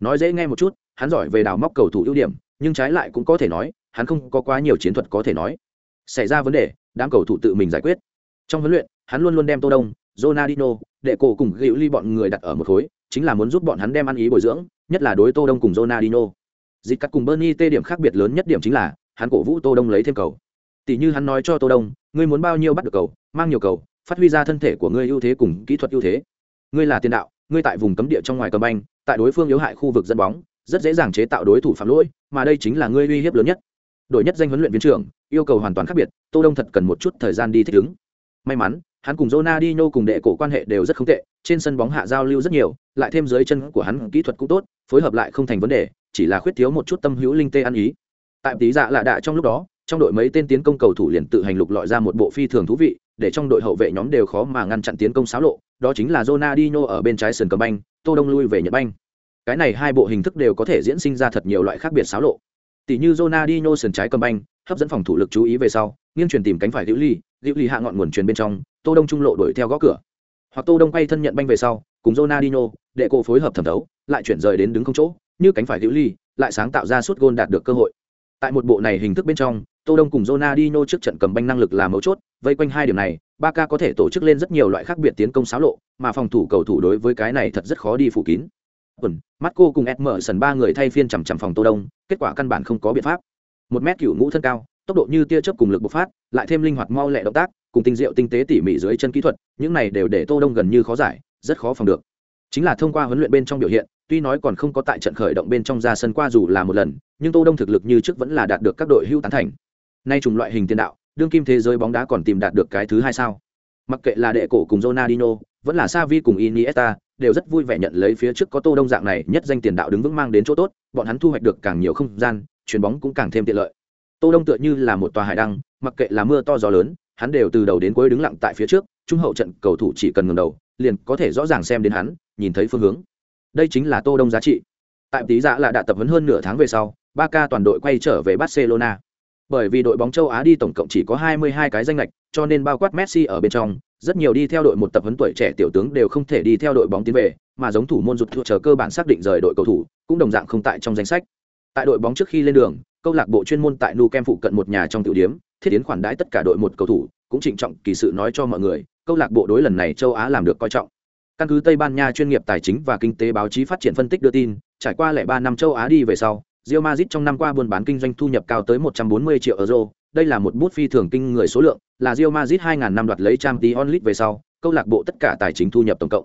Nói dễ nghe một chút, hắn giỏi về đào móc cầu thủ ưu điểm, nhưng trái lại cũng có thể nói, hắn không có quá nhiều chiến thuật có thể nói. Xảy ra vấn đề, đám cầu thủ tự mình giải quyết. Trong huấn luyện, hắn luôn luôn đem Tô Đông, Ronaldinho, đệ cổ cùng Gữu Ly bọn người đặt ở một khối, chính là muốn giúp bọn hắn đem ăn ý bồi dưỡng, nhất là đối Tô Đông cùng Ronaldinho. Dịch cắt cùng Bernie T điểm khác biệt lớn nhất điểm chính là, hắn cổ vũ Tô Đông lấy thêm cầu. Tỷ như hắn nói cho Tô Đông, ngươi muốn bao nhiêu bắt được cầu, mang nhiều cầu, phát huy ra thân thể của ngươi ưu thế cùng kỹ thuật ưu thế. Ngươi là tiền đạo, ngươi tại vùng cấm địa trong ngoài cầm banh, tại đối phương yếu hại khu vực dẫn bóng, rất dễ dàng chế tạo đối thủ phạm lỗi, mà đây chính là ngươi uy hiếp lớn nhất. Đội nhất danh huấn luyện viên trưởng, yêu cầu hoàn toàn khác biệt, Tô Đông thật cần một chút thời gian đi thích ứng. May mắn, hắn cùng Ronaldinho cùng đệ cổ quan hệ đều rất không tệ, trên sân bóng hạ giao lưu rất nhiều, lại thêm dưới chân của hắn kỹ thuật cũng tốt, phối hợp lại không thành vấn đề, chỉ là khuyết thiếu một chút tâm hữu linh tê ăn ý. Tại tí dạ lạ đạ trong lúc đó, trong đội mấy tên tiến công cầu thủ liền tự hành lục lọi ra một bộ phi thường thú vị, để trong đội hậu vệ nhóm đều khó mà ngăn chặn tiến công xáo lộ, đó chính là Ronaldinho ở bên trái sườn cầm banh, Tô Đông lui về nhận banh. Cái này hai bộ hình thức đều có thể diễn sinh ra thật nhiều loại khác biệt xáo lộ. Tỷ như Ronaldinho sườn trái cầm banh, hấp dẫn phòng thủ lực chú ý về sau, nghiêng chuyển tìm cánh phải Diệu Ly, Diệu Ly hạ ngọn nguồn truyền bên trong, Tô Đông trung lộ đuổi theo gõ cửa. Hoặc Tô Đông quay thân nhận banh về sau, cùng Ronaldinho, đệ cổ phối hợp thẩm thấu, lại chuyển rời đến đứng không chỗ, như cánh phải Diệu Ly, lại sáng tạo ra suốt gôn đạt được cơ hội. Tại một bộ này hình thức bên trong, Tô Đông cùng Ronaldinho trước trận cầm banh năng lực là mấu chốt, vây quanh hai điểm này, Barca có thể tổ chức lên rất nhiều loại khác biệt tiến công xáo lộ, mà phòng thủ cầu thủ đối với cái này thật rất khó đi phủ kín. Quần, Marco cùng Emerson ba người thay phiên chằm chằm phòng Tô Đông, kết quả căn bản không có biện pháp. Một mét cửu ngũ thân cao, tốc độ như tia chớp cùng lực bộc phát, lại thêm linh hoạt mau lẹ động tác, cùng tinh diệu tinh tế tỉ mỉ dưới chân kỹ thuật, những này đều để Tô Đông gần như khó giải, rất khó phòng được. Chính là thông qua huấn luyện bên trong biểu hiện, tuy nói còn không có tại trận khởi động bên trong ra sân qua dù là một lần, nhưng Tô Đông thực lực như trước vẫn là đạt được các đội hưu tán thành. Nay trùng loại hình tiền đạo, đương kim thế giới bóng đá còn tìm đạt được cái thứ hai sao? Mặc kệ là đệ cổ cùng Ronaldinho, vẫn là Xavi cùng Iniesta, đều rất vui vẻ nhận lấy phía trước có Tô Đông dạng này nhất danh tiền đạo đứng vững mang đến chỗ tốt, bọn hắn thu hoạch được càng nhiều không gian, chuyền bóng cũng càng thêm tiện lợi. Tô Đông tựa như là một tòa hải đăng, mặc kệ là mưa to gió lớn, hắn đều từ đầu đến cuối đứng lặng tại phía trước, trung hậu trận cầu thủ chỉ cần ngẩng đầu, liền có thể rõ ràng xem đến hắn, nhìn thấy phương hướng. Đây chính là Tô Đông giá trị. Tại tí dạ là đã tập huấn hơn nửa tháng về sau, ba ca toàn đội quay trở về Barcelona. Bởi vì đội bóng châu Á đi tổng cộng chỉ có 22 cái danh lệch, cho nên bao quát Messi ở bên trong, rất nhiều đi theo đội một tập huấn tuổi trẻ tiểu tướng đều không thể đi theo đội bóng tiến về, mà giống thủ môn rụt thua chờ cơ bản xác định rời đội cầu thủ, cũng đồng dạng không tại trong danh sách. Tại đội bóng trước khi lên đường, câu lạc bộ chuyên môn tại Nu Kem phụ cận một nhà trong tiểu điếm, thiết yến khoản đãi tất cả đội một cầu thủ, cũng trịnh trọng kỳ sự nói cho mọi người, câu lạc bộ đối lần này châu Á làm được coi trọng. Căn cứ Tây Ban Nha chuyên nghiệp tài chính và kinh tế báo chí phát triển phân tích đưa tin, trải qua lẻ ba năm châu Á đi về sau, Real Madrid trong năm qua buôn bán kinh doanh thu nhập cao tới 140 triệu euro, đây là một bút phi thường kinh người số lượng, là Real Madrid 2000 năm đoạt lấy Champions League về sau, câu lạc bộ tất cả tài chính thu nhập tổng cộng.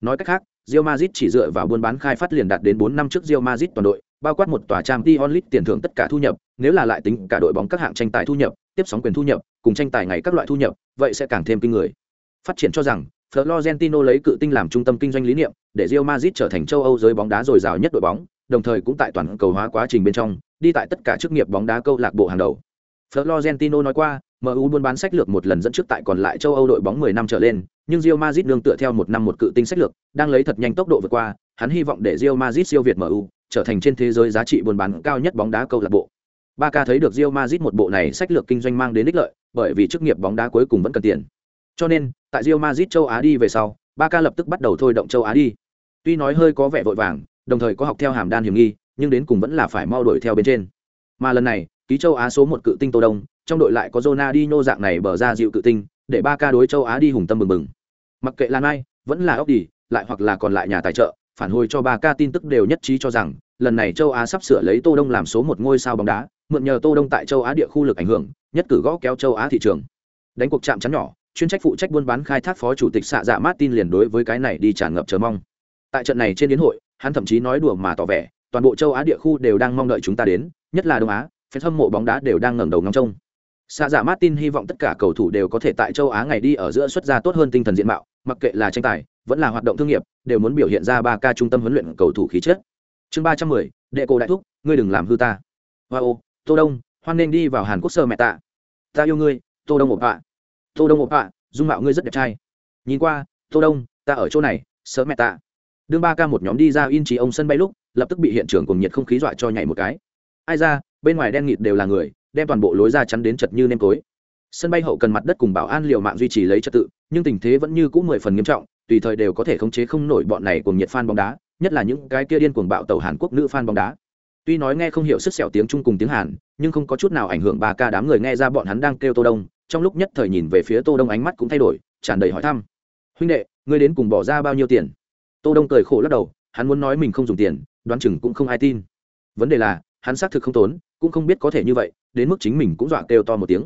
Nói cách khác, Real Madrid chỉ dựa vào buôn bán khai phát liền đạt đến 4 năm trước Real Madrid toàn đội, bao quát một tòa trang Champions League tiền thưởng tất cả thu nhập, nếu là lại tính cả đội bóng các hạng tranh tài thu nhập, tiếp sóng quyền thu nhập, cùng tranh tài ngày các loại thu nhập, vậy sẽ càng thêm kinh người. Phát triển cho rằng, Florentino lấy cự tinh làm trung tâm kinh doanh lý niệm, để Real Madrid trở thành châu Âu giới bóng đá dồi dào nhất đội bóng, đồng thời cũng tại toàn cầu hóa quá trình bên trong, đi tại tất cả chức nghiệp bóng đá câu lạc bộ hàng đầu. Florentino nói qua, MU buôn bán sách lược một lần dẫn trước tại còn lại châu Âu đội bóng 10 năm trở lên, nhưng Real Madrid nương tựa theo một năm một cự tinh sách lược, đang lấy thật nhanh tốc độ vượt qua, hắn hy vọng để Real Madrid siêu việt MU, trở thành trên thế giới giá trị buôn bán cao nhất bóng đá câu lạc bộ. Barca thấy được Real Madrid một bộ này sách lược kinh doanh mang đến ích lợi, bởi vì chức nghiệp bóng đá cuối cùng vẫn cần tiền. Cho nên, tại Real Madrid châu Á đi về sau, Barca lập tức bắt đầu thôi động châu Á đi. Tuy nói hơi có vẻ vội vàng, đồng thời có học theo hàm đan hiểm nghi, nhưng đến cùng vẫn là phải mau đuổi theo bên trên. Mà lần này, ký châu Á số một cự tinh Tô Đông, trong đội lại có Ronaldinho dạng này bờ ra dịu cự tinh, để ba ca đối châu Á đi hùng tâm mừng mừng. Mặc kệ là ai, vẫn là ốc đi, lại hoặc là còn lại nhà tài trợ phản hồi cho ba ca tin tức đều nhất trí cho rằng lần này châu á sắp sửa lấy tô đông làm số một ngôi sao bóng đá mượn nhờ tô đông tại châu á địa khu lực ảnh hưởng nhất cử gõ kéo châu á thị trường. Đánh cuộc chạm chắn nhỏ chuyên trách phụ trách buôn bán khai thác phó chủ tịch xạ dạ martin liền đối với cái này đi tràn ngập chờ mong. Tại trận này trên đến hội hắn thậm chí nói đùa mà tỏ vẻ toàn bộ châu á địa khu đều đang mong đợi chúng ta đến nhất là đông á phen hâm mộ bóng đá đều đang ngẩng đầu ngóng trông. Sạ dạ martin hy vọng tất cả cầu thủ đều có thể tại châu á ngày đi ở giữa xuất ra tốt hơn tinh thần diện mạo, mặc kệ là tranh tài, vẫn là hoạt động thương nghiệp, đều muốn biểu hiện ra ba ca trung tâm huấn luyện cầu thủ khí chất. Chương ba trăm mười, đệ cổ đại thúc, ngươi đừng làm hư ta. Wow tô đông, hoan nên đi vào hàn quốc sơ mẹ tạ. Ta yêu ngươi, tô đông ộp ạ. Tô đông ộp ạ, dung mạo ngươi rất đẹp trai. Nhìn qua, tô đông, ta ở chỗ này, sơ mẹ tạ. Đương ba ca một nhóm đi ra in trí ông sân bay lúc, lập tức bị hiện trường cùng nhiệt không khí dọa cho nhảy một cái. Ai ra, bên ngoài đen nghịt đều là người đem toàn bộ lối ra chắn đến chật như nêm tối sân bay hậu cần mặt đất cùng bảo an liều mạng duy trì lấy trật tự, nhưng tình thế vẫn như cũ mười phần nghiêm trọng, tùy thời đều có thể khống chế không nổi bọn này cùng nhiệt fan bóng đá, nhất là những cái kia điên cuồng bạo tàu hàn quốc nữ fan bóng đá. Tuy nói nghe không hiểu sức sẹo tiếng trung cùng tiếng hàn, nhưng không có chút nào ảnh hưởng ba ca đám người nghe ra bọn hắn đang kêu tô đông, trong lúc nhất thời nhìn về phía tô đông ánh mắt cũng thay đổi, tràn đầy hỏi thăm. Huynh đệ, ngươi đến cùng bỏ ra bao nhiêu tiền? Tô đông cười khổ lắc đầu, hắn muốn nói mình không dùng tiền, đoán chừng cũng không ai tin. Vấn đề là, hắn xác thực không tốn cũng không biết có thể như vậy, đến mức chính mình cũng dọa kêu to một tiếng.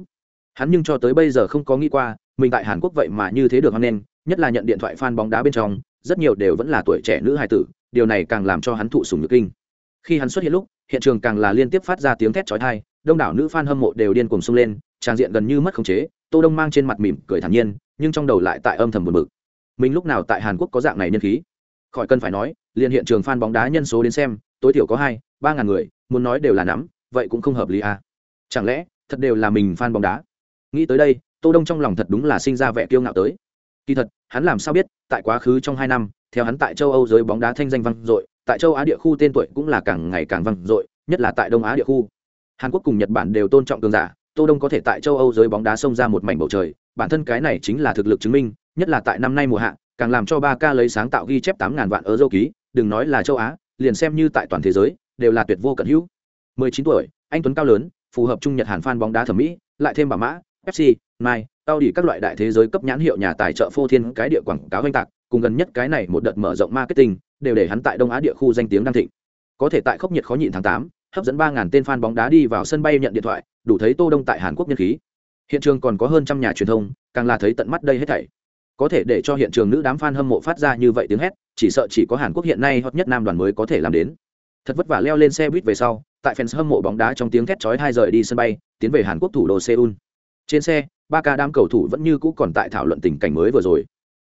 Hắn nhưng cho tới bây giờ không có nghĩ qua, mình tại hàn quốc vậy mà như thế được hoan nghênh, nhất là nhận điện thoại fan bóng đá bên trong, rất nhiều đều vẫn là tuổi trẻ nữ hài tử, điều này càng làm cho hắn thụ sùng nhược kinh. Khi hắn xuất hiện lúc, hiện trường càng là liên tiếp phát ra tiếng thét chói tai, đông đảo nữ fan hâm mộ đều điên cuồng xông lên trang diện gần như mất khống chế, tô đông mang trên mặt mỉm cười thản nhiên, nhưng trong đầu lại tại âm thầm buồn bực. Mình lúc nào tại hàn quốc có dạng này nhân khí? Khỏi cần phải nói liên hiện trường fan bóng đá nhân số đến xem, tối thiểu có hai, ba ngàn người, muốn nói đều là nắm vậy cũng không hợp lý à. Chẳng lẽ, thật đều là mình fan bóng đá? Nghĩ tới đây, tô đông trong lòng thật đúng là sinh ra vẻ kiêu ngạo tới. Kỳ thật, hắn làm sao biết, tại quá khứ trong hai năm, theo hắn tại châu âu giới bóng đá thanh danh vang dội, tại châu á địa khu tên tuổi cũng là càng ngày càng vang dội, nhất là tại đông á địa khu. Hàn quốc cùng nhật bản đều tôn trọng cường giả, tô đông có thể tại châu âu giới bóng đá xông ra một mảnh bầu trời, bản thân cái này chính là thực lực chứng minh, nhất là tại năm nay mùa hạ, càng làm cho ba ca lấy sáng tạo ghi chép tám ngàn vạn euro ký, đừng nói là châu á, liền xem như tại toàn thế giới, đều là tuyệt vô cận hữu. 19 tuổi, anh tuấn cao lớn, phù hợp trung nhật hàn fan bóng đá thẩm mỹ, lại thêm bà mã, pepsi, mai tao đi các loại đại thế giới cấp nhãn hiệu nhà tài trợ phô thiên cái địa quảng cáo vênh tạc, cùng gần nhất cái này một đợt mở rộng marketing, đều để hắn tại đông á địa khu danh tiếng đang thịnh. Có thể tại khốc nhiệt khó nhịn tháng tám, hấp dẫn 3000 tên fan bóng đá đi vào sân bay nhận điện thoại, đủ thấy tô đông tại hàn quốc nhân khí. Hiện trường còn có hơn trăm nhà truyền thông, càng là thấy tận mắt đây hết thảy. Có thể để cho hiện trường nữ đám fan hâm mộ phát ra như vậy tiếng hét, chỉ sợ chỉ có hàn quốc hiện nay hot nhất nam đoàn mới có thể làm đến. Thật vất vả leo lên xe buýt về sau tại fans hâm mộ bóng đá trong tiếng thét chói hai rời đi sân bay, tiến về hàn quốc thủ đô seoul. Trên xe, ba ca đám cầu thủ vẫn như cũ còn tại thảo luận tình cảnh mới vừa rồi.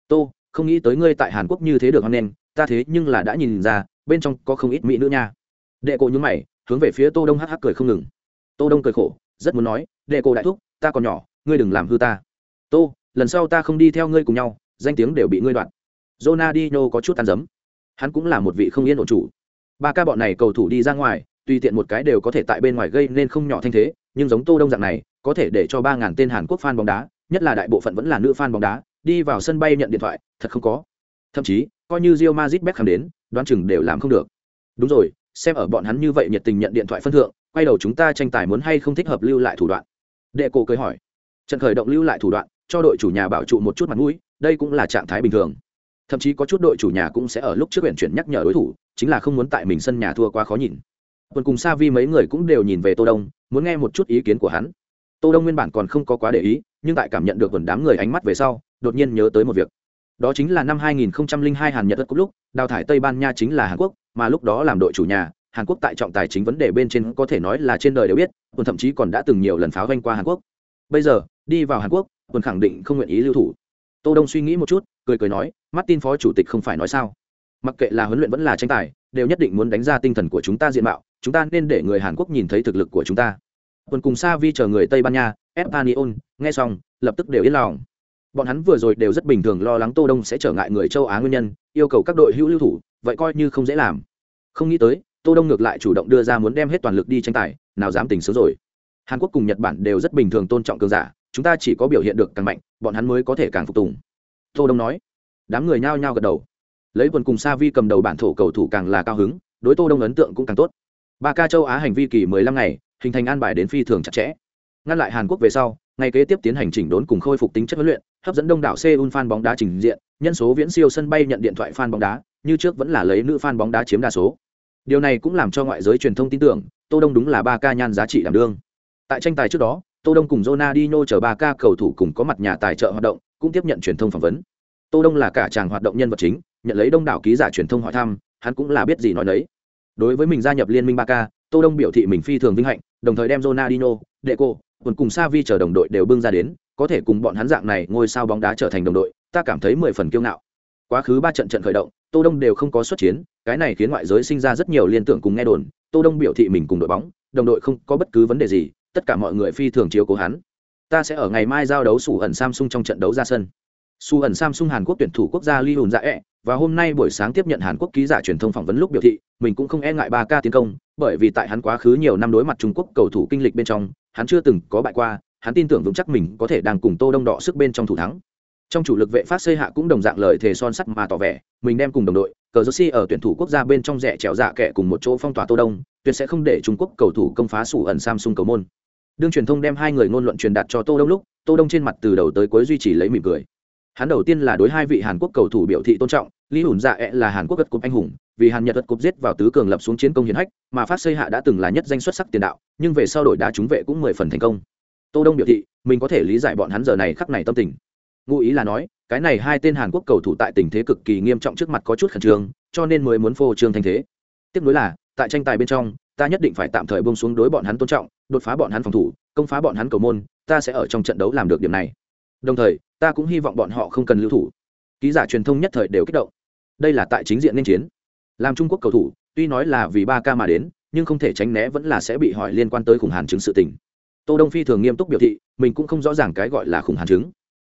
Tô, không nghĩ tới ngươi tại hàn quốc như thế được nên ta thế nhưng là đã nhìn ra, bên trong có không ít mỹ nữ nha. Đệ cổ nhướng mày, hướng về phía tô đông hắc hắc cười không ngừng. Tô đông cười khổ, rất muốn nói, đệ cổ đại thúc, ta còn nhỏ, ngươi đừng làm hư ta. Tô, lần sau ta không đi theo ngươi cùng nhau, danh tiếng đều bị ngươi đoạn Ronaldinho có chút tàn dấm. Hắn cũng là một vị không yên ổn chủ. Ba ca bọn này cầu thủ đi ra ngoài tùy tiện một cái đều có thể tại bên ngoài gây nên không nhỏ thanh thế, nhưng giống tô đông dạng này, có thể để cho ba ngàn tên hàn quốc fan bóng đá, nhất là đại bộ phận vẫn là nữ fan bóng đá, đi vào sân bay nhận điện thoại, thật không có. Thậm chí, coi như Real Madrid Beckham đến, đoán chừng đều làm không được. Đúng rồi, xem ở bọn hắn như vậy nhiệt tình nhận điện thoại phân thượng, quay đầu chúng ta tranh tài muốn hay không thích hợp lưu lại thủ đoạn. Đệ cổ cười hỏi. Trận khởi động lưu lại thủ đoạn, cho đội chủ nhà bảo trụ một chút mặt mũi, đây cũng là trạng thái bình thường. Thậm chí có chút đội chủ nhà cũng sẽ ở lúc trước huyện chuyển nhắc nhở đối thủ, chính là không muốn tại mình sân nhà thua quá khó nhìn quân cùng sa vi mấy người cũng đều nhìn về tô đông, muốn nghe một chút ý kiến của hắn. Tô đông nguyên bản còn không có quá để ý, nhưng tại cảm nhận được quần đám người ánh mắt về sau, đột nhiên nhớ tới một việc. Đó chính là năm 2002 hàn nhật đất cúp lúc, đào thải tây ban nha chính là hàn quốc, mà lúc đó làm đội chủ nhà, hàn quốc tại trọng tài chính vấn đề bên trên có thể nói là trên đời đều biết quân thậm chí còn đã từng nhiều lần pháo vanh qua hàn quốc. Bây giờ, đi vào hàn quốc quân khẳng định không nguyện ý lưu thủ. Tô đông suy nghĩ một chút, cười cười nói, martin phó chủ tịch không phải nói sao? Mặc kệ là huấn luyện vẫn là tranh tài, đều nhất định muốn đánh ra tinh thần của chúng ta diện mạo chúng ta nên để người hàn quốc nhìn thấy thực lực của chúng ta. Quân cùng sa vi chờ người tây ban nha espanyol nghe xong, lập tức đều yên lòng. Bọn hắn vừa rồi đều rất bình thường, lo lắng tô đông sẽ trở ngại người châu á nguyên nhân, yêu cầu các đội hữu lưu thủ, vậy coi như không dễ làm. Không nghĩ tới, tô đông ngược lại chủ động đưa ra muốn đem hết toàn lực đi tranh tài, nào dám tình xấu rồi. Hàn quốc cùng nhật bản đều rất bình thường tôn trọng cường giả, chúng ta chỉ có biểu hiện được càng mạnh, bọn hắn mới có thể càng phục tùng. Tô đông nói. Đám người nhao nhao gật đầu. Lấy quần cùng sa vi cầm đầu bản thổ cầu thủ càng là cao hứng, đối tô đông ấn tượng cũng càng tốt ba ca châu á hành vi kỳ 15 ngày, hình thành an bài đến phi thường chặt chẽ. Ngăn lại hàn quốc về sau, ngày kế tiếp tiến hành chỉnh đốn cùng khôi phục tính chất huấn luyện, hấp dẫn đông đảo seoul fan bóng đá trình diện, nhân số viễn siêu sân bay nhận điện thoại fan bóng đá, như trước vẫn là lấy nữ fan bóng đá chiếm đa số. Điều này cũng làm cho ngoại giới truyền thông tin tưởng, tô đông đúng là ba ca nhan giá trị đảm đương. Tại tranh tài trước đó, tô đông cùng Ronaldinho chờ ba ca cầu thủ cùng có mặt nhà tài trợ hoạt động, cũng tiếp nhận truyền thông phỏng vấn. Tô đông là cả chàng hoạt động nhân vật chính, nhận lấy đông đảo ký giả truyền thông hỏi thăm, hắn cũng là biết gì nói đấy đối với mình gia nhập liên minh Barca, tô đông biểu thị mình phi thường vinh hạnh đồng thời đem Ronaldinho, Deco, còn cùng Xavi chờ đồng đội đều bưng ra đến có thể cùng bọn hắn dạng này ngôi sao bóng đá trở thành đồng đội ta cảm thấy mười phần kiêu ngạo. Quá khứ ba trận trận khởi động tô đông đều không có xuất chiến cái này khiến ngoại giới sinh ra rất nhiều liên tưởng cùng nghe đồn tô đông biểu thị mình cùng đội bóng đồng đội không có bất cứ vấn đề gì tất cả mọi người phi thường chiếu cố hắn. Ta sẽ ở ngày mai giao đấu sủ ẩn samsung trong trận đấu ra sân. Su ẩn samsung hàn quốc tuyển thủ quốc gia lee hùn dạ ẹ và hôm nay buổi sáng tiếp nhận hàn quốc ký giả truyền thông phỏng vấn lúc biểu thị, mình cũng không e ngại ba ca tiến công, bởi vì tại hắn quá khứ nhiều năm đối mặt trung quốc cầu thủ kinh lịch bên trong, hắn chưa từng có bại qua, hắn tin tưởng vững chắc mình có thể đang cùng tô đông đọ sức bên trong thủ thắng. Trong chủ lực vệ phát xây hạ cũng đồng dạng lời thề son sắt mà tỏ vẻ, mình đem cùng đồng đội, cờ Jersey ở tuyển thủ quốc gia bên trong rẻ trèo dạ kẻ cùng một chỗ phong tỏa tô đông, tuyệt sẽ không để trung quốc cầu thủ công phá sủ ẩn samsung cầu môn. Đương truyền thông đem hai người ngôn luận truyền đạt cho tô đông lúc, tô đông trên mặt từ đầu tới cuối duy trì lấy mỉm cười hắn đầu tiên là đối hai vị hàn quốc cầu thủ biểu thị tôn trọng, lý hùn dạ ẹ là hàn quốc gật cục anh hùng, vì hàn nhật gật cục giết vào tứ cường lập xuống chiến công hiển hách, mà phát xây hạ đã từng là nhất danh xuất sắc tiền đạo, nhưng về sau đổi đá trúng vệ cũng mười phần thành công. Tô đông biểu thị, mình có thể lý giải bọn hắn giờ này khắc này tâm tình. Ngụ ý là nói, cái này hai tên hàn quốc cầu thủ tại tình thế cực kỳ nghiêm trọng trước mặt có chút khẩn trương, cho nên mới muốn phô trương thanh thế. Tiếp nối là, tại tranh tài bên trong, ta nhất định phải tạm thời bông xuống đối bọn hắn tôn trọng, đột phá bọn hắn phòng thủ, công phá bọn hắn cầu môn, ta sẽ ở trong trận đấu làm được điểm này đồng thời, ta cũng hy vọng bọn họ không cần lưu thủ. Ký giả truyền thông nhất thời đều kích động. Đây là tại chính diện nên chiến. Làm trung quốc cầu thủ, tuy nói là vì ba ca mà đến, nhưng không thể tránh né vẫn là sẽ bị hỏi liên quan tới khủng hàn chứng sự tình. Tô đông phi thường nghiêm túc biểu thị, mình cũng không rõ ràng cái gọi là khủng hàn chứng.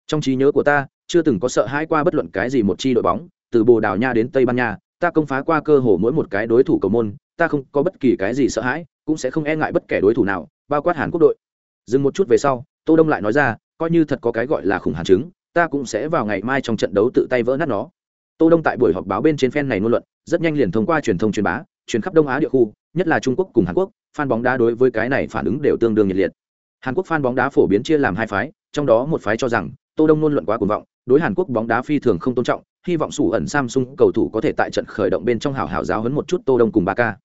Trong trí nhớ của ta, chưa từng có sợ hãi qua bất luận cái gì một chi đội bóng, từ bồ đào nha đến tây ban nha, ta công phá qua cơ hồ mỗi một cái đối thủ cầu môn, ta không có bất kỳ cái gì sợ hãi, cũng sẽ không e ngại bất kể đối thủ nào, bao quát hàn quốc đội. Dừng một chút về sau, tô đông lại nói ra coi như thật có cái gọi là khủng hàn chứng ta cũng sẽ vào ngày mai trong trận đấu tự tay vỡ nát nó. Tô đông tại buổi họp báo bên trên fan này ngôn luận, rất nhanh liền thông qua truyền thông truyền bá, truyền khắp đông á địa khu, nhất là trung quốc cùng hàn quốc, fan bóng đá đối với cái này phản ứng đều tương đương nhiệt liệt. Hàn quốc fan bóng đá phổ biến chia làm hai phái, trong đó một phái cho rằng, tô đông ngôn luận quá cuồng vọng, đối hàn quốc bóng đá phi thường không tôn trọng, hy vọng sủ ẩn samsung cầu thủ có thể tại trận khởi động bên trong hào hào giáo hấn một chút tô đông cùng ba ca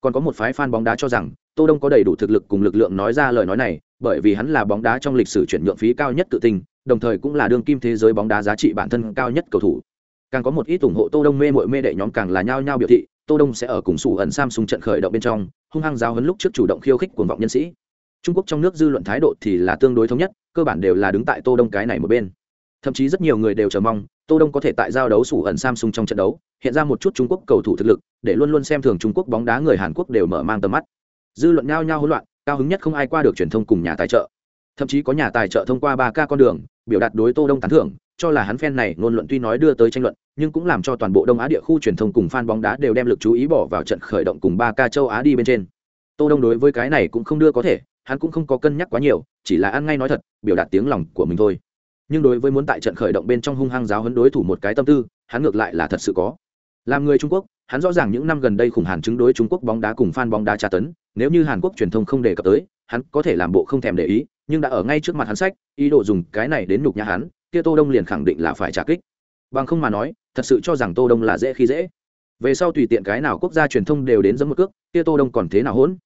còn có một phái fan bóng đá cho rằng, tô đông có đầy đủ thực lực cùng lực lượng nói ra lời nói này bởi vì hắn là bóng đá trong lịch sử chuyển nhượng phí cao nhất tự tình, đồng thời cũng là đương kim thế giới bóng đá giá trị bản thân cao nhất cầu thủ. Càng có một ít ủng hộ tô đông mê muội mê đệ nhóm càng là nhao nhao biểu thị tô đông sẽ ở cùng sủ ẩn samsung trận khởi động bên trong hung hăng giáo hấn lúc trước chủ động khiêu khích cuồng vọng nhân sĩ. Trung quốc trong nước dư luận thái độ thì là tương đối thống nhất cơ bản đều là đứng tại tô đông cái này một bên. Thậm chí rất nhiều người đều chờ mong tô đông có thể tại giao đấu sủ ẩn samsung trong trận đấu hiện ra một chút trung quốc cầu thủ thực lực để luôn luôn xem thường trung quốc bóng đá người hàn quốc đều mở mang tầm mắt. Dư luận nhao nhao hỗn loạn cao hứng nhất không ai qua được truyền thông cùng nhà tài trợ. Thậm chí có nhà tài trợ thông qua ba ca con đường, biểu đạt đối tô đông tán thưởng, cho là hắn fan này ngôn luận tuy nói đưa tới tranh luận, nhưng cũng làm cho toàn bộ đông á địa khu truyền thông cùng fan bóng đá đều đem lực chú ý bỏ vào trận khởi động cùng ba ca châu á đi bên trên. Tô đông đối với cái này cũng không đưa có thể, hắn cũng không có cân nhắc quá nhiều, chỉ là ăn ngay nói thật, biểu đạt tiếng lòng của mình thôi. Nhưng đối với muốn tại trận khởi động bên trong hung hăng giáo hấn đối thủ một cái tâm tư, hắn ngược lại là thật sự có. Làm người trung quốc, hắn rõ ràng những năm gần đây khủng hàn chứng đối trung quốc bóng đá cùng fan bóng đá tra tấn nếu như hàn quốc truyền thông không đề cập tới, hắn có thể làm bộ không thèm để ý, nhưng đã ở ngay trước mặt hắn sách, ý đồ dùng cái này đến nhục nhà hắn, kia tô đông liền khẳng định là phải trả kích. Bằng không mà nói, thật sự cho rằng tô đông là dễ khi dễ. Về sau tùy tiện cái nào quốc gia truyền thông đều đến dẫm một cước, kia tô đông còn thế nào hỗn?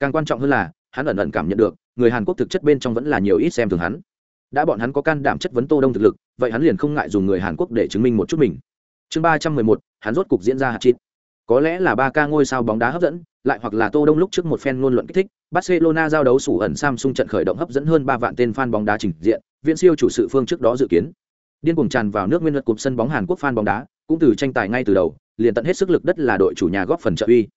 Càng quan trọng hơn là, hắn ẩn ẩn cảm nhận được, người hàn quốc thực chất bên trong vẫn là nhiều ít xem thường hắn. Đã bọn hắn có can đảm chất vấn tô đông thực lực, vậy hắn liền không ngại dùng người hàn quốc để chứng minh một chút mình. Chương ba trăm mười một, hắn rốt cục diễn ra hạt chít. Có lẽ là ba ca ngôi sao bóng đá hấp dẫn lại hoặc là tô đông lúc trước một phen ngôn luận kích thích, barcelona giao đấu sủ ẩn samsung trận khởi động hấp dẫn hơn ba vạn tên fan bóng đá trình diện viện siêu chủ sự phương trước đó dự kiến. Điên cuồng tràn vào nước nguyên luật cục sân bóng hàn quốc fan bóng đá, cũng từ tranh tài ngay từ đầu, liền tận hết sức lực đất là đội chủ nhà góp phần trợ uy.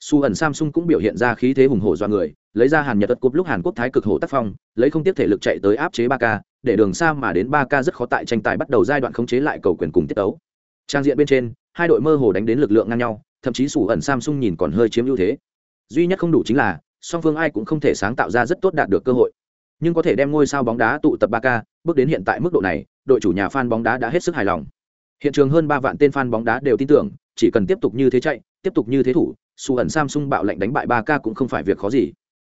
Su ẩn samsung cũng biểu hiện ra khí thế hùng hổ do người, lấy ra hàn nhật đất cúp lúc hàn quốc thái cực hổ tác phong, lấy không tiếp thể lực chạy tới áp chế ba k để đường xa mà đến ba k rất khó tại tranh tài bắt đầu giai đoạn khống chế lại cầu quyền cùng tiết tấu. Trang diện bên trên, hai đội mơ hồ đánh đến lực lượng ngang nhau thậm chí sủ ẩn samsung nhìn còn hơi chiếm ưu thế. Duy nhất không đủ chính là, song phương ai cũng không thể sáng tạo ra rất tốt đạt được cơ hội. Nhưng có thể đem ngôi sao bóng đá tụ tập ba k bước đến hiện tại mức độ này, đội chủ nhà fan bóng đá đã hết sức hài lòng. Hiện trường hơn ba vạn tên fan bóng đá đều tin tưởng, chỉ cần tiếp tục như thế chạy, tiếp tục như thế thủ su ẩn samsung bạo lệnh đánh bại ba k cũng không phải việc khó gì.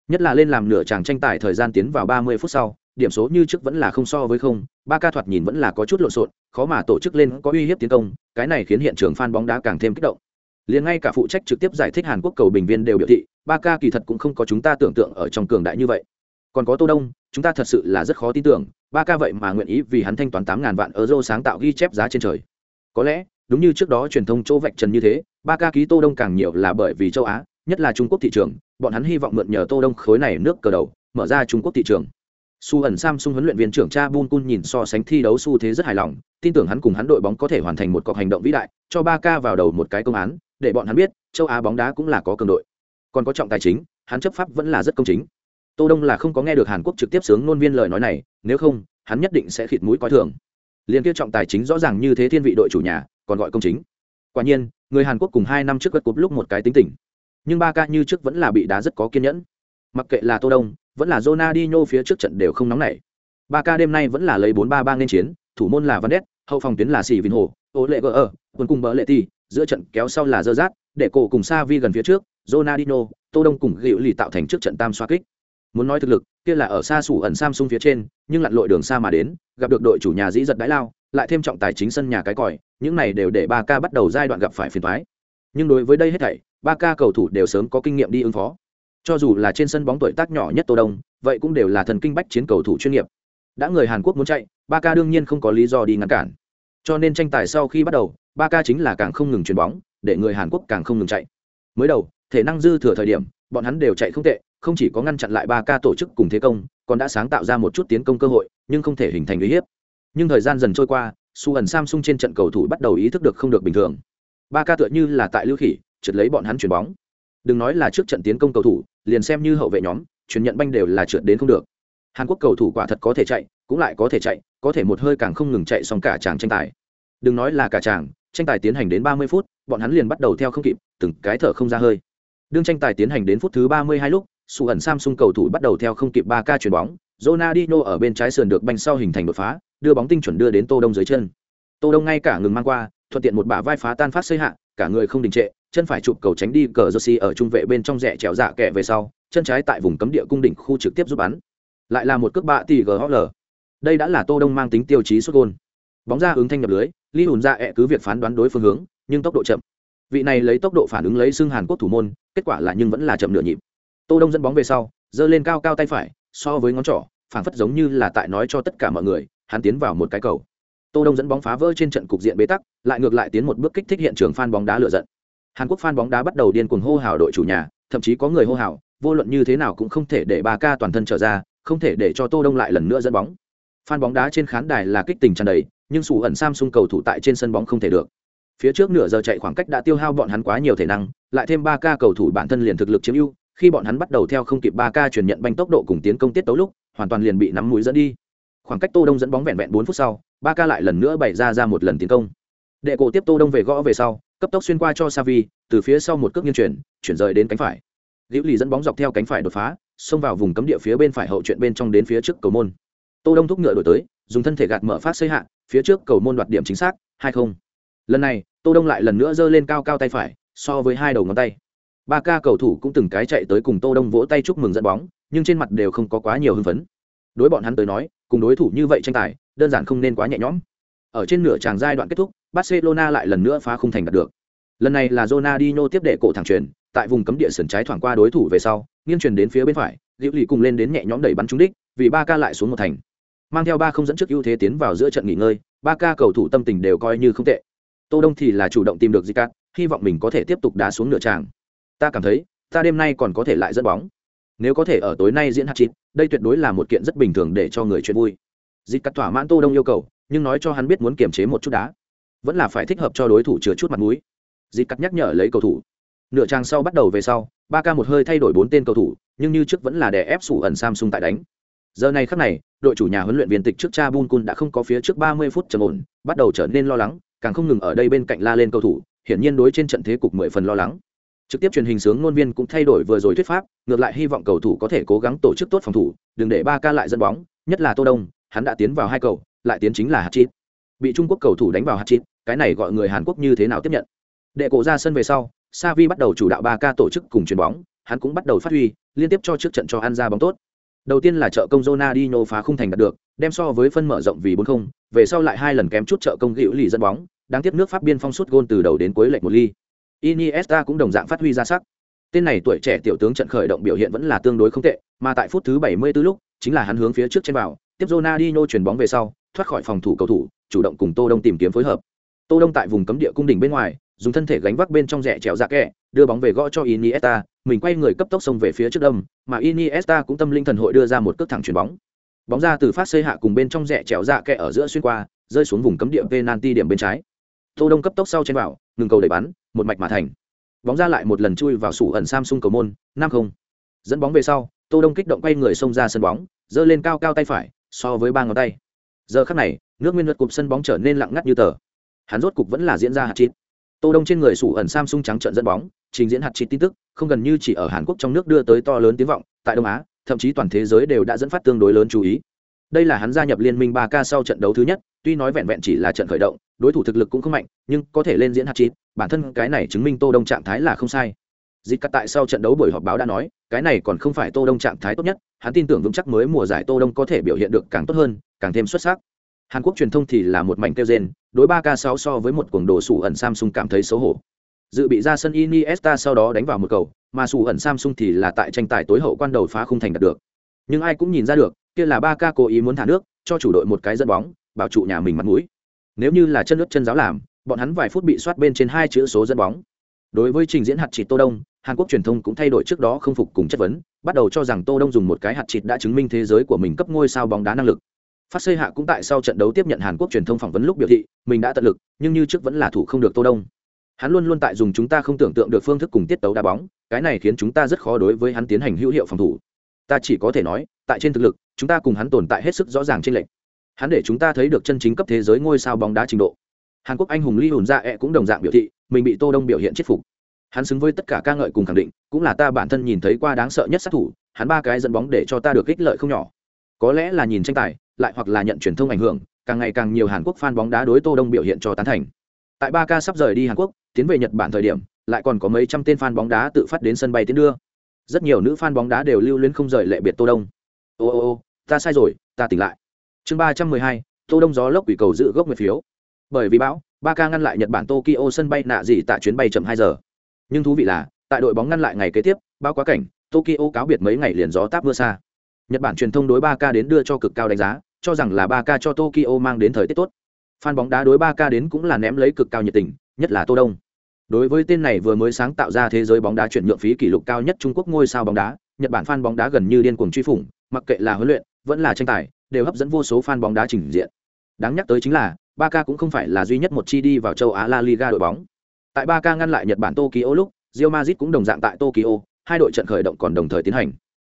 Nhất là lên làm nửa chàng tranh tài thời gian tiến vào ba mươi phút sau, điểm số như trước vẫn là không so với không, ba ca thoạt nhìn vẫn là có chút lộn xộn, khó mà tổ chức lên có uy hiếp tiến công, cái này khiến hiện trường fan bóng đá càng thêm kích động liền ngay cả phụ trách trực tiếp giải thích hàn quốc cầu bình viên đều biểu thị, ba ca kỳ thật cũng không có chúng ta tưởng tượng ở trong cường đại như vậy. Còn có tô đông, chúng ta thật sự là rất khó tin tưởng, ba ca vậy mà nguyện ý vì hắn thanh toán tám ngàn vạn euro sáng tạo ghi chép giá trên trời. Có lẽ, đúng như trước đó truyền thông chỗ vạch trần như thế, ba ca ký tô đông càng nhiều là bởi vì châu á, nhất là trung quốc thị trường, bọn hắn hy vọng mượn nhờ tô đông khối này nước cờ đầu, mở ra trung quốc thị trường. Su ẩn samsung huấn luyện viên trưởng cha bun kun nhìn so sánh thi đấu xu thế rất hài lòng, tin tưởng hắn cùng hắn đội bóng có thể hoàn thành một cuộc hành động vĩ đại, cho ba ca vào đầu một cái công án để bọn hắn biết châu á bóng đá cũng là có cường đội. Còn có trọng tài chính hắn chấp pháp vẫn là rất công chính. Tô đông là không có nghe được hàn quốc trực tiếp sướng ngôn viên lời nói này nếu không hắn nhất định sẽ khịt mũi coi thường. Liên kia trọng tài chính rõ ràng như thế thiên vị đội chủ nhà còn gọi công chính. Quả nhiên người hàn quốc cùng hai năm trước gật cúp lúc một cái tính tình. Nhưng ba ca như trước vẫn là bị đá rất có kiên nhẫn. Mặc kệ là tô đông vẫn là Ronaldinho phía trước trận đều không nóng nảy. Ba ca đêm nay vẫn là lấy bốn ba ba nên chiến thủ môn là Van hậu phòng tuyến là Sĩ Vinh Hồ, Ô Lệ Gỡ ở, quân cùng bỡ lệ ti, giữa trận kéo sau là Dơ Rát, để cổ cùng Savi gần phía trước, Ronaldinho, Tô Đông cùng Gữu Lì tạo thành trước trận tam xoá kích. Muốn nói thực lực, kia là ở xa sủ ẩn Samsung phía trên, nhưng lặn lội đường xa mà đến, gặp được đội chủ nhà dĩ giật đái lao, lại thêm trọng tài chính sân nhà cái còi, những này đều để 3K bắt đầu giai đoạn gặp phải phiền toái. Nhưng đối với đây hết thảy, 3K cầu thủ đều sớm có kinh nghiệm đi ứng phó. Cho dù là trên sân bóng tuổi tác nhỏ nhất Tô Đông, vậy cũng đều là thần kinh bách chiến cầu thủ chuyên nghiệp. Đã người Hàn Quốc muốn chạy, 3K đương nhiên không có lý do đi ngăn cản. Cho nên tranh tài sau khi bắt đầu, ba ca chính là càng không ngừng chuyền bóng, để người Hàn Quốc càng không ngừng chạy. Mới đầu, thể năng dư thừa thời điểm, bọn hắn đều chạy không tệ, không chỉ có ngăn chặn lại ba ca tổ chức cùng thế công, còn đã sáng tạo ra một chút tiến công cơ hội, nhưng không thể hình thành uy hiếp. Nhưng thời gian dần trôi qua, Su ẩn Samsung trên trận cầu thủ bắt đầu ý thức được không được bình thường. Ba ca tựa như là tại lưu khỉ, trượt lấy bọn hắn chuyền bóng. Đừng nói là trước trận tiến công cầu thủ, liền xem như hậu vệ nhóm, chuyển nhận banh đều là trượt đến không được. Hàn Quốc cầu thủ quả thật có thể chạy, cũng lại có thể chạy, có thể một hơi càng không ngừng chạy xong cả chàng tranh tài. Đừng nói là cả chàng, tranh tài tiến hành đến 30 phút, bọn hắn liền bắt đầu theo không kịp, từng cái thở không ra hơi. Đương tranh tài tiến hành đến phút thứ 32 lúc, Su ẩn Samsung cầu thủ bắt đầu theo không kịp 3K chuyển bóng, Ronaldinho ở bên trái sườn được banh sau hình thành đột phá, đưa bóng tinh chuẩn đưa đến Tô Đông dưới chân. Tô Đông ngay cả ngừng mang qua, thuận tiện một bả vai phá tan phát xây hạ, cả người không đình trệ, chân phải chụp cầu tránh đi cờ Jersey ở trung vệ bên trong rẽ chéo dạ kẹ về sau, chân trái tại vùng cấm địa cung đỉnh khu trực tiếp giúp bắn. Lại là một cước bạ tỷ GHL. Đây đã là Tô Đông mang tính tiêu chí sút gol. Bóng ra ứng thanh nhập lưới, Lý Hùn ra ẹ cứ việc phán đoán đối phương hướng, nhưng tốc độ chậm. Vị này lấy tốc độ phản ứng lấy xưng Hàn Quốc thủ môn, kết quả là nhưng vẫn là chậm nửa nhịp. Tô Đông dẫn bóng về sau, giơ lên cao cao tay phải, so với ngón trỏ, phảng phất giống như là tại nói cho tất cả mọi người, hắn tiến vào một cái cầu. Tô Đông dẫn bóng phá vỡ trên trận cục diện bế tắc, lại ngược lại tiến một bước kích thích hiện trường fan bóng đá lửa giận. Hàn Quốc fan bóng đá bắt đầu điên cuồng hô hào đội chủ nhà, thậm chí có người hô hào, vô luận như thế nào cũng không thể để ba ca toàn thân trở ra, không thể để cho Tô Đông lại lần nữa dẫn bóng. Fan bóng đá trên khán đài là kích tình tràn đầy, nhưng sủ ẩn Samsung cầu thủ tại trên sân bóng không thể được. Phía trước nửa giờ chạy khoảng cách đã tiêu hao bọn hắn quá nhiều thể năng, lại thêm ba ca cầu thủ bản thân liền thực lực chiếm ưu, khi bọn hắn bắt đầu theo không kịp ba ca truyền nhận banh tốc độ cùng tiến công tiết tấu lúc, hoàn toàn liền bị nắm mũi dẫn đi. Khoảng cách Tô Đông dẫn bóng vẹn vẹn 4 phút sau, ba ca lại lần nữa bày ra ra một lần tiến công. Đệ cổ tiếp Tô Đông về gõ về sau, cấp tốc xuyên qua cho Savi, từ phía sau một cước nghiêng chuyển, chuyển rời đến cánh phải. Liễu Lì dẫn bóng dọc theo cánh phải đột phá, xông vào vùng cấm địa phía bên phải hậu chuyện bên trong đến phía trước cầu môn. Tô Đông thúc ngựa đổi tới, dùng thân thể gạt mở phát xây hạ, phía trước cầu môn đoạt điểm chính xác, 2-0. Lần này, Tô Đông lại lần nữa giơ lên cao cao tay phải, so với hai đầu ngón tay. Ba ca cầu thủ cũng từng cái chạy tới cùng Tô Đông vỗ tay chúc mừng dẫn bóng, nhưng trên mặt đều không có quá nhiều hưng phấn. Đối bọn hắn tới nói, cùng đối thủ như vậy tranh tài, đơn giản không nên quá nhẹ nhõm. Ở trên nửa tràng giai đoạn kết thúc, Barcelona lại lần nữa phá khung thành đạt được. Lần này là Ronaldinho tiếp đệ cổ thẳng truyền, tại vùng cấm địa sườn trái thoảng qua đối thủ về sau, nghiêng truyền đến phía bên phải, Diệu Lì cùng lên đến nhẹ nhõm đẩy bắn trúng đích, vì ba ca lại xuống một thành. Mang theo ba không dẫn trước ưu thế tiến vào giữa trận nghỉ ngơi, ba ca cầu thủ tâm tình đều coi như không tệ. Tô Đông thì là chủ động tìm được Zicat, hy vọng mình có thể tiếp tục đá xuống nửa tràng. Ta cảm thấy, ta đêm nay còn có thể lại dẫn bóng. Nếu có thể ở tối nay diễn hạt chín, đây tuyệt đối là một kiện rất bình thường để cho người chuyện vui. Zicat thỏa mãn Tô Đông yêu cầu, nhưng nói cho hắn biết muốn kiềm chế một chút đá, vẫn là phải thích hợp cho đối thủ chừa chút mặt mũi. Zicat nhắc nhở lấy cầu thủ. Nửa trang sau bắt đầu về sau, ba ca một hơi thay đổi bốn tên cầu thủ, nhưng như trước vẫn là đè ép sủ ẩn Samsung tại đánh. Giờ này khắc này, đội chủ nhà huấn luyện viên tịch trước cha Bun Kun đã không có phía trước 30 phút trầm ổn, bắt đầu trở nên lo lắng, càng không ngừng ở đây bên cạnh la lên cầu thủ, hiển nhiên đối trên trận thế cục mười phần lo lắng. Trực tiếp truyền hình sướng ngôn viên cũng thay đổi vừa rồi thuyết pháp, ngược lại hy vọng cầu thủ có thể cố gắng tổ chức tốt phòng thủ, đừng để ba ca lại dẫn bóng, nhất là Tô Đông, hắn đã tiến vào hai cầu, lại tiến chính là hạt chít. Bị Trung Quốc cầu thủ đánh vào hạt chít, cái này gọi người Hàn Quốc như thế nào tiếp nhận. Đệ cổ ra sân về sau, Savi bắt đầu chủ đạo ba ca tổ chức cùng chuyền bóng, hắn cũng bắt đầu phát huy, liên tiếp cho trước trận cho ăn ra bóng tốt. Đầu tiên là trợ công Ronaldinho phá khung thành đạt được, đem so với phân mở rộng vì 4-0, về sau lại hai lần kém chút trợ công gỉu lì dẫn bóng, đáng tiếc nước Pháp biên phong suốt gôn từ đầu đến cuối lệch một ly. Iniesta cũng đồng dạng phát huy ra sắc. Tên này tuổi trẻ tiểu tướng trận khởi động biểu hiện vẫn là tương đối không tệ, mà tại phút thứ 74 lúc, chính là hắn hướng phía trước trên vào, tiếp Ronaldinho chuyển bóng về sau, thoát khỏi phòng thủ cầu thủ, chủ động cùng Tô Đông tìm kiếm phối hợp. Tô Đông tại vùng cấm địa cung đỉnh bên ngoài, dùng thân thể gánh vác bên trong rẻ trèo ra kẹ, đưa bóng về gõ cho Iniesta, mình quay người cấp tốc xông về phía trước đâm, mà Iniesta cũng tâm linh thần hội đưa ra một cước thẳng chuyển bóng. Bóng ra từ phát xây hạ cùng bên trong rẽ chéo dạ kẹ ở giữa xuyên qua, rơi xuống vùng cấm địa penalty điểm bên trái. Tô Đông cấp tốc sau trên vào, ngừng cầu đẩy bắn, một mạch mà thành. Bóng ra lại một lần chui vào sủ ẩn Samsung cầu môn, 5-0. Dẫn bóng về sau, Tô Đông kích động quay người xông ra sân bóng, giơ lên cao cao tay phải, so với ba ngón tay. Giờ khắc này, nước nguyên luật cục sân bóng trở nên lặng ngắt như tờ. Hắn rốt cục vẫn là diễn ra hạt chít. Tô Đông trên người sủ ẩn Samsung trắng trợn dẫn bóng, trình diễn hạt chỉ tin tức, không gần như chỉ ở Hàn Quốc trong nước đưa tới to lớn tiếng vọng, tại Đông Á, thậm chí toàn thế giới đều đã dẫn phát tương đối lớn chú ý. Đây là hắn gia nhập liên minh 3K sau trận đấu thứ nhất, tuy nói vẹn vẹn chỉ là trận khởi động, đối thủ thực lực cũng không mạnh, nhưng có thể lên diễn hạt chỉ, bản thân cái này chứng minh Tô Đông trạng thái là không sai. Dịch cắt tại sau trận đấu buổi họp báo đã nói, cái này còn không phải Tô Đông trạng thái tốt nhất, hắn tin tưởng vững chắc mới mùa giải Tô Đông có thể biểu hiện được càng tốt hơn, càng thêm xuất sắc. Hàn Quốc truyền thông thì là một mảnh kêu rên, đối 3K6 so với một cuồng đồ sủ ẩn Samsung cảm thấy xấu hổ. Dự bị ra sân Iniesta sau đó đánh vào một cầu, mà sủ ẩn Samsung thì là tại tranh tài tối hậu quan đầu phá khung thành đạt được. Nhưng ai cũng nhìn ra được, kia là 3K cố ý muốn thả nước, cho chủ đội một cái dẫn bóng, bảo trụ nhà mình mặt mũi. Nếu như là chân nước chân giáo làm, bọn hắn vài phút bị soát bên trên hai chữ số dẫn bóng. Đối với trình diễn hạt chỉ Tô Đông, Hàn Quốc truyền thông cũng thay đổi trước đó không phục cùng chất vấn, bắt đầu cho rằng Tô Đông dùng một cái hạt chịt đã chứng minh thế giới của mình cấp ngôi sao bóng đá năng lực. Phát Xây Hạ cũng tại sau trận đấu tiếp nhận Hàn Quốc truyền thông phỏng vấn lúc biểu thị, mình đã tận lực, nhưng như trước vẫn là thủ không được Tô Đông. Hắn luôn luôn tại dùng chúng ta không tưởng tượng được phương thức cùng tiết tấu đá bóng, cái này khiến chúng ta rất khó đối với hắn tiến hành hữu hiệu phòng thủ. Ta chỉ có thể nói, tại trên thực lực, chúng ta cùng hắn tồn tại hết sức rõ ràng trên lệnh. Hắn để chúng ta thấy được chân chính cấp thế giới ngôi sao bóng đá trình độ. Hàn Quốc anh hùng Lee Hùn Dạ e cũng đồng dạng biểu thị, mình bị Tô Đông biểu hiện chết phục hắn xứng với tất cả ca ngợi cùng khẳng định cũng là ta bản thân nhìn thấy qua đáng sợ nhất sát thủ hắn ba cái dẫn bóng để cho ta được ích lợi không nhỏ có lẽ là nhìn tranh tài, lại hoặc là nhận truyền thông ảnh hưởng, càng ngày càng nhiều hàn quốc fan bóng đá đối tô đông biểu hiện cho tán thành. Tại ba ca sắp rời đi hàn quốc, tiến về nhật bản thời điểm, lại còn có mấy trăm tên fan bóng đá tự phát đến sân bay tiến đưa. Rất nhiều nữ fan bóng đá đều lưu luyến không rời lệ biệt tô đông. Ô ô ô, ta sai rồi, ta tỉnh lại. Chương ba trăm mười hai, tô đông gió lốc quỷ cầu giữ gốc nguyệt phiếu. Bởi vì bão, ba ca ngăn lại nhật bản tokyo sân bay nạ gì tại chuyến bay chậm hai giờ. Nhưng thú vị là, tại đội bóng ngăn lại ngày kế tiếp bao quá cảnh, tokyo cáo biệt mấy ngày liền gió táp mưa xa nhật bản truyền thông đối ba k đến đưa cho cực cao đánh giá cho rằng là ba k cho tokyo mang đến thời tiết tốt. Fan bóng đá đối ba k đến cũng là ném lấy cực cao nhiệt tình nhất là tô đông. Đối với tên này vừa mới sáng tạo ra thế giới bóng đá chuyển nhượng phí kỷ lục cao nhất trung quốc ngôi sao bóng đá nhật bản fan bóng đá gần như điên cuồng truy phủng mặc kệ là huấn luyện vẫn là tranh tài đều hấp dẫn vô số fan bóng đá trình diện. Đáng nhắc tới chính là ba k cũng không phải là duy nhất một chi đi vào châu á la liga đội bóng. Tại 3K ngăn lại Nhật Bản Tokyo lúc, Real Madrid cũng đồng dạng tại Tokyo, hai đội trận khởi động còn đồng thời tiến hành.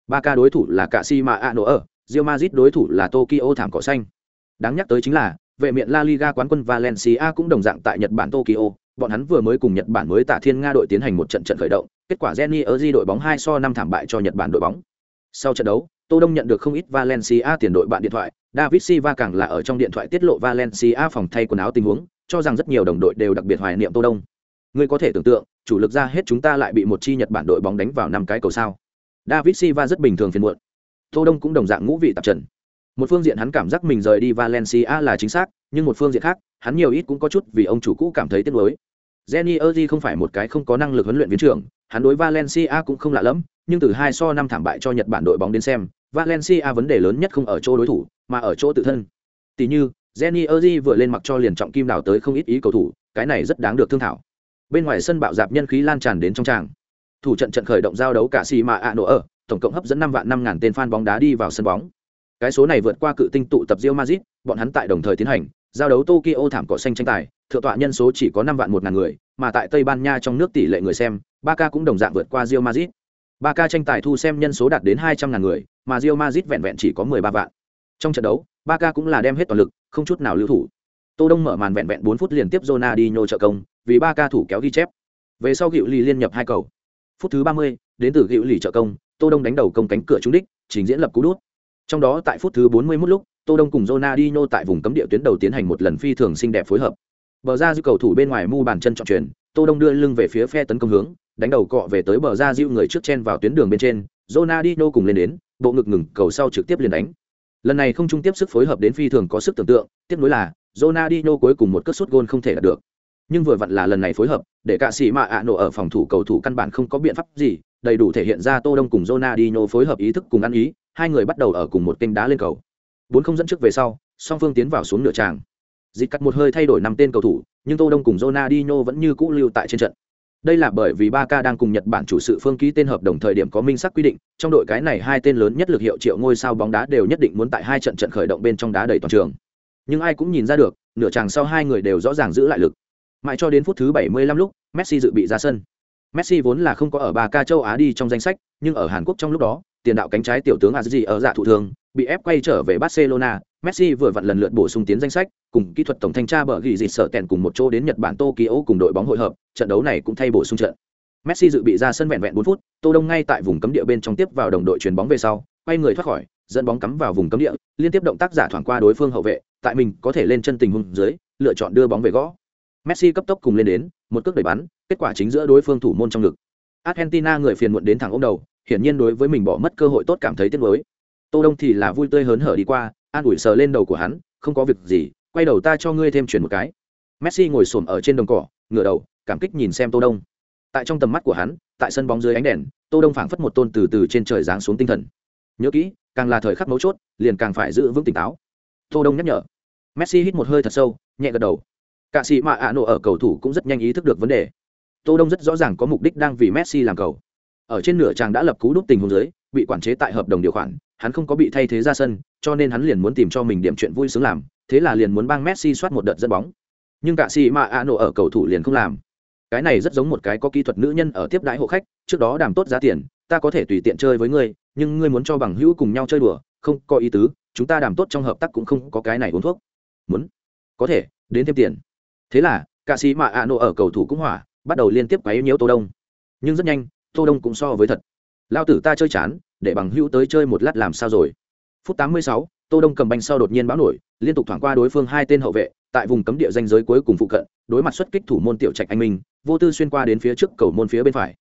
Ba ca đối thủ là Kashima nổ ở, Real Madrid đối thủ là Tokyo thảm cỏ xanh. Đáng nhắc tới chính là, vệ miện La Liga quán quân Valencia cũng đồng dạng tại Nhật Bản Tokyo, bọn hắn vừa mới cùng Nhật Bản mới Tạ Thiên Nga đội tiến hành một trận trận khởi động, kết quả Jenny Erzi đội bóng hai so năm thảm bại cho Nhật Bản đội bóng. Sau trận đấu, Tô Đông nhận được không ít Valencia tiền đội bạn điện thoại, David Silva càng là ở trong điện thoại tiết lộ Valencia phòng thay quần áo tình huống, cho rằng rất nhiều đồng đội đều đặc biệt hoài niệm Tô Đông ngươi có thể tưởng tượng chủ lực ra hết chúng ta lại bị một chi nhật bản đội bóng đánh vào năm cái cầu sao david silva rất bình thường phiền muộn. Tô đông cũng đồng dạng ngũ vị tạp trần. Một phương diện hắn cảm giác mình rời đi valencia là chính xác nhưng một phương diện khác hắn nhiều ít cũng có chút vì ông chủ cũ cảm thấy tiếc nuối. Jenny erdi không phải một cái không có năng lực huấn luyện viên trưởng, hắn đối Valencia cũng không lạ lắm, nhưng từ hai so năm thảm bại cho Nhật Bản đội bóng đến xem, Valencia vấn đề lớn nhất không ở chỗ đối thủ, mà ở chỗ tự thân. Tỷ như, Jenny erdi vừa lên mặc cho liền trọng kim đào tới không ít ý cầu thủ, cái này rất đáng được thương thảo. Bên ngoài sân bạo dạp nhân khí lan tràn đến trong tràng thủ trận trận khởi động giao đấu cả xì mà ạ nổ ở tổng cộng hấp dẫn năm vạn năm ngàn tên fan bóng đá đi vào sân bóng. Cái số này vượt qua cự tinh tụ tập Real Madrid bọn hắn tại đồng thời tiến hành giao đấu Tokyo thảm cỏ xanh tranh tài thượng tọa nhân số chỉ có năm vạn một ngàn người mà tại Tây Ban Nha trong nước tỷ lệ người xem Barca cũng đồng dạng vượt qua Real Madrid. Barca tranh tài thu xem nhân số đạt đến hai trăm ngàn người mà Real Madrid vẹn vẹn chỉ có mười ba vạn. Trong trận đấu Barca cũng là đem hết toàn lực không chút nào lưu thủ. Tô Đông mở màn vẹn vẹn bốn phút liền tiếp Ronaldinho trợ công, vì ba ca thủ kéo ghi chép. Về sau gịu lì liên nhập hai cầu phút thứ ba mươi đến từ gịu lì trợ công tô đông đánh đầu công cánh cửa trúng đích trình diễn lập cú đút trong đó tại phút thứ bốn mươi 41 lúc tô đông cùng Ronaldinho tại vùng cấm địa tuyến đầu tiến hành một lần phi thường xinh đẹp phối hợp bờ ra giữ cầu thủ bên ngoài mu bàn chân chọn chuyển tô đông đưa lưng về phía phe tấn công hướng đánh đầu cọ về tới bờ ra giữ người trước chen vào tuyến đường bên trên Ronaldinho cùng lên đến, bộ ngực ngừng cầu sau trực tiếp liền đánh. Lần này không trung tiếp sức phối hợp đến phi thường có sức tưởng tượng, tiếp nối là Ronaldinho cuối cùng một cất sút gôn không thể đạt được. Nhưng vừa vặn là lần này phối hợp, để cả sĩ mạ ạ nổ ở phòng thủ cầu thủ căn bản không có biện pháp gì, đầy đủ thể hiện ra Tô Đông cùng Ronaldinho phối hợp ý thức cùng ăn ý, hai người bắt đầu ở cùng một kênh đá lên cầu. Bốn không dẫn trước về sau, song phương tiến vào xuống nửa tràng. Dịch cắt một hơi thay đổi năm tên cầu thủ, nhưng Tô Đông cùng Ronaldinho vẫn như cũ lưu tại trên trận. Đây là bởi vì Barca đang cùng Nhật Bản chủ sự phương ký tên hợp đồng thời điểm có minh xác quy định, trong đội cái này hai tên lớn nhất lực hiệu triệu ngôi sao bóng đá đều nhất định muốn tại hai trận trận khởi động bên trong đá đầy toàn trường. Nhưng ai cũng nhìn ra được, nửa chàng sau hai người đều rõ ràng giữ lại lực. Mãi cho đến phút thứ 75 lúc, Messi dự bị ra sân. Messi vốn là không có ở Barca châu Á đi trong danh sách, nhưng ở Hàn Quốc trong lúc đó, tiền đạo cánh trái tiểu tướng Azizi ở dạ thủ thường, bị ép quay trở về Barcelona, Messi vừa vặn lần lượt bổ sung tiến danh sách, cùng kỹ thuật tổng thanh tra bờ ghi dịt sở tèn cùng một chỗ đến Nhật Bản Tokyo cùng đội bóng hội hợp, trận đấu này cũng thay bổ sung trận. Messi dự bị ra sân vẹn vẹn 4 phút, Tô Đông ngay tại vùng cấm địa bên trong tiếp vào đồng đội chuyền bóng về sau, quay người thoát khỏi, dẫn bóng cắm vào vùng cấm địa, liên tiếp động tác giả thoảng qua đối phương hậu vệ, tại mình có thể lên chân tình huống dưới, lựa chọn đưa bóng về gõ. Messi cấp tốc cùng lên đến, một cước đẩy bắn, kết quả chính giữa đối phương thủ môn trong lực. Argentina người phiền muộn đến thẳng ôm đầu, hiển nhiên đối với mình bỏ mất cơ hội tốt cảm thấy tiếc nuối. Tô Đông thì là vui tươi hớn hở đi qua, an ủi sờ lên đầu của hắn, không có việc gì, quay đầu ta cho ngươi thêm chuyển một cái. Messi ngồi xổm ở trên đồng cỏ, ngửa đầu, cảm kích nhìn xem Tô Đông. Tại trong tầm mắt của hắn, tại sân bóng dưới ánh đèn, Tô Đông phảng phất một tôn từ từ trên trời giáng xuống tinh thần. Nhớ kỹ, càng là thời khắc mấu chốt, liền càng phải giữ vững tỉnh táo. Tô Đông nhắc nhở. Messi hít một hơi thật sâu, nhẹ gật đầu. Cả sĩ mà ạ nổ ở cầu thủ cũng rất nhanh ý thức được vấn đề. Tô Đông rất rõ ràng có mục đích đang vì Messi làm cầu. Ở trên nửa chàng đã lập cú đúp tình huống dưới, bị quản chế tại hợp đồng điều khoản, hắn không có bị thay thế ra sân, cho nên hắn liền muốn tìm cho mình điểm chuyện vui sướng làm, thế là liền muốn bang Messi soát một đợt dẫn bóng. Nhưng cả sĩ mà ạ nổ ở cầu thủ liền không làm. Cái này rất giống một cái có kỹ thuật nữ nhân ở tiếp đãi hộ khách, trước đó đàm tốt giá tiền, ta có thể tùy tiện chơi với ngươi, nhưng ngươi muốn cho bằng hữu cùng nhau chơi đùa, không có ý tứ, chúng ta đàm tốt trong hợp tác cũng không có cái này uống thuốc. Muốn? Có thể, đến thêm tiền thế là cả sĩ mạ ạ nổ ở cầu thủ cũng hỏa bắt đầu liên tiếp quấy nhiễu tô đông. Nhưng rất nhanh tô đông cũng so với thật. Lao tử ta chơi chán để bằng hữu tới chơi một lát làm sao rồi. Phút 86, tô đông cầm banh sau đột nhiên báo nổi liên tục thoảng qua đối phương hai tên hậu vệ tại vùng cấm địa danh giới cuối cùng phụ cận đối mặt xuất kích thủ môn tiểu trạch anh minh vô tư xuyên qua đến phía trước cầu môn phía bên phải.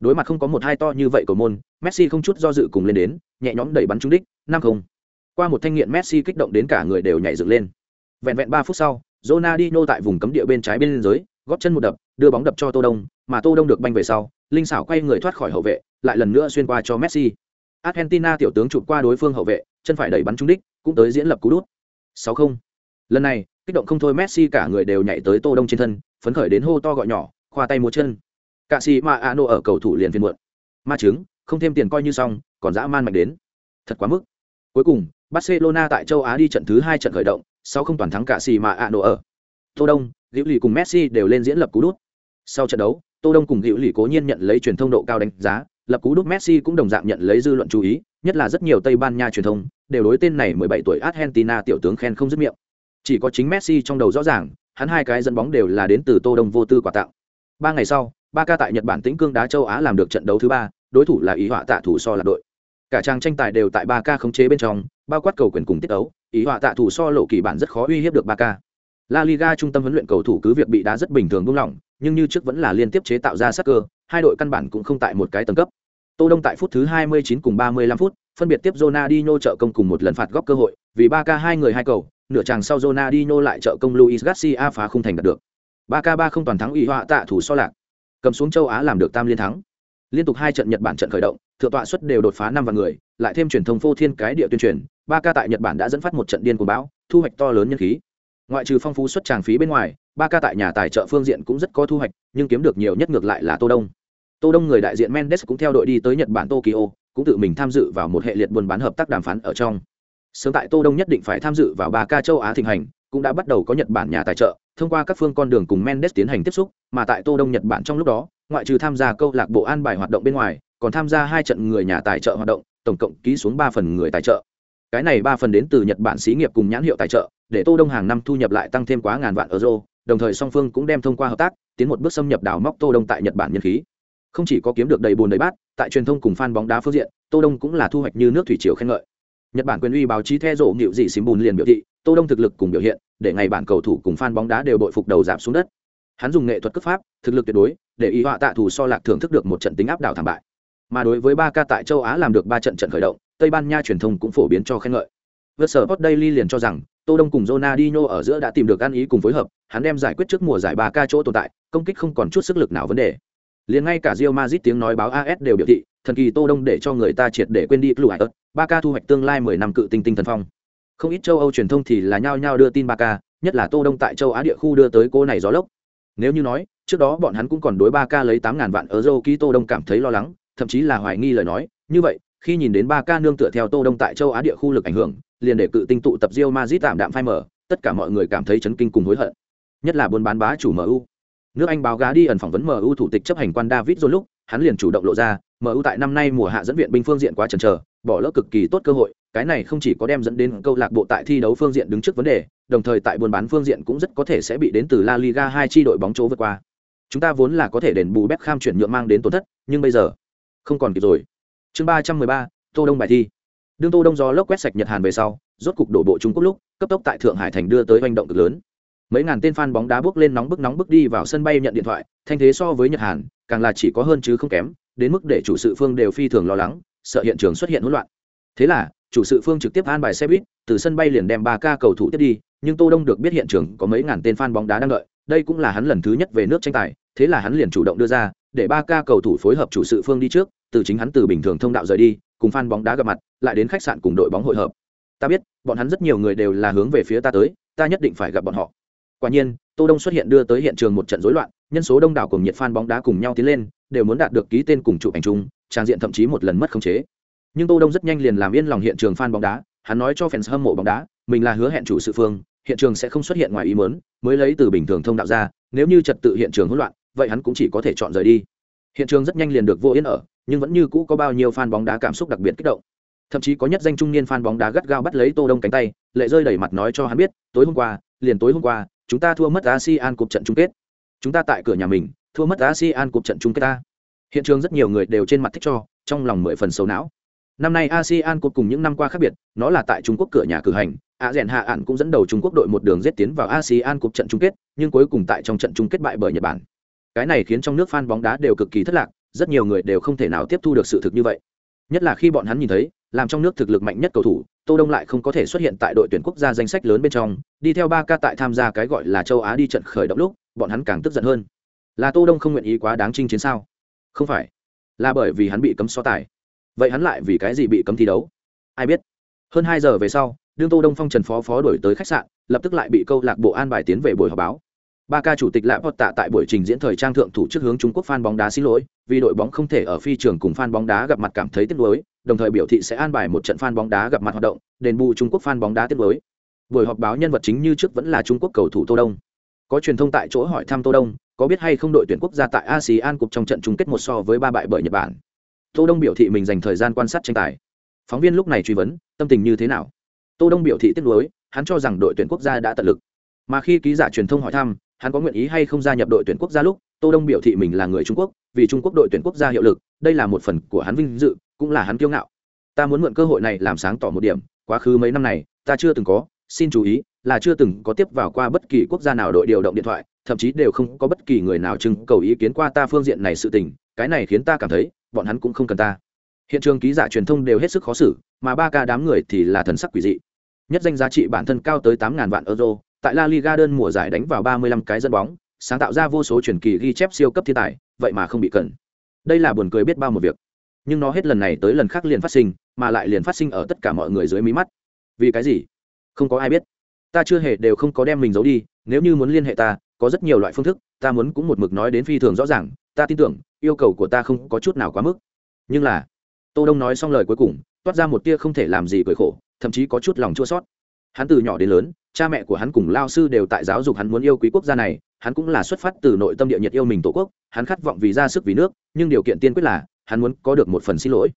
Đối mặt không có một hai to như vậy cầu môn messi không chút do dự cùng lên đến nhẹ nhõm đẩy bắn trúng đích năm không. Qua một thanh nghiện messi kích động đến cả người đều nhảy dựng lên. Vẹn vẹn ba phút sau Ronaldinho tại vùng cấm địa bên trái bên dưới, gót chân một đập, đưa bóng đập cho Tô Đông, mà Tô Đông được banh về sau, linh xảo quay người thoát khỏi hậu vệ, lại lần nữa xuyên qua cho Messi. Argentina tiểu tướng chụp qua đối phương hậu vệ, chân phải đẩy bắn trúng đích, cũng tới diễn lập cú đút. 6-0. Lần này, kích động không thôi Messi cả người đều nhảy tới Tô Đông trên thân, phấn khởi đến hô to gọi nhỏ, khoa tay múa chân. Cả si mà Ano ở cầu thủ liền phiền muộn. Ma chứng, không thêm tiền coi như xong, còn dã man mạnh đến. Thật quá mức. Cuối cùng, Barcelona tại châu Á đi trận thứ 2 trận khởi động, sau không toàn thắng cả xì mà ạ nổ ở. Tô đông, liễu lì cùng messi đều lên diễn lập cú đút. Sau trận đấu, tô đông cùng liễu lì cố nhiên nhận lấy truyền thông độ cao đánh giá, lập cú đút messi cũng đồng dạng nhận lấy dư luận chú ý, nhất là rất nhiều tây ban nha truyền thông, đều đối tên này 17 tuổi argentina tiểu tướng khen không dứt miệng. Chỉ có chính messi trong đầu rõ ràng, hắn hai cái dẫn bóng đều là đến từ tô đông vô tư quả tặng. Ba ngày sau ba ca tại nhật bản tĩnh cương đá châu á làm được trận đấu thứ ba, đối thủ là ý họa tạ thủ so là đội. Cả trang tranh tài đều tại ba ca khống chế bên trong, bao quát cầu quyền cùng tiết đấu ý họa tạ thủ so lộ kỳ bản rất khó uy hiếp được ba ca. La liga trung tâm huấn luyện cầu thủ cứ việc bị đá rất bình thường buông lỏng, nhưng như trước vẫn là liên tiếp chế tạo ra sắc cơ, hai đội căn bản cũng không tại một cái tầng cấp. Tô đông tại phút thứ 29 cùng 35 phút, phân biệt tiếp Ronaldinho trợ công cùng một lần phạt góc cơ hội, vì ba ca hai người hai cầu, nửa chàng sau Ronaldinho lại trợ công Luis Garcia phá không thành đạt được. ba ca ba không toàn thắng ủy họa tạ thủ so lạc. Cầm xuống châu á làm được tam liên thắng. Liên tục hai trận nhật bản trận khởi động thượng tọa suất đều đột phá năm vạn người, lại thêm truyền thông phô thiên cái địa tuyên truyền, ba ca tại nhật bản đã dẫn phát một trận điên của bão, thu hoạch to lớn nhân khí. Ngoại trừ phong phú xuất tràng phí bên ngoài, ba ca tại nhà tài trợ phương diện cũng rất có thu hoạch, nhưng kiếm được nhiều nhất ngược lại là tô đông. Tô đông người đại diện mendes cũng theo đội đi tới nhật bản tokyo, cũng tự mình tham dự vào một hệ liệt buôn bán hợp tác đàm phán ở trong. Sớm tại tô đông nhất định phải tham dự vào ba ca châu á thịnh hành, cũng đã bắt đầu có nhật bản nhà tài trợ, thông qua các phương con đường cùng mendes tiến hành tiếp xúc, mà tại tô đông nhật bản trong lúc đó, ngoại trừ tham gia câu lạc bộ an bài hoạt động bên ngoài còn tham gia hai trận người nhà tài trợ hoạt động, tổng cộng ký xuống ba phần người tài trợ. Cái này ba phần đến từ nhật bản xí nghiệp cùng nhãn hiệu tài trợ, để tô đông hàng năm thu nhập lại tăng thêm quá ngàn vạn euro, đồng thời song phương cũng đem thông qua hợp tác, tiến một bước xâm nhập đào móc tô đông tại nhật bản nhân khí. Không chỉ có kiếm được đầy bùn đầy bát, tại truyền thông cùng fan bóng đá phương diện, tô đông cũng là thu hoạch như nước thủy triều khen ngợi. Nhật bản quyền uy báo chí theo rộ nghịu dị xím bùn liền biểu thị, tô đông thực lực cùng biểu hiện, để ngày bản cầu thủ cùng fan bóng đá đều đội phục đầu giảm xuống đất. Hắn dùng nghệ thuật cấp pháp, thực lực tuyệt đối, để y họa tạ thủ so lạc thưởng thức được một trận tính áp đảo thảm bại. Mà đối với Barca tại châu Á làm được ba trận trận khởi động, Tây Ban Nha truyền thông cũng phổ biến cho khen ngợi. Vượt Sợ Hot Daily liền cho rằng, Tô Đông cùng Ronaldinho ở giữa đã tìm được ăn ý cùng phối hợp, hắn đem giải quyết trước mùa giải Barca chỗ tồn tại, công kích không còn chút sức lực nào vấn đề. Liền ngay cả Real Madrid tiếng nói báo AS đều biểu thị, thần kỳ Tô Đông để cho người ta triệt để quên đi Clui Barca thu hoạch tương lai 10 năm cự tinh tinh thần phong. Không ít châu Âu truyền thông thì là nhao nhao đưa tin Barca, nhất là Tô Đông tại châu Á địa khu đưa tới cô này gió lốc. Nếu như nói, trước đó bọn hắn cũng còn đối Barca lấy 8000 vạn euro ký Tô Đông cảm thấy lo lắng, thậm chí là hoài nghi lời nói, như vậy, khi nhìn đến ba ca nương tựa theo Tô Đông tại châu Á địa khu lực ảnh hưởng, liền để cự tinh tụ tập rio mazit tạm đạm phai mở, tất cả mọi người cảm thấy chấn kinh cùng hối hận. Nhất là buôn bán bá chủ MU. Nước Anh báo gá đi ẩn phỏng vấn MU thủ tịch chấp hành quan David John lúc, hắn liền chủ động lộ ra, MU tại năm nay mùa hạ dẫn viện binh phương diện quá chần chờ, bỏ lỡ cực kỳ tốt cơ hội, cái này không chỉ có đem dẫn đến câu lạc bộ tại thi đấu phương diện đứng trước vấn đề, đồng thời tại buôn bán phương diện cũng rất có thể sẽ bị đến từ La Liga hai chi đội bóng chỗ vượt qua. Chúng ta vốn là có thể đền bù Beckham chuyển nhượng mang đến tổn thất, nhưng bây giờ không còn kịp rồi. Chương ba trăm mười ba, Tô Đông bài thi. Đương Tô Đông gió lốc quét sạch Nhật Hàn về sau, rốt cục đổ bộ Trung Quốc lúc, cấp tốc tại Thượng Hải thành đưa tới hành động cực lớn. Mấy ngàn tên fan bóng đá bước lên nóng bức nóng bức đi vào sân bay nhận điện thoại, thanh thế so với Nhật Hàn, càng là chỉ có hơn chứ không kém, đến mức để chủ sự phương đều phi thường lo lắng, sợ hiện trường xuất hiện hỗn loạn. Thế là, chủ sự phương trực tiếp an bài xe buýt, từ sân bay liền đem ba ca cầu thủ tiếp đi, nhưng Tô Đông được biết hiện trường có mấy ngàn tên fan bóng đá đang đợi, đây cũng là hắn lần thứ nhất về nước tranh tài, thế là hắn liền chủ động đưa ra, để ba ca cầu thủ phối hợp chủ sự phương đi trước, từ chính hắn từ bình thường thông đạo rời đi, cùng fan bóng đá gặp mặt, lại đến khách sạn cùng đội bóng hội hợp. Ta biết, bọn hắn rất nhiều người đều là hướng về phía ta tới, ta nhất định phải gặp bọn họ. Quả nhiên, Tô Đông xuất hiện đưa tới hiện trường một trận rối loạn, nhân số đông đảo cùng nhiệt fan bóng đá cùng nhau tiến lên, đều muốn đạt được ký tên cùng chụp ảnh chung, trang diện thậm chí một lần mất khống chế. Nhưng Tô Đông rất nhanh liền làm yên lòng hiện trường fan bóng đá, hắn nói cho fans hâm mộ bóng đá, mình là hứa hẹn chủ sự phương, hiện trường sẽ không xuất hiện ngoài ý muốn, mới lấy từ bình thường thông đạo ra, nếu như trật tự hiện trường hỗn loạn, vậy hắn cũng chỉ có thể chọn rời đi. Hiện trường rất nhanh liền được vô yên ở, nhưng vẫn như cũ có bao nhiêu fan bóng đá cảm xúc đặc biệt kích động. Thậm chí có nhất danh trung niên fan bóng đá gắt gao bắt lấy Tô Đông cánh tay, lệ rơi đầy mặt nói cho hắn biết, tối hôm qua, liền tối hôm qua, chúng ta thua mất ASEAN Cup trận chung kết. Chúng ta tại cửa nhà mình, thua mất ASEAN Cup trận chung kết ta. Hiện trường rất nhiều người đều trên mặt thích cho, trong lòng mười phần xấu não. Năm nay ASEAN Cup cùng những năm qua khác biệt, nó là tại Trung Quốc cửa nhà cử hành, Á rèn hạ ạn cũng dẫn đầu trung quốc đội một đường giết tiến vào asean cục trận chung kết nhưng cuối cùng tại trong trận chung kết bại bởi nhật bản cái này khiến trong nước fan bóng đá đều cực kỳ thất lạc, rất nhiều người đều không thể nào tiếp thu được sự thực như vậy. Nhất là khi bọn hắn nhìn thấy, làm trong nước thực lực mạnh nhất cầu thủ, tô đông lại không có thể xuất hiện tại đội tuyển quốc gia danh sách lớn bên trong, đi theo ba ca tại tham gia cái gọi là châu á đi trận khởi động lúc, bọn hắn càng tức giận hơn. Là tô đông không nguyện ý quá đáng chinh chiến sao? Không phải. Là bởi vì hắn bị cấm so tài. Vậy hắn lại vì cái gì bị cấm thi đấu? Ai biết. Hơn hai giờ về sau, đương tô đông phong trần phó phó đổi tới khách sạn, lập tức lại bị câu lạc bộ an bài tiến về buổi họp báo ba ca chủ tịch lại vọt tạ tại buổi trình diễn thời trang thượng thủ trước hướng trung quốc fan bóng đá xin lỗi, vì đội bóng không thể ở phi trường cùng fan bóng đá gặp mặt cảm thấy tiếc nuối, đồng thời biểu thị sẽ an bài một trận fan bóng đá gặp mặt hoạt động, đền bù trung quốc fan bóng đá tiếc nuối. Buổi họp báo nhân vật chính như trước vẫn là trung quốc cầu thủ tô đông. Có truyền thông tại chỗ hỏi thăm tô đông, có biết hay không đội tuyển quốc gia tại asean Cup trong trận chung kết một so với ba bại bởi nhật bản. Tô đông biểu thị mình dành thời gian quan sát tranh tài. Phóng viên lúc này truy vấn, tâm tình như thế nào? Tô đông biểu thị tiếc nuối, hắn cho rằng đội tuyển quốc gia đã tận lực. Mà khi ký giả truyền thông hỏi thăm hắn có nguyện ý hay không gia nhập đội tuyển quốc gia lúc, tô đông biểu thị mình là người trung quốc, vì trung quốc đội tuyển quốc gia hiệu lực, đây là một phần của hắn vinh dự, cũng là hắn kiêu ngạo. Ta muốn mượn cơ hội này làm sáng tỏ một điểm, quá khứ mấy năm này, ta chưa từng có, xin chú ý, là chưa từng có tiếp vào qua bất kỳ quốc gia nào đội điều động điện thoại, thậm chí đều không có bất kỳ người nào trưng cầu ý kiến qua ta phương diện này sự tình, cái này khiến ta cảm thấy, bọn hắn cũng không cần ta. Hiện trường ký giả truyền thông đều hết sức khó xử, mà ba ca đám người thì là thần sắc quỷ dị. Nhất danh giá trị bản thân cao tới tám ngàn vạn euro tại la liga đơn mùa giải đánh vào ba mươi lăm cái dân bóng, sáng tạo ra vô số truyền kỳ ghi chép siêu cấp thiên tài, vậy mà không bị cần đây là buồn cười biết bao một việc. Nhưng nó hết lần này tới lần khác liền phát sinh, mà lại liền phát sinh ở tất cả mọi người dưới mí mắt. Vì cái gì? Không có ai biết. Ta chưa hề đều không có đem mình giấu đi, nếu như muốn liên hệ ta, có rất nhiều loại phương thức, ta muốn cũng một mực nói đến phi thường rõ ràng, ta tin tưởng, yêu cầu của ta không có chút nào quá mức. Nhưng là, tô đông nói xong lời cuối cùng, toát ra một tia không thể làm gì cười khổ, thậm chí có chút lòng chua xót. hắn từ nhỏ đến lớn cha mẹ của hắn cùng lao sư đều tại giáo dục hắn muốn yêu quý quốc gia này, hắn cũng là xuất phát từ nội tâm địa nhiệt yêu mình tổ quốc, hắn khát vọng vì ra sức vì nước, nhưng điều kiện tiên quyết là, hắn muốn có được một phần xin lỗi.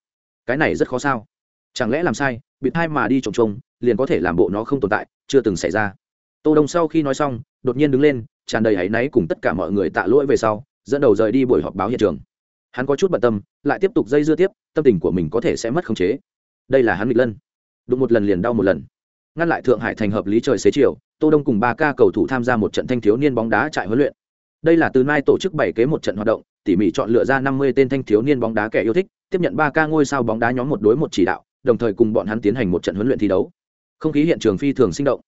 Cái này rất khó sao? Chẳng lẽ làm sai, bị thai mà đi trồng trồng, liền có thể làm bộ nó không tồn tại, chưa từng xảy ra. Tô đông sau khi nói xong, đột nhiên đứng lên, tràn đầy hãy náy cùng tất cả mọi người tạ lỗi về sau, dẫn đầu rời đi buổi họp báo hiện trường. Hắn có chút bận tâm, lại tiếp tục dây dưa tiếp, tâm tình của mình có thể sẽ mất khống chế. Đây là hắn nghịch lân. Đụng một lần liền đau một lần ngăn lại thượng hải thành hợp lý trời xế chiều, tô đông cùng ba ca cầu thủ tham gia một trận thanh thiếu niên bóng đá trại huấn luyện. Đây là từ nay tổ chức bảy kế một trận hoạt động, tỉ mỉ chọn lựa ra năm mươi tên thanh thiếu niên bóng đá kẻ yêu thích, tiếp nhận ba ca ngôi sao bóng đá nhóm một đối một chỉ đạo, đồng thời cùng bọn hắn tiến hành một trận huấn luyện thi đấu. Không khí hiện trường phi thường sinh động.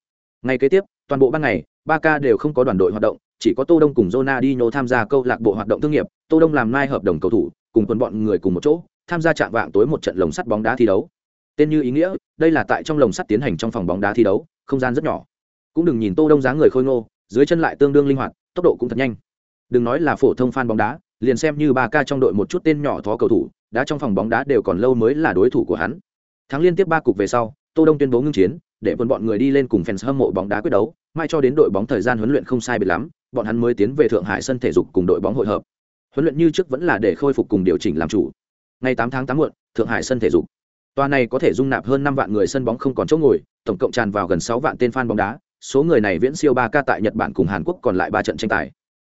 Ngay kế tiếp, toàn bộ ban ngày, ba ca đều không có đoàn đội hoạt động, chỉ có tô đông cùng Ronaldinho tham gia câu lạc bộ hoạt động thương nghiệp, tô đông làm mai hợp đồng cầu thủ, cùng tuần bọn người cùng một chỗ, tham gia trạng vạng tối một trận lồng sắt bóng đá thi đấu tên như ý nghĩa, đây là tại trong lồng sắt tiến hành trong phòng bóng đá thi đấu, không gian rất nhỏ. Cũng đừng nhìn tô đông dáng người khôi ngô, dưới chân lại tương đương linh hoạt, tốc độ cũng thật nhanh. Đừng nói là phổ thông fan bóng đá, liền xem như ba ca trong đội một chút tên nhỏ thó cầu thủ, đá trong phòng bóng đá đều còn lâu mới là đối thủ của hắn. Thắng liên tiếp ba cục về sau, tô đông tuyên bố ngưng chiến, để vươn bọn người đi lên cùng fans hâm mộ bóng đá quyết đấu mai cho đến đội bóng thời gian huấn luyện không sai biệt lắm, bọn hắn mới tiến về thượng hải sân thể dục cùng đội bóng hội hợp. Huấn luyện như trước vẫn là để khôi phục cùng điều chỉnh làm chủ. Ngày 8 tháng 8 muộn, thượng hải sân thể dục tòa này có thể dung nạp hơn năm vạn người sân bóng không còn chỗ ngồi, tổng cộng tràn vào gần sáu vạn tên fan bóng đá, số người này viễn siêu ba ca tại nhật bản cùng hàn quốc còn lại ba trận tranh tài.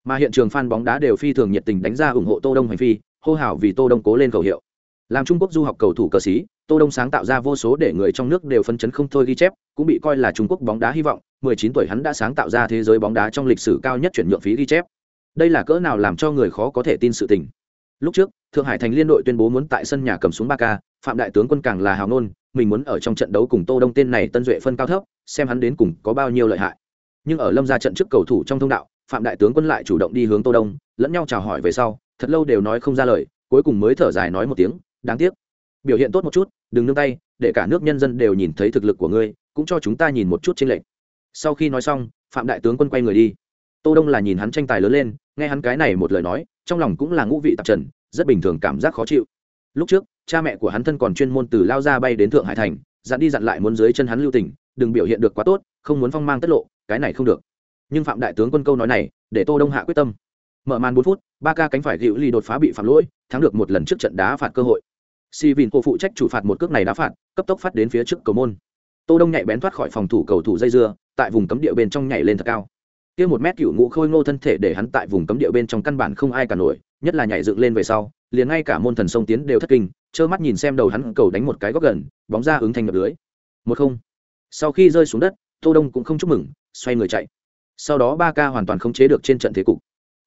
Mà hiện trường fan bóng đá đều phi thường nhiệt tình đánh ra ủng hộ tô đông hành phi hô hào vì tô đông cố lên cầu hiệu. Làm trung quốc du học cầu thủ cờ sĩ, tô đông sáng tạo ra vô số để người trong nước đều phấn chấn không thôi ghi chép, cũng bị coi là trung quốc bóng đá hy vọng 19 tuổi hắn đã sáng tạo ra thế giới bóng đá trong lịch sử cao nhất chuyển nhượng phí ghi chép. Đây là cỡ nào làm cho người khó có thể tin sự tình lúc trước, thượng hải thành liên đội tuyên bố muốn tại sân nhà cầm xuống ba k phạm đại tướng quân càng là hào nôn, mình muốn ở trong trận đấu cùng tô đông tên này tân duệ phân cao thấp, xem hắn đến cùng có bao nhiêu lợi hại. Nhưng ở lâm ra trận trước cầu thủ trong thông đạo, phạm đại tướng quân lại chủ động đi hướng tô đông, lẫn nhau chào hỏi về sau, thật lâu đều nói không ra lời, cuối cùng mới thở dài nói một tiếng, đáng tiếc. Biểu hiện tốt một chút, đừng nương tay, để cả nước nhân dân đều nhìn thấy thực lực của ngươi, cũng cho chúng ta nhìn một chút trên lệnh sau khi nói xong, phạm đại tướng quân quay người đi tô đông là nhìn hắn tranh tài lớn lên, nghe hắn cái này một lời nói, trong lòng cũng là ngũ vị tạp trần, rất bình thường cảm giác khó chịu. Lúc trước, cha mẹ của hắn thân còn chuyên môn từ lao ra bay đến thượng hải thành, dặn đi dặn lại muốn dưới chân hắn lưu tình, đừng biểu hiện được quá tốt, không muốn phong mang tất lộ, cái này không được. Nhưng phạm đại tướng quân câu nói này, để tô đông hạ quyết tâm. Mở màn bốn phút, ba ca cánh phải hữu ly đột phá bị phạm lỗi, thắng được một lần trước trận đá phạt cơ hội. Si vin cô phụ trách chủ phạt một cước này đá phạt, cấp tốc phát đến phía trước cầu môn. Tô đông nhạy bén thoát khỏi phòng thủ cầu thủ dây dưa, tại vùng cấm địa bên trong nhảy lên thật cao kia một mét cựu ngũ khôi ngô thân thể để hắn tại vùng cấm địa bên trong căn bản không ai cả nổi, nhất là nhảy dựng lên về sau, liền ngay cả môn thần sông tiến đều thất kinh, trơ mắt nhìn xem đầu hắn cầu đánh một cái góc gần, bóng ra ứng thành ngập lưới. Một không. Sau khi rơi xuống đất, tô đông cũng không chúc mừng, xoay người chạy. Sau đó ba ca hoàn toàn không chế được trên trận thế cục.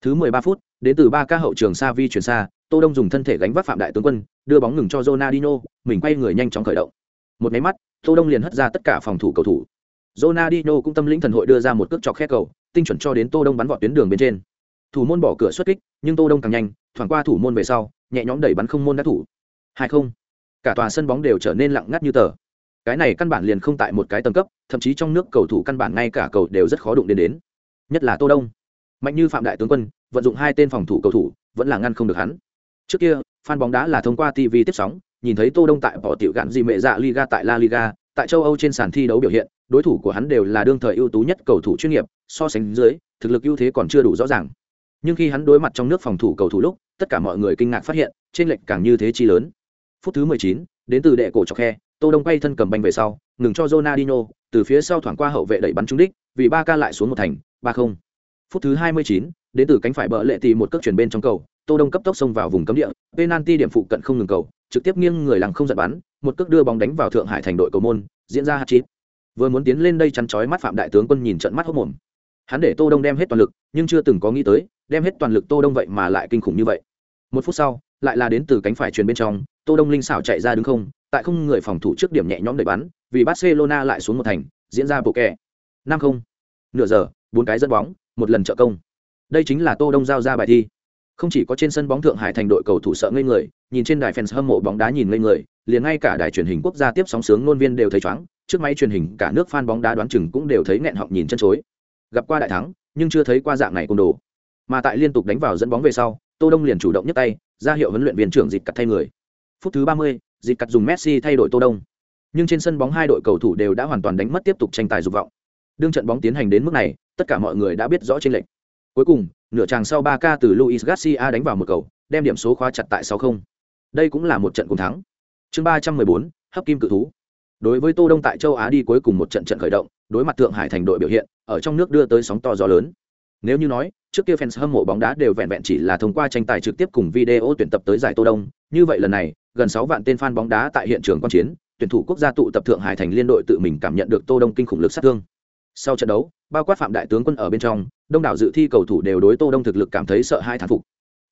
Thứ mười ba phút, đến từ ba ca hậu trường sa vi chuyển xa, tô đông dùng thân thể gánh vác phạm đại tướng quân, đưa bóng ngừng cho Ronaldinho, mình quay người nhanh chóng khởi động. Một máy mắt, tô đông liền hất ra tất cả phòng thủ cầu thủ. Ronaldinho cũng tâm lĩnh thần hội đưa ra một cước chọc khe cầu tinh chuẩn cho đến tô đông bắn vọt tuyến đường bên trên. Thủ môn bỏ cửa xuất kích, nhưng tô đông càng nhanh, thoảng qua thủ môn về sau, nhẹ nhõm đẩy bắn không môn đã thủ. Hai không. Cả tòa sân bóng đều trở nên lặng ngắt như tờ. Cái này căn bản liền không tại một cái tầng cấp, thậm chí trong nước cầu thủ căn bản ngay cả cầu đều rất khó đụng đến đến. Nhất là tô đông. Mạnh như phạm đại tướng quân, vận dụng hai tên phòng thủ cầu thủ, vẫn là ngăn không được hắn. Trước kia, fan bóng đá là thông qua tv tiếp sóng, nhìn thấy tô đông tại bỏ tiểu gạn gì mẹ dạ liga tại la liga, tại châu âu trên sàn thi đấu biểu hiện đối thủ của hắn đều là đương thời ưu tú nhất cầu thủ chuyên nghiệp so sánh dưới thực lực ưu thế còn chưa đủ rõ ràng. Nhưng khi hắn đối mặt trong nước phòng thủ cầu thủ lúc tất cả mọi người kinh ngạc phát hiện trên lệnh càng như thế chi lớn. Phút thứ 19, đến từ đệ cổ chọc khe tô đông quay thân cầm banh về sau ngừng cho Ronaldinho từ phía sau thoảng qua hậu vệ đẩy bắn trúng đích vì ba ca lại xuống một thành ba không. Phút thứ 29, đến từ cánh phải bờ lệ tì một cước chuyển bên trong cầu tô đông cấp tốc xông vào vùng cấm địa penalty điểm phụ cận không ngừng cầu trực tiếp nghiêng người lằng không giật bắn một cước đưa bóng đánh vào thượng hải thành đội cầu môn diễn ra hạt chít vừa muốn tiến lên đây chắn chói mắt phạm đại tướng quân nhìn trận mắt hốc mồm. Hắn để tô đông đem hết toàn lực, nhưng chưa từng có nghĩ tới, đem hết toàn lực tô đông vậy mà lại kinh khủng như vậy. Một phút sau, lại là đến từ cánh phải truyền bên trong, tô đông linh xảo chạy ra đứng không, tại không người phòng thủ trước điểm nhẹ nhõm đẩy bắn, vì barcelona lại xuống một thành, diễn ra bộ kè. Năm không, nửa giờ, bốn cái dẫn bóng, một lần trợ công. Đây chính là tô đông giao ra bài thi. Không chỉ có trên sân bóng thượng hải thành đội cầu thủ sợ ngây người, nhìn trên đài fans hâm mộ bóng đá nhìn ngây người, liền ngay cả đài truyền hình quốc gia tiếp sóng sướng ngôn viên đều thấy chóng trước máy truyền hình cả nước fan bóng đá đoán chừng cũng đều thấy nghẹn họng nhìn chân chối. Gặp qua đại thắng nhưng chưa thấy qua dạng này côn đồ. Mà tại liên tục đánh vào dẫn bóng về sau tô đông liền chủ động nhấc tay ra hiệu huấn luyện viên trưởng dịch cắt thay người. Phút thứ ba mươi, cắt dùng messi thay đổi tô đông. Nhưng trên sân bóng hai đội cầu thủ đều đã hoàn toàn đánh mất tiếp tục tranh tài dục vọng. Đương trận bóng tiến hành đến mức này tất cả mọi người đã biết rõ chiến lệnh cuối cùng nửa tràng sau ba k từ luis garcia đánh vào một cầu đem điểm số khóa chặt tại sáu không. Đây cũng là một trận cùng thắng. Chương ba trăm mười bốn hấp kim cự thú đối với tô đông tại châu á đi cuối cùng một trận trận khởi động, đối mặt thượng hải thành đội biểu hiện, ở trong nước đưa tới sóng to gió lớn. Nếu như nói, trước kia fans hâm mộ bóng đá đều vẹn vẹn chỉ là thông qua tranh tài trực tiếp cùng video tuyển tập tới giải tô đông, như vậy lần này, gần sáu vạn tên fan bóng đá tại hiện trường quan chiến, tuyển thủ quốc gia tụ tập thượng hải thành liên đội tự mình cảm nhận được tô đông kinh khủng lực sát thương. Sau trận đấu, bao quát phạm đại tướng quân ở bên trong, đông đảo dự thi cầu thủ đều đối tô đông thực lực cảm thấy sợ hãi thán phục.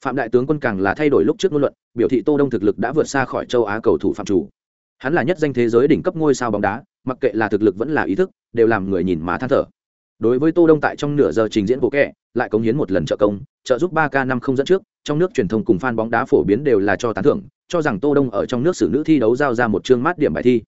Phạm đại tướng quân càng là thay đổi lúc trước ngôn luận, biểu thị tô đông thực lực đã vượt xa khỏi châu á cầu thủ phạm chủ hắn là nhất danh thế giới đỉnh cấp ngôi sao bóng đá, mặc kệ là thực lực vẫn là ý thức, đều làm người nhìn má than thở. Đối với tô đông tại trong nửa giờ trình diễn bộ kệ, lại cống hiến một lần trợ công, trợ giúp ba k năm không dẫn trước, trong nước truyền thông cùng fan bóng đá phổ biến đều là cho tán thưởng, cho rằng tô đông ở trong nước xử nữ thi đấu giao ra một chương mát điểm bài thi.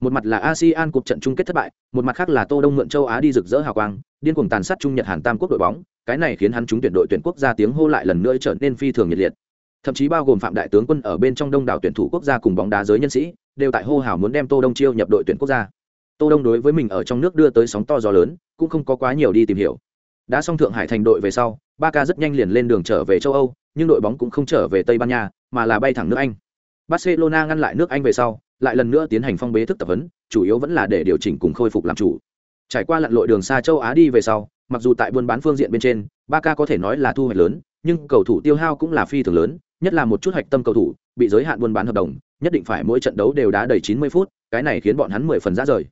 Một mặt là asean cuộc trận chung kết thất bại, một mặt khác là tô đông mượn châu á đi rực rỡ hào quang, điên cuồng tàn sát trung nhật hàn tam quốc đội bóng, cái này khiến hắn chúng tuyển đội tuyển quốc gia tiếng hô lại lần nữa trở nên phi thường nhiệt liệt thậm chí bao gồm phạm đại tướng quân ở bên trong đông đảo tuyển thủ quốc gia cùng bóng đá giới nhân sĩ, đều tại hô hào muốn đem tô đông chiêu nhập đội tuyển quốc gia. Tô đông đối với mình ở trong nước đưa tới sóng to gió lớn, cũng không có quá nhiều đi tìm hiểu. Đã xong thượng hải thành đội về sau, ba ca rất nhanh liền lên đường trở về châu âu, nhưng đội bóng cũng không trở về tây ban nha, mà là bay thẳng nước anh. Barcelona ngăn lại nước anh về sau, lại lần nữa tiến hành phong bế thức tập huấn, chủ yếu vẫn là để điều chỉnh cùng khôi phục làm chủ. Trải qua lặn lội đường xa châu á đi về sau, mặc dù tại buôn bán phương diện bên trên, ba ca có thể nói là thu hoạch lớn, nhưng cầu thủ tiêu hao cũng là phi thường lớn nhất là một chút hạch tâm cầu thủ, bị giới hạn buôn bán hợp đồng, nhất định phải mỗi trận đấu đều đá đầy 90 phút, cái này khiến bọn hắn mười phần ra rời.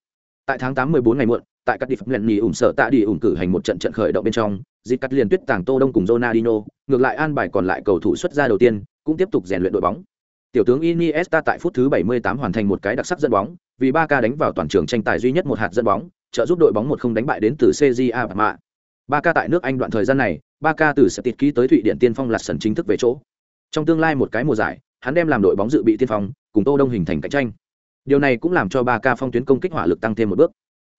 Tại tháng 8 14 ngày muộn, tại các địa phẩm lần nghỉ ủng sở tạ đi ủng cử hành một trận trận khởi động bên trong dịp cắt liền tuyết tàng tô đông cùng Ronaldinho, ngược lại an bài còn lại cầu thủ xuất ra đầu tiên, cũng tiếp tục rèn luyện đội bóng. Tiểu tướng Iniesta tại phút thứ 78 hoàn thành một cái đặc sắc dẫn bóng, vì Barca đánh vào toàn trường tranh tài duy nhất một hạt dẫn bóng, trợ giúp đội bóng một không đánh bại đến từ CJA Mạ. Barca tại nước Anh đoạn thời gian này, Barca từ sẽ tiệt ký tới Thụy Điển tiên phong lạt sần chính thức về chỗ trong tương lai một cái mùa giải, hắn đem làm đội bóng dự bị tiên phong, cùng tô đông hình thành cạnh tranh. Điều này cũng làm cho ba ca phong tuyến công kích hỏa lực tăng thêm một bước.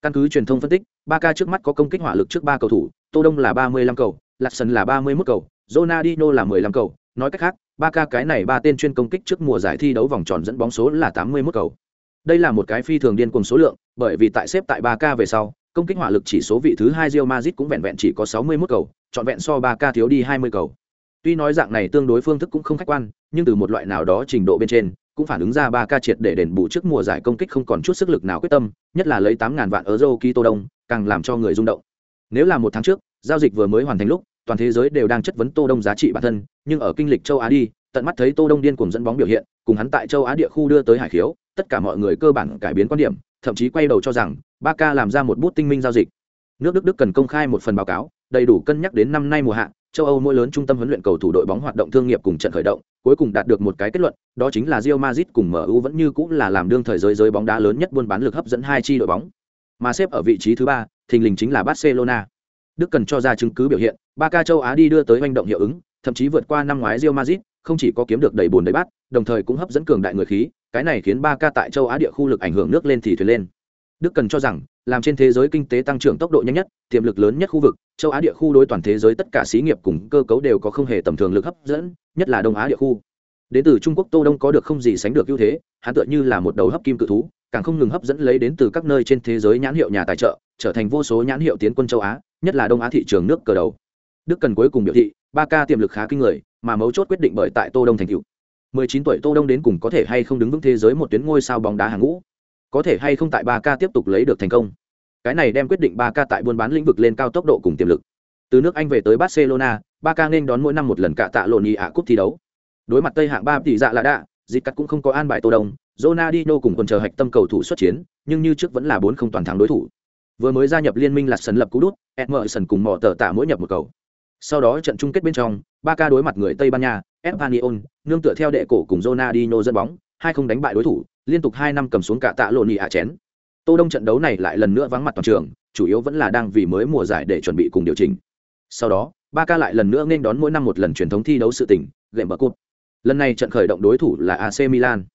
Căn cứ truyền thông phân tích, ba ca trước mắt có công kích hỏa lực trước ba cầu thủ, tô đông là ba mươi lăm cầu lạc sân là ba mươi 31 cầu, Ronaldinho là mười lăm cầu. Nói cách khác, ba ca cái này ba tên chuyên công kích trước mùa giải thi đấu vòng tròn dẫn bóng số là tám mươi 81 cầu. Đây là một cái phi thường điên cuồng số lượng, bởi vì tại xếp tại ba ca về sau, công kích hỏa lực chỉ số vị thứ hai Real Madrid cũng vẹn vẹn chỉ có sáu mươi 61 cầu, trọn vẹn so ba ca thiếu đi hai mươi cầu tuy nói dạng này tương đối phương thức cũng không khách quan, nhưng từ một loại nào đó trình độ bên trên, cũng phản ứng ra ba ca triệt để đền bù trước mùa giải công kích không còn chút sức lực nào quyết tâm, nhất là lấy tám ngàn vạn euro ký tô đông, càng làm cho người rung động. Nếu là một tháng trước, giao dịch vừa mới hoàn thành lúc, toàn thế giới đều đang chất vấn tô đông giá trị bản thân, nhưng ở kinh lịch châu á đi, tận mắt thấy tô đông điên cuồng dẫn bóng biểu hiện, cùng hắn tại châu á địa khu đưa tới hải khiếu, tất cả mọi người cơ bản cải biến quan điểm, thậm chí quay đầu cho rằng, ba ca làm ra một bút tinh minh giao dịch. Nước đức đức cần công khai một phần báo cáo đầy đủ cân nhắc đến năm nay mùa hạ châu Âu mỗi lớn trung tâm huấn luyện cầu thủ đội bóng hoạt động thương nghiệp cùng trận khởi động, cuối cùng đạt được một cái kết luận, đó chính là Real Madrid cùng MU vẫn như cũng là làm đương thời giới giới bóng đá lớn nhất buôn bán lực hấp dẫn hai chi đội bóng. Mà xếp ở vị trí thứ ba, thình lình chính là Barcelona. Đức cần cho ra chứng cứ biểu hiện, Barca châu Á đi đưa tới hành động hiệu ứng, thậm chí vượt qua năm ngoái Real Madrid, không chỉ có kiếm được đầy buồn đầy bát, đồng thời cũng hấp dẫn cường đại người khí, cái này khiến Barca tại châu Á địa khu lực ảnh hưởng nước lên thì thuyền lên. Đức cần cho rằng, làm trên thế giới kinh tế tăng trưởng tốc độ nhanh nhất, tiềm lực lớn nhất khu vực, châu Á địa khu đối toàn thế giới tất cả xí nghiệp cùng cơ cấu đều có không hề tầm thường lực hấp dẫn, nhất là Đông Á địa khu. Đến từ Trung Quốc Tô Đông có được không gì sánh được ưu thế, hắn tựa như là một đầu hấp kim cự thú, càng không ngừng hấp dẫn lấy đến từ các nơi trên thế giới nhãn hiệu nhà tài trợ, trở thành vô số nhãn hiệu tiến quân châu Á, nhất là Đông Á thị trường nước cờ đầu. Đức cần cuối cùng biểu thị, ba ca tiềm lực khá kinh người, mà mấu chốt quyết định bởi tại Tô Đông thành tựu. 19 tuổi Tô Đông đến cùng có thể hay không đứng vững thế giới một tuyến ngôi sao bóng đá hàng ngũ, có thể hay không tại ba k tiếp tục lấy được thành công. Cái này đem quyết định ba k tại buôn bán lĩnh vực lên cao tốc độ cùng tiềm lực. Từ nước anh về tới barcelona, ba k nên đón mỗi năm một lần cả tạ lộn nhị ạ cúp thi đấu. Đối mặt tây hạng ba tỷ dạ là đạ dịp cắt cũng không có an bài tô đông, Ronaldinho cùng còn chờ hạch tâm cầu thủ xuất chiến, nhưng như trước vẫn là bốn không toàn thắng đối thủ. Vừa mới gia nhập liên minh là sân lập cú đút Emerson cùng mỏ tờ tạ mỗi nhập một cầu. Sau đó trận chung kết bên trong, ba đối mặt người tây ban nha, espanyol, nương tựa theo đệ cổ cùng Ronaldinho dẫn bóng, hai không đánh bại đối thủ liên tục hai năm cầm xuống cả tạ lộn nhị ạ chén. Tô đông trận đấu này lại lần nữa vắng mặt toàn trường chủ yếu vẫn là đang vì mới mùa giải để chuẩn bị cùng điều chỉnh. Sau đó ba ca lại lần nữa nên đón mỗi năm một lần truyền thống thi đấu sự tỉnh gệm bờ cút lần này trận khởi động đối thủ là ac milan.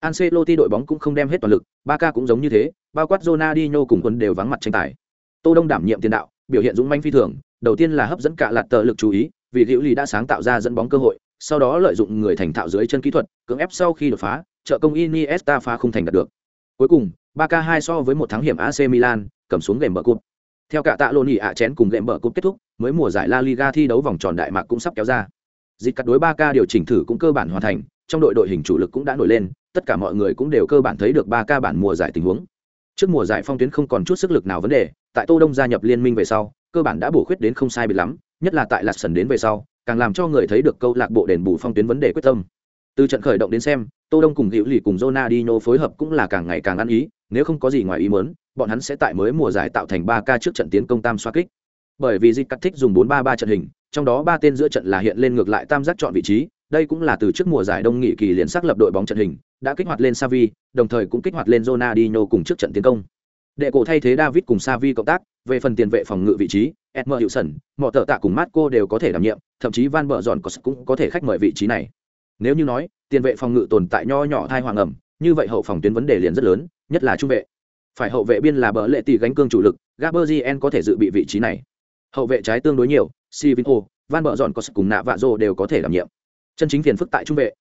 Ancelotti đội bóng cũng không đem hết toàn lực, Barca cũng giống như thế, bao quát Ronaldinho cùng quân đều vắng mặt tranh tài. Tô Đông đảm nhiệm tiền đạo, biểu hiện dũng mãnh phi thường, đầu tiên là hấp dẫn cả lạt tờ lực chú ý, vì Diệu Lý đã sáng tạo ra dẫn bóng cơ hội, sau đó lợi dụng người thành thạo dưới chân kỹ thuật, cưỡng ép sau khi đột phá, trợ công Iniesta phá không thành đạt được. Cuối cùng, Barca hai so với một thắng hiểm AC Milan, cầm xuống gậy bờ cúp. Theo cả tạ lô nhị ạ chén cùng gậy bờ cúp kết thúc, mới mùa giải La Liga thi đấu vòng tròn đại mạc cũng sắp kéo ra. Dịch cắt đối Barca điều chỉnh thử cũng cơ bản hoàn thành, trong đội đội hình chủ lực cũng đã nổi lên, tất cả mọi người cũng đều cơ bản thấy được Barca bản mùa giải tình huống. Trước mùa giải phong tuyến không còn chút sức lực nào vấn đề, tại Tô Đông gia nhập liên minh về sau, cơ bản đã bổ khuyết đến không sai biệt lắm, nhất là tại Lạt Sần đến về sau, càng làm cho người thấy được câu lạc bộ đền bù phong tuyến vấn đề quyết tâm từ trận khởi động đến xem tô đông cùng hữu lì cùng Ronaldinho phối hợp cũng là càng ngày càng ăn ý nếu không có gì ngoài ý muốn bọn hắn sẽ tại mới mùa giải tạo thành ba ca trước trận tiến công tam xoa kích bởi vì dịch cắt thích dùng bốn ba ba trận hình trong đó ba tên giữa trận là hiện lên ngược lại tam giác chọn vị trí đây cũng là từ trước mùa giải đông nghị kỳ liền xác lập đội bóng trận hình đã kích hoạt lên Savi, đồng thời cũng kích hoạt lên Ronaldinho cùng trước trận tiến công. Đệ cổ thay thế David cùng Savi cộng tác, về phần tiền vệ phòng ngự vị trí, Edmer Hữu Mọ Tở Tạ cùng Marco đều có thể đảm nhiệm, thậm chí Van Bợ có cũng có thể khách mời vị trí này. Nếu như nói, tiền vệ phòng ngự tồn tại nho nhỏ thai hoàng ẩm, như vậy hậu phòng tuyến vấn đề liền rất lớn, nhất là trung vệ. Phải hậu vệ biên là bờ lệ tỷ gánh cương chủ lực, Gabriel có thể dự bị vị trí này. Hậu vệ trái tương đối nhiều, Sivinho, Van Bợ có cùng Nạ Vạ Rồ đều có thể đảm nhiệm. Chân chính phiền phức tại trung vệ.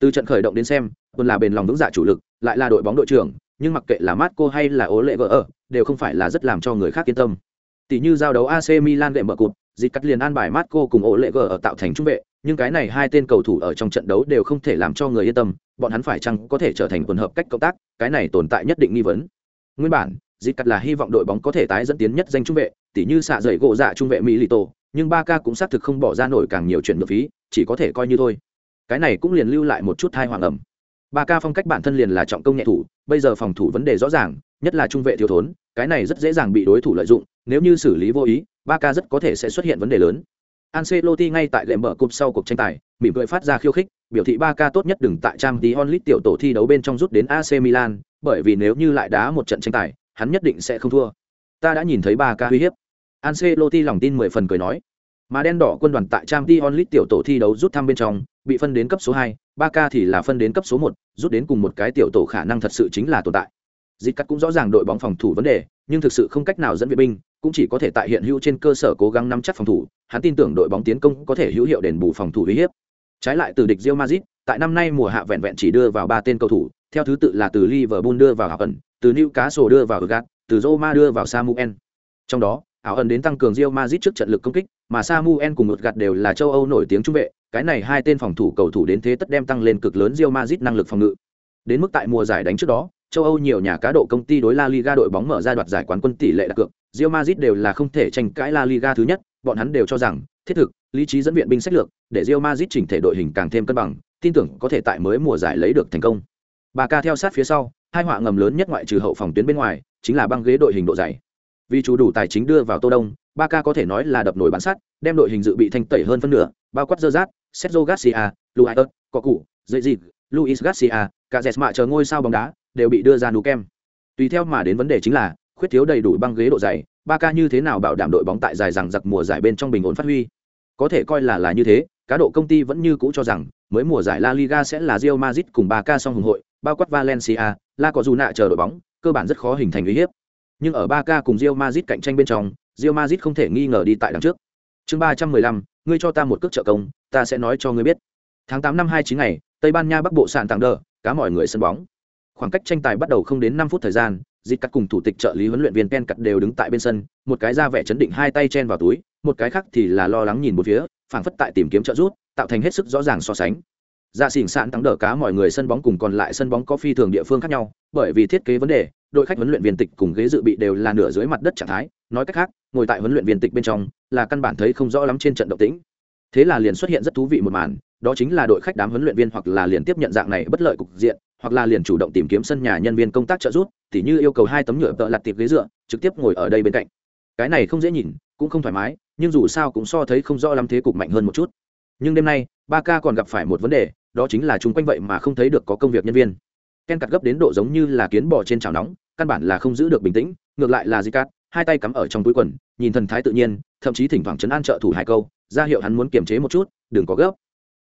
Từ trận khởi động đến xem, luôn là bền lòng vững dạ chủ lực, lại là đội bóng đội trưởng, nhưng mặc kệ là Marco hay là Ố Lệ vợ ở, đều không phải là rất làm cho người khác yên tâm. Tỷ như giao đấu AC Milan gệm mở cụt, dịch cắt liền an bài Marco cùng Ố Lệ vợ ở tạo thành trung vệ, nhưng cái này hai tên cầu thủ ở trong trận đấu đều không thể làm cho người yên tâm, bọn hắn phải chăng có thể trở thành quần hợp cách cộng tác, cái này tồn tại nhất định nghi vấn. Nguyên bản, dịch cắt là hy vọng đội bóng có thể tái dẫn tiến nhất danh trung vệ, tỷ như xạ dậy gỗ dạ trung vệ Milito, nhưng Barca cũng xác thực không bỏ ra nổi càng nhiều chuyện nhượng phí, chỉ có thể coi như thôi. Cái này cũng liền lưu lại một chút thai hoàng ẩm ba ca phong cách bản thân liền là trọng công nhẹ thủ bây giờ phòng thủ vấn đề rõ ràng nhất là trung vệ thiếu thốn cái này rất dễ dàng bị đối thủ lợi dụng nếu như xử lý vô ý ba ca rất có thể sẽ xuất hiện vấn đề lớn Ancelotti ngay tại lệm mở cúp sau cuộc tranh tài, mỉm cười phát ra khiêu khích, biểu thị ba ca tốt nhất đừng tại trang tí onlit tiểu tổ thi đấu bên trong rút đến AC Milan, bởi vì nếu như lại đá một trận tranh tài, hắn nhất định sẽ không thua. Ta đã nhìn thấy ba ca uy hiếp. Ancelotti lòng tin mười phần cười nói. Mà đen đỏ quân đoàn tại trang tí onlit tiểu tổ thi đấu rút thăm bên trong, bị phân đến cấp số hai ba k thì là phân đến cấp số một rút đến cùng một cái tiểu tổ khả năng thật sự chính là tồn tại. Dịch cắt cũng rõ ràng đội bóng phòng thủ vấn đề nhưng thực sự không cách nào dẫn viện binh cũng chỉ có thể tại hiện hữu trên cơ sở cố gắng nắm chắc phòng thủ hắn tin tưởng đội bóng tiến công có thể hữu hiệu đền bù phòng thủ uy hiếp. Trái lại từ địch Real Madrid tại năm nay mùa hạ vẹn vẹn chỉ đưa vào ba tên cầu thủ theo thứ tự là từ Liverpool đưa vào Hảo ẩn từ Newcastle đưa vào Gat từ Roma đưa vào Samuel. Trong đó ảo ẩn đến tăng cường Real Madrid trước trận lực công kích, mà Samuel cùng một gạt đều là châu Âu nổi tiếng trung vệ, cái này hai tên phòng thủ cầu thủ đến thế tất đem tăng lên cực lớn Real Madrid năng lực phòng ngự. Đến mức tại mùa giải đánh trước đó, châu Âu nhiều nhà cá độ công ty đối La Liga đội bóng mở ra đoạt giải quán quân tỷ lệ đặt cược, Real Madrid đều là không thể tranh cãi La Liga thứ nhất, bọn hắn đều cho rằng, thiết thực, lý trí dẫn viện binh sách lược, để Real Madrid chỉnh thể đội hình càng thêm cân bằng, tin tưởng có thể tại mới mùa giải lấy được thành công. Bà ca theo sát phía sau, hai họa ngầm lớn nhất ngoại trừ hậu phòng tuyến bên ngoài, chính là băng ghế đội hình độ dày. Vì chủ đủ tài chính đưa vào Tô Đông, Barca có thể nói là đập nổi bán sắt, đem đội hình dự bị thanh tẩy hơn phân nửa, bao quát Gerrard, Sergio Garcia, Luis có cụ, dây dịp Luis Garcia, cả Jesma chờ ngôi sao bóng đá đều bị đưa ra nú kem. Tùy theo mà đến vấn đề chính là khuyết thiếu đầy đủ băng ghế độ dày, Barca như thế nào bảo đảm đội bóng tại dài rằng giặc mùa giải bên trong bình ổn phát huy. Có thể coi là là như thế, cá độ công ty vẫn như cũ cho rằng mới mùa giải La Liga sẽ là Real Madrid cùng Barca song hùng hội, bao quát Valencia, La nạ chờ đội bóng, cơ bản rất khó hình thành uy hiếp. Nhưng ở Barca cùng Real Madrid cạnh tranh bên trong, Real Madrid không thể nghi ngờ đi tại đằng trước. Chương 315, ngươi cho ta một cước trợ công, ta sẽ nói cho ngươi biết. Tháng 8 năm 29 ngày, Tây Ban Nha Bắc Bộ sạn tàng đờ, cá mọi người sân bóng. Khoảng cách tranh tài bắt đầu không đến 5 phút thời gian, Dịch cắt cùng thủ tịch trợ lý huấn luyện viên Ken cắt đều đứng tại bên sân, một cái ra vẻ chấn định hai tay chen vào túi, một cái khác thì là lo lắng nhìn một phía, phảng phất tại tìm kiếm trợ giúp, tạo thành hết sức rõ ràng so sánh. Dạ xỉn sạn tặng đỡ cá mọi người sân bóng cùng còn lại sân bóng có phi thường địa phương khác nhau, bởi vì thiết kế vấn đề, đội khách huấn luyện viên tịch cùng ghế dự bị đều là nửa dưới mặt đất trạng thái, nói cách khác, ngồi tại huấn luyện viên tịch bên trong, là căn bản thấy không rõ lắm trên trận động tĩnh. Thế là liền xuất hiện rất thú vị một màn, đó chính là đội khách đám huấn luyện viên hoặc là liền tiếp nhận dạng này bất lợi cục diện, hoặc là liền chủ động tìm kiếm sân nhà nhân viên công tác trợ giúp, tỉ như yêu cầu hai tấm nhựa tợ lặt tiệp ghế dựa, trực tiếp ngồi ở đây bên cạnh. Cái này không dễ nhìn, cũng không thoải mái, nhưng dù sao cũng so thấy không rõ lắm thế cục mạnh hơn một chút. Nhưng đêm nay, Ba Ca còn gặp phải một vấn đề, đó chính là chúng quanh vậy mà không thấy được có công việc nhân viên ken cắt gấp đến độ giống như là kiến bò trên chảo nóng căn bản là không giữ được bình tĩnh, ngược lại là di cát hai tay cắm ở trong túi quần, nhìn thần thái tự nhiên, thậm chí thỉnh thoảng chấn an trợ thủ hai câu, ra hiệu hắn muốn kiềm chế một chút, đừng có gấp.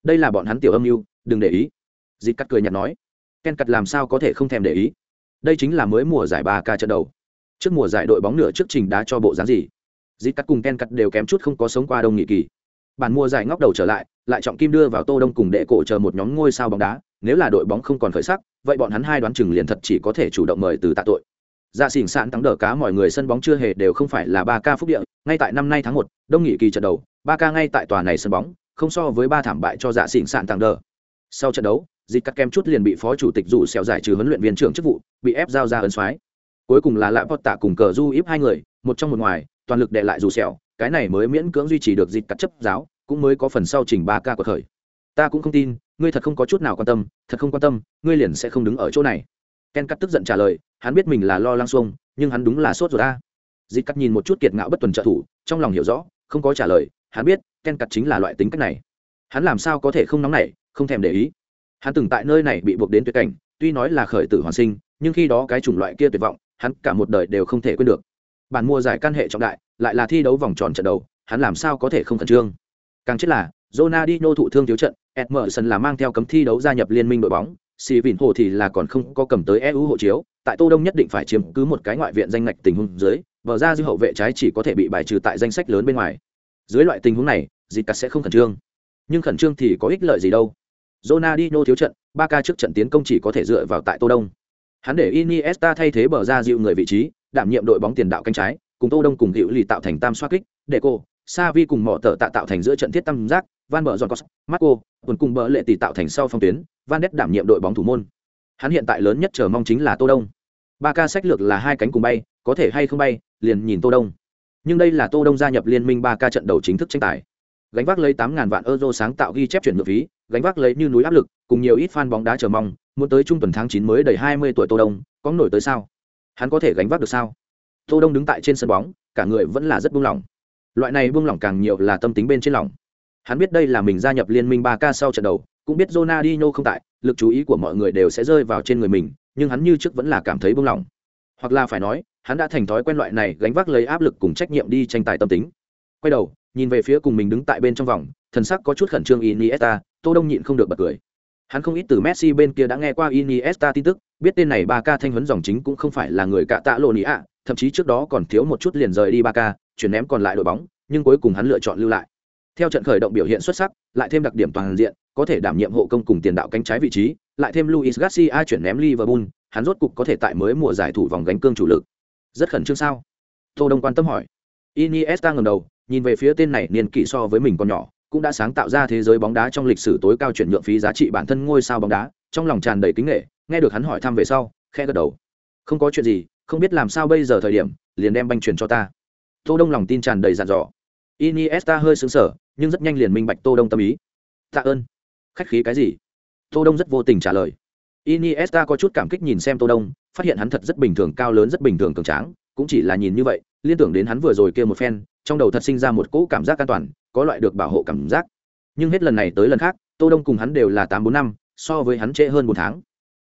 Đây là bọn hắn tiểu âm mưu, đừng để ý. Di cắt cười nhạt nói. Ken cắt làm sao có thể không thèm để ý? Đây chính là mới mùa giải ba ca trận đầu. Trước mùa giải đội bóng nửa trước trình đá cho bộ dáng gì? Di cắt cùng ken cắt đều kém chút không có sống qua đông nghị kỳ. Bản mùa giải ngóc đầu trở lại lại trọng kim đưa vào tô đông cùng đệ cổ chờ một nhóm ngôi sao bóng đá, nếu là đội bóng không còn khởi sắc vậy bọn hắn hai đoán chừng liền thật chỉ có thể chủ động mời từ tạ tội. Dạ xỉn sạn thắng đỡ cá mọi người sân bóng chưa hề đều không phải là ba ca phúc địa, ngay tại năm nay tháng một, đông nghị kỳ trận đầu, ba ca ngay tại tòa này sân bóng, không so với ba thảm bại cho dạ xỉn sạn thắng đỡ sau trận đấu, dịch cắt kem chút liền bị phó chủ tịch rủ xẻo giải trừ huấn luyện viên trưởng chức vụ, bị ép giao ra ấn soái. Cuối cùng là lạ pot tạ cùng cờ du íp hai người, một trong một ngoài, toàn lực đệ lại rủ xẻo, cái này mới miễn cưỡng duy trì được dịch cắt chấp giáo, cũng mới có phần sau trình ba ca của khởi ta cũng không tin, ngươi thật không có chút nào quan tâm, thật không quan tâm, ngươi liền sẽ không đứng ở chỗ này. Ken cắt tức giận trả lời, hắn biết mình là lo lăng xuông, nhưng hắn đúng là sốt rồi ta dịp cắt nhìn một chút kiệt ngạo bất tuần trợ thủ, trong lòng hiểu rõ, không có trả lời, hắn biết, ken cắt chính là loại tính cách này. Hắn làm sao có thể không nóng nảy, không thèm để ý. Hắn từng tại nơi này bị buộc đến tuyệt cảnh, tuy nói là khởi tử hoàn sinh, nhưng khi đó cái chủng loại kia tuyệt vọng, hắn cả một đời đều không thể quên được. Bản mua giải căn hệ trọng đại, lại là thi đấu vòng tròn trận đầu, hắn làm sao có thể không khẩn trương? Càng chết là, Ronaldinho thụ thương thiếu trận Emerson là mang theo cấm thi đấu gia nhập liên minh đội bóng xì vịn hồ thì là còn không có cầm tới eu hộ chiếu, tại tô đông nhất định phải chiếm cứ một cái ngoại viện danh ngạch tình huống dưới, Bờ ra dư hậu vệ trái chỉ có thể bị bài trừ tại danh sách lớn bên ngoài. Dưới loại tình huống này dịch cắt sẽ không khẩn trương. Nhưng khẩn trương thì có ích lợi gì đâu. Ronaldinho thiếu trận, Barca trước trận tiến công chỉ có thể dựa vào tại tô đông. Hắn để iniesta thay thế bờ ra dịu người vị trí, đảm nhiệm đội bóng tiền đạo cánh trái, cùng tô đông cùng hữu lì tạo thành tam xoa kích, để cô Savi cùng mỏ tở tạ tạo thành giữa trận thiết tam giác van bờ giòn cos, marco, tuần cùng bờ lệ tỷ tạo thành sau phong tuyến, van đét đảm nhiệm đội bóng thủ môn. Hắn hiện tại lớn nhất chờ mong chính là tô đông. Ba ca sách lược là hai cánh cùng bay, có thể hay không bay, liền nhìn tô đông. Nhưng đây là tô đông gia nhập liên minh ba ca trận đầu chính thức tranh tài. Gánh vác lấy tám ngàn vạn euro sáng tạo ghi chép chuyển nhượng phí, gánh vác lấy như núi áp lực, cùng nhiều ít fan bóng đá chờ mong, muốn tới trung tuần tháng chín mới đầy hai mươi tuổi tô đông, có nổi tới sao? Hắn có thể gánh vác được sao? Tô đông đứng tại trên sân bóng, cả người vẫn là rất buông lỏng. Loại này buông lỏng càng nhiều là tâm tính bên trên lòng hắn biết đây là mình gia nhập liên minh 3K sau trận đầu cũng biết Ronaldinho không tại lực chú ý của mọi người đều sẽ rơi vào trên người mình nhưng hắn như trước vẫn là cảm thấy bâng lòng. hoặc là phải nói hắn đã thành thói quen loại này gánh vác lấy áp lực cùng trách nhiệm đi tranh tài tâm tính. Quay đầu nhìn về phía cùng mình đứng tại bên trong vòng thần sắc có chút khẩn trương iniesta tô đông nhịn không được bật cười. Hắn không ít từ messi bên kia đã nghe qua iniesta tin tức biết tên này Barca thanh huấn dòng chính cũng không phải là người cạ tạ lộ ý ạ thậm chí trước đó còn thiếu một chút liền rời đi Barca, chuyển ném còn lại đội bóng nhưng cuối cùng hắn lựa chọn lưu lại theo trận khởi động biểu hiện xuất sắc, lại thêm đặc điểm toàn diện, có thể đảm nhiệm hộ công cùng tiền đạo cánh trái vị trí, lại thêm luis garcia chuyển ném liverpool, hắn rốt cục có thể tại mới mùa giải thủ vòng gánh cương chủ lực. Rất khẩn trương sao? Tô đông quan tâm hỏi. Iniesta ngẩng đầu, nhìn về phía tên này niên kỷ so với mình còn nhỏ, cũng đã sáng tạo ra thế giới bóng đá trong lịch sử tối cao chuyển nhượng phí giá trị bản thân ngôi sao bóng đá, trong lòng tràn đầy kính nghệ, nghe được hắn hỏi thăm về sau khe gật đầu. Không có chuyện gì, không biết làm sao bây giờ thời điểm, liền đem banh truyền cho ta. Tô đông lòng tin tràn đầy dặn dò iniesta hơi sững sờ, nhưng rất nhanh liền minh bạch tô đông tâm ý. Tạ ơn. Khách khí cái gì? Tô đông rất vô tình trả lời. Iniesta có chút cảm kích nhìn xem tô đông, phát hiện hắn thật rất bình thường, cao lớn rất bình thường cường tráng, cũng chỉ là nhìn như vậy, liên tưởng đến hắn vừa rồi kia một phen, trong đầu thật sinh ra một cỗ cảm giác an toàn, có loại được bảo hộ cảm giác. Nhưng hết lần này tới lần khác, tô đông cùng hắn đều là tám bốn năm, so với hắn trễ hơn một tháng.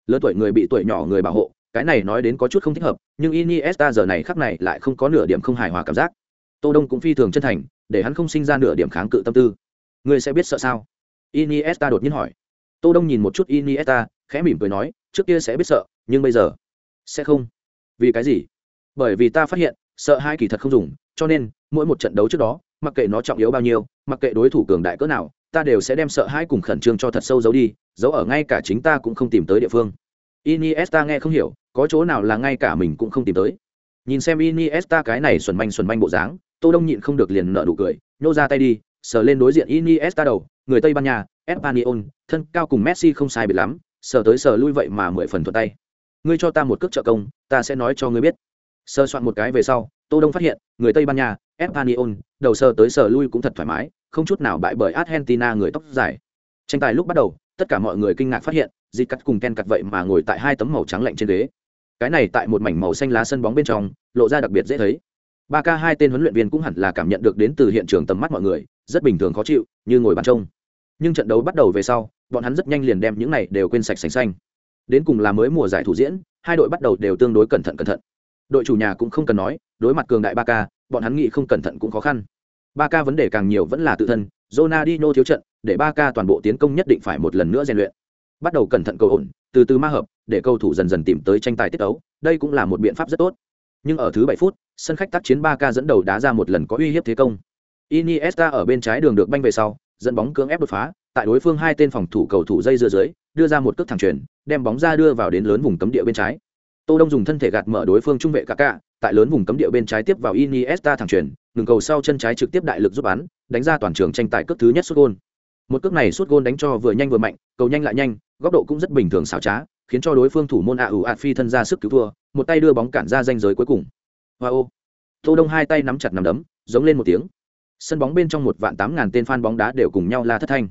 Lớn tuổi người bị tuổi nhỏ người bảo hộ, cái này nói đến có chút không thích hợp, nhưng iniesta giờ này khắc này lại không có nửa điểm không hài hòa cảm giác. Tô đông cũng phi thường chân thành để hắn không sinh ra nửa điểm kháng cự tâm tư. Ngươi sẽ biết sợ sao? Iniesta đột nhiên hỏi. Tô đông nhìn một chút iniesta, khẽ mỉm cười nói, trước kia sẽ biết sợ, nhưng bây giờ sẽ không. Vì cái gì? Bởi vì ta phát hiện, sợ hai kỳ thật không dùng, cho nên, mỗi một trận đấu trước đó, mặc kệ nó trọng yếu bao nhiêu, mặc kệ đối thủ cường đại cỡ nào, ta đều sẽ đem sợ hãi cùng khẩn trương cho thật sâu giấu đi, giấu ở ngay cả chính ta cũng không tìm tới địa phương. Iniesta nghe không hiểu, có chỗ nào là ngay cả mình cũng không tìm tới. Nhìn xem iniesta cái này xuẩn manh xuẩn manh bộ dáng tô đông nhịn không được liền nở nụ cười, nhô ra tay đi, sờ lên đối diện iniesta đầu, người tây ban nha, espanyol, thân cao cùng messi không sai biệt lắm, sờ tới sờ lui vậy mà mười phần thuận tay. Ngươi cho ta một cước trợ công, ta sẽ nói cho ngươi biết. Sơ soạn một cái về sau, tô đông phát hiện, người tây ban nha, espanyol, đầu sờ tới sờ lui cũng thật thoải mái, không chút nào bại bởi argentina người tóc dài. Tranh tài lúc bắt đầu, tất cả mọi người kinh ngạc phát hiện dịp cắt cùng ken cắt vậy mà ngồi tại hai tấm màu trắng lạnh trên ghế. Cái này tại một mảnh màu xanh lá sân bóng bên trong, lộ ra đặc biệt dễ thấy ba k hai tên huấn luyện viên cũng hẳn là cảm nhận được đến từ hiện trường tầm mắt mọi người, rất bình thường khó chịu, như ngồi bàn trông. Nhưng trận đấu bắt đầu về sau, bọn hắn rất nhanh liền đem những này đều quên sạch sành xanh. Đến cùng là mới mùa giải thủ diễn, hai đội bắt đầu đều tương đối cẩn thận cẩn thận. Đội chủ nhà cũng không cần nói, đối mặt cường đại ba k bọn hắn nghĩ không cẩn thận cũng khó khăn. Ba k vấn đề càng nhiều vẫn là tự thân, Ronaldinho thiếu trận, để ba k toàn bộ tiến công nhất định phải một lần nữa rèn luyện. Bắt đầu cẩn thận cầu ổn, từ từ ma hợp, để cầu thủ dần dần tìm tới tranh tài tiết tấu, đây cũng là một biện pháp rất tốt nhưng ở thứ bảy phút, sân khách tác chiến ba k dẫn đầu đá ra một lần có uy hiếp thế công. Iniesta ở bên trái đường được banh về sau, dẫn bóng cưỡng ép đột phá, tại đối phương hai tên phòng thủ cầu thủ dây dưa dưới, đưa ra một cước thẳng truyền đem bóng ra đưa vào đến lớn vùng cấm địa bên trái. Tô đông dùng thân thể gạt mở đối phương trung vệ cả cả tại lớn vùng cấm địa bên trái tiếp vào iniesta thẳng truyền đường cầu sau chân trái trực tiếp đại lực giúp bắn, đánh ra toàn trường tranh tài cước thứ nhất sút gôn. Một cước này sút gôn đánh cho vừa nhanh vừa mạnh, cầu nhanh lại nhanh, góc độ cũng rất bình thường xảo trá khiến cho đối phương thủ môn ạ ủ ạt phi thân ra sức cứu thua một tay đưa bóng cản ra danh giới cuối cùng. Hoa ô. Tô đông hai tay nắm chặt nằm đấm giống lên một tiếng. Sân bóng bên trong một vạn tám ngàn tên fan bóng đá đều cùng nhau la thất thanh.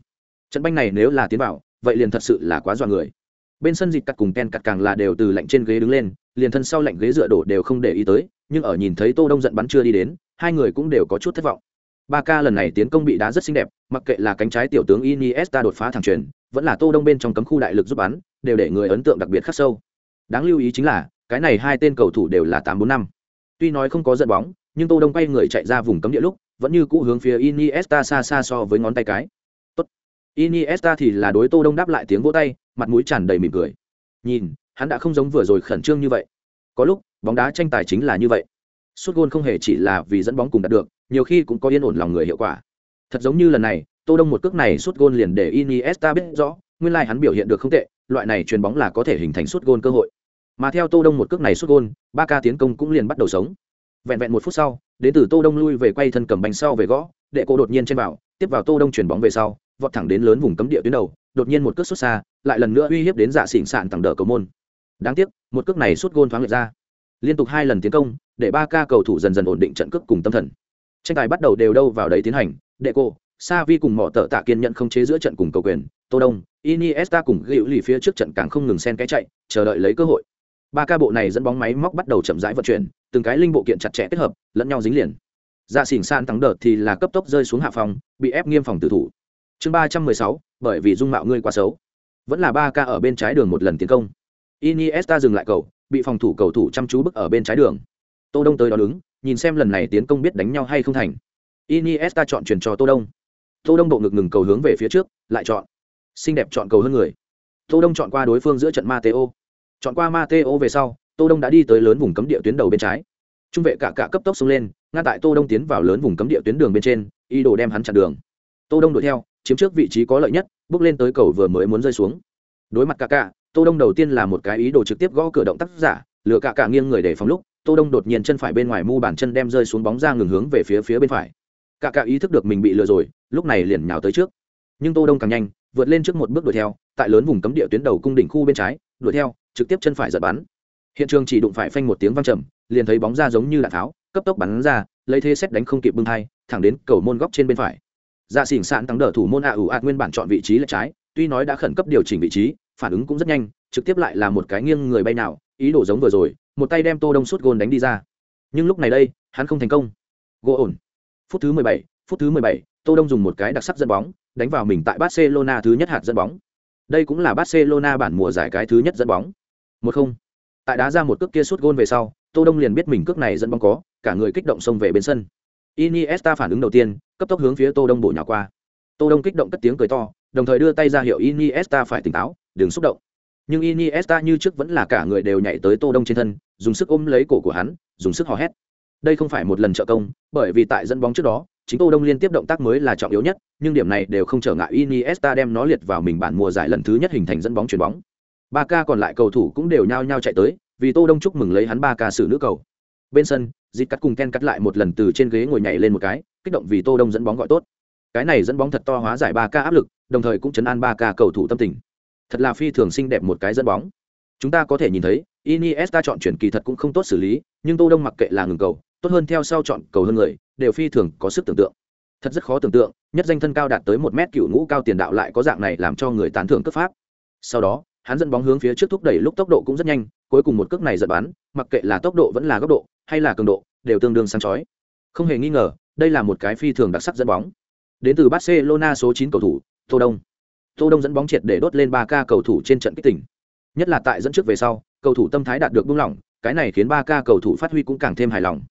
Trận banh này nếu là tiến vào vậy liền thật sự là quá dọa người. Bên sân dịt cắt cùng ken cắt càng là đều từ lạnh trên ghế đứng lên liền thân sau lạnh ghế dựa đổ đều không để ý tới nhưng ở nhìn thấy tô đông giận bắn chưa đi đến hai người cũng đều có chút thất vọng. Ba ca lần này tiến công bị đá rất xinh đẹp, mặc kệ là cánh trái tiểu tướng Iniesta đột phá thẳng truyền, vẫn là Tô Đông bên trong cấm khu đại lực giúp bắn, đều để người ấn tượng đặc biệt khắc sâu. Đáng lưu ý chính là, cái này hai tên cầu thủ đều là tám bốn năm. Tuy nói không có dẫn bóng, nhưng Tô Đông quay người chạy ra vùng cấm địa lúc, vẫn như cũ hướng phía Iniesta xa xa so với ngón tay cái. Tốt. Iniesta thì là đối Tô Đông đáp lại tiếng vỗ tay, mặt mũi tràn đầy mỉm cười. Nhìn, hắn đã không giống vừa rồi khẩn trương như vậy. Có lúc, bóng đá tranh tài chính là như vậy. Sút gôn không hề chỉ là vì dẫn bóng cùng đạt được, nhiều khi cũng có yên ổn lòng người hiệu quả. Thật giống như lần này, Tô Đông một cước này sút gôn liền để Iniesta biết rõ, nguyên lai like hắn biểu hiện được không tệ, loại này chuyền bóng là có thể hình thành suốt gôn cơ hội. Mà theo Tô Đông một cước này suốt gôn, ba ca tiến công cũng liền bắt đầu sống. Vẹn vẹn một phút sau, đến từ Tô Đông lui về quay thân cầm bánh sau về gõ, đệ cô đột nhiên trên vào, tiếp vào Tô Đông chuyền bóng về sau, vọt thẳng đến lớn vùng cấm địa tuyến đầu, đột nhiên một cước sút xa, lại lần nữa uy hiếp đến dạ xỉn sạn tầng đỡ cầu môn. Đáng tiếc, một cước này suốt gôn thoáng lệch ra. Liên tục hai lần tiến công, để ba ca cầu thủ dần dần ổn định trận cước cùng tâm thần. Tranh tài bắt đầu đều đâu vào đấy tiến hành, đệ cô, Savi cùng mỏ tợ tạ kiên nhận không chế giữa trận cùng cầu quyền, Tô Đông, Iniesta cùng gịu lì phía trước trận càng không ngừng xen cái chạy, chờ đợi lấy cơ hội. Ba ca bộ này dẫn bóng máy móc bắt đầu chậm rãi vận chuyển, từng cái linh bộ kiện chặt chẽ kết hợp, lẫn nhau dính liền. Dạ xỉn san thắng đợt thì là cấp tốc rơi xuống hạ phòng, bị ép nghiêm phòng tử thủ. Chương ba trăm mười sáu, bởi vì dung mạo ngươi quá xấu. Vẫn là ba ca ở bên trái đường một lần tiến công. Iniesta dừng lại cầu, bị phòng thủ cầu thủ chăm chú bức ở bên trái đường. Tô Đông tới đó đứng, nhìn xem lần này tiến công biết đánh nhau hay không thành. Iniesta chọn chuyển cho Tô Đông. Tô Đông bộ ngực ngừng cầu hướng về phía trước, lại chọn. Xinh đẹp chọn cầu hơn người. Tô Đông chọn qua đối phương giữa trận Mateo. Chọn qua Mateo về sau, Tô Đông đã đi tới lớn vùng cấm địa tuyến đầu bên trái. Trung vệ cả cả cấp tốc xông lên, ngăn tại Tô Đông tiến vào lớn vùng cấm địa tuyến đường bên trên, ý đồ đem hắn chặn đường. Tô Đông đuổi theo, chiếm trước vị trí có lợi nhất, bước lên tới cầu vừa mới muốn rơi xuống. Đối mặt cả cả, Tô Đông đầu tiên là một cái ý đồ trực tiếp gõ cửa động tác giả, lựa cả cả nghiêng người để phòng lúc, Tô Đông đột nhiên chân phải bên ngoài mu bàn chân đem rơi xuống bóng ra ngừng hướng về phía phía bên phải. Cả cả ý thức được mình bị lừa rồi, lúc này liền nhào tới trước. Nhưng Tô Đông càng nhanh, vượt lên trước một bước đuổi theo, tại lớn vùng cấm địa tuyến đầu cung đỉnh khu bên trái, đuổi theo, trực tiếp chân phải giật bắn. Hiện trường chỉ đụng phải phanh một tiếng vang trầm, liền thấy bóng ra giống như đạn tháo, cấp tốc bắn ra, lấy thế xét đánh không kịp bưng thai, thẳng đến cầu môn góc trên bên phải. Dạ xỉn sạn tăng đỡ thủ môn ạ ủ ạt nguyên bản chọn vị trí là trái, tuy nói đã khẩn cấp điều chỉnh vị trí, phản ứng cũng rất nhanh, trực tiếp lại là một cái nghiêng người bay nào, ý đồ giống vừa rồi, một tay đem Tô Đông suốt gôn đánh đi ra. Nhưng lúc này đây, hắn không thành công. Gỗ ổn. Phút thứ 17, phút thứ 17, Tô Đông dùng một cái đặc sắc dẫn bóng, đánh vào mình tại Barcelona thứ nhất hạt dẫn bóng. Đây cũng là Barcelona bản mùa giải cái thứ nhất dẫn bóng. Một không. Tại đá ra một cước kia sút gôn về sau, Tô Đông liền biết mình cước này dẫn bóng có, cả người kích động xông về bên sân. Iniesta phản ứng đầu tiên, cấp tốc hướng phía Tô Đông bổ nhào qua. Tô Đông kích động cất tiếng cười to, đồng thời đưa tay ra hiệu Iniesta phải tỉnh táo, đừng xúc động. Nhưng Iniesta như trước vẫn là cả người đều nhảy tới Tô Đông trên thân, dùng sức ôm lấy cổ của hắn, dùng sức hò hét. Đây không phải một lần trợ công, bởi vì tại dẫn bóng trước đó, chính Tô Đông liên tiếp động tác mới là trọng yếu nhất, nhưng điểm này đều không trở ngại Iniesta đem nó liệt vào mình bản mùa giải lần thứ nhất hình thành dẫn bóng chuyền bóng. Ba ca còn lại cầu thủ cũng đều nhao nhao chạy tới, vì Tô Đông chúc mừng lấy hắn ba ca xử nữ cầu. Bên sân, Dịt cắt cùng Ken cắt lại một lần từ trên ghế ngồi nhảy lên một cái, kích động vì Tô Đông dẫn bóng gọi tốt. Cái này dẫn bóng thật to hóa giải ba ca áp lực, đồng thời cũng chấn an ba ca cầu thủ tâm tình. Thật là phi thường xinh đẹp một cái dẫn bóng. Chúng ta có thể nhìn thấy, Iniesta chọn chuyển kỳ thật cũng không tốt xử lý, nhưng Tô Đông mặc kệ là ngừng cầu, tốt hơn theo sau chọn cầu hơn người, đều phi thường có sức tưởng tượng. Thật rất khó tưởng tượng, nhất danh thân cao đạt tới một mét cựu ngũ cao tiền đạo lại có dạng này làm cho người tán thưởng cấp pháp. Sau đó, hắn dẫn bóng hướng phía trước thúc đẩy lúc tốc độ cũng rất nhanh, cuối cùng một cước này giật bắn, mặc kệ là tốc độ vẫn là góc độ, hay là cường độ, đều tương đương sáng chói. Không hề nghi ngờ, đây là một cái phi thường đặc sắc dẫn bóng. Đến từ Barcelona số 9 cầu thủ, Tô Đông. Tô Đông dẫn bóng triệt để đốt lên 3 ca cầu thủ trên trận kích tỉnh. Nhất là tại dẫn trước về sau, cầu thủ tâm thái đạt được buông lỏng, cái này khiến 3 ca cầu thủ phát huy cũng càng thêm hài lòng.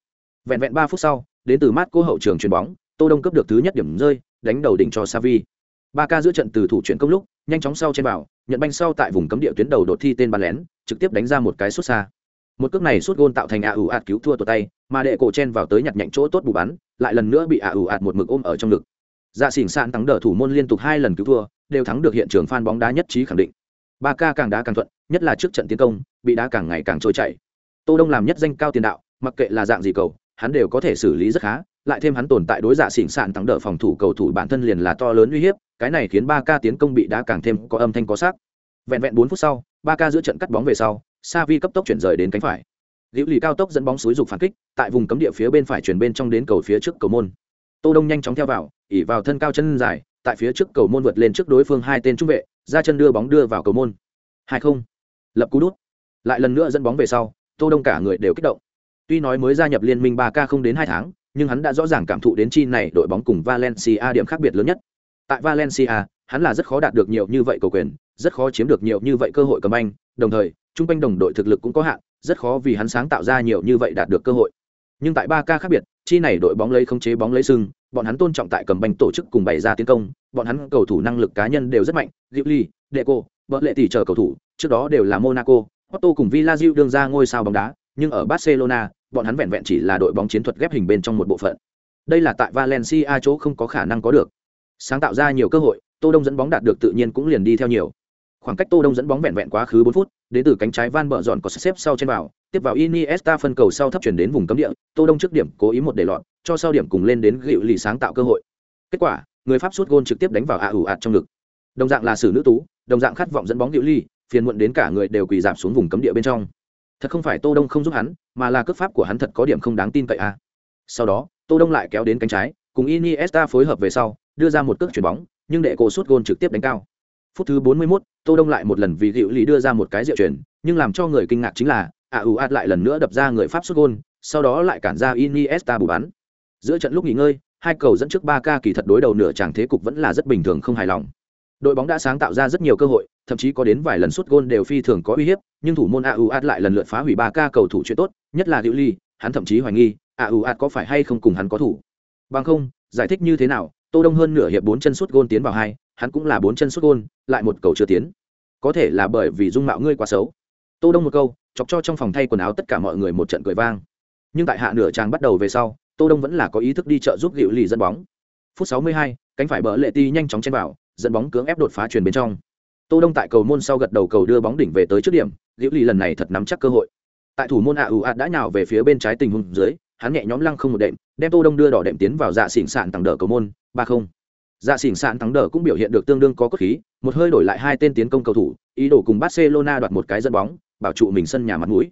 Vẹn vẹn 3 phút sau, đến từ mát cô hậu trường chuyền bóng, Tô Đông cướp được thứ nhất điểm rơi, đánh đầu đỉnh cho Savi. Ba ca giữa trận từ thủ chuyển công lúc, nhanh chóng sau trên vào, nhận banh sau tại vùng cấm địa tuyến đầu đột thi tên bắn lén, trực tiếp đánh ra một cái sút xa. Một cước này sút gôn tạo thành ạ ủ ạt cứu thua tụt tay, mà đệ cổ chen vào tới nhặt nhạnh chỗ tốt bù bắn, lại lần nữa bị ạ ủ ạt một mực ôm ở trong ngực. Dạ xỉn sạn thắng đỡ thủ môn liên tục hai lần cứu thua, đều thắng được hiện trường fan bóng đá nhất trí khẳng định. Ba ca càng đá càng thuận, nhất là trước trận tiến công, bị đá càng ngày càng trôi chảy. Tô Đông làm nhất danh cao tiền đạo, mặc kệ là dạng gì cầu, hắn đều có thể xử lý rất khá, lại thêm hắn tồn tại đối giả xỉn sạn thắng đỡ phòng thủ cầu thủ bản thân liền là to lớn uy hiếp, cái này khiến ba ca tiến công bị đá càng thêm có âm thanh có sắc. Vẹn vẹn bốn phút sau, ba ca giữa trận cắt bóng về sau, Sa Vi cấp tốc chuyển rời đến cánh phải. Liễu Lì cao tốc dẫn bóng suối dục phản kích, tại vùng cấm địa phía bên phải chuyển bên trong đến cầu phía trước cầu môn. Tô Đông nhanh chóng theo vào, ỉ vào thân cao chân dài, tại phía trước cầu môn vượt lên trước đối phương hai tên trung vệ, ra chân đưa bóng đưa vào cầu môn. Hai không, lập cú đút. Lại lần nữa dẫn bóng về sau, Tô Đông cả người đều kích động. Tuy nói mới gia nhập liên minh 3K không đến 2 tháng, nhưng hắn đã rõ ràng cảm thụ đến chi này đội bóng cùng Valencia điểm khác biệt lớn nhất. Tại Valencia, hắn là rất khó đạt được nhiều như vậy cầu quyền, rất khó chiếm được nhiều như vậy cơ hội cầm anh, đồng thời, trung quanh đồng đội thực lực cũng có hạn, rất khó vì hắn sáng tạo ra nhiều như vậy đạt được cơ hội. Nhưng tại 3K khác biệt, chi này đội bóng lấy không chế bóng lấy sừng, bọn hắn tôn trọng tại cầm banh tổ chức cùng bày ra tiến công, bọn hắn cầu thủ năng lực cá nhân đều rất mạnh, Diệu Deco, vợ lệ tỷ chờ cầu thủ, trước đó đều là Monaco, Otto cùng Villa Real đương ra ngôi sao bóng đá, nhưng ở Barcelona, bọn hắn vẹn vẹn chỉ là đội bóng chiến thuật ghép hình bên trong một bộ phận. Đây là tại Valencia chỗ không có khả năng có được. Sáng tạo ra nhiều cơ hội, Tô Đông dẫn bóng đạt được tự nhiên cũng liền đi theo nhiều. Khoảng cách Tô Đông dẫn bóng vẹn vẹn quá khứ 4 phút, đến từ cánh trái Van bờ dọn có xếp sau trên vào, tiếp vào Iniesta phân cầu sau thấp chuyển đến vùng cấm địa, Tô Đông trước điểm cố ý một để lọt, cho sau điểm cùng lên đến gịu lì sáng tạo cơ hội. Kết quả, người Pháp sút gôn trực tiếp đánh vào ạ ủ ạt trong ngực. Đồng dạng là xử nữ tú, đồng dạng khát vọng dẫn bóng gịu lì, phiền muộn đến cả người đều quỳ giảm xuống vùng cấm địa bên trong thật không phải tô đông không giúp hắn mà là cước pháp của hắn thật có điểm không đáng tin cậy à. Sau đó tô đông lại kéo đến cánh trái cùng iniesta phối hợp về sau đưa ra một cước chuyển bóng nhưng đệ cổ sút gôn trực tiếp đánh cao. Phút thứ 41, tô đông lại một lần vì dịu lý đưa ra một cái diệu chuyển nhưng làm cho người kinh ngạc chính là a u ạt lại lần nữa đập ra người pháp sút gôn sau đó lại cản ra iniesta bù bắn. Giữa trận lúc nghỉ ngơi hai cầu dẫn trước ba k kỳ thật đối đầu nửa chàng thế cục vẫn là rất bình thường không hài lòng. Đội bóng đã sáng tạo ra rất nhiều cơ hội thậm chí có đến vài lần sút gôn đều phi thường có uy hiếp nhưng thủ môn auat lại lần lượt phá hủy ba ca cầu thủ chuyện tốt nhất là diệu ly hắn thậm chí hoài nghi auat có phải hay không cùng hắn có thủ. Bằng không giải thích như thế nào tô đông hơn nửa hiệp bốn chân sút gôn tiến vào hai hắn cũng là bốn chân sút gôn lại một cầu chưa tiến. Có thể là bởi vì dung mạo ngươi quá xấu. Tô đông một câu chọc cho trong phòng thay quần áo tất cả mọi người một trận cười vang. Nhưng tại hạ nửa trang bắt đầu về sau tô đông vẫn là có ý thức đi trợ giúp diệu ly dẫn bóng. Phút 62, cánh phải bờ lệ ti nhanh chóng chen vào dẫn bóng cưỡng ép đột phá truyền bên trong. Tô đông tại cầu môn sau gật đầu cầu đưa bóng đỉnh về tới trước điểm liễu ly lần này thật nắm chắc cơ hội. Tại thủ môn a ủ a đã nhào về phía bên trái tình huống dưới, hắn nhẹ nhõm lăng không một đệm, đem tô đông đưa đỏ đệm tiến vào dạ xỉn sạn tăng đỡ cầu môn, ba không. Dạ xỉn sạn thắng đỡ cũng biểu hiện được tương đương có cốt khí, một hơi đổi lại hai tên tiến công cầu thủ, ý đồ cùng barcelona đoạt một cái dẫn bóng, bảo trụ mình sân nhà mặt mũi.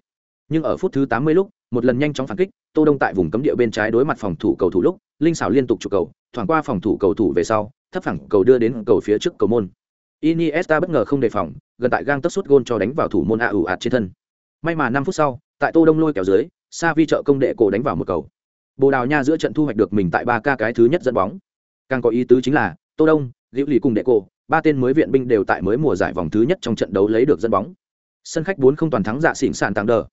Nhưng ở phút thứ 80 lúc, một lần nhanh chóng phản kích, tô đông tại vùng cấm địa bên trái đối mặt phòng thủ cầu thủ lúc, linh xảo liên tục chụp cầu, thoảng qua phòng thủ cầu thủ về sau, thấp phẳng cầu đưa đến cầu phía trước cầu môn. Iniesta bất ngờ không đề phòng, gần tại gang tấc sút gôn cho đánh vào thủ môn A ủ ạt trên thân. May mà 5 phút sau, tại Tô Đông lôi kéo dưới, Savi trợ công đệ cổ đánh vào một cầu. Bồ Đào Nha giữa trận thu hoạch được mình tại 3K cái thứ nhất dẫn bóng. Càng có ý tứ chính là, Tô Đông, Diệu Lý cùng đệ cổ, ba tên mới viện binh đều tại mới mùa giải vòng thứ nhất trong trận đấu lấy được dẫn bóng. Sân khách 4 không toàn thắng dạ xỉn sàn tăng đờ.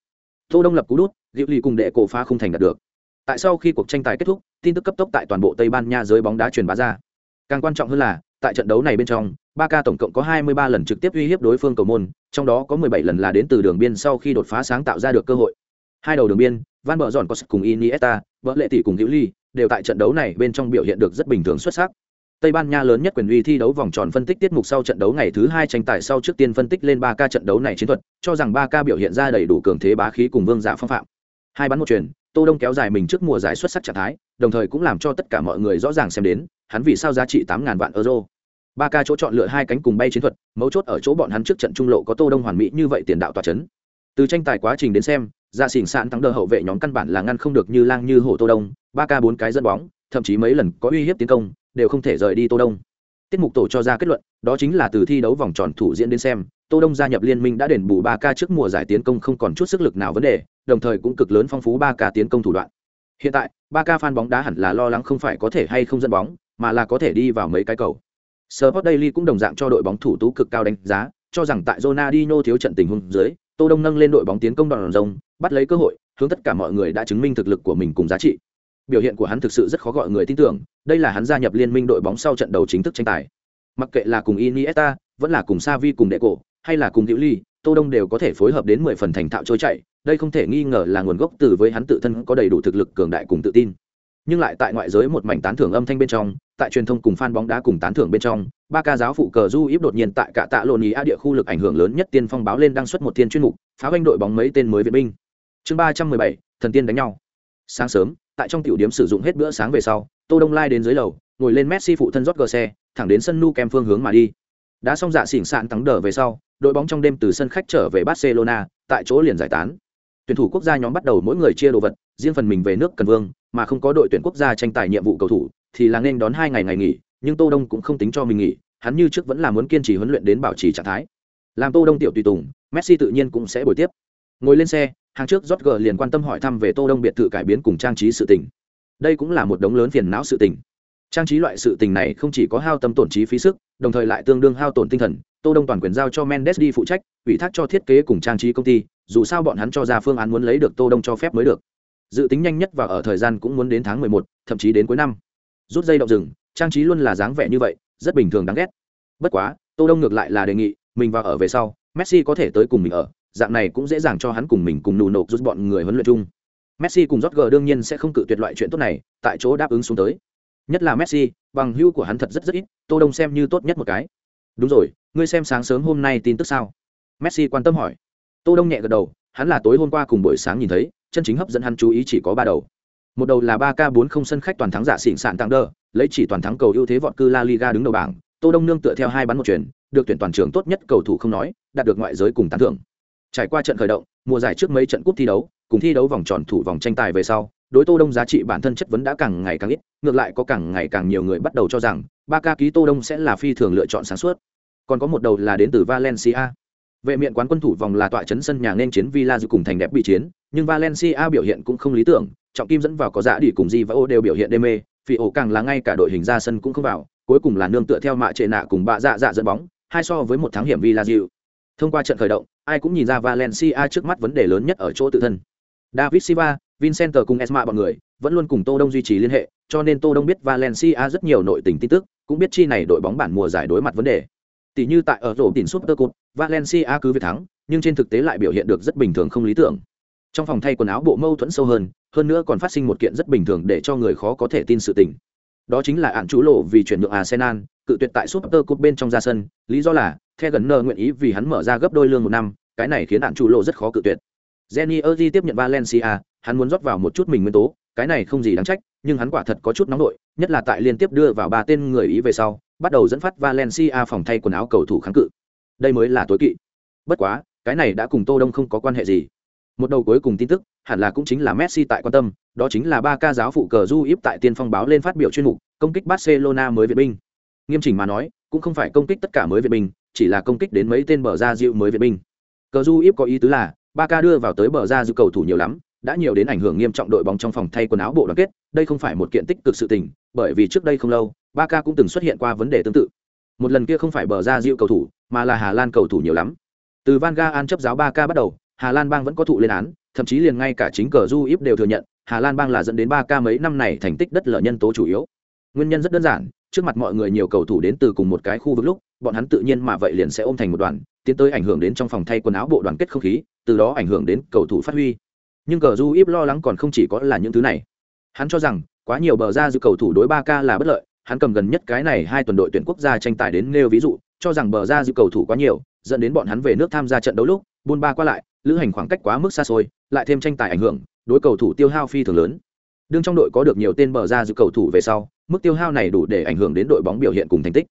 Tô Đông lập cú đút, Diệu Lý cùng đệ cổ phá không thành đạt được. Tại sau khi cuộc tranh tài kết thúc, tin tức cấp tốc tại toàn bộ Tây Ban Nha giới bóng đá truyền bá ra. Càng quan trọng hơn là, tại trận đấu này bên trong, ba ca tổng cộng có 23 lần trực tiếp uy hiếp đối phương cầu môn, trong đó có 17 lần là đến từ đường biên sau khi đột phá sáng tạo ra được cơ hội. Hai đầu đường biên, Van Bợ Giòn có cùng Iniesta, vợ lệ tỷ cùng hữu Ly, đều tại trận đấu này bên trong biểu hiện được rất bình thường xuất sắc. Tây Ban Nha lớn nhất quyền uy thi đấu vòng tròn phân tích tiết mục sau trận đấu ngày thứ hai tranh tài sau trước tiên phân tích lên 3 ca trận đấu này chiến thuật, cho rằng 3 ca biểu hiện ra đầy đủ cường thế bá khí cùng vương giả phong phạm. Hai bắn một truyền, Tô Đông kéo dài mình trước mùa giải xuất sắc trạng thái, đồng thời cũng làm cho tất cả mọi người rõ ràng xem đến, hắn vì sao giá trị 8000 vạn euro ba ca chỗ chọn lựa hai cánh cùng bay chiến thuật, mấu chốt ở chỗ bọn hắn trước trận trung lộ có tô đông hoàn mỹ như vậy tiền đạo tòa chấn. Từ tranh tài quá trình đến xem, ra xỉn sạn thắng đờ hậu vệ nhóm căn bản là ngăn không được như lang như hổ tô đông, ba ca bốn cái dẫn bóng, thậm chí mấy lần có uy hiếp tiến công, đều không thể rời đi tô đông. Tiết mục tổ cho ra kết luận, đó chính là từ thi đấu vòng tròn thủ diễn đến xem, tô đông gia nhập liên minh đã đền bù ba ca trước mùa giải tiến công không còn chút sức lực nào vấn đề, đồng thời cũng cực lớn phong phú ba ca tiến công thủ đoạn. Hiện tại, ba ca fan bóng đá hẳn là lo lắng không phải có thể hay không dẫn bóng, mà là có thể đi vào mấy cái cầu. Sport Daily cũng đồng dạng cho đội bóng thủ tú cực cao đánh giá, cho rằng tại Ronaldinho thiếu trận tình huống dưới, Tô Đông nâng lên đội bóng tiến công đoàn rồng, bắt lấy cơ hội, hướng tất cả mọi người đã chứng minh thực lực của mình cùng giá trị. Biểu hiện của hắn thực sự rất khó gọi người tin tưởng, đây là hắn gia nhập liên minh đội bóng sau trận đầu chính thức tranh tài. Mặc kệ là cùng Iniesta, vẫn là cùng Xavi cùng Deco, hay là cùng Diệu Ly, Tô Đông đều có thể phối hợp đến 10 phần thành thạo trôi chạy, đây không thể nghi ngờ là nguồn gốc từ với hắn tự thân có đầy đủ thực lực cường đại cùng tự tin nhưng lại tại ngoại giới một mảnh tán thưởng âm thanh bên trong, tại truyền thông cùng fan bóng đá cùng tán thưởng bên trong, ba ca giáo phụ cờ du íp đột nhiên tại cả tạ lộn ý a địa khu lực ảnh hưởng lớn nhất tiên phong báo lên đăng xuất một thiên chuyên mục, phá anh đội bóng mấy tên mới viện binh. Chương ba trăm mười bảy, thần tiên đánh nhau. Sáng sớm, tại trong tiểu điểm sử dụng hết bữa sáng về sau, tô đông lai đến dưới lầu, ngồi lên messi phụ thân rót gờ xe, thẳng đến sân nu kem phương hướng mà đi. Đã xong dạ xỉn sạn thắng đờ về sau, đội bóng trong đêm từ sân khách trở về barcelona, tại chỗ liền giải tán tuyển thủ quốc gia nhóm bắt đầu mỗi người chia đồ vật, riêng phần mình về nước cần vương, mà không có đội tuyển quốc gia tranh tài nhiệm vụ cầu thủ, thì là nên đón hai ngày ngày nghỉ, nhưng tô đông cũng không tính cho mình nghỉ, hắn như trước vẫn là muốn kiên trì huấn luyện đến bảo trì trạng thái. Làm tô đông tiểu tùy tùng, messi tự nhiên cũng sẽ bồi tiếp. Ngồi lên xe, hàng trước Jorge liền quan tâm hỏi thăm về tô đông biệt thự cải biến cùng trang trí sự tình. Đây cũng là một đống lớn phiền não sự tình. Trang trí loại sự tình này không chỉ có hao tâm tổn trí phí sức, đồng thời lại tương đương hao tổn tinh thần. Tô đông toàn quyền giao cho mendes đi phụ trách, ủy thác cho thiết kế cùng trang trí công ty dù sao bọn hắn cho ra phương án muốn lấy được tô đông cho phép mới được. Dự tính nhanh nhất và ở thời gian cũng muốn đến tháng 11, thậm chí đến cuối năm. Rút dây động rừng trang trí luôn là dáng vẻ như vậy rất bình thường đáng ghét. Bất quá tô đông ngược lại là đề nghị mình vào ở về sau messi có thể tới cùng mình ở dạng này cũng dễ dàng cho hắn cùng mình cùng nụ nộp rút bọn người huấn luyện chung. Messi cùng Jorge đương nhiên sẽ không cự tuyệt loại chuyện tốt này tại chỗ đáp ứng xuống tới. Nhất là messi bằng hữu của hắn thật rất rất ít tô đông xem như tốt nhất một cái. Đúng rồi ngươi xem sáng sớm hôm nay tin tức sao? Messi quan tâm hỏi tô đông nhẹ gật đầu, hắn là tối hôm qua cùng buổi sáng nhìn thấy, chân chính hấp dẫn hắn chú ý chỉ có ba đầu. Một đầu là ba k bốn không sân khách toàn thắng giả xỉn sạn tăng đơ lấy chỉ toàn thắng cầu ưu thế vọt cư la liga đứng đầu bảng. Tô đông nương tựa theo hai bắn một chuyển được tuyển toàn trường tốt nhất cầu thủ không nói, đạt được ngoại giới cùng tán thưởng. Trải qua trận khởi động, mùa giải trước mấy trận cúp thi đấu, cùng thi đấu vòng tròn thủ vòng tranh tài về sau, đối tô đông giá trị bản thân chất vấn đã càng ngày càng ít, ngược lại có càng ngày càng nhiều người bắt đầu cho rằng, ba ca ký tô đông sẽ là phi thường lựa chọn sáng suốt. Còn có một đầu là đến từ valencia vệ miện quán quân thủ vòng là tọa chấn sân nhà nên chiến villa dự cùng thành đẹp bị chiến, nhưng valencia biểu hiện cũng không lý tưởng, trọng kim dẫn vào có giá đi cùng di và ô đều biểu hiện đê mê vì ổ càng là ngay cả đội hình ra sân cũng không vào, cuối cùng là nương tựa theo mạ trệ nạ cùng bạ dạ dạ dẫn bóng, hai so với một thắng hiểm villa dịu thông qua trận khởi động, ai cũng nhìn ra valencia trước mắt vấn đề lớn nhất ở chỗ tự thân. David silva, vincent cùng esma bọn người, vẫn luôn cùng tô đông duy trì liên hệ, cho nên tô đông biết valencia rất nhiều nội tình tin tức, cũng biết chi này đội bóng bản mùa giải đối mặt vấn đề tỷ như tại ở rổ đỉnh suốt tơ cột, valencia cứ việc thắng nhưng trên thực tế lại biểu hiện được rất bình thường không lý tưởng. Trong phòng thay quần áo bộ mâu thuẫn sâu hơn hơn nữa còn phát sinh một kiện rất bình thường để cho người khó có thể tin sự tình. Đó chính là ạn chủ lộ vì chuyển nhượng arsenal cự tuyệt tại suốt tơ cột bên trong ra sân lý do là theo gần nơ nguyện ý vì hắn mở ra gấp đôi lương một năm cái này khiến ạn chủ lộ rất khó cự tuyệt. Jenny erdi tiếp nhận valencia hắn muốn rót vào một chút mình nguyên tố cái này không gì đáng trách nhưng hắn quả thật có chút nóng nổi nhất là tại liên tiếp đưa vào ba tên người ý về sau bắt đầu dẫn phát valencia phòng thay quần áo cầu thủ kháng cự. Đây mới là tối kỵ. Bất quá, cái này đã cùng tô đông không có quan hệ gì. Một đầu cuối cùng tin tức, hẳn là cũng chính là messi tại quan tâm, đó chính là ba ca giáo phụ cờ du íp tại tiên phong báo lên phát biểu chuyên mục, công kích barcelona mới viện binh. Nghiêm chỉnh mà nói, cũng không phải công kích tất cả mới viện binh, chỉ là công kích đến mấy tên bờ ra dịu mới viện binh. Cờ du íp có ý tứ là ba ca đưa vào tới bờ ra dịu cầu thủ nhiều lắm, đã nhiều đến ảnh hưởng nghiêm trọng đội bóng trong phòng thay quần áo bộ đoàn kết, đây không phải một kiện tích cực sự tình bởi vì trước đây không lâu, ba ca cũng từng xuất hiện qua vấn đề tương tự. Một lần kia không phải bờ ra dịu cầu thủ, mà là hà lan cầu thủ nhiều lắm. Từ van ga an chấp giáo ba ca bắt đầu, hà lan bang vẫn có thụ lên án, thậm chí liền ngay cả chính cờ du íp đều thừa nhận, hà lan bang là dẫn đến ba ca mấy năm này thành tích đất lợi nhân tố chủ yếu. Nguyên nhân rất đơn giản, trước mặt mọi người nhiều cầu thủ đến từ cùng một cái khu vực lúc, bọn hắn tự nhiên mà vậy liền sẽ ôm thành một đoàn, tiến tới ảnh hưởng đến trong phòng thay quần áo bộ đoàn kết không khí, từ đó ảnh hưởng đến cầu thủ phát huy. Nhưng cờ du íp lo lắng còn không chỉ có là những thứ này. Hắn cho rằng quá nhiều bờ ra dự cầu thủ đối ba k là bất lợi hắn cầm gần nhất cái này hai tuần đội tuyển quốc gia tranh tài đến nêu ví dụ cho rằng bờ ra dự cầu thủ quá nhiều dẫn đến bọn hắn về nước tham gia trận đấu lúc buôn ba qua lại lữ hành khoảng cách quá mức xa xôi lại thêm tranh tài ảnh hưởng đối cầu thủ tiêu hao phi thường lớn. Đương trong đội có được nhiều tên bờ ra dự cầu thủ về sau mức tiêu hao này đủ để ảnh hưởng đến đội bóng biểu hiện cùng thành tích.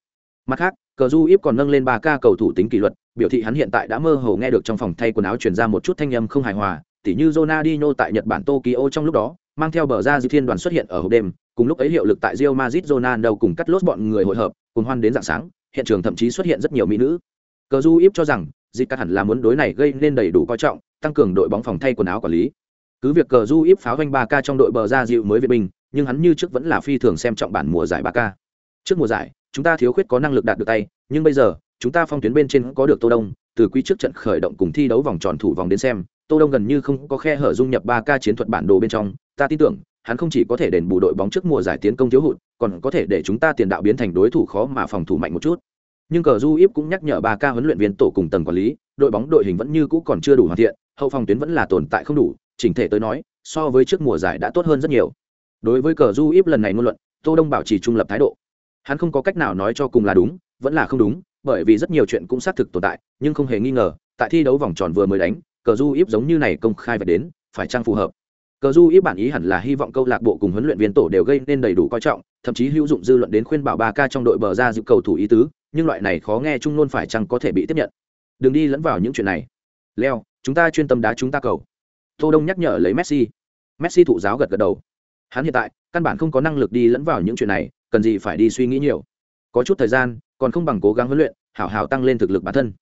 Mặt khác cờ du íp còn nâng lên ba ca cầu thủ tính kỷ luật biểu thị hắn hiện tại đã mơ hồ nghe được trong phòng thay quần áo truyền ra một chút thanh âm không hài hòa tỉ như Ronaldinho tại Nhật Bản Tokyo trong lúc đó, mang theo bờ ra Dư Thiên đoàn xuất hiện ở hộp đêm, cùng lúc ấy hiệu lực tại Real Madrid Ronaldo cùng cắt lốt bọn người hội hợp, cùng hoan đến dạng sáng, hiện trường thậm chí xuất hiện rất nhiều mỹ nữ. Cờ Du Íp cho rằng, dịp cắt hẳn là muốn đối này gây nên đầy đủ coi trọng, tăng cường đội bóng phòng thay quần áo quản lý. Cứ việc Cờ Du Íp pháo vanh 3K trong đội bờ ra dịu mới việt bình, nhưng hắn như trước vẫn là phi thường xem trọng bản mùa giải ba k Trước mùa giải, chúng ta thiếu khuyết có năng lực đạt được tay, nhưng bây giờ, chúng ta phong tuyến bên trên có được Tô Đông, từ quý trước trận khởi động cùng thi đấu vòng tròn thủ vòng đến xem, Tô Đông gần như không có khe hở dung nhập ba k chiến thuật bản đồ bên trong, ta tin tưởng, hắn không chỉ có thể đền bù đội bóng trước mùa giải tiến công thiếu hụt, còn có thể để chúng ta tiền đạo biến thành đối thủ khó mà phòng thủ mạnh một chút. Nhưng cờ Du Íp cũng nhắc nhở ba ca huấn luyện viên tổ cùng tầng quản lý, đội bóng đội hình vẫn như cũ còn chưa đủ hoàn thiện, hậu phòng tuyến vẫn là tồn tại không đủ, chỉnh thể tới nói, so với trước mùa giải đã tốt hơn rất nhiều. Đối với cờ Du Íp lần này ngôn luận, Tô Đông bảo trì trung lập thái độ. Hắn không có cách nào nói cho cùng là đúng, vẫn là không đúng, bởi vì rất nhiều chuyện cũng xác thực tồn tại, nhưng không hề nghi ngờ, tại thi đấu vòng tròn vừa mới đánh, cờ du íp giống như này công khai phải đến phải trang phù hợp cờ du ít bản ý hẳn là hy vọng câu lạc bộ cùng huấn luyện viên tổ đều gây nên đầy đủ coi trọng, thậm chí hữu dụng dư luận đến khuyên bảo ba ca trong đội bờ ra dự cầu thủ ý tứ, nhưng loại này khó nghe chung luôn phải chăng có thể bị tiếp nhận? Đừng đi lẫn vào những chuyện này. Leo, chúng ta chuyên tâm đá chúng ta cầu. Tô đông nhắc nhở lấy messi. Messi thụ giáo gật gật đầu. Hắn hiện tại, căn bản không có năng lực đi lẫn vào những chuyện này, cần gì phải đi suy nghĩ nhiều. Có chút thời gian, còn không bằng cố gắng huấn luyện, hảo hảo tăng lên thực lực bản thân.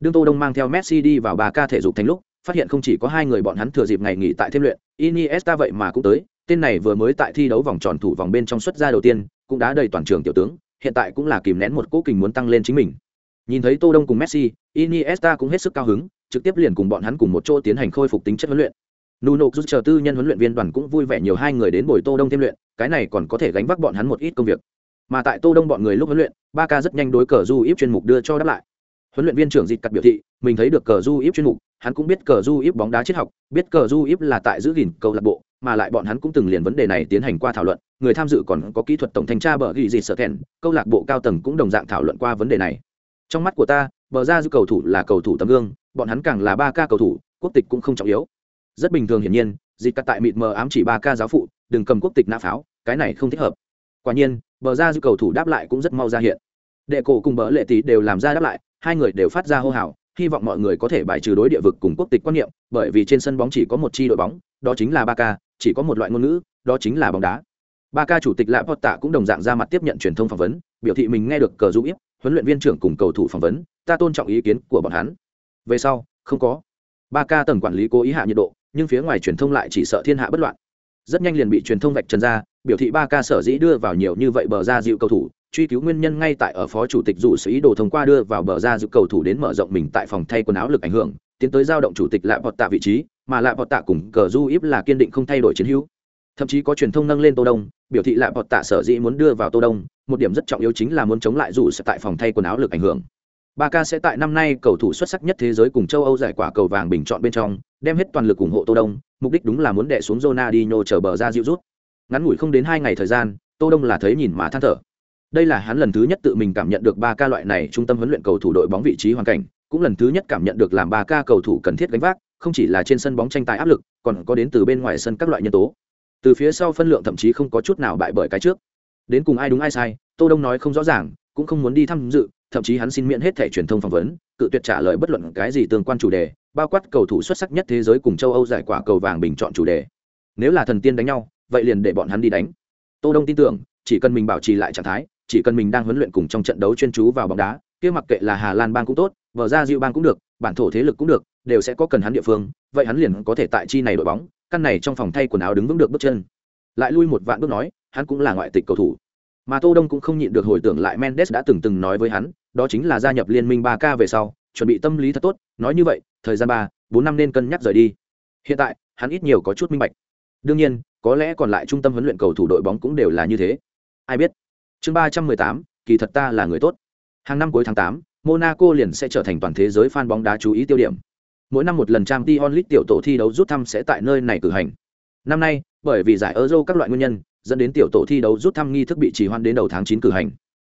Đương tô đông mang theo messi đi vào ba ca thể dục thành lúc phát hiện không chỉ có hai người bọn hắn thừa dịp ngày nghỉ tại thêm luyện, Iniesta vậy mà cũng tới, tên này vừa mới tại thi đấu vòng tròn thủ vòng bên trong xuất ra đầu tiên, cũng đã đầy toàn trường tiểu tướng, hiện tại cũng là kìm nén một cố kình muốn tăng lên chính mình. Nhìn thấy tô đông cùng messi, iniesta cũng hết sức cao hứng, trực tiếp liền cùng bọn hắn cùng một chỗ tiến hành khôi phục tính chất huấn luyện. Nuno rút chờ tư nhân huấn luyện viên đoàn cũng vui vẻ nhiều hai người đến buổi tô đông thêm luyện, cái này còn có thể gánh vác bọn hắn một ít công việc. Mà tại tô đông bọn người lúc huấn luyện ba ca rất nhanh đối cờ du íp chuyên mục đưa cho đáp lại. Huấn luyện viên trưởng dịch cắt biểu thị, mình thấy được cờ du íp chuyên mục hắn cũng biết cờ du íp bóng đá triết học, biết cờ du íp là tại giữ gìn câu lạc bộ, mà lại bọn hắn cũng từng liền vấn đề này tiến hành qua thảo luận, người tham dự còn có kỹ thuật tổng thanh tra bờ ghi gì sợ kèn câu lạc bộ cao tầng cũng đồng dạng thảo luận qua vấn đề này. Trong mắt của ta, bờ ra giữ cầu thủ là cầu thủ tấm gương, bọn hắn càng là ba ca cầu thủ, quốc tịch cũng không trọng yếu. Rất bình thường hiển nhiên, dịch cắt tại mịt mờ ám chỉ ba ca giáo phụ, đừng cầm quốc tịch nã pháo, cái này không thích hợp. Quả nhiên, bờ ra giữ cầu thủ đáp lại cũng rất mau ra hiện. Đệ cổ cùng bờ lệ tý đều làm ra đáp lại, hai người đều phát ra hô hào hy vọng mọi người có thể bài trừ đối địa vực cùng quốc tịch quan niệm bởi vì trên sân bóng chỉ có một chi đội bóng đó chính là ba ca chỉ có một loại ngôn ngữ đó chính là bóng đá. Ba ca chủ tịch lạ potta cũng đồng dạng ra mặt tiếp nhận truyền thông phỏng vấn biểu thị mình nghe được cờ giúp, ít huấn luyện viên trưởng cùng cầu thủ phỏng vấn ta tôn trọng ý kiến của bọn hắn. Về sau không có. Ba ca tầng quản lý cố ý hạ nhiệt độ nhưng phía ngoài truyền thông lại chỉ sợ thiên hạ bất loạn rất nhanh liền bị truyền thông vạch trần ra, biểu thị ba ca sở dĩ đưa vào nhiều như vậy bờ ra dịu cầu thủ, truy cứu nguyên nhân ngay tại ở phó chủ tịch dù sự ý đồ thông qua đưa vào bờ ra dịu cầu thủ đến mở rộng mình tại phòng thay quần áo lực ảnh hưởng, tiến tới giao động chủ tịch lạ bọt tạ vị trí, mà lạ bọt tạ cùng cờ du íp là kiên định không thay đổi chiến hữu. Thậm chí có truyền thông nâng lên tô đông, biểu thị lạ bọt tạ sở dĩ muốn đưa vào tô đông, một điểm rất trọng yếu chính là muốn chống lại dù sẽ tại phòng thay quần áo lực ảnh hưởng ba ca sẽ tại năm nay cầu thủ xuất sắc nhất thế giới cùng châu âu giải quả cầu vàng bình chọn bên trong, đem hết toàn lực ủng hộ tô đông, mục đích đúng là muốn đè xuống Ronaldinho chờ bờ ra dịu rút. Ngắn ngủi không đến hai ngày thời gian, tô đông là thấy nhìn mà than thở. Đây là hắn lần thứ nhất tự mình cảm nhận được ba ca loại này trung tâm huấn luyện cầu thủ đội bóng vị trí hoàn cảnh, cũng lần thứ nhất cảm nhận được làm ba ca cầu thủ cần thiết gánh vác, không chỉ là trên sân bóng tranh tài áp lực, còn có đến từ bên ngoài sân các loại nhân tố. Từ phía sau phân lượng thậm chí không có chút nào bại bởi cái trước. Đến cùng ai đúng ai sai, tô đông nói không rõ ràng, cũng không muốn đi tham dự thậm chí hắn xin miễn hết thẻ truyền thông phỏng vấn, cự tuyệt trả lời bất luận cái gì tương quan chủ đề, bao quát cầu thủ xuất sắc nhất thế giới cùng châu âu giải quả cầu vàng bình chọn chủ đề. Nếu là thần tiên đánh nhau, vậy liền để bọn hắn đi đánh. Tô đông tin tưởng, chỉ cần mình bảo trì lại trạng thái, chỉ cần mình đang huấn luyện cùng trong trận đấu chuyên chú vào bóng đá, kia mặc kệ là hà lan bang cũng tốt vở ra diệu bang cũng được, bản thổ thế lực cũng được, đều sẽ có cần hắn địa phương, vậy hắn liền có thể tại chi này đội bóng, căn này trong phòng thay quần áo đứng vững được bước chân. Lại lui một vạn bước nói, hắn cũng là ngoại tịch cầu thủ. Mà tô đông cũng không nhịn được hồi tưởng lại mendes đã từng từng nói với hắn đó chính là gia nhập liên minh ba k về sau, chuẩn bị tâm lý thật tốt, nói như vậy, thời gian ba, bốn năm nên cân nhắc rời đi. Hiện tại, hắn ít nhiều có chút minh bạch. Đương nhiên, có lẽ còn lại trung tâm huấn luyện cầu thủ đội bóng cũng đều là như thế. Ai biết? Chương ba trăm mười tám, kỳ thật ta là người tốt. Hàng năm cuối tháng tám, monaco liền sẽ trở thành toàn thế giới fan bóng đá chú ý tiêu điểm. Mỗi năm một lần trang t onlit tiểu tổ thi đấu rút thăm sẽ tại nơi này cử hành. Năm nay, bởi vì giải euro các loại nguyên nhân, dẫn đến tiểu tổ thi đấu rút thăm nghi thức bị trì hoãn đến đầu tháng chín cử hành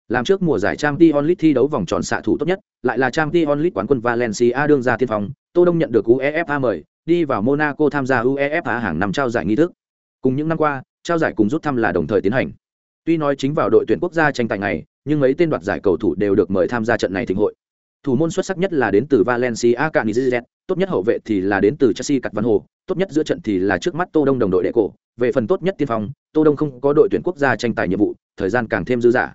làm trước mùa giải Champions League thi đấu vòng tròn xạ thủ tốt nhất, lại là Champions League quán quân valencia đương ra tiên phong, tô đông nhận được uefa mời, đi vào monaco tham gia uefa hàng năm trao giải nghi thức. Cùng những năm qua, trao giải cùng rút thăm là đồng thời tiến hành. Tuy nói chính vào đội tuyển quốc gia tranh tài này nhưng mấy tên đoạt giải cầu thủ đều được mời tham gia trận này thịnh hội. Thủ môn xuất sắc nhất là đến từ valencia canizet tốt nhất hậu vệ thì là đến từ chelsea cặt văn hồ tốt nhất giữa trận thì là trước mắt tô đông đồng đội đệ cổ. Về phần tốt nhất tiên phong, tô đông không có đội tuyển quốc gia tranh tài nhiệm vụ, thời gian càng thêm dư dả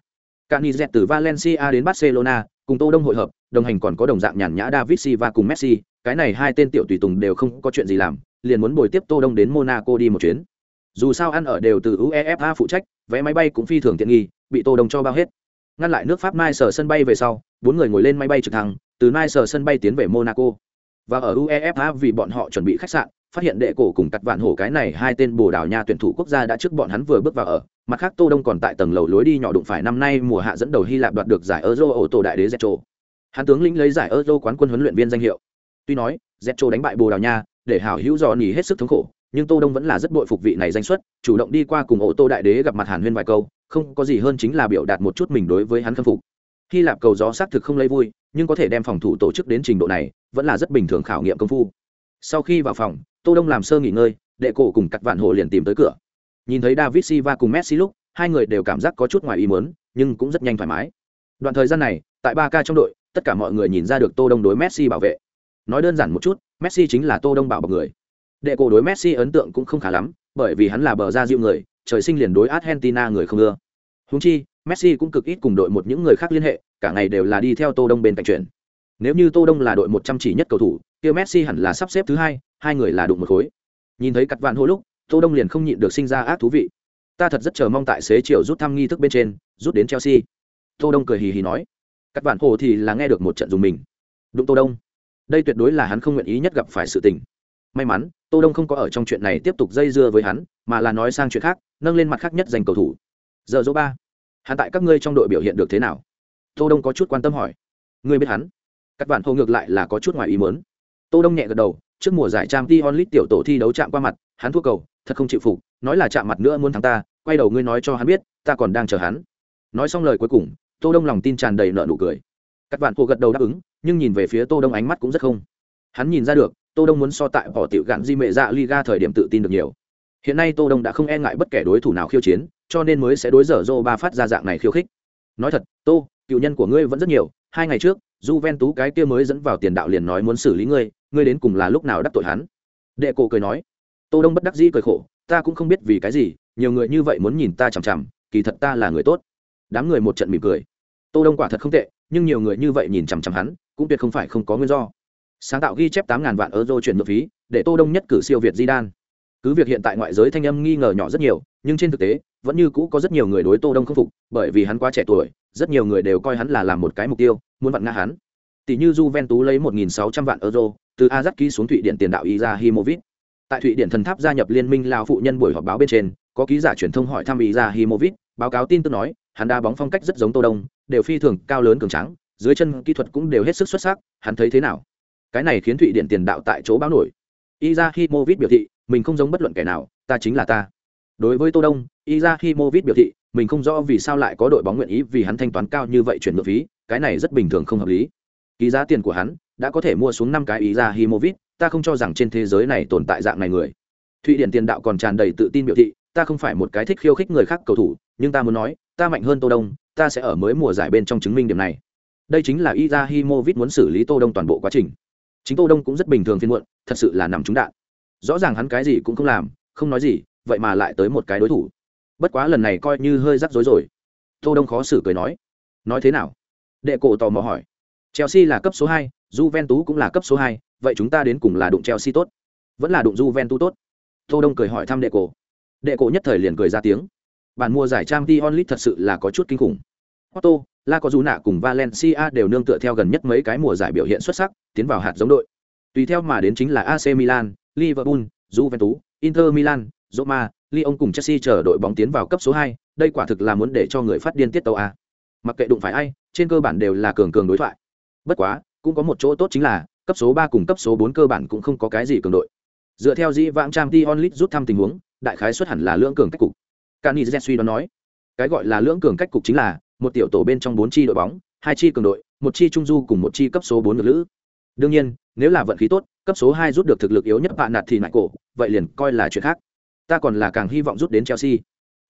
canizet từ valencia đến barcelona, cùng tô đông hội hợp, đồng hành còn có đồng dạng nhàn nhã david silva cùng messi. Cái này hai tên tiểu tùy tùng đều không có chuyện gì làm, liền muốn bồi tiếp tô đông đến monaco đi một chuyến. Dù sao ăn ở đều từ uefa phụ trách, vé máy bay cũng phi thường tiện nghi, bị tô đông cho bao hết. Ngăn lại nước pháp mai sở sân bay về sau, bốn người ngồi lên máy bay trực thăng, từ mai sở sân bay tiến về monaco. Và ở uefa vì bọn họ chuẩn bị khách sạn phát hiện đệ cổ cùng cặt vạn hổ cái này hai tên bồ đào nha tuyển thủ quốc gia đã trước bọn hắn vừa bước vào ở. Mặt khác, tô đông còn tại tầng lầu lối đi nhỏ đụng phải năm nay mùa hạ dẫn đầu hy lạp đoạt được giải euro ổ tổ đại đế zetro hắn tướng lĩnh lấy giải euro quán quân huấn luyện viên danh hiệu. Tuy nói zetro đánh bại bồ đào nha, để hảo hữu dò nỉ hết sức thống khổ, nhưng tô đông vẫn là rất bội phục vị này danh xuất, chủ động đi qua cùng ổ tô đại đế gặp mặt hàn huyên vài câu, không có gì hơn chính là biểu đạt một chút mình đối với hắn khâm phục. Hy lạp cầu gió xác thực không lấy vui, nhưng có thể đem phòng thủ tổ chức đến trình độ này, vẫn là rất bình thường khảo nghiệm công phu sau khi vào phòng, tô đông làm sơ nghỉ ngơi, đệ cổ cùng cắt vạn hồ liền tìm tới cửa. Nhìn thấy david silva cùng messi lúc, hai người đều cảm giác có chút ngoài ý muốn, nhưng cũng rất nhanh thoải mái. Đoạn thời gian này, tại ba ca trong đội, tất cả mọi người nhìn ra được tô đông đối messi bảo vệ. Nói đơn giản một chút, messi chính là tô đông bảo bọc người. Đệ cổ đối messi ấn tượng cũng không khá lắm, bởi vì hắn là bờ ra diệu người, trời sinh liền đối argentina người không ưa. Húng chi, messi cũng cực ít cùng đội một những người khác liên hệ, cả ngày đều là đi theo tô đông bên cạnh chuyển nếu như tô đông là đội một trăm chỉ nhất cầu thủ, kia messi hẳn là sắp xếp thứ hai hai người là đụng một khối. Nhìn thấy cắt vạn hô lúc, tô đông liền không nhịn được sinh ra ác thú vị. Ta thật rất chờ mong tại xế chiều rút thăm nghi thức bên trên, rút đến chelsea. Tô đông cười hì hì nói. Các vạn hồ thì là nghe được một trận dùng mình. Đụng tô đông. Đây tuyệt đối là hắn không nguyện ý nhất gặp phải sự tình. May mắn, tô đông không có ở trong chuyện này tiếp tục dây dưa với hắn, mà là nói sang chuyện khác, nâng lên mặt khác nhất giành cầu thủ. Giờ dỗ ba. Hắn tại các ngươi trong đội biểu hiện được thế nào? Tô đông có chút quan tâm hỏi. Ngươi biết hắn? Các bạn hồ ngược lại là có chút ngoài ý muốn. Tô đông nhẹ gật đầu, trước mùa giải trang t onlit tiểu tổ thi đấu chạm qua mặt, hắn thua cầu, thật không chịu phục, nói là chạm mặt nữa muốn thắng ta, quay đầu ngươi nói cho hắn biết, ta còn đang chờ hắn. Nói xong lời cuối cùng, tô đông lòng tin tràn đầy nợ nụ cười. Các bạn hồ gật đầu đáp ứng, nhưng nhìn về phía tô đông ánh mắt cũng rất không. Hắn nhìn ra được, tô đông muốn so tại bỏ tiểu gạn di mệ dạ liga thời điểm tự tin được nhiều. Hiện nay tô đông đã không e ngại bất kể đối thủ nào khiêu chiến, cho nên mới sẽ đối dở dô ba phát ra dạng này khiêu khích. Nói thật, tô, cựu nhân của ngươi vẫn rất nhiều hai ngày trước Juventus cái kia mới dẫn vào tiền đạo liền nói muốn xử lý ngươi, ngươi đến cùng là lúc nào đắc tội hắn. Đệ cổ cười nói. Tô Đông bất đắc dĩ cười khổ, ta cũng không biết vì cái gì, nhiều người như vậy muốn nhìn ta chằm chằm, kỳ thật ta là người tốt. Đám người một trận mỉm cười. Tô Đông quả thật không tệ, nhưng nhiều người như vậy nhìn chằm chằm hắn, cũng tuyệt không phải không có nguyên do. Sáng tạo ghi chép 8000 vạn euro chuyển nhượng phí, để Tô Đông nhất cử siêu việt Zidane. Cứ việc hiện tại ngoại giới thanh âm nghi ngờ nhỏ rất nhiều, nhưng trên thực tế, vẫn như cũ có rất nhiều người đối Tô Đông không phục, bởi vì hắn quá trẻ tuổi, rất nhiều người đều coi hắn là làm một cái mục tiêu, muốn vặn ngã hắn. Tỷ như Juventus lấy 1600 vạn euro từ Ajax ký xuống Thụy Điển tiền đạo Izahimovic. Tại Thụy Điển thần tháp gia nhập liên minh lao phụ nhân buổi họp báo bên trên, có ký giả truyền thông hỏi thăm Izahimovic, báo cáo tin tức nói, hắn đá bóng phong cách rất giống Tô Đông, đều phi thường cao lớn cường tráng, dưới chân kỹ thuật cũng đều hết sức xuất sắc, hắn thấy thế nào? Cái này khiến Thụy Điển tiền đạo tại chỗ báo nổi. Izahimovic biểu thị, mình không giống bất luận kẻ nào, ta chính là ta. Đối với Tô Đông, Izahimovic biểu thị, mình không rõ vì sao lại có đội bóng nguyện ý vì hắn thanh toán cao như vậy chuyển nhượng phí, cái này rất bình thường không hợp lý ký giá tiền của hắn đã có thể mua xuống năm cái ý ta không cho rằng trên thế giới này tồn tại dạng này người thụy điển tiền đạo còn tràn đầy tự tin biểu thị ta không phải một cái thích khiêu khích người khác cầu thủ nhưng ta muốn nói ta mạnh hơn tô đông ta sẽ ở mới mùa giải bên trong chứng minh điểm này đây chính là izahimovic muốn xử lý Tô Đông toàn bộ quá trình. Chính Tô Đông cũng rất bình thường phiên muộn, thật sự là nằm trúng đạn. Rõ ràng hắn cái gì cũng không làm, không nói gì, vậy mà lại tới một cái đối thủ. Bất quá lần này coi như hơi rắc rối rồi. Tô Đông khó xử cười nói, nói thế nào? Đệ cổ tò mò hỏi. Chelsea là cấp số hai, Juventus cũng là cấp số hai, vậy chúng ta đến cùng là đụng Chelsea tốt, vẫn là đụng Juventus tốt. Tô Đông cười hỏi thăm đệ cổ. Đệ cổ nhất thời liền cười ra tiếng. Bản mua giải Champions League thật sự là có chút kinh khủng. Otto, La Cojuna cùng Valencia đều nương tựa theo gần nhất mấy cái mùa giải biểu hiện xuất sắc, tiến vào hạt giống đội. Tùy theo mà đến chính là AC Milan, Liverpool, Juventus, Inter Milan, Roma, Lyon cùng Chelsea chờ đội bóng tiến vào cấp số 2, đây quả thực là muốn để cho người phát điên tiết tấu a. Mặc kệ đụng phải ai, trên cơ bản đều là cường cường đối thoại. Bất quá cũng có một chỗ tốt chính là cấp số ba cùng cấp số bốn cơ bản cũng không có cái gì cường đội. Dựa theo dĩ vãng Champions League onlit rút thăm tình huống đại khái xuất hẳn là lưỡng cường cách cục. Cani suy đoán nói cái gọi là lưỡng cường cách cục chính là một tiểu tổ bên trong bốn chi đội bóng hai chi cường đội một chi trung du cùng một chi cấp số bốn ngược lữ đương nhiên, nếu là vận khí tốt, cấp số hai rút được thực lực yếu nhất bạn nạt thì nại cổ, vậy liền coi là chuyện khác. Ta còn là càng hy vọng rút đến chelsea.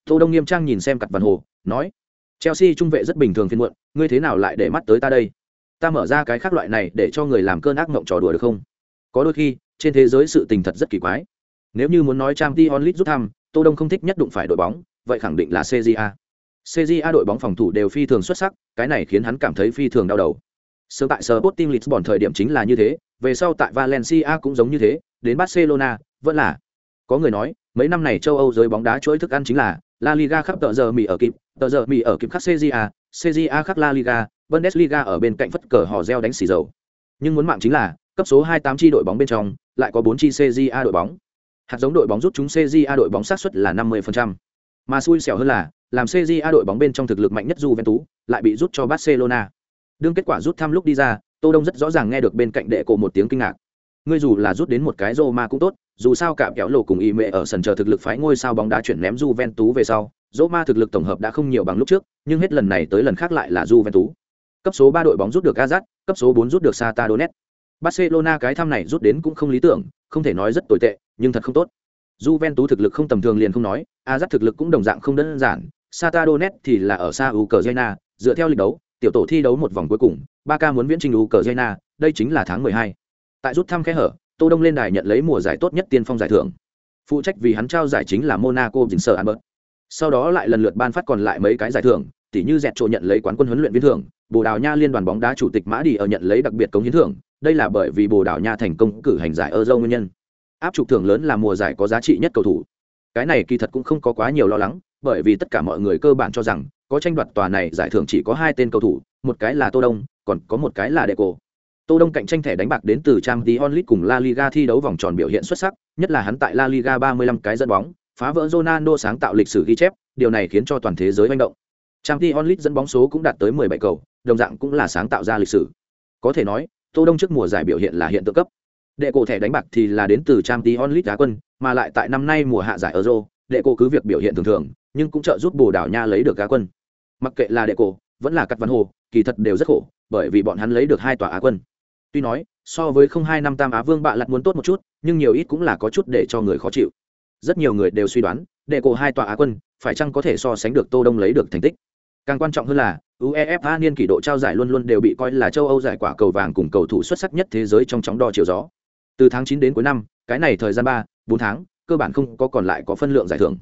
Tô đông nghiêm trang nhìn xem cặp văn hồ, nói, chelsea trung vệ rất bình thường phiên muộn, ngươi thế nào lại để mắt tới ta đây? Ta mở ra cái khác loại này để cho người làm cơn ác mộng trò đùa được không? Có đôi khi, trên thế giới sự tình thật rất kỳ quái. Nếu như muốn nói trang t onlit rút thăm, tô đông không thích nhất đụng phải đội bóng, vậy khẳng định là cja cja đội bóng phòng thủ đều phi thường xuất sắc, cái này khiến hắn cảm thấy phi thường đau đầu sớm tại Sporting Lisbon thời điểm chính là như thế, về sau tại Valencia cũng giống như thế, đến Barcelona, vẫn là. Có người nói, mấy năm này châu Âu giới bóng đá chuỗi thức ăn chính là La Liga khắp tờ giờ mì ở kịp, tờ giờ mì ở kịp khắc CJA, CJA khắc La Liga, Bundesliga ở bên cạnh phất cờ họ reo đánh xì dầu. Nhưng muốn mạng chính là, cấp số 28 chi đội bóng bên trong, lại có 4 chi CJA đội bóng. Hạt giống đội bóng rút chúng CJA đội bóng xác suất là 50%. Mà xui xẻo hơn là, làm CJA đội bóng bên trong thực lực mạnh nhất Juventus, lại bị rút cho Barcelona. Đương kết quả rút thăm lúc đi ra, Tô Đông rất rõ ràng nghe được bên cạnh đệ cổ một tiếng kinh ngạc. Ngươi dù là rút đến một cái Roma cũng tốt, dù sao cả kéo lộ cùng y mẹ ở sân chờ thực lực phái ngôi sao bóng đá chuyển ném Juventus về sau, Roma thực lực tổng hợp đã không nhiều bằng lúc trước, nhưng hết lần này tới lần khác lại là Juventus. Cấp số ba đội bóng rút được gazat cấp số bốn rút được Sata donet Barcelona cái thăm này rút đến cũng không lý tưởng, không thể nói rất tồi tệ, nhưng thật không tốt. Juventus thực lực không tầm thường liền không nói, Azat thực lực cũng đồng dạng không đơn giản, Sata donet thì là ở xa Ukraine, dựa theo lịch đấu, tiểu tổ thi đấu một vòng cuối cùng, ba ca muốn viễn trình Ukraine, đây chính là tháng 12. Tại rút thăm khe hở, Tô Đông lên đài nhận lấy mùa giải tốt nhất tiên phong giải thưởng. Phụ trách vì hắn trao giải chính là Monaco Vincent Albert. Sau đó lại lần lượt ban phát còn lại mấy cái giải thưởng, tỷ như dẹt trộ nhận lấy quán quân huấn luyện viên thưởng, Bồ Đào Nha liên đoàn bóng đá chủ tịch Mã Đi ở nhận lấy đặc biệt công hiến thưởng, đây là bởi vì Bồ Đào Nha thành công cử hành giải Euro nguyên nhân. Áp trục thưởng lớn là mùa giải có giá trị nhất cầu thủ. cái này kỳ thật cũng không có quá nhiều lo lắng bởi vì tất cả mọi người cơ bản cho rằng có tranh đoạt tòa này giải thưởng chỉ có hai tên cầu thủ, một cái là tô đông, còn có một cái là đệ cổ tô đông cạnh tranh thẻ đánh bạc đến từ trang tí onlit cùng la liga thi đấu vòng tròn biểu hiện xuất sắc, nhất là hắn tại la liga 35 cái dẫn bóng, phá vỡ ronaldo sáng tạo lịch sử ghi chép, điều này khiến cho toàn thế giới manh động. Trang tí onlit dẫn bóng số cũng đạt tới 17 cầu, đồng dạng cũng là sáng tạo ra lịch sử. Có thể nói, tô đông trước mùa giải biểu hiện là hiện tượng cấp. Đệ cổ thẻ đánh bạc thì là đến từ trang tí onlit đá quân, mà lại tại năm nay mùa hạ giải euro đệ cổ cứ việc biểu hiện thường thường, nhưng cũng trợ giúp bồ đảo nha lấy được cá quân mặc kệ là đệ cổ, vẫn là cắt văn hồ, kỳ thật đều rất khổ, bởi vì bọn hắn lấy được hai tòa á quân. Tuy nói, so với không hai năm tam á vương bạ lặt muốn tốt một chút, nhưng nhiều ít cũng là có chút để cho người khó chịu. Rất nhiều người đều suy đoán, đệ cổ hai tòa á quân phải chăng có thể so sánh được tô đông lấy được thành tích. Càng quan trọng hơn là, uefa niên kỷ độ trao giải luôn luôn đều bị coi là châu âu giải quả cầu vàng cùng cầu thủ xuất sắc nhất thế giới trong chóng đo chiều gió. Từ tháng chín đến cuối năm, cái này thời gian ba, bốn tháng, cơ bản không có còn lại có phân lượng giải thưởng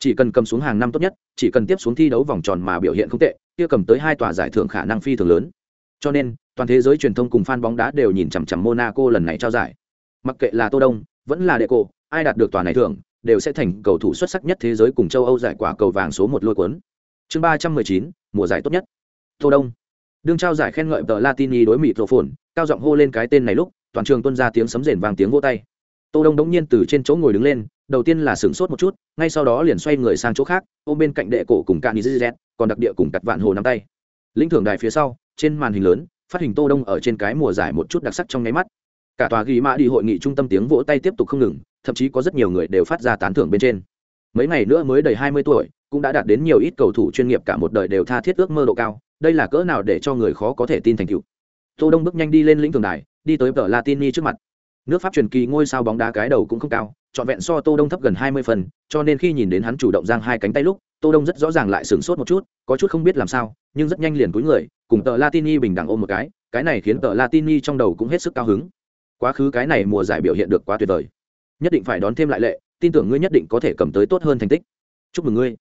chỉ cần cầm xuống hàng năm tốt nhất, chỉ cần tiếp xuống thi đấu vòng tròn mà biểu hiện không tệ, kia cầm tới hai tòa giải thưởng khả năng phi thường lớn. Cho nên, toàn thế giới truyền thông cùng fan bóng đá đều nhìn chằm chằm monaco lần này trao giải. Mặc kệ là tô đông, vẫn là đệ cổ ai đạt được tòa này thưởng, đều sẽ thành cầu thủ xuất sắc nhất thế giới cùng châu âu giải quả cầu vàng số một lôi cuốn. Chương ba trăm mười chín, mùa giải tốt nhất. Tô đông. Đương trao giải khen ngợi tờ latini đối mỹ phồn cao giọng hô lên cái tên này lúc, toàn trường tuân ra tiếng sấm rền vàng tiếng vỗ tay. Tô đông đống nhiên từ trên chỗ ngồi đứng lên đầu tiên là sửng sốt một chút, ngay sau đó liền xoay người sang chỗ khác, ôm bên cạnh đệ cổ cùng cạn nizet còn đặc địa cùng cặt vạn hồ nắm tay. Lĩnh thưởng đài phía sau, trên màn hình lớn, phát hình tô đông ở trên cái mùa giải một chút đặc sắc trong nháy mắt. Cả tòa ghi mã đi hội nghị trung tâm tiếng vỗ tay tiếp tục không ngừng, thậm chí có rất nhiều người đều phát ra tán thưởng bên trên. Mấy ngày nữa mới đầy hai mươi tuổi, cũng đã đạt đến nhiều ít cầu thủ chuyên nghiệp cả một đời đều tha thiết ước mơ độ cao, đây là cỡ nào để cho người khó có thể tin thành tựu. Tô đông bước nhanh đi lên lĩnh thưởng đài, đi tới tờ latini trước mặt nước pháp truyền kỳ ngôi sao bóng đá cái đầu cũng không cao, trọn vẹn so tô đông thấp gần hai mươi phần, cho nên khi nhìn đến hắn chủ động giang hai cánh tay lúc, tô đông rất rõ ràng lại sửng sốt một chút, có chút không biết làm sao, nhưng rất nhanh liền cúi người, cùng tờ latini bình đẳng ôm một cái cái này khiến tờ latini trong đầu cũng hết sức cao hứng. Quá khứ cái này mùa giải biểu hiện được quá tuyệt vời. Nhất định phải đón thêm lại lệ, tin tưởng ngươi nhất định có thể cầm tới tốt hơn thành tích. Chúc mừng ngươi.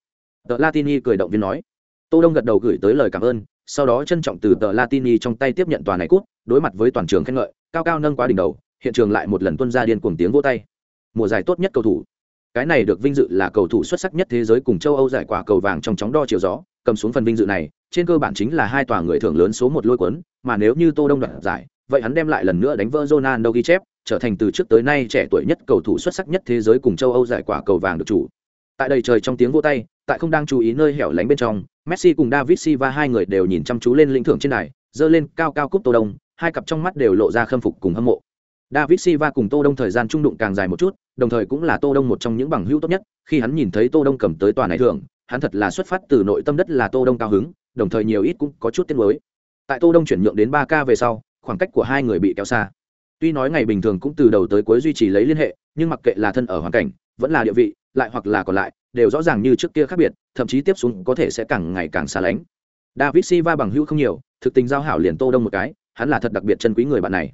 Tờ latini cười động viên nói. Tô đông gật đầu gửi tới lời cảm ơn, sau đó trân trọng từ tờ latini trong tay tiếp nhận tòa này cút đối mặt với toàn trường khen ngợi, cao cao nâng quá đỉnh đầu hiện trường lại một lần tuân ra điên cuồng tiếng vỗ tay. Mùa giải tốt nhất cầu thủ. Cái này được vinh dự là cầu thủ xuất sắc nhất thế giới cùng châu âu giải quả cầu vàng trong chóng đo chiều gió, cầm xuống phần vinh dự này, trên cơ bản chính là hai tòa người thưởng lớn số một lôi cuốn, mà nếu như tô đông đoạt giải, vậy hắn đem lại lần nữa đánh vỡ Ronaldo ghi chép, trở thành từ trước tới nay trẻ tuổi nhất cầu thủ xuất sắc nhất thế giới cùng châu âu giải quả cầu vàng được chủ. Tại đây trời trong tiếng vỗ tay, tại không đang chú ý nơi hẻo lánh bên trong, messi cùng david silva hai người đều nhìn chăm chú lên lĩnh thưởng trên này giơ lên cao cao cúp tô đông, hai cặp trong mắt đều lộ ra khâm phục cùng hâm mộ. David Silva cùng Tô Đông thời gian trung đụng càng dài một chút, đồng thời cũng là Tô Đông một trong những bằng hữu tốt nhất, khi hắn nhìn thấy Tô Đông cầm tới tòa này thưởng, hắn thật là xuất phát từ nội tâm đất là Tô Đông cao hứng, đồng thời nhiều ít cũng có chút tiếc nuối. Tại Tô Đông chuyển nhượng đến 3K về sau, khoảng cách của hai người bị kéo xa. Tuy nói ngày bình thường cũng từ đầu tới cuối duy trì lấy liên hệ, nhưng mặc kệ là thân ở hoàn cảnh, vẫn là địa vị, lại hoặc là còn lại, đều rõ ràng như trước kia khác biệt, thậm chí tiếp xuống có thể sẽ càng ngày càng xa lánh. David Silva bằng hữu không nhiều, thực tình giao hảo liền Tô Đông một cái, hắn là thật đặc biệt chân quý người bạn này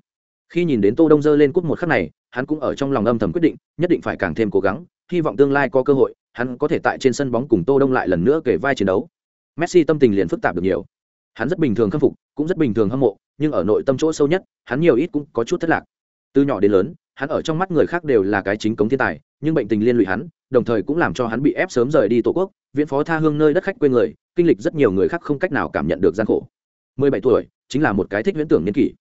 khi nhìn đến tô đông dơ lên cúp một khắc này, hắn cũng ở trong lòng âm thầm quyết định, nhất định phải càng thêm cố gắng, hy vọng tương lai có cơ hội, hắn có thể tại trên sân bóng cùng tô đông lại lần nữa kể vai chiến đấu. Messi tâm tình liền phức tạp được nhiều. Hắn rất bình thường khâm phục, cũng rất bình thường hâm mộ, nhưng ở nội tâm chỗ sâu nhất, hắn nhiều ít cũng có chút thất lạc. Từ nhỏ đến lớn, hắn ở trong mắt người khác đều là cái chính cống thiên tài, nhưng bệnh tình liên lụy hắn, đồng thời cũng làm cho hắn bị ép sớm rời đi tổ quốc, viễn phó tha hương nơi đất khách quê người, kinh lịch rất nhiều người khác không cách nào cảm nhận được gian khổ. 17 tuổi, chính là một cái thích viễn tưởng niên kỷ.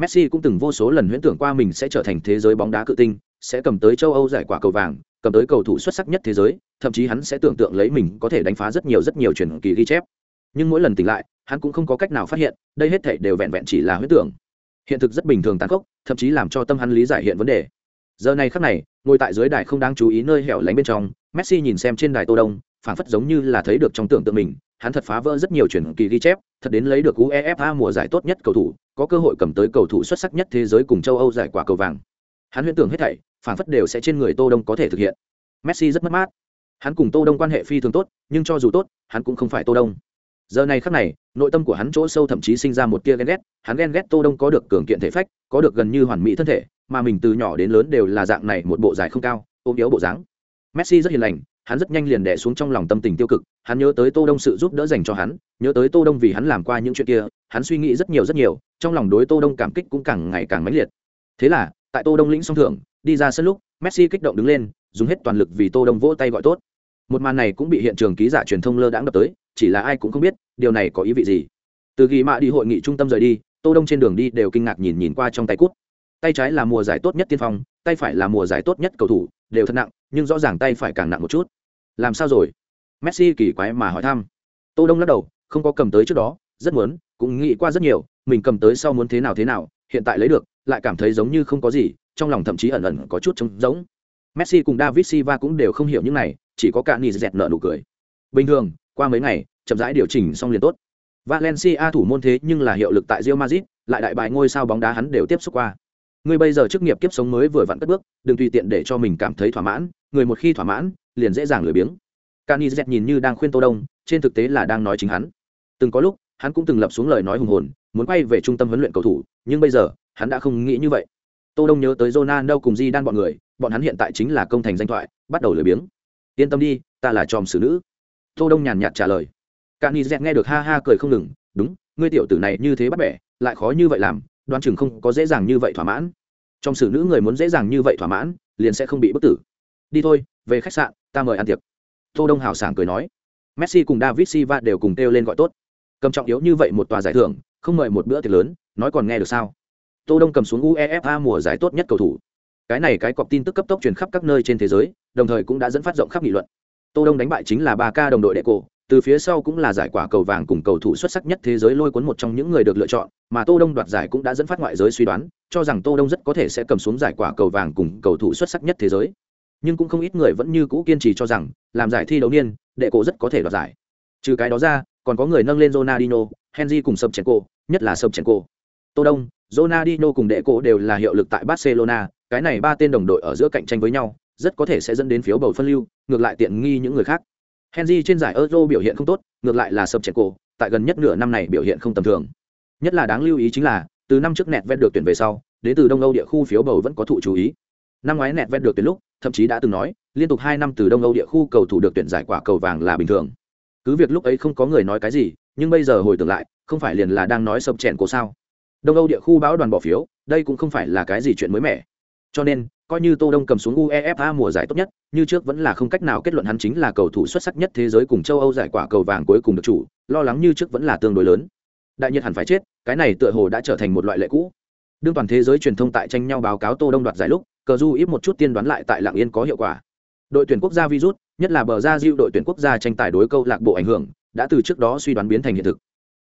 Messi cũng từng vô số lần huyễn tưởng qua mình sẽ trở thành thế giới bóng đá cự tinh, sẽ cầm tới châu Âu giải quả cầu vàng, cầm tới cầu thủ xuất sắc nhất thế giới, thậm chí hắn sẽ tưởng tượng lấy mình có thể đánh phá rất nhiều rất nhiều truyền kỳ ghi chép. Nhưng mỗi lần tỉnh lại, hắn cũng không có cách nào phát hiện, đây hết thảy đều vẹn vẹn chỉ là huyễn tưởng. Hiện thực rất bình thường tàn khốc, thậm chí làm cho tâm hắn lý giải hiện vấn đề. Giờ này khắc này, ngồi tại dưới đài không đáng chú ý nơi hẻo lánh bên trong, Messi nhìn xem trên đài Tô Đông, phảng phất giống như là thấy được trong tưởng tượng mình, hắn thật phá vỡ rất nhiều truyền kỳ ghi chép, thật đến lấy được UEFA mùa giải tốt nhất cầu thủ, có cơ hội cầm tới cầu thủ xuất sắc nhất thế giới cùng châu Âu giải quả cầu vàng. Hắn huyễn tưởng hết thảy, phản phất đều sẽ trên người Tô Đông có thể thực hiện. Messi rất mất mát. Hắn cùng Tô Đông quan hệ phi thường tốt, nhưng cho dù tốt, hắn cũng không phải Tô Đông. Giờ này khắc này, nội tâm của hắn chỗ sâu thậm chí sinh ra một tia ghen ghét, hắn ghen ghét Tô Đông có được cường kiện thể phách, có được gần như hoàn mỹ thân thể, mà mình từ nhỏ đến lớn đều là dạng này một bộ dài không cao, ôm yếu bộ dáng. Messi rất hiền lành, hắn rất nhanh liền đè xuống trong lòng tâm tình tiêu cực hắn nhớ tới tô đông sự giúp đỡ dành cho hắn nhớ tới tô đông vì hắn làm qua những chuyện kia hắn suy nghĩ rất nhiều rất nhiều, trong lòng đối tô đông cảm kích cũng càng ngày càng mãnh liệt. Thế là, tại tô đông lĩnh song thưởng đi ra sân lúc, messi kích động đứng lên, dùng hết toàn lực vì tô đông vỗ tay gọi tốt. Một màn này cũng bị hiện trường ký giả truyền thông lơ đãng đập tới, chỉ là ai cũng không biết, điều này có ý vị gì. Từ ghi mạ đi hội nghị trung tâm rời đi, tô đông trên đường đi đều kinh ngạc nhìn nhìn qua trong tay cút. Tay trái là mùa giải tốt nhất tiên phong, tay phải là mùa giải tốt nhất cầu thủ, đều thật nặng, nhưng rõ ràng tay phải càng nặng một chút. Làm sao rồi? Messi kỳ quái mà hỏi thăm. Tô đông lắc đầu, không có cầm tới trước đó, rất muốn cũng nghĩ qua rất nhiều mình cầm tới sau muốn thế nào thế nào hiện tại lấy được lại cảm thấy giống như không có gì trong lòng thậm chí ẩn ẩn có chút trống giống messi cùng david silva cũng đều không hiểu những này chỉ có cả nỉ dẹt nợ nụ cười. Bình thường qua mấy ngày chậm rãi điều chỉnh xong liền tốt. Valencia thủ môn thế nhưng là hiệu lực tại Real Madrid lại đại bài ngôi sao bóng đá hắn đều tiếp xúc qua. Người bây giờ chức nghiệp kiếp sống mới vừa vặn cất bước đừng tùy tiện để cho mình cảm thấy thỏa mãn người một khi thỏa mãn liền dễ dàng lười biếng. Cani Z nhìn như đang khuyên Tô Đông, trên thực tế là đang nói chính hắn. Từng có lúc, hắn cũng từng lập xuống lời nói hùng hồn, muốn quay về trung tâm huấn luyện cầu thủ, nhưng bây giờ, hắn đã không nghĩ như vậy. Tô Đông nhớ tới Ronaldo cùng Di đan bọn người, bọn hắn hiện tại chính là công thành danh thoại, bắt đầu lười biếng. Yên tâm đi, ta là tròm xử nữ. Tô Đông nhàn nhạt trả lời. Cani dẹt nghe được ha ha cười không ngừng, đúng, ngươi tiểu tử này như thế bắt bẻ, lại khó như vậy làm, đoán chừng không có dễ dàng như vậy thỏa mãn. Trong xử nữ người muốn dễ dàng như vậy thỏa mãn, liền sẽ không bị bức tử. Đi thôi, về khách sạn, ta mời ăn tiệc tô đông hào sảng cười nói messi cùng david silva đều cùng kêu lên gọi tốt cầm trọng yếu như vậy một tòa giải thưởng, không mời một bữa tiệc lớn, nói còn nghe được sao? Tô đông cầm xuống uefa mùa giải tốt nhất cầu thủ. Cái này cái cọc tin tức cấp tốc truyền khắp các nơi trên thế giới, đồng thời cũng đã dẫn phát rộng khắp nghị luận. Tô đông đánh bại chính là ba ca đồng đội đệ cổ, từ phía sau cũng là giải quả cầu vàng cùng cầu thủ xuất sắc nhất thế giới lôi cuốn một trong những người được lựa chọn, mà tô đông đoạt giải cũng đã dẫn phát ngoại giới suy đoán, cho rằng tô đông rất có thể sẽ cầm xuống giải quả cầu vàng cùng cầu thủ xuất sắc nhất thế giới. Nhưng cũng không ít người vẫn như cũ kiên trì cho rằng, làm giải thi đấu niên, đệ cổ rất có thể đoạt giải. Trừ cái đó ra còn có người nâng lên Ronaldinho, Henry cùng sập Sobchenko, nhất là sập Sobchenko. Tô Đông, Ronaldinho cùng đệ cổ đều là hiệu lực tại Barcelona, cái này ba tên đồng đội ở giữa cạnh tranh với nhau, rất có thể sẽ dẫn đến phiếu bầu phân lưu, ngược lại tiện nghi những người khác. Henry trên giải Euro biểu hiện không tốt, ngược lại là sập Sobchenko, tại gần nhất nửa năm này biểu hiện không tầm thường. Nhất là đáng lưu ý chính là, từ năm trước nẹt vét được tuyển về sau, đến từ Đông Âu địa khu phiếu bầu vẫn có thụ chú ý. Năm ngoái nẹt vét được tuyển lúc, thậm chí đã từng nói liên tục hai năm từ đông âu địa khu cầu thủ được tuyển giải quả cầu vàng là bình thường cứ việc lúc ấy không có người nói cái gì, nhưng bây giờ hồi tưởng lại, không phải liền là đang nói sập chèn cổ sao? Đông âu địa khu báo đoàn bỏ phiếu, đây cũng không phải là cái gì chuyện mới mẻ. Cho nên, coi như tô đông cầm xuống uefa mùa giải tốt nhất, như trước vẫn là không cách nào kết luận hắn chính là cầu thủ xuất sắc nhất thế giới cùng châu âu giải quả cầu vàng cuối cùng được chủ, lo lắng như trước vẫn là tương đối lớn. Đại nhiệt hẳn phải chết, cái này tựa hồ đã trở thành một loại lệ cũ. Đương toàn thế giới truyền thông tại tranh nhau báo cáo tô đông đoạt giải lúc cờ du ít một chút tiên đoán lại tại lạng yên có hiệu quả đội tuyển quốc gia virus nhất là bờ ra diêu đội tuyển quốc gia tranh tài đối câu lạc bộ ảnh hưởng đã từ trước đó suy đoán biến thành hiện thực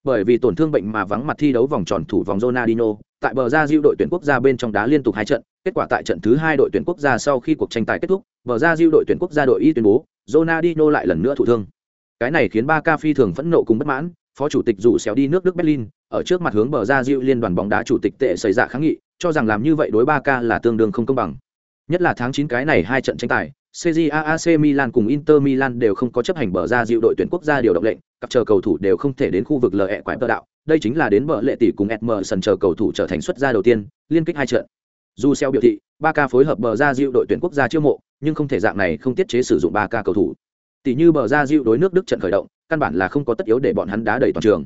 bởi vì tổn thương bệnh mà vắng mặt thi đấu vòng tròn thủ vòng Ronaldinho, tại bờ ra diêu đội tuyển quốc gia bên trong đá liên tục hai trận, kết quả tại trận thứ hai đội tuyển quốc gia sau khi cuộc tranh tài kết thúc, bờ ra diêu đội tuyển quốc gia đội y tuyên bố, Ronaldinho lại lần nữa thụ thương. Cái này khiến ba ca phi thường phẫn nộ cùng bất mãn, phó chủ tịch rủ xéo đi nước Đức Berlin, ở trước mặt hướng bờ ra diêu liên đoàn bóng đá chủ tịch tệ xảy ra dạ kháng nghị, cho rằng làm như vậy đối ba ca là tương đương không công bằng. Nhất là tháng 9 cái này hai trận tranh tài, CJAAC AC Milan cùng Inter Milan đều không có chấp hành bờ ra dịu đội tuyển quốc gia điều động lệnh, cặp chờ cầu thủ đều không thể đến khu vực LE quải tơ đạo. Đây chính là đến bờ lệ tỷ cùng Emerson chờ cầu thủ trở thành xuất gia đầu tiên, liên kích hai trận. Dù xeo biểu thị, 3K phối hợp bờ ra dịu đội tuyển quốc gia chiêu mộ, nhưng không thể dạng này không tiết chế sử dụng 3K cầu thủ. Tỷ như bờ ra dịu đối nước Đức trận khởi động, căn bản là không có tất yếu để bọn hắn đá đầy toàn trường.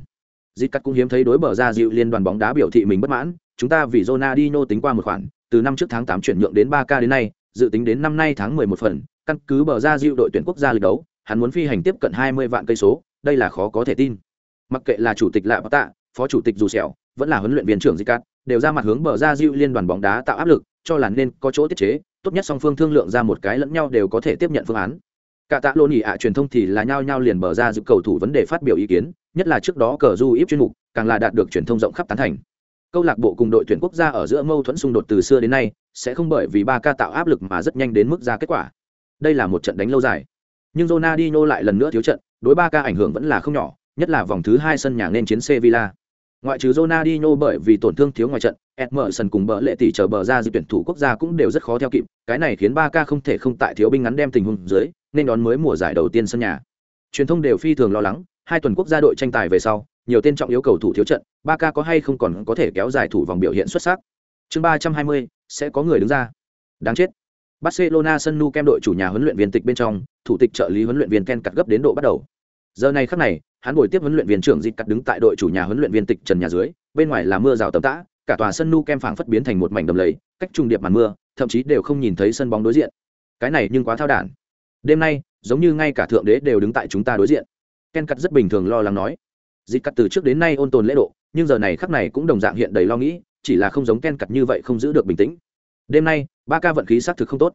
Dịch cắt cũng hiếm thấy đối bờ ra dịu liên đoàn bóng đá biểu thị mình bất mãn, chúng ta vì Ronaldinho tính qua một khoản, từ năm trước tháng 8 chuyển nhượng đến 3K đến nay, dự tính đến năm nay tháng 11 phần, căn cứ bờ ra diệu đội tuyển quốc gia lịch đấu, hắn muốn phi hành tiếp cận 20 vạn cây số, đây là khó có thể tin. Mặc kệ là chủ tịch Lạ Tạ, phó chủ tịch Dù Sẹo, vẫn là huấn luyện viên trưởng Zicat, đều ra mặt hướng bờ ra diệu liên đoàn bóng đá tạo áp lực, cho là nên có chỗ tiết chế, tốt nhất song phương thương lượng ra một cái lẫn nhau đều có thể tiếp nhận phương án. Cả tạ lô nhỉ ạ truyền thông thì là nhao nhao liền bờ ra dự cầu thủ vấn đề phát biểu ý kiến, nhất là trước đó cờ du íp chuyên mục, càng là đạt được truyền thông rộng khắp tán thành. Câu lạc bộ cùng đội tuyển quốc gia ở giữa mâu thuẫn xung đột từ xưa đến nay, sẽ không bởi vì ba ca tạo áp lực mà rất nhanh đến mức ra kết quả. Đây là một trận đánh lâu dài. Nhưng Ronaldinho lại lần nữa thiếu trận, đối ba ca ảnh hưởng vẫn là không nhỏ, nhất là vòng thứ hai sân nhà nên chiến Sevilla. Ngoại trừ Ronaldinho bởi vì tổn thương thiếu ngoài trận, Emerson cùng bờ lệ tỷ chờ bờ ra di tuyển thủ quốc gia cũng đều rất khó theo kịp, cái này khiến ba ca không thể không tại thiếu binh ngắn đem tình huống dưới, nên đón mới mùa giải đầu tiên sân nhà. Truyền thông đều phi thường lo lắng, hai tuần quốc gia đội tranh tài về sau, nhiều tên trọng yếu cầu thủ thiếu trận, ba ca có hay không còn có thể kéo dài thủ vòng biểu hiện xuất sắc. Chương ba trăm hai mươi sẽ có người đứng ra. Đáng chết. Barcelona sân nu kem đội chủ nhà huấn luyện viên tịch bên trong, thủ tịch trợ lý huấn luyện viên Ken cắt gấp đến độ bắt đầu. Giờ này khắc này, hắn buổi tiếp huấn luyện viên trưởng Dịch cắt đứng tại đội chủ nhà huấn luyện viên tịch trần nhà dưới, bên ngoài là mưa rào tầm tã, cả tòa sân nu kem phảng phất biến thành một mảnh đầm lầy, cách trung điệp màn mưa, thậm chí đều không nhìn thấy sân bóng đối diện. cái này nhưng quá thao đản đêm nay giống như ngay cả thượng đế đều đứng tại chúng ta đối diện ken cắt rất bình thường lo lắng nói dịch cắt từ trước đến nay ôn tồn lễ độ nhưng giờ này khắc này cũng đồng dạng hiện đầy lo nghĩ chỉ là không giống ken cặt như vậy không giữ được bình tĩnh đêm nay ba ca vận khí xác thực không tốt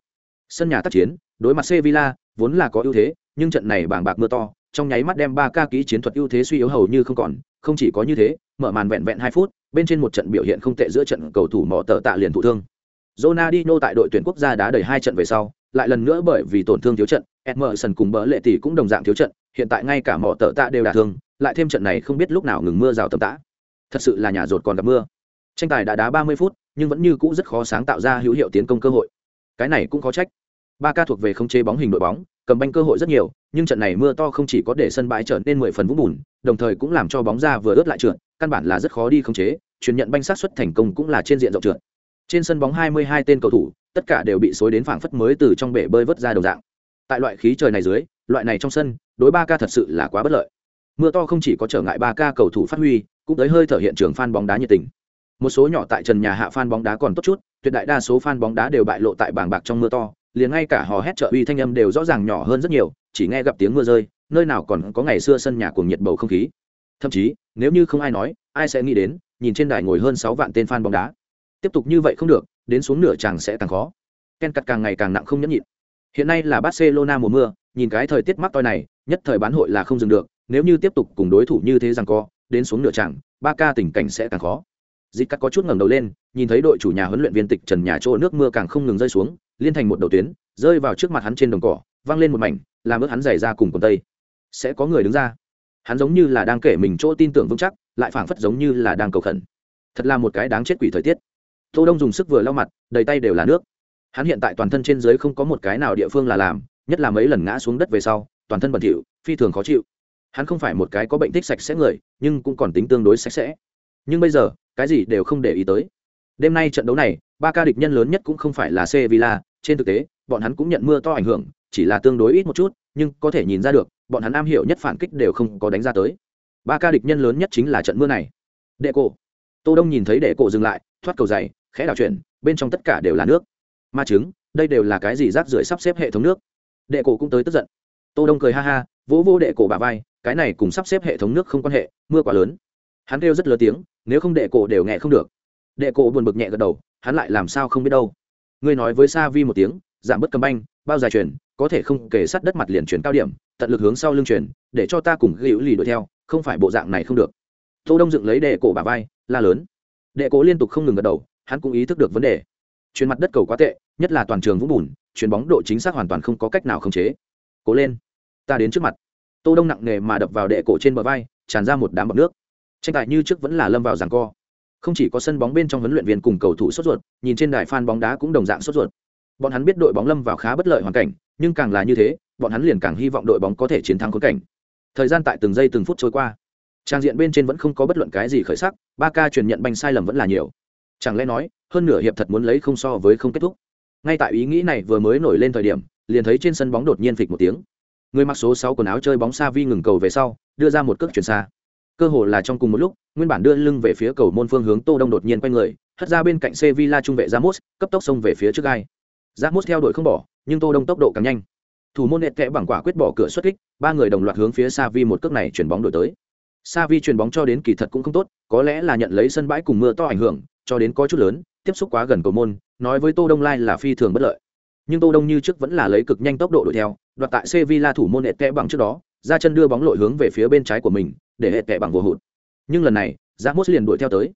sân nhà tác chiến đối mặt sevilla vốn là có ưu thế nhưng trận này bàng bạc mưa to trong nháy mắt đem ba ca kỹ chiến thuật ưu thế suy yếu hầu như không còn không chỉ có như thế mở màn vẹn vẹn hai phút bên trên một trận biểu hiện không tệ giữa trận cầu thủ mỏ tờ tạ liền thụ thương Ronaldinho tại đội tuyển quốc gia đá đầy hai trận về sau, lại lần nữa bởi vì tổn thương thiếu trận, Emerson cùng bỡ lệ tỷ cũng đồng dạng thiếu trận, hiện tại ngay cả mỏ tợ tạ đều đả thương, lại thêm trận này không biết lúc nào ngừng mưa rào tầm tã. Thật sự là nhà rột còn gặp mưa. Tranh tài đã đá 30 phút, nhưng vẫn như cũ rất khó sáng tạo ra hữu hiệu tiến công cơ hội. Cái này cũng có trách. Ba ca thuộc về không chế bóng hình đội bóng, cầm banh cơ hội rất nhiều, nhưng trận này mưa to không chỉ có để sân bãi trở nên 10 phần vũng bùn, đồng thời cũng làm cho bóng ra vừa ướt lại trượt, căn bản là rất khó đi không chế, truyền nhận banh sát xuất thành công cũng là trên diện rộng trượt. Trên sân bóng 22 tên cầu thủ, tất cả đều bị xối đến phảng phất mới từ trong bể bơi vớt ra đồng dạng. Tại loại khí trời này dưới, loại này trong sân, đối ba ca thật sự là quá bất lợi. Mưa to không chỉ có trở ngại ba ca cầu thủ phát huy, cũng tới hơi thở hiện trường fan bóng đá nhiệt tình. Một số nhỏ tại trần nhà hạ fan bóng đá còn tốt chút, tuyệt đại đa số fan bóng đá đều bại lộ tại bảng bạc trong mưa to, liền ngay cả hò hét trợ uy thanh âm đều rõ ràng nhỏ hơn rất nhiều, chỉ nghe gặp tiếng mưa rơi, nơi nào còn có ngày xưa sân nhà cuồng nhiệt bầu không khí. Thậm chí, nếu như không ai nói, ai sẽ nghĩ đến, nhìn trên đài ngồi hơn sáu vạn tên fan bóng đá. Tiếp tục như vậy không được, đến xuống nửa chàng sẽ càng khó. Ken cắt càng ngày càng nặng không nhẫn nhịn. Hiện nay là Barcelona mùa mưa, nhìn cái thời tiết mắc toi này, nhất thời bán hội là không dừng được, nếu như tiếp tục cùng đối thủ như thế rằng co, đến xuống nửa chàng, ba ca tình cảnh sẽ càng khó. Dịch cắt có chút ngẩng đầu lên, nhìn thấy đội chủ nhà huấn luyện viên tịch Trần nhà chỗ nước mưa càng không ngừng rơi xuống, liên thành một đầu tuyến, rơi vào trước mặt hắn trên đồng cỏ, văng lên một mảnh, làm ướt hắn giày ra cùng quần tây. Sẽ có người đứng ra. Hắn giống như là đang kể mình chỗ tin tưởng vững chắc, lại phảng phất giống như là đang cầu khẩn. Thật là một cái đáng chết quỷ thời tiết. Tô Đông dùng sức vừa lau mặt, đầy tay đều là nước. Hắn hiện tại toàn thân trên dưới không có một cái nào địa phương là làm, nhất là mấy lần ngã xuống đất về sau, toàn thân bẩn thỉu, phi thường khó chịu. Hắn không phải một cái có bệnh thích sạch sẽ người, nhưng cũng còn tính tương đối sạch sẽ. Nhưng bây giờ, cái gì đều không để ý tới. Đêm nay trận đấu này, ba ca địch nhân lớn nhất cũng không phải là Sevilla, trên thực tế, bọn hắn cũng nhận mưa to ảnh hưởng, chỉ là tương đối ít một chút, nhưng có thể nhìn ra được, bọn hắn am hiểu nhất phản kích đều không có đánh ra tới. Ba ca địch nhân lớn nhất chính là trận mưa này. Đệ cổ. Tô Đông nhìn thấy đệ cổ dừng lại, thoát cầu dày, khẽ đảo chuyển, bên trong tất cả đều là nước. Ma trứng, đây đều là cái gì rác rưởi sắp xếp hệ thống nước. Đệ cổ cũng tới tức giận. Tô Đông cười ha ha, vỗ vỗ đệ cổ bả vai, cái này cùng sắp xếp hệ thống nước không quan hệ, mưa quá lớn. Hắn kêu rất lớn tiếng, nếu không đệ cổ đều nghe không được. Đệ cổ buồn bực nhẹ gật đầu, hắn lại làm sao không biết đâu. Ngươi nói với Sa Vi một tiếng, giảm bớt cầm banh, bao dài chuyển, có thể không kể sát đất mặt liền chuyển cao điểm, tận lực hướng sau lưng chuyển, để cho ta cùng Liễu Lì đuổi theo, không phải bộ dạng này không được. Tô Đông dựng lấy đệ cổ bả vai, la lớn. Đệ cổ liên tục không ngừng gật đầu, hắn cũng ý thức được vấn đề. chuyển mặt đất cầu quá tệ, nhất là toàn trường vũng bùn, chuyển bóng độ chính xác hoàn toàn không có cách nào khống chế. Cố lên, ta đến trước mặt. Tô Đông nặng nề mà đập vào đệ cổ trên bờ vai, tràn ra một đám bọt nước. Tranh tài như trước vẫn là lâm vào ràng co. Không chỉ có sân bóng bên trong huấn luyện viên cùng cầu thủ sốt ruột, nhìn trên đài fan bóng đá cũng đồng dạng sốt ruột. Bọn hắn biết đội bóng lâm vào khá bất lợi hoàn cảnh, nhưng càng là như thế, bọn hắn liền càng hy vọng đội bóng có thể chiến thắng khốn cảnh. Thời gian tại từng giây từng phút trôi qua, trang diện bên trên vẫn không có bất luận cái gì khởi sắc, ba ca truyền nhận banh sai lầm vẫn là nhiều. Chẳng lẽ nói, hơn nửa hiệp thật muốn lấy không so với không kết thúc. Ngay tại ý nghĩ này vừa mới nổi lên thời điểm, liền thấy trên sân bóng đột nhiên phịch một tiếng. Người mặc số sáu quần áo chơi bóng xa vi ngừng cầu về sau, đưa ra một cước chuyển xa. Cơ hồ là trong cùng một lúc, nguyên bản đưa lưng về phía cầu môn phương hướng Tô Đông đột nhiên quay người, hất ra bên cạnh Sevilla trung vệ Ramos, cấp tốc xông về phía trước gai. Ramos theo đuổi không bỏ, nhưng Tô Đông tốc độ càng nhanh. Thủ môn nẹt kẽ bằng quả quyết bỏ cửa xuất kích, ba người đồng loạt hướng phía Savi một cước này chuyển bóng đổi tới. Savi chuyển bóng cho đến kỳ thật cũng không tốt, có lẽ là nhận lấy sân bãi cùng mưa to ảnh hưởng, cho đến có chút lớn, tiếp xúc quá gần cầu môn, nói với Tô Đông Lai là phi thường bất lợi. Nhưng Tô Đông như trước vẫn là lấy cực nhanh tốc độ đuổi theo, đoạt tại Sevilla thủ môn nẹt kẽ bằng trước đó, ra chân đưa bóng lội hướng về phía bên trái của mình, để hệ kẽ bằng vô hụt. Nhưng lần này, Ramos liền đuổi theo tới.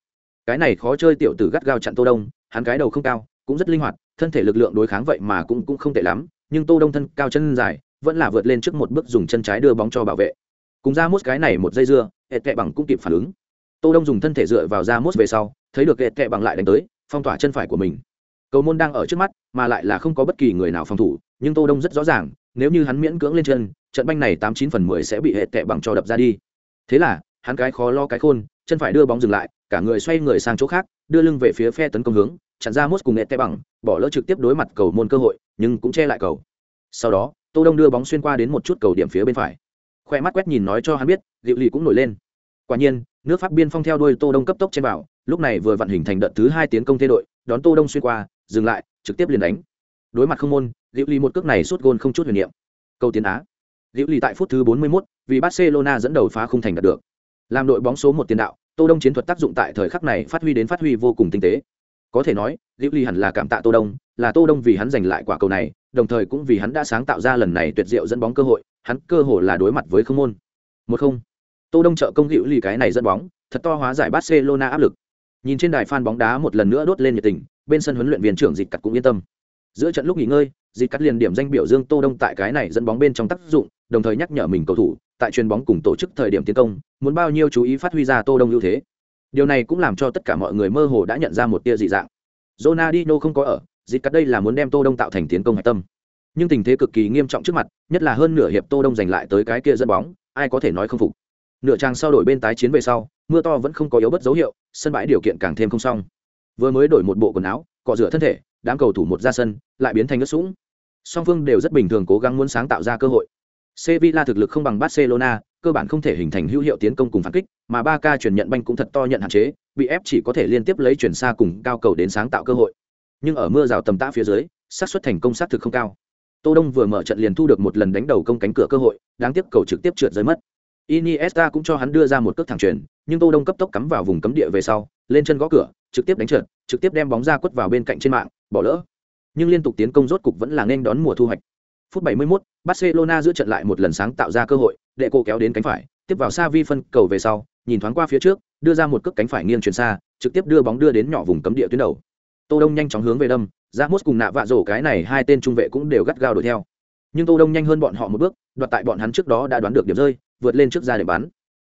Cái này khó chơi tiểu tử gắt gao chặn Tô Đông, hắn cái đầu không cao, cũng rất linh hoạt, thân thể lực lượng đối kháng vậy mà cũng cũng không tệ lắm, nhưng Tô Đông thân cao chân dài, vẫn là vượt lên trước một bước dùng chân trái đưa bóng cho bảo vệ. Cùng ra mốt cái này một dây dưa, hệ kệ bằng cũng kịp phản ứng. Tô Đông dùng thân thể dựa vào ra mốt về sau, thấy được hệ kệ bằng lại đánh tới, phong tỏa chân phải của mình. Cầu môn đang ở trước mắt, mà lại là không có bất kỳ người nào phòng thủ, nhưng Tô Đông rất rõ ràng, nếu như hắn miễn cưỡng lên chân, trận banh này tám chín phần mười sẽ bị hệ tệ bằng cho đập ra đi. Thế là, hắn cái khó lo cái khôn, chân phải đưa bóng dừng lại, cả người xoay người sang chỗ khác, đưa lưng về phía phe tấn công hướng, chặn ra mốt cùng nghệ tay bằng, bỏ lỡ trực tiếp đối mặt cầu môn cơ hội, nhưng cũng che lại cầu. Sau đó, Tô Đông đưa bóng xuyên qua đến một chút cầu điểm phía bên phải. Khoe mắt quét nhìn nói cho hắn biết, Diệu Lì cũng nổi lên. Quả nhiên, nước Pháp biên phong theo đuôi Tô Đông cấp tốc trên bảo lúc này vừa vận hình thành đợt thứ hai tiến công thế đội, đón Tô Đông xuyên qua, dừng lại, trực tiếp liền đánh. đối mặt không môn diệu ly một cước này suốt gôn không chút huyền niệm cầu tiến á diệu ly tại phút thứ 41, vì barcelona dẫn đầu phá khung thành đạt được. Làm đội bóng số một tiền đạo, tô đông chiến thuật tác dụng tại thời khắc này phát huy đến phát huy vô cùng tinh tế. Có thể nói, liễu ly hẳn là cảm tạ tô đông, là tô đông vì hắn giành lại quả cầu này, đồng thời cũng vì hắn đã sáng tạo ra lần này tuyệt diệu dẫn bóng cơ hội, hắn cơ hội là đối mặt với không môn. Một không. Tô đông trợ công liễu ly cái này dẫn bóng, thật to hóa giải barcelona áp lực. Nhìn trên đài fan bóng đá một lần nữa đốt lên nhiệt tình, bên sân huấn luyện viên trưởng dịch cắt cũng yên tâm. Giữa trận lúc nghỉ ngơi, dịch cắt liền điểm danh biểu dương tô đông tại cái này dẫn bóng bên trong tác dụng, đồng thời nhắc nhở mình cầu thủ tại chuyền bóng cùng tổ chức thời điểm tiến công, muốn bao nhiêu chú ý phát huy ra tô đông ưu thế. Điều này cũng làm cho tất cả mọi người mơ hồ đã nhận ra một tia dị dạng. Ronaldinho không có ở dịch cắt đây là muốn đem tô đông tạo thành tiến công hạch tâm. Nhưng tình thế cực kỳ nghiêm trọng trước mặt, nhất là hơn nửa hiệp tô đông giành lại tới cái kia dẫn bóng, ai có thể nói không phục. Nửa trang sau đổi bên tái chiến về sau, mưa to vẫn không có yếu bất dấu hiệu, sân bãi điều kiện càng thêm không xong. Vừa mới đổi một bộ quần áo, cọ rửa thân thể, đám cầu thủ một ra sân, lại biến thành ngất sũng. Song phương đều rất bình thường cố gắng muốn sáng tạo ra cơ hội sevilla thực lực không bằng barcelona cơ bản không thể hình thành hữu hiệu tiến công cùng phản kích mà Barca chuyển nhận banh cũng thật to nhận hạn chế bị ép chỉ có thể liên tiếp lấy chuyển xa cùng cao cầu đến sáng tạo cơ hội. Nhưng ở mưa rào tầm tã phía dưới xác suất thành công xác thực không cao. Tô đông vừa mở trận liền thu được một lần đánh đầu công cánh cửa cơ hội đáng tiếc cầu trực tiếp trượt rơi mất. Iniesta cũng cho hắn đưa ra một cước thẳng chuyền, nhưng tô đông cấp tốc cắm vào vùng cấm địa về sau lên chân gõ cửa trực tiếp đánh trượt trực tiếp đem bóng ra quất vào bên cạnh trên mạng bỏ lỡ. Nhưng liên tục tiến công rốt cục vẫn là nên đón mùa thu hoạch phút 71, barcelona giữa trận lại một lần sáng tạo ra cơ hội đệ cô kéo đến cánh phải tiếp vào xa vi phân cầu về sau nhìn thoáng qua phía trước đưa ra một cước cánh phải nghiêng chuyển xa trực tiếp đưa bóng đưa đến nhỏ vùng cấm địa tuyến đầu. Tô đông nhanh chóng hướng về đâm ra cùng nạ vạ rổ cái này hai tên trung vệ cũng đều gắt gao đuổi theo. Nhưng tô đông nhanh hơn bọn họ một bước đoạt tại bọn hắn trước đó đã đoán được điểm rơi vượt lên trước ra để bắn.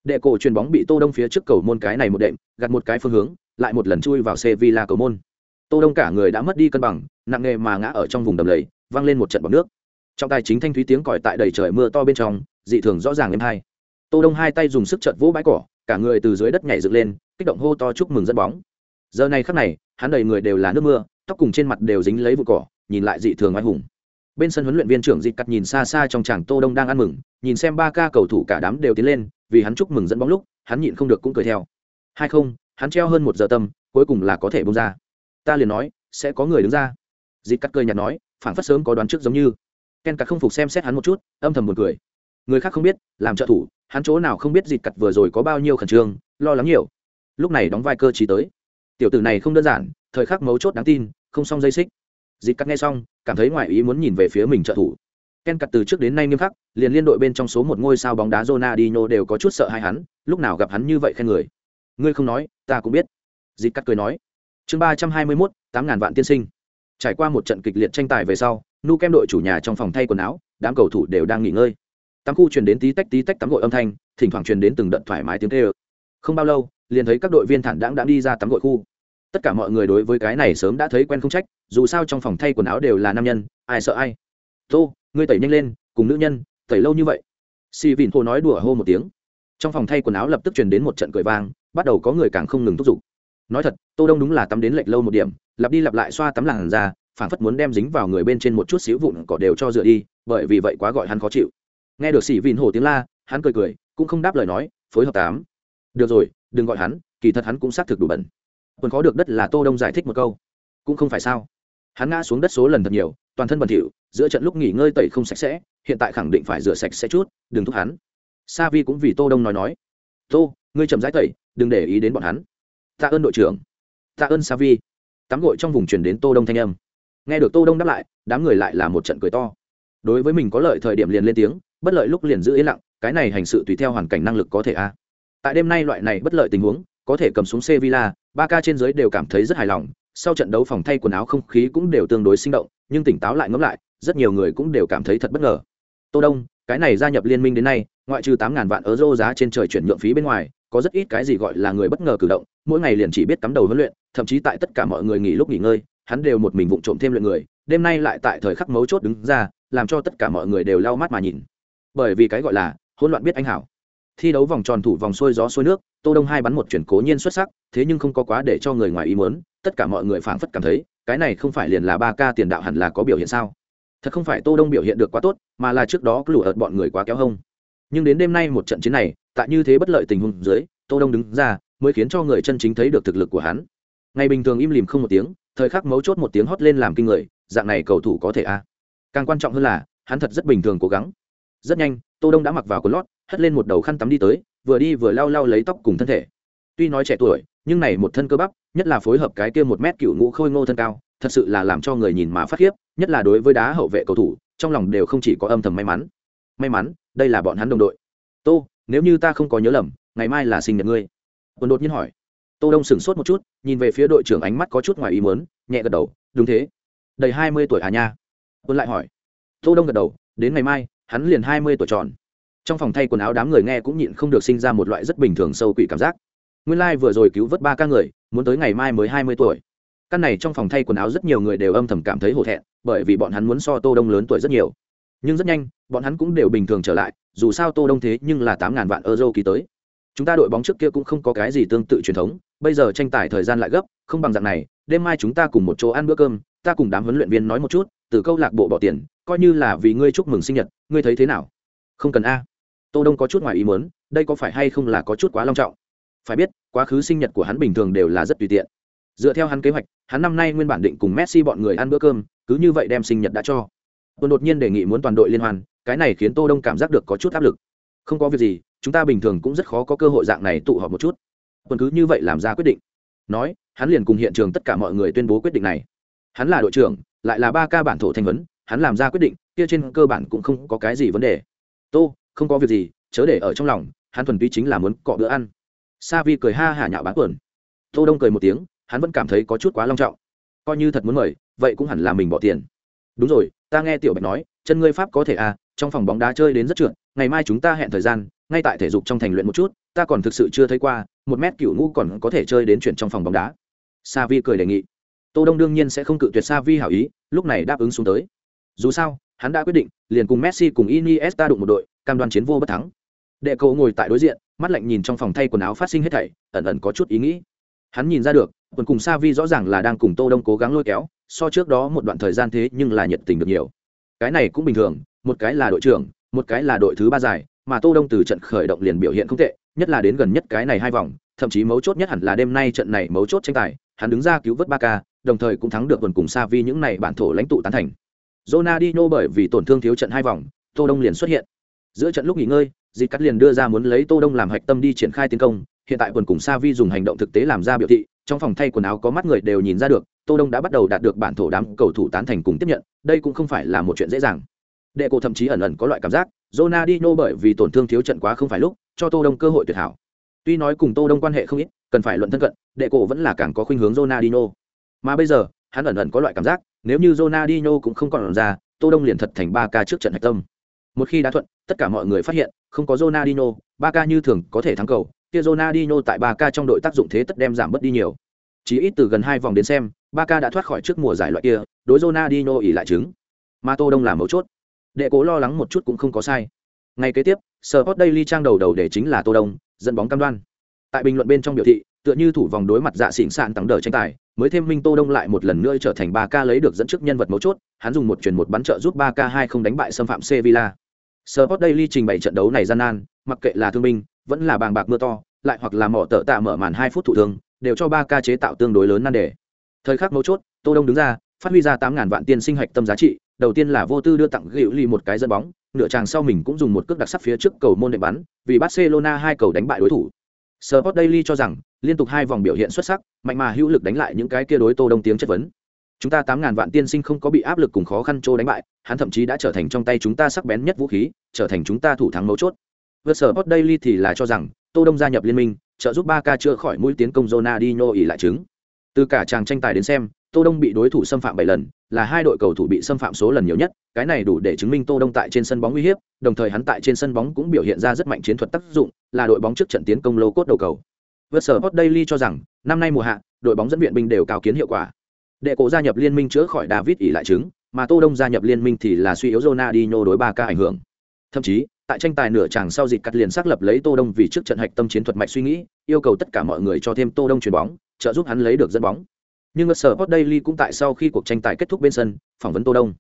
Đệ cổ chuyền bóng bị tô đông phía trước cầu môn cái này một đệm gạt một cái phương hướng lại một lần chui vào sevilla cầu môn. Tô đông cả người đã mất đi cân bằng nặng nề mà ngã ở trong vùng đầm lầy văng lên một trận bọt nước trong tài chính thanh thúy tiếng còi tại đầy trời mưa to bên trong, dị thường rõ ràng êm hai tô đông hai tay dùng sức trận vỗ bãi cỏ, cả người từ dưới đất nhảy dựng lên, kích động hô to chúc mừng dẫn bóng. Giờ này khắc này, hắn đầy người đều là nước mưa, tóc cùng trên mặt đều dính lấy vụ cỏ, nhìn lại dị thường oai hùng. Bên sân huấn luyện viên trưởng dịp cắt nhìn xa xa trong tràng tô đông đang ăn mừng, nhìn xem ba ca cầu thủ cả đám đều tiến lên, vì hắn chúc mừng dẫn bóng lúc, hắn nhịn không được cũng cười theo. Hai không, hắn treo hơn một giờ tâm, cuối cùng là có thể bông ra. Ta liền nói, sẽ có người đứng ra. Dịp cắt cười nhạt nói, phảng phất sớm có đoán trước giống như ken cắt không phục xem xét hắn một chút, âm thầm buồn cười. Người khác không biết, làm trợ thủ, hắn chỗ nào không biết dịch Cật vừa rồi có bao nhiêu khẩn trương, lo lắng nhiều. Lúc này đóng vai cơ trí tới. Tiểu tử này không đơn giản, thời khắc mấu chốt đáng tin, không xong dây xích. Dịch cắt nghe xong, cảm thấy ngoại ý muốn nhìn về phía mình trợ thủ. Ken cắt từ trước đến nay nghiêm khắc, liền liên đội bên trong số một ngôi sao bóng đá Ronaldinho đều có chút sợ hai hắn, lúc nào gặp hắn như vậy khen người. Ngươi không nói, ta cũng biết. Dịch cắt cười nói. Chương ba trăm hai mươi mốt, tám ngàn vạn tiên sinh. Trải qua một trận kịch liệt tranh tài về sau nu kem đội chủ nhà trong phòng thay quần áo, đám cầu thủ đều đang nghỉ ngơi. Tắm khu truyền đến tí tách tí tách tắm gội âm thanh, thỉnh thoảng truyền đến từng đợt thoải mái tiếng kêu. Không bao lâu, liền thấy các đội viên thản đãng đã đi ra tắm gội khu. Tất cả mọi người đối với cái này sớm đã thấy quen không trách, dù sao trong phòng thay quần áo đều là nam nhân, ai sợ ai. Tô, ngươi tẩy nhanh lên, cùng nữ nhân, tẩy lâu như vậy. Si vìn hô nói đùa hô một tiếng. Trong phòng thay quần áo lập tức truyền đến một trận cười vang, bắt đầu có người càng không ngừng thúc giục. Nói thật, tô đông đúng là tắm đến lệch lâu một điểm, lặp đi lặp lại xoa tắm làn ra phảng phất muốn đem dính vào người bên trên một chút xíu vụn cỏ đều cho rửa đi, bởi vì vậy quá gọi hắn khó chịu. Nghe được xỉ vìn hồ tiếng la, hắn cười cười, cũng không đáp lời nói, phối hợp tám. Được rồi, đừng gọi hắn, kỳ thật hắn cũng xác thực đủ bẩn. Quần khó được đất là tô đông giải thích một câu. Cũng không phải sao. Hắn ngã xuống đất số lần thật nhiều, toàn thân bẩn thỉu, giữa trận lúc nghỉ ngơi tẩy không sạch sẽ, hiện tại khẳng định phải rửa sạch sẽ chút, đừng thúc hắn. Sa vi cũng vì tô đông nói nói. Tô, ngươi chậm rãi tẩy, đừng để ý đến bọn hắn. Tạ ơn đội trưởng. Tạ ơn, sa vi. Tắm gội trong vùng truyền đến tô đông thanh âm nghe được tô đông đáp lại đám người lại là một trận cười to đối với mình có lợi thời điểm liền lên tiếng bất lợi lúc liền giữ yên lặng cái này hành sự tùy theo hoàn cảnh năng lực có thể a tại đêm nay loại này bất lợi tình huống có thể cầm xuống Sevilla, ba ca trên dưới đều cảm thấy rất hài lòng, sau trận đấu phòng thay quần áo không khí cũng đều tương đối sinh động, nhưng tỉnh táo lại ngẫm lại, rất nhiều người cũng đều cảm thấy thật bất ngờ. Tô Đông, cái này gia nhập liên minh đến nay, ngoại trừ 8000 vạn euro giá trên trời chuyển nhượng phí bên ngoài, có rất ít cái gì gọi là người bất ngờ cử động, mỗi ngày liền chỉ biết cắm đầu huấn luyện, thậm chí tại tất cả mọi người nghỉ lúc nghỉ ngơi, hắn đều một mình vụng trộm thêm luyện người, đêm nay lại tại thời khắc mấu chốt đứng ra, làm cho tất cả mọi người đều lau mắt mà nhìn. Bởi vì cái gọi là hỗn loạn biết anh hảo. Thi đấu vòng tròn thủ vòng xuôi gió xuôi nước, Tô Đông hai bắn một chuyển cố nhiên xuất sắc, thế nhưng không có quá để cho người ngoài ý muốn, tất cả mọi người phảng phất cảm thấy, cái này không phải liền là ba ca tiền đạo hẳn là có biểu hiện sao? Thật không phải Tô Đông biểu hiện được quá tốt, mà là trước đó lũ ợt bọn người quá kéo hông. Nhưng đến đêm nay một trận chiến này, tại như thế bất lợi tình huống dưới, Tô Đông đứng ra, mới khiến cho người chân chính thấy được thực lực của hắn. Ngày bình thường im lìm không một tiếng, thời khắc mấu chốt một tiếng hót lên làm kinh người, dạng này cầu thủ có thể a? Càng quan trọng hơn là hắn thật rất bình thường cố gắng. Rất nhanh tô đông đã mặc vào quần lót hất lên một đầu khăn tắm đi tới vừa đi vừa lau lau lấy tóc cùng thân thể. Tuy nói trẻ tuổi nhưng này một thân cơ bắp nhất là phối hợp cái kia một mét cựu ngũ khôi ngô thân cao thật sự là làm cho người nhìn mà phát khiếp nhất là đối với đá hậu vệ cầu thủ trong lòng đều không chỉ có âm thầm may mắn. May mắn đây là bọn hắn đồng đội. Tô nếu như ta không có nhớ lầm ngày mai là sinh nhật ngươi. Quân đột nhiên hỏi tô đông sửng sốt một chút, nhìn về phía đội trưởng ánh mắt có chút ngoài ý muốn, nhẹ gật đầu, đúng thế. Đầy hai mươi tuổi à nha? Quân lại hỏi. Tô đông gật đầu, đến ngày mai, hắn liền hai mươi tuổi tròn. Trong phòng thay quần áo đám người nghe cũng nhịn không được sinh ra một loại rất bình thường sâu quỷ cảm giác. Nguyên lai vừa rồi cứu vớt ba ca người, muốn tới ngày mai mới hai mươi tuổi. Căn này trong phòng thay quần áo rất nhiều người đều âm thầm cảm thấy hổ thẹn, bởi vì bọn hắn muốn so tô đông lớn tuổi rất nhiều. Nhưng rất nhanh, bọn hắn cũng đều bình thường trở lại, dù sao tô đông thế nhưng là tám ngàn vạn euro ký tới chúng ta đội bóng trước kia cũng không có cái gì tương tự truyền thống, bây giờ tranh tài thời gian lại gấp, không bằng dạng này, đêm mai chúng ta cùng một chỗ ăn bữa cơm, ta cùng đám huấn luyện viên nói một chút, từ câu lạc bộ bỏ tiền, coi như là vì ngươi chúc mừng sinh nhật, ngươi thấy thế nào? Không cần a. Tô đông có chút ngoài ý muốn, đây có phải hay không là có chút quá long trọng? Phải biết, quá khứ sinh nhật của hắn bình thường đều là rất tùy tiện. Dựa theo hắn kế hoạch, hắn năm nay nguyên bản định cùng messi bọn người ăn bữa cơm, cứ như vậy đem sinh nhật đã cho. Tôi đột nhiên đề nghị muốn toàn đội liên hoan cái này khiến tô đông cảm giác được có chút áp lực. Không có việc gì chúng ta bình thường cũng rất khó có cơ hội dạng này tụ họp một chút. Tuần cứ như vậy làm ra quyết định. Nói, hắn liền cùng hiện trường tất cả mọi người tuyên bố quyết định này. Hắn là đội trưởng, lại là ba ca bản thổ thanh vấn hắn làm ra quyết định, kia trên cơ bản cũng không có cái gì vấn đề. Tô, không có việc gì, chớ để ở trong lòng, hắn thuần túy chính là muốn cọ bữa ăn. Sa vi cười ha hả nhạo bán quần. Tô đông cười một tiếng, hắn vẫn cảm thấy có chút quá long trọng. Coi như thật muốn mời, vậy cũng hẳn là mình bỏ tiền. Đúng rồi, ta nghe tiểu bạch nói, chân ngươi pháp có thể à trong phòng bóng đá chơi đến rất trượt, ngày mai chúng ta hẹn thời gian ngay tại thể dục trong thành luyện một chút, ta còn thực sự chưa thấy qua, một mét cựu ngũ còn có thể chơi đến chuyện trong phòng bóng đá. Sa vi cười đề nghị. Tô đông đương nhiên sẽ không cự tuyệt sa vi hảo ý, lúc này đáp ứng xuống tới. Dù sao, hắn đã quyết định, liền cùng messi cùng iniesta đụng một đội, cam đoan chiến vô bất thắng. Đệ cậu ngồi tại đối diện, mắt lạnh nhìn trong phòng thay quần áo phát sinh hết thảy, ẩn ẩn có chút ý nghĩ. Hắn nhìn ra được, quần cùng sa vi rõ ràng là đang cùng tô đông cố gắng lôi kéo, so trước đó một đoạn thời gian thế nhưng là nhiệt tình được nhiều. Cái này cũng bình thường, một cái là đội trưởng, một cái là đội thứ ba giải mà tô đông từ trận khởi động liền biểu hiện không tệ, nhất là đến gần nhất cái này hai vòng, thậm chí mấu chốt nhất hẳn là đêm nay trận này mấu chốt tranh tài, hắn đứng ra cứu vớt ba ca đồng thời cũng thắng được quần cùng sa vi những này bản thổ lãnh tụ tán thành. Ronaldinho bởi vì tổn thương thiếu trận hai vòng, tô đông liền xuất hiện. Giữa trận lúc nghỉ ngơi dịp cắt liền đưa ra muốn lấy tô đông làm hạch tâm đi triển khai tiến công, hiện tại quần cùng sa vi dùng hành động thực tế làm ra biểu thị, trong phòng thay quần áo có mắt người đều nhìn ra được, tô đông đã bắt đầu đạt được bản thổ đám cầu thủ tán thành cùng tiếp nhận, đây cũng không phải là một chuyện dễ dàng. Đệ cổ thậm chí ẩn ẩn có loại cảm giác Ronaldinho bởi vì tổn thương thiếu trận quá không phải lúc, cho tô đông cơ hội tuyệt hảo. Tuy nói cùng tô đông quan hệ không ít, cần phải luận thân cận, đệ cổ vẫn là càng có khuynh hướng Ronaldinho. Mà bây giờ, hắn ẩn ẩn có loại cảm giác, nếu như Ronaldinho cũng không còn ra, tô đông liền thật thành ba ca trước trận hạch tâm. Một khi đã thuận, tất cả mọi người phát hiện, không có Ronaldinho ba ca như thường có thể thắng cầu, kia Ronaldinho tại ba ca trong đội tác dụng thế tất đem giảm bớt đi nhiều. Chỉ ít từ gần hai vòng đến xem ba ca đã thoát khỏi trước mùa giải loại kia, đối Ronaldinho ỉ lại chứng. Mà tô đông là mấu chốt đệ cố lo lắng một chút cũng không có sai. Ngay kế tiếp, Sport Daily trang đầu đầu để chính là tô đông, dẫn bóng cam đoan. Tại bình luận bên trong biểu thị, tựa như thủ vòng đối mặt dạ xỉn sạn tăng đờ tranh tài, mới thêm minh tô đông lại một lần nữa trở thành ba ca lấy được dẫn trước nhân vật mấu chốt, hắn dùng một chuyển một bắn trợ giúp ba k hai không đánh bại xâm phạm sevilla. Sport Daily trình bày trận đấu này gian nan, mặc kệ là thương binh, vẫn là bàng bạc mưa to, lại hoặc là mỏ tợ tạ mở màn hai phút thủ thương đều cho ba ca chế tạo tương đối lớn nan đề. Thời khắc mấu chốt, tô đông đứng ra, phát huy ra tám ngàn vạn tiền sinh hạch tâm giá trị đầu tiên là vô tư đưa tặng gịu ly một cái dẫn bóng, nửa chàng sau mình cũng dùng một cước đặc sắc phía trước cầu môn đệm bắn, vì barcelona hai cầu đánh bại đối thủ. Sport Daily cho rằng, liên tục hai vòng biểu hiện xuất sắc, mạnh mà hữu lực đánh lại những cái kia đối tô đông tiếng chất vấn. Chúng ta tám ngàn vạn tiên sinh không có bị áp lực cùng khó khăn trô đánh bại, hắn thậm chí đã trở thành trong tay chúng ta sắc bén nhất vũ khí, trở thành chúng ta thủ thắng mấu chốt. Vượt sở daily thì là cho rằng, tô đông gia nhập liên minh, trợ giúp ba ca chữa khỏi mũi tiến công Ronaldinho ỉ lại chứng từ cả chàng tranh tài đến xem tô đông bị đối thủ xâm phạm bảy lần, là hai đội cầu thủ bị xâm phạm số lần nhiều nhất, cái này đủ để chứng minh tô đông tại trên sân bóng uy hiếp, đồng thời hắn tại trên sân bóng cũng biểu hiện ra rất mạnh chiến thuật tác dụng, là đội bóng trước trận tiến công lô cốt đầu cầu. Vượt sở hot daily cho rằng, năm nay mùa hạ, đội bóng dẫn viện binh đều cao kiến hiệu quả. Đệ cổ gia nhập liên minh chữa khỏi david ỉ lại chứng, mà tô đông gia nhập liên minh thì là suy yếu Ronaldinho đối ba ca ảnh hưởng. Thậm chí, tại tranh tài nửa chàng sau dịch cắt liền xác lập lấy tô đông vì trước trận hạch tâm chiến thuật mạch suy nghĩ, yêu cầu tất cả mọi người cho thêm tô đông chuyền bóng, trợ giúp hắn lấy được dẫn bóng nhưng ở sở Sport Daily cũng tại sau khi cuộc tranh tài kết thúc bên sân phỏng vấn tô đông.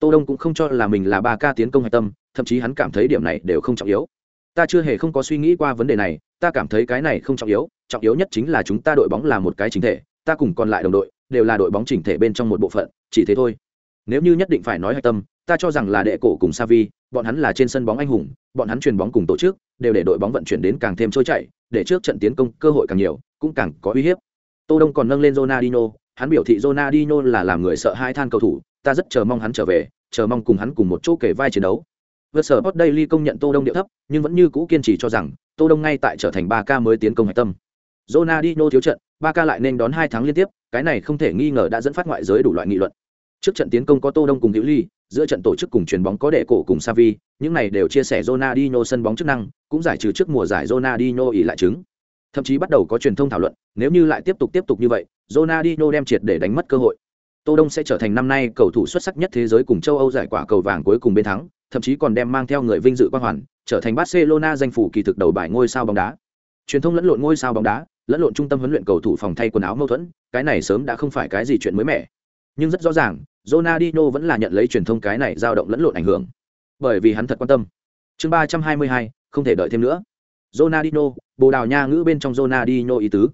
Tô đông cũng không cho là mình là ba ca tiến công hạch tâm thậm chí hắn cảm thấy điểm này đều không trọng yếu. Ta chưa hề không có suy nghĩ qua vấn đề này ta cảm thấy cái này không trọng yếu trọng yếu nhất chính là chúng ta đội bóng là một cái chính thể ta cùng còn lại đồng đội đều là đội bóng chỉnh thể bên trong một bộ phận chỉ thế thôi. Nếu như nhất định phải nói hạch tâm, ta cho rằng là đệ cổ cùng Savi, bọn hắn là trên sân bóng anh hùng, bọn hắn truyền bóng cùng tổ chức, đều để đội bóng vận chuyển đến càng thêm trôi chảy, để trước trận tiến công cơ hội càng nhiều, cũng càng có uy hiếp. Tô Đông còn nâng lên Ronaldinho, hắn biểu thị Ronaldinho là làm người sợ hai than cầu thủ, ta rất chờ mong hắn trở về, chờ mong cùng hắn cùng một chỗ kể vai chiến đấu. Vượt sở Hot Daily công nhận Tô Đông điệu thấp, nhưng vẫn như cũ kiên trì cho rằng Tô Đông ngay tại trở thành 3K mới tiến công hạch tâm. Ronaldinho thiếu trận, 3K lại nên đón hai tháng liên tiếp, cái này không thể nghi ngờ đã dẫn phát ngoại giới đủ loại nghị luận. Trước trận tiến công có Tô Đông cùng Hữu Ly, giữa trận tổ chức cùng truyền bóng có đệ cổ cùng Savi, những này đều chia sẻ Ronaldinho sân bóng chức năng, cũng giải trừ trước mùa giải Ronaldinho ỷ lại chứng. Thậm chí bắt đầu có truyền thông thảo luận, nếu như lại tiếp tục tiếp tục như vậy, Ronaldinho đem triệt để đánh mất cơ hội. Tô Đông sẽ trở thành năm nay cầu thủ xuất sắc nhất thế giới cùng châu Âu giải quả cầu vàng cuối cùng bên thắng, thậm chí còn đem mang theo người vinh dự quang hoàn, trở thành Barcelona danh phủ kỳ thực đầu bài ngôi sao bóng đá. Truyền thông lẫn lộn ngôi sao bóng đá, lẫn lộn trung tâm huấn luyện cầu thủ phòng thay quần áo mâu thuẫn, cái này sớm đã không phải cái gì chuyện mới mẻ. Nhưng rất rõ ràng, Ronaldinho vẫn là nhận lấy truyền thông cái này dao động lẫn lộn ảnh hưởng, bởi vì hắn thật quan tâm. Chương 322, không thể đợi thêm nữa. Ronaldinho, Bồ Đào Nha ngữ bên trong Ronaldinho ý tứ.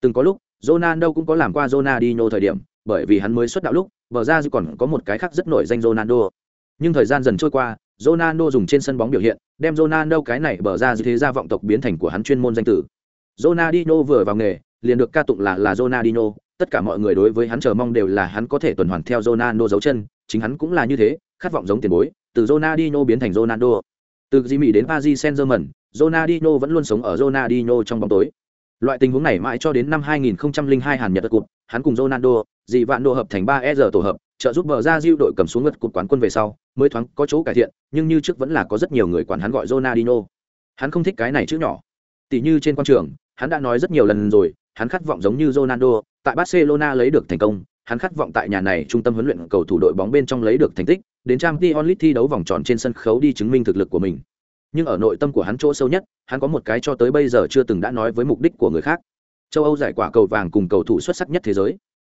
Từng có lúc, Ronaldo cũng có làm qua Ronaldinho thời điểm, bởi vì hắn mới xuất đạo lúc, bờ ra còn có một cái khác rất nổi danh Ronaldo. Nhưng thời gian dần trôi qua, Ronaldo dùng trên sân bóng biểu hiện, đem Ronaldo cái này bờ ra thế gia vọng tộc biến thành của hắn chuyên môn danh tử. Ronaldinho vừa vào nghề, liền được ca tụng là là Ronaldinho, tất cả mọi người đối với hắn chờ mong đều là hắn có thể tuần hoàn theo Ronaldo dấu chân, chính hắn cũng là như thế, khát vọng giống tiền bối, từ Ronaldinho biến thành Ronaldo. Từ Jimmy đến Paris Saint-Germain, Ronaldinho vẫn luôn sống ở Ronaldinho trong bóng tối. Loại tình huống này mãi cho đến năm 2002 Hàn Nhật cột, hắn cùng Ronaldo, dì vạn đồ hợp thành 3S tổ hợp, trợ giúp bờ ra diêu đội cầm xuống ngất cột quán quân về sau, mới thoáng có chỗ cải thiện, nhưng như trước vẫn là có rất nhiều người quản hắn gọi Ronaldinho. Hắn không thích cái này chữ nhỏ. Tỷ như trên quan trường, hắn đã nói rất nhiều lần rồi, hắn khát vọng giống như Ronaldo, tại Barcelona lấy được thành công, hắn khát vọng tại nhà này trung tâm huấn luyện cầu thủ đội bóng bên trong lấy được thành tích, đến Champions League thi đấu vòng tròn trên sân khấu đi chứng minh thực lực của mình. Nhưng ở nội tâm của hắn chỗ sâu nhất, hắn có một cái cho tới bây giờ chưa từng đã nói với mục đích của người khác. Châu Âu giải quả cầu vàng cùng cầu thủ xuất sắc nhất thế giới.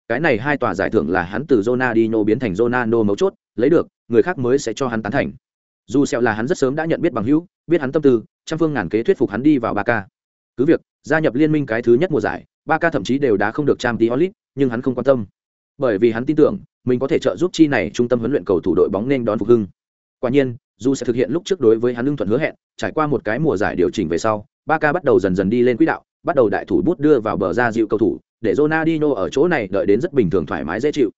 Cái này hai tòa giải thưởng là hắn từ Ronaldinho biến thành Ronaldo mấu chốt, lấy được, người khác mới sẽ cho hắn tán thành. Dù sẹo là hắn rất sớm đã nhận biết bằng hữu, biết hắn tâm tư, trăm phương ngàn kế thuyết phục hắn đi vào Barca. Cứ việc, gia nhập liên minh cái thứ nhất mùa giải, Barca thậm chí đều đã không được Champions League, nhưng hắn không quan tâm. Bởi vì hắn tin tưởng, mình có thể trợ giúp chi này trung tâm huấn luyện cầu thủ đội bóng nên đón phục hưng. Quả nhiên, dù sẽ thực hiện lúc trước đối với hắn lương thuận hứa hẹn, trải qua một cái mùa giải điều chỉnh về sau, Barca bắt đầu dần dần đi lên quỹ đạo, bắt đầu đại thủ bút đưa vào bờ ra dịu cầu thủ, để Ronaldinho ở chỗ này đợi đến rất bình thường thoải mái dễ chịu.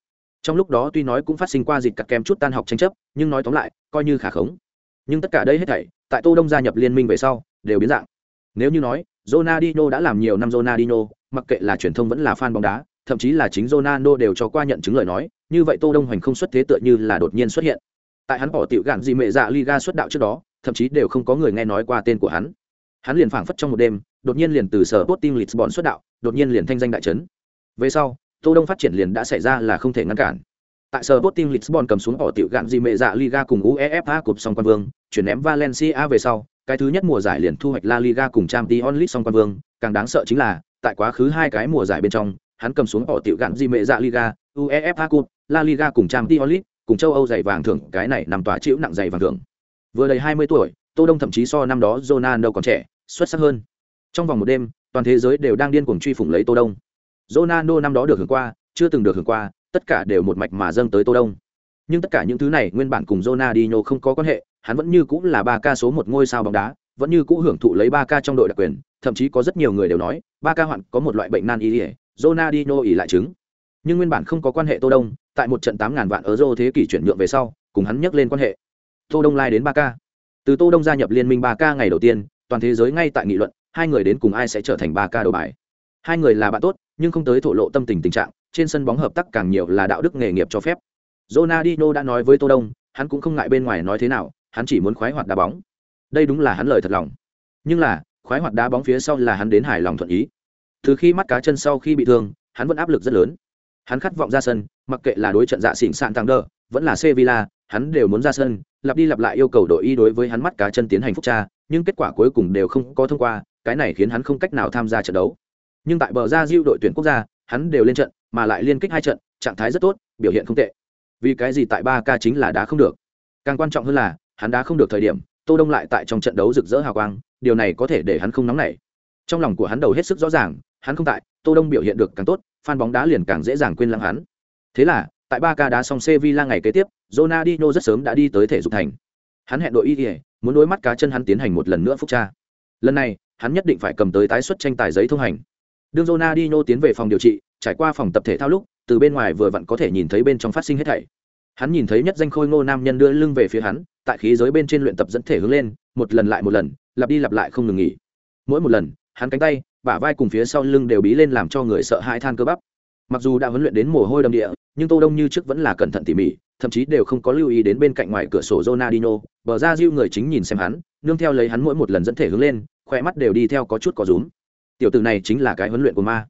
Trong lúc đó tuy nói cũng phát sinh qua dịch cặt kem chút tan học tranh chấp, nhưng nói tóm lại, coi như khả khống. Nhưng tất cả đây hết thảy, tại Tô Đông gia nhập liên minh về sau, đều biến dạng. Nếu như nói, Ronaldinho đã làm nhiều năm Ronaldinho, mặc kệ là truyền thông vẫn là fan bóng đá, thậm chí là chính Ronaldo đều cho qua nhận chứng lời nói, như vậy Tô Đông Hoành không xuất thế tựa như là đột nhiên xuất hiện. Tại hắn bỏ tiểu gạn gì mẹ dạ Liga xuất đạo trước đó, thậm chí đều không có người nghe nói qua tên của hắn. Hắn liền phảng phất trong một đêm, đột nhiên liền từ sở Sporting Lisbon xuất đạo, đột nhiên liền thanh danh đại chấn. Về sau, Tô Đông phát triển liền đã xảy ra là không thể ngăn cản. Tại sở Sporting Lisbon cầm xuống bỏ tiểu gạn gì mẹ dạ Liga cùng UEFA Cup song quan vương, chuyển ném Valencia về sau, cái thứ nhất mùa giải liền thu hoạch La Liga cùng Champions League song quan vương, càng đáng sợ chính là, tại quá khứ hai cái mùa giải bên trong, hắn cầm xuống bỏ tiểu gạn gì mẹ dạ Liga, UEFA Cup, La Liga cùng Champions League, cùng châu Âu giày vàng thưởng, cái này nằm tòa chịu nặng giày vàng thưởng. Vừa đầy 20 tuổi, Tô Đông thậm chí so năm đó Ronaldo còn trẻ, xuất sắc hơn. Trong vòng một đêm, toàn thế giới đều đang điên cuồng truy phủng lấy Tô Đông. Ronaldo năm đó được hưởng qua, chưa từng được hưởng qua, tất cả đều một mạch mà dâng tới Tô Đông. Nhưng tất cả những thứ này nguyên bản cùng Ronaldinho không có quan hệ, hắn vẫn như cũng là ba ca số một ngôi sao bóng đá, vẫn như cũ hưởng thụ lấy ba ca trong đội đặc quyền, thậm chí có rất nhiều người đều nói, ba ca hoạn có một loại bệnh nan y, Ronaldinho ỉ lại chứng. Nhưng nguyên bản không có quan hệ Tô Đông, tại một trận tám ngàn vạn euro thế kỷ chuyển nhượng về sau, cùng hắn nhắc lên quan hệ. Tô Đông lai đến ba ca. Từ Tô Đông gia nhập liên minh ba ca ngày đầu tiên, toàn thế giới ngay tại nghị luận, hai người đến cùng ai sẽ trở thành ba ca đầu bài. Hai người là bạn tốt, nhưng không tới thổ lộ tâm tình tình trạng, trên sân bóng hợp tác càng nhiều là đạo đức nghề nghiệp cho phép. Ronaldinho đã nói với Tô Đông, hắn cũng không ngại bên ngoài nói thế nào, hắn chỉ muốn khoái hoạt đá bóng. Đây đúng là hắn lời thật lòng. Nhưng là, khoái hoạt đá bóng phía sau là hắn đến hài lòng thuận ý. Từ khi mắt cá chân sau khi bị thương, hắn vẫn áp lực rất lớn. Hắn khát vọng ra sân, mặc kệ là đối trận dạ xỉn sạn tăng đỡ, vẫn là Sevilla, hắn đều muốn ra sân, lặp đi lặp lại yêu cầu đội y đối với hắn mắt cá chân tiến hành phúc tra, nhưng kết quả cuối cùng đều không có thông qua, cái này khiến hắn không cách nào tham gia trận đấu. Nhưng tại bờ ra diêu đội tuyển quốc gia, hắn đều lên trận, mà lại liên kích hai trận, trạng thái rất tốt, biểu hiện không tệ. Vì cái gì tại 3K chính là đá không được. Càng quan trọng hơn là, hắn đá không được thời điểm, Tô Đông lại tại trong trận đấu rực rỡ hào quang, điều này có thể để hắn không nóng nảy. Trong lòng của hắn đầu hết sức rõ ràng, hắn không tại, Tô Đông biểu hiện được càng tốt, fan bóng đá liền càng dễ dàng quên lãng hắn. Thế là, Tại Barca đá xong Sevilla ngày kế tiếp, Ronaldinho rất sớm đã đi tới thể dục thành. Hắn hẹn đội y muốn đối mắt cá chân hắn tiến hành một lần nữa phúc tra. Lần này, hắn nhất định phải cầm tới tái xuất tranh tài giấy thông hành. Đường Ronaldinho tiến về phòng điều trị, trải qua phòng tập thể thao lúc, từ bên ngoài vừa vặn có thể nhìn thấy bên trong phát sinh hết thảy. Hắn nhìn thấy nhất danh khôi ngô nam nhân đưa lưng về phía hắn, tại khí giới bên trên luyện tập dẫn thể hướng lên, một lần lại một lần, lặp đi lặp lại không ngừng nghỉ. Mỗi một lần, hắn cánh tay, bả vai cùng phía sau lưng đều bí lên làm cho người sợ hãi than cơ bắp. Mặc dù đã huấn luyện đến mồ hôi đầm địa, nhưng Tô Đông như trước vẫn là cẩn thận tỉ mỉ, thậm chí đều không có lưu ý đến bên cạnh ngoài cửa sổ Ronaldinho, bờ ra giũ người chính nhìn xem hắn, nương theo lấy hắn mỗi một lần dẫn thể hướng lên, khỏe mắt đều đi theo có chút có rúm. Tiểu tử này chính là cái huấn luyện của ma.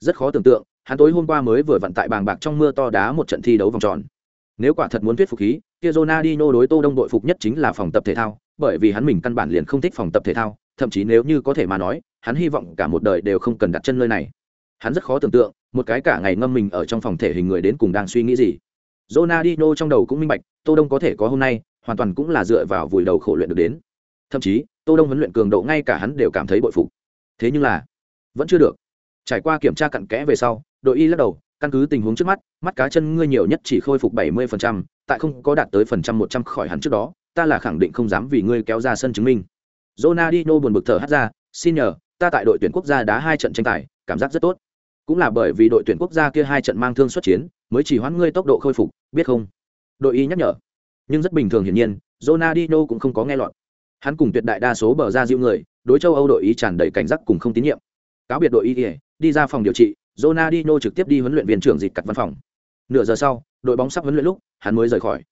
Rất khó tưởng tượng, hắn tối hôm qua mới vừa vận tại bàng bạc trong mưa to đá một trận thi đấu vòng tròn. Nếu quả thật muốn thuyết phục khí, kia Ronaldinho đối Tô Đông đội phục nhất chính là phòng tập thể thao, bởi vì hắn mình căn bản liền không thích phòng tập thể thao, thậm chí nếu như có thể mà nói, hắn hy vọng cả một đời đều không cần đặt chân nơi này. Hắn rất khó tưởng tượng, một cái cả ngày ngâm mình ở trong phòng thể hình người đến cùng đang suy nghĩ gì. Ronaldinho trong đầu cũng minh bạch, Tô Đông có thể có hôm nay, hoàn toàn cũng là dựa vào vùi đầu khổ luyện được đến. Thậm chí, Tô Đông huấn luyện cường độ ngay cả hắn đều cảm thấy bội phục. Thế nhưng là, vẫn chưa được. Trải qua kiểm tra cặn kẽ về sau, đội y lắc đầu, căn cứ tình huống trước mắt, mắt cá chân ngươi nhiều nhất chỉ khôi phục 70%, tại không có đạt tới phần trăm 100 khỏi hắn trước đó, ta là khẳng định không dám vì ngươi kéo ra sân chứng minh. Ronaldinho buồn bực thở hắt ra, xin nhờ, ta tại đội tuyển quốc gia đá hai trận tranh tài, cảm giác rất tốt. Cũng là bởi vì đội tuyển quốc gia kia hai trận mang thương xuất chiến, mới chỉ hoãn ngươi tốc độ khôi phục, biết không? Đội y nhắc nhở. Nhưng rất bình thường hiển nhiên, Ronaldinho cũng không có nghe lọt. Hắn cùng tuyệt đại đa số bờ ra dịu người, đối châu Âu đội y tràn đầy cảnh giác cùng không tín nhiệm. Cáo biệt đội y, đi ra phòng điều trị, Ronaldinho trực tiếp đi huấn luyện viên trưởng dịch cặt văn phòng. Nửa giờ sau, đội bóng sắp huấn luyện lúc, hắn mới rời khỏi.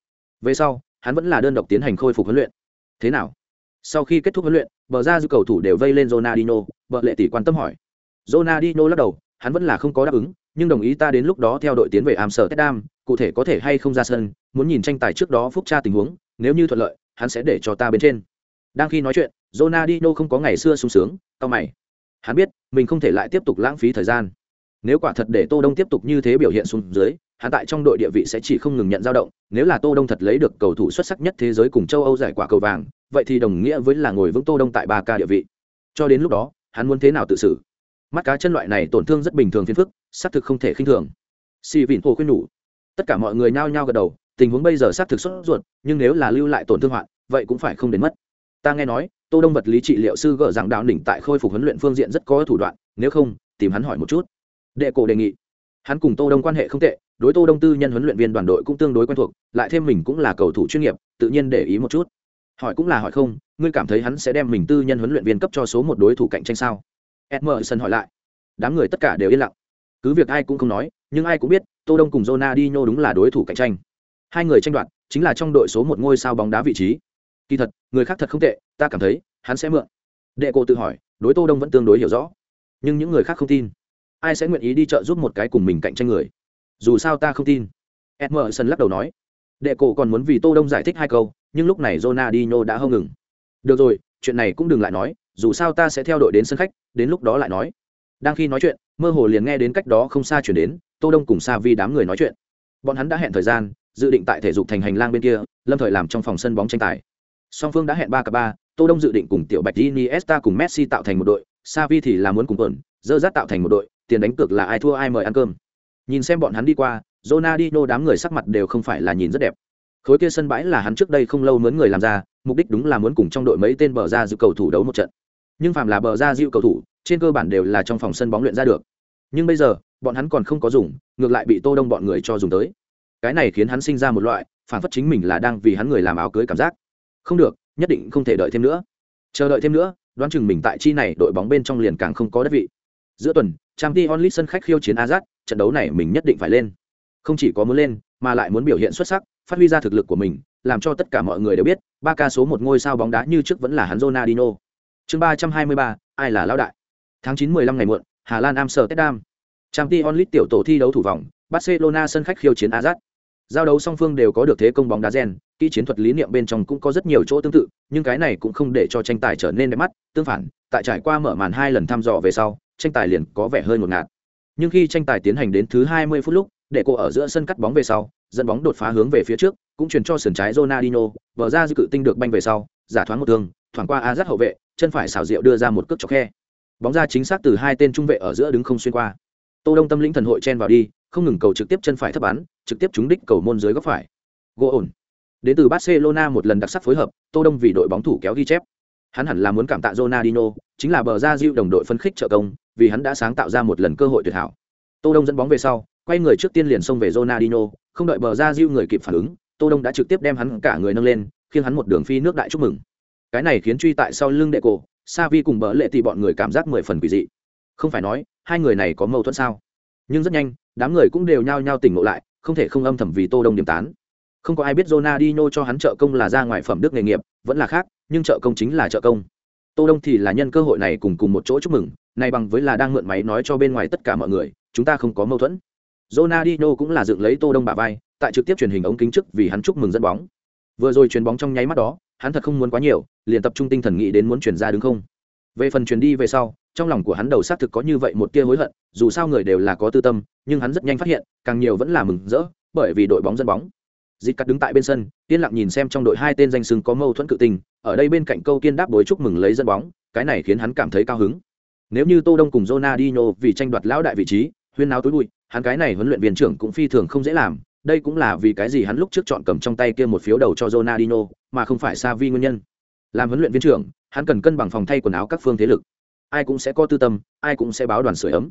Về sau, hắn vẫn là đơn độc tiến hành khôi phục huấn luyện. Thế nào? Sau khi kết thúc huấn luyện, bờ ra dư cầu thủ đều vây lên Ronaldinho, Bờ lệ tỷ quan tâm hỏi. Ronaldinho lắc đầu, hắn vẫn là không có đáp ứng, nhưng đồng ý ta đến lúc đó theo đội tiến về Amsterdam, cụ thể có thể hay không ra sân, muốn nhìn tranh tài trước đó phúc tra tình huống, nếu như thuận lợi, hắn sẽ để cho ta bên trên. Đang khi nói chuyện, Ronaldinho không có ngày xưa sung sướng, cao mày. Hắn biết, mình không thể lại tiếp tục lãng phí thời gian. Nếu quả thật để Tô Đông tiếp tục như thế biểu hiện xuống dưới, hắn tại trong đội địa vị sẽ chỉ không ngừng nhận dao động, nếu là Tô Đông thật lấy được cầu thủ xuất sắc nhất thế giới cùng châu Âu giải quả cầu vàng, vậy thì đồng nghĩa với là ngồi vững Tô Đông tại ba ca địa vị. Cho đến lúc đó, hắn muốn thế nào tự xử? Mắt cá chân loại này tổn thương rất bình thường phiền phức, xác thực không thể khinh thường. Si Vịn Hồ khuyên nhủ. Tất cả mọi người nhao nhao gật đầu, tình huống bây giờ xác thực sốt ruột, nhưng nếu là lưu lại tổn thương hoạn, vậy cũng phải không đến mất. Ta nghe nói, Tô Đông vật lý trị liệu sư gỡ rằng đạo đỉnh tại khôi phục huấn luyện phương diện rất có thủ đoạn, nếu không, tìm hắn hỏi một chút đệ cổ đề nghị hắn cùng tô đông quan hệ không tệ đối tô đông tư nhân huấn luyện viên đoàn đội cũng tương đối quen thuộc lại thêm mình cũng là cầu thủ chuyên nghiệp tự nhiên để ý một chút hỏi cũng là hỏi không, ngươi cảm thấy hắn sẽ đem mình tư nhân huấn luyện viên cấp cho số một đối thủ cạnh tranh sao? Edmerson hỏi lại. Đám người tất cả đều yên lặng. Cứ việc ai cũng không nói, nhưng ai cũng biết, tô đông cùng Ronaldinho đúng là đối thủ cạnh tranh. Hai người tranh đoạt, chính là trong đội số một ngôi sao bóng đá vị trí. Kỳ thật, người khác thật không tệ, ta cảm thấy, hắn sẽ mượn. Đệ cô tự hỏi, đối tô đông vẫn tương đối hiểu rõ. Nhưng những người khác không tin. Ai sẽ nguyện ý đi chợ giúp một cái cùng mình cạnh tranh người? Dù sao ta không tin. Edmerson lắc đầu nói. Đệ cổ còn muốn vì tô đông giải thích hai câu nhưng lúc này Ronaldinho đã hông ngừng. Được rồi, chuyện này cũng đừng lại nói, dù sao ta sẽ theo đội đến sân khách, đến lúc đó lại nói. Đang khi nói chuyện, mơ hồ liền nghe đến cách đó không xa chuyển đến, tô đông cùng sa vi đám người nói chuyện. Bọn hắn đã hẹn thời gian, dự định tại thể dục thành hành lang bên kia, lâm thời làm trong phòng sân bóng tranh tài. Song phương đã hẹn ba cặp ba, tô đông dự định cùng tiểu bạch iniesta cùng messi tạo thành một đội sa vi thì là muốn cùng tuần dơ dắt tạo thành một đội, tiền đánh cược là ai thua ai mời ăn cơm. Nhìn xem bọn hắn đi qua, Ronaldinho đám người sắc mặt đều không phải là nhìn rất đẹp khối kia sân bãi là hắn trước đây không lâu mướn người làm ra, mục đích đúng là muốn cùng trong đội mấy tên bờ ra giữ cầu thủ đấu một trận. Nhưng phạm là bờ ra dịu cầu thủ, trên cơ bản đều là trong phòng sân bóng luyện ra được. Nhưng bây giờ, bọn hắn còn không có dùng, ngược lại bị tô đông bọn người cho dùng tới. Cái này khiến hắn sinh ra một loại phản phất chính mình là đang vì hắn người làm áo cưới cảm giác. Không được, nhất định không thể đợi thêm nữa. Chờ đợi thêm nữa, đoán chừng mình tại chi này đội bóng bên trong liền càng không có đất vị. Giữa tuần trang t onlit sân khách khiêu chiến azat trận đấu này mình nhất định phải lên. Không chỉ có muốn lên, mà lại muốn biểu hiện xuất sắc phát huy ra thực lực của mình, làm cho tất cả mọi người đều biết, ba ca số một ngôi sao bóng đá như trước vẫn là hắn Ronaldinho. chương ba trăm hai mươi ba, ai là lão đại tháng chín mười lăm ngày muộn, hà lan amsterdam Champions League tiểu tổ thi đấu thủ vòng, barcelona sân khách khiêu chiến Ajax. giao đấu song phương đều có được thế công bóng đá gen, kỹ chiến thuật lý niệm bên trong cũng có rất nhiều chỗ tương tự, nhưng cái này cũng không để cho tranh tài trở nên đẹp mắt, tương phản, tại trải qua mở màn hai lần thăm dò về sau, tranh tài liền có vẻ hơi ngột ngạt nhưng khi tranh tài tiến hành đến thứ 20 phút lúc để cô ở giữa sân cắt bóng về sau dẫn bóng đột phá hướng về phía trước, cũng chuyển cho sườn trái Ronaldinho bờ ra dư cự tinh được banh về sau, giả thoáng một thương, thoảng qua Azat hậu vệ, chân phải xảo diệu đưa ra một cước chọc khe. Bóng ra chính xác từ hai tên trung vệ ở giữa đứng không xuyên qua. Tô đông tâm lĩnh thần hội chen vào đi, không ngừng cầu trực tiếp chân phải thấp bắn, trực tiếp trúng đích cầu môn dưới góc phải. Gỗ ổn. Đến từ barcelona một lần đặc sắc phối hợp, tô đông vì đội bóng thủ kéo ghi chép. Hắn hẳn là muốn cảm tạ Ronaldinho, chính là bờ ra diệu đồng đội phân khích trợ công, vì hắn đã sáng tạo ra một lần cơ hội tuyệt hảo. Tô đông dẫn bóng về sau, quay người trước tiên liền xông về Ronaldinho không đợi bờ ra diêu người kịp phản ứng, tô đông đã trực tiếp đem hắn cả người nâng lên, khiến hắn một đường phi nước đại chúc mừng. Cái này khiến truy tại sau lưng đệ cổ Savi cùng bờ lệ thì bọn người cảm giác mười phần quỷ dị. Không phải nói, hai người này có mâu thuẫn sao? Nhưng rất nhanh, đám người cũng đều nhao nhao tỉnh ngộ lại, không thể không âm thầm vì tô đông điểm tán. Không có ai biết Ronaldinho cho hắn trợ công là ra ngoài phẩm đức nghề nghiệp, vẫn là khác, nhưng trợ công chính là trợ công. Tô đông thì là nhân cơ hội này cùng cùng một chỗ chúc mừng, này bằng với là đang mượn máy nói cho bên ngoài tất cả mọi người, chúng ta không có mâu thuẫn. Ronaldinho cũng là dựng lấy tô đông bả vai, tại trực tiếp truyền hình ống kính trước vì hắn chúc mừng dẫn bóng. Vừa rồi chuyền bóng trong nháy mắt đó, hắn thật không muốn quá nhiều, liền tập trung tinh thần nghĩ đến muốn chuyển ra đứng không. Về phần chuyển đi về sau, trong lòng của hắn đầu xác thực có như vậy một tia hối hận, dù sao người đều là có tư tâm, nhưng hắn rất nhanh phát hiện, càng nhiều vẫn là mừng rỡ, bởi vì đội bóng dẫn bóng. Dịch cắt đứng tại bên sân, yên lặng nhìn xem trong đội hai tên danh sừng có mâu thuẫn cự tình, ở đây bên cạnh câu kiên đáp đối chúc mừng lấy dẫn bóng, cái này khiến hắn cảm thấy cao hứng. Nếu như tô đông cùng Ronaldinho vì tranh đoạt lão đại vị trí huyên náo tối bụi, hắn cái này huấn luyện viên trưởng cũng phi thường không dễ làm, đây cũng là vì cái gì hắn lúc trước chọn cầm trong tay kia một phiếu đầu cho Ronaldinho, mà không phải Savi nguyên nhân. Làm huấn luyện viên trưởng, hắn cần cân bằng phòng thay quần áo các phương thế lực. Ai cũng sẽ có tư tâm, ai cũng sẽ báo đoàn sửa ấm.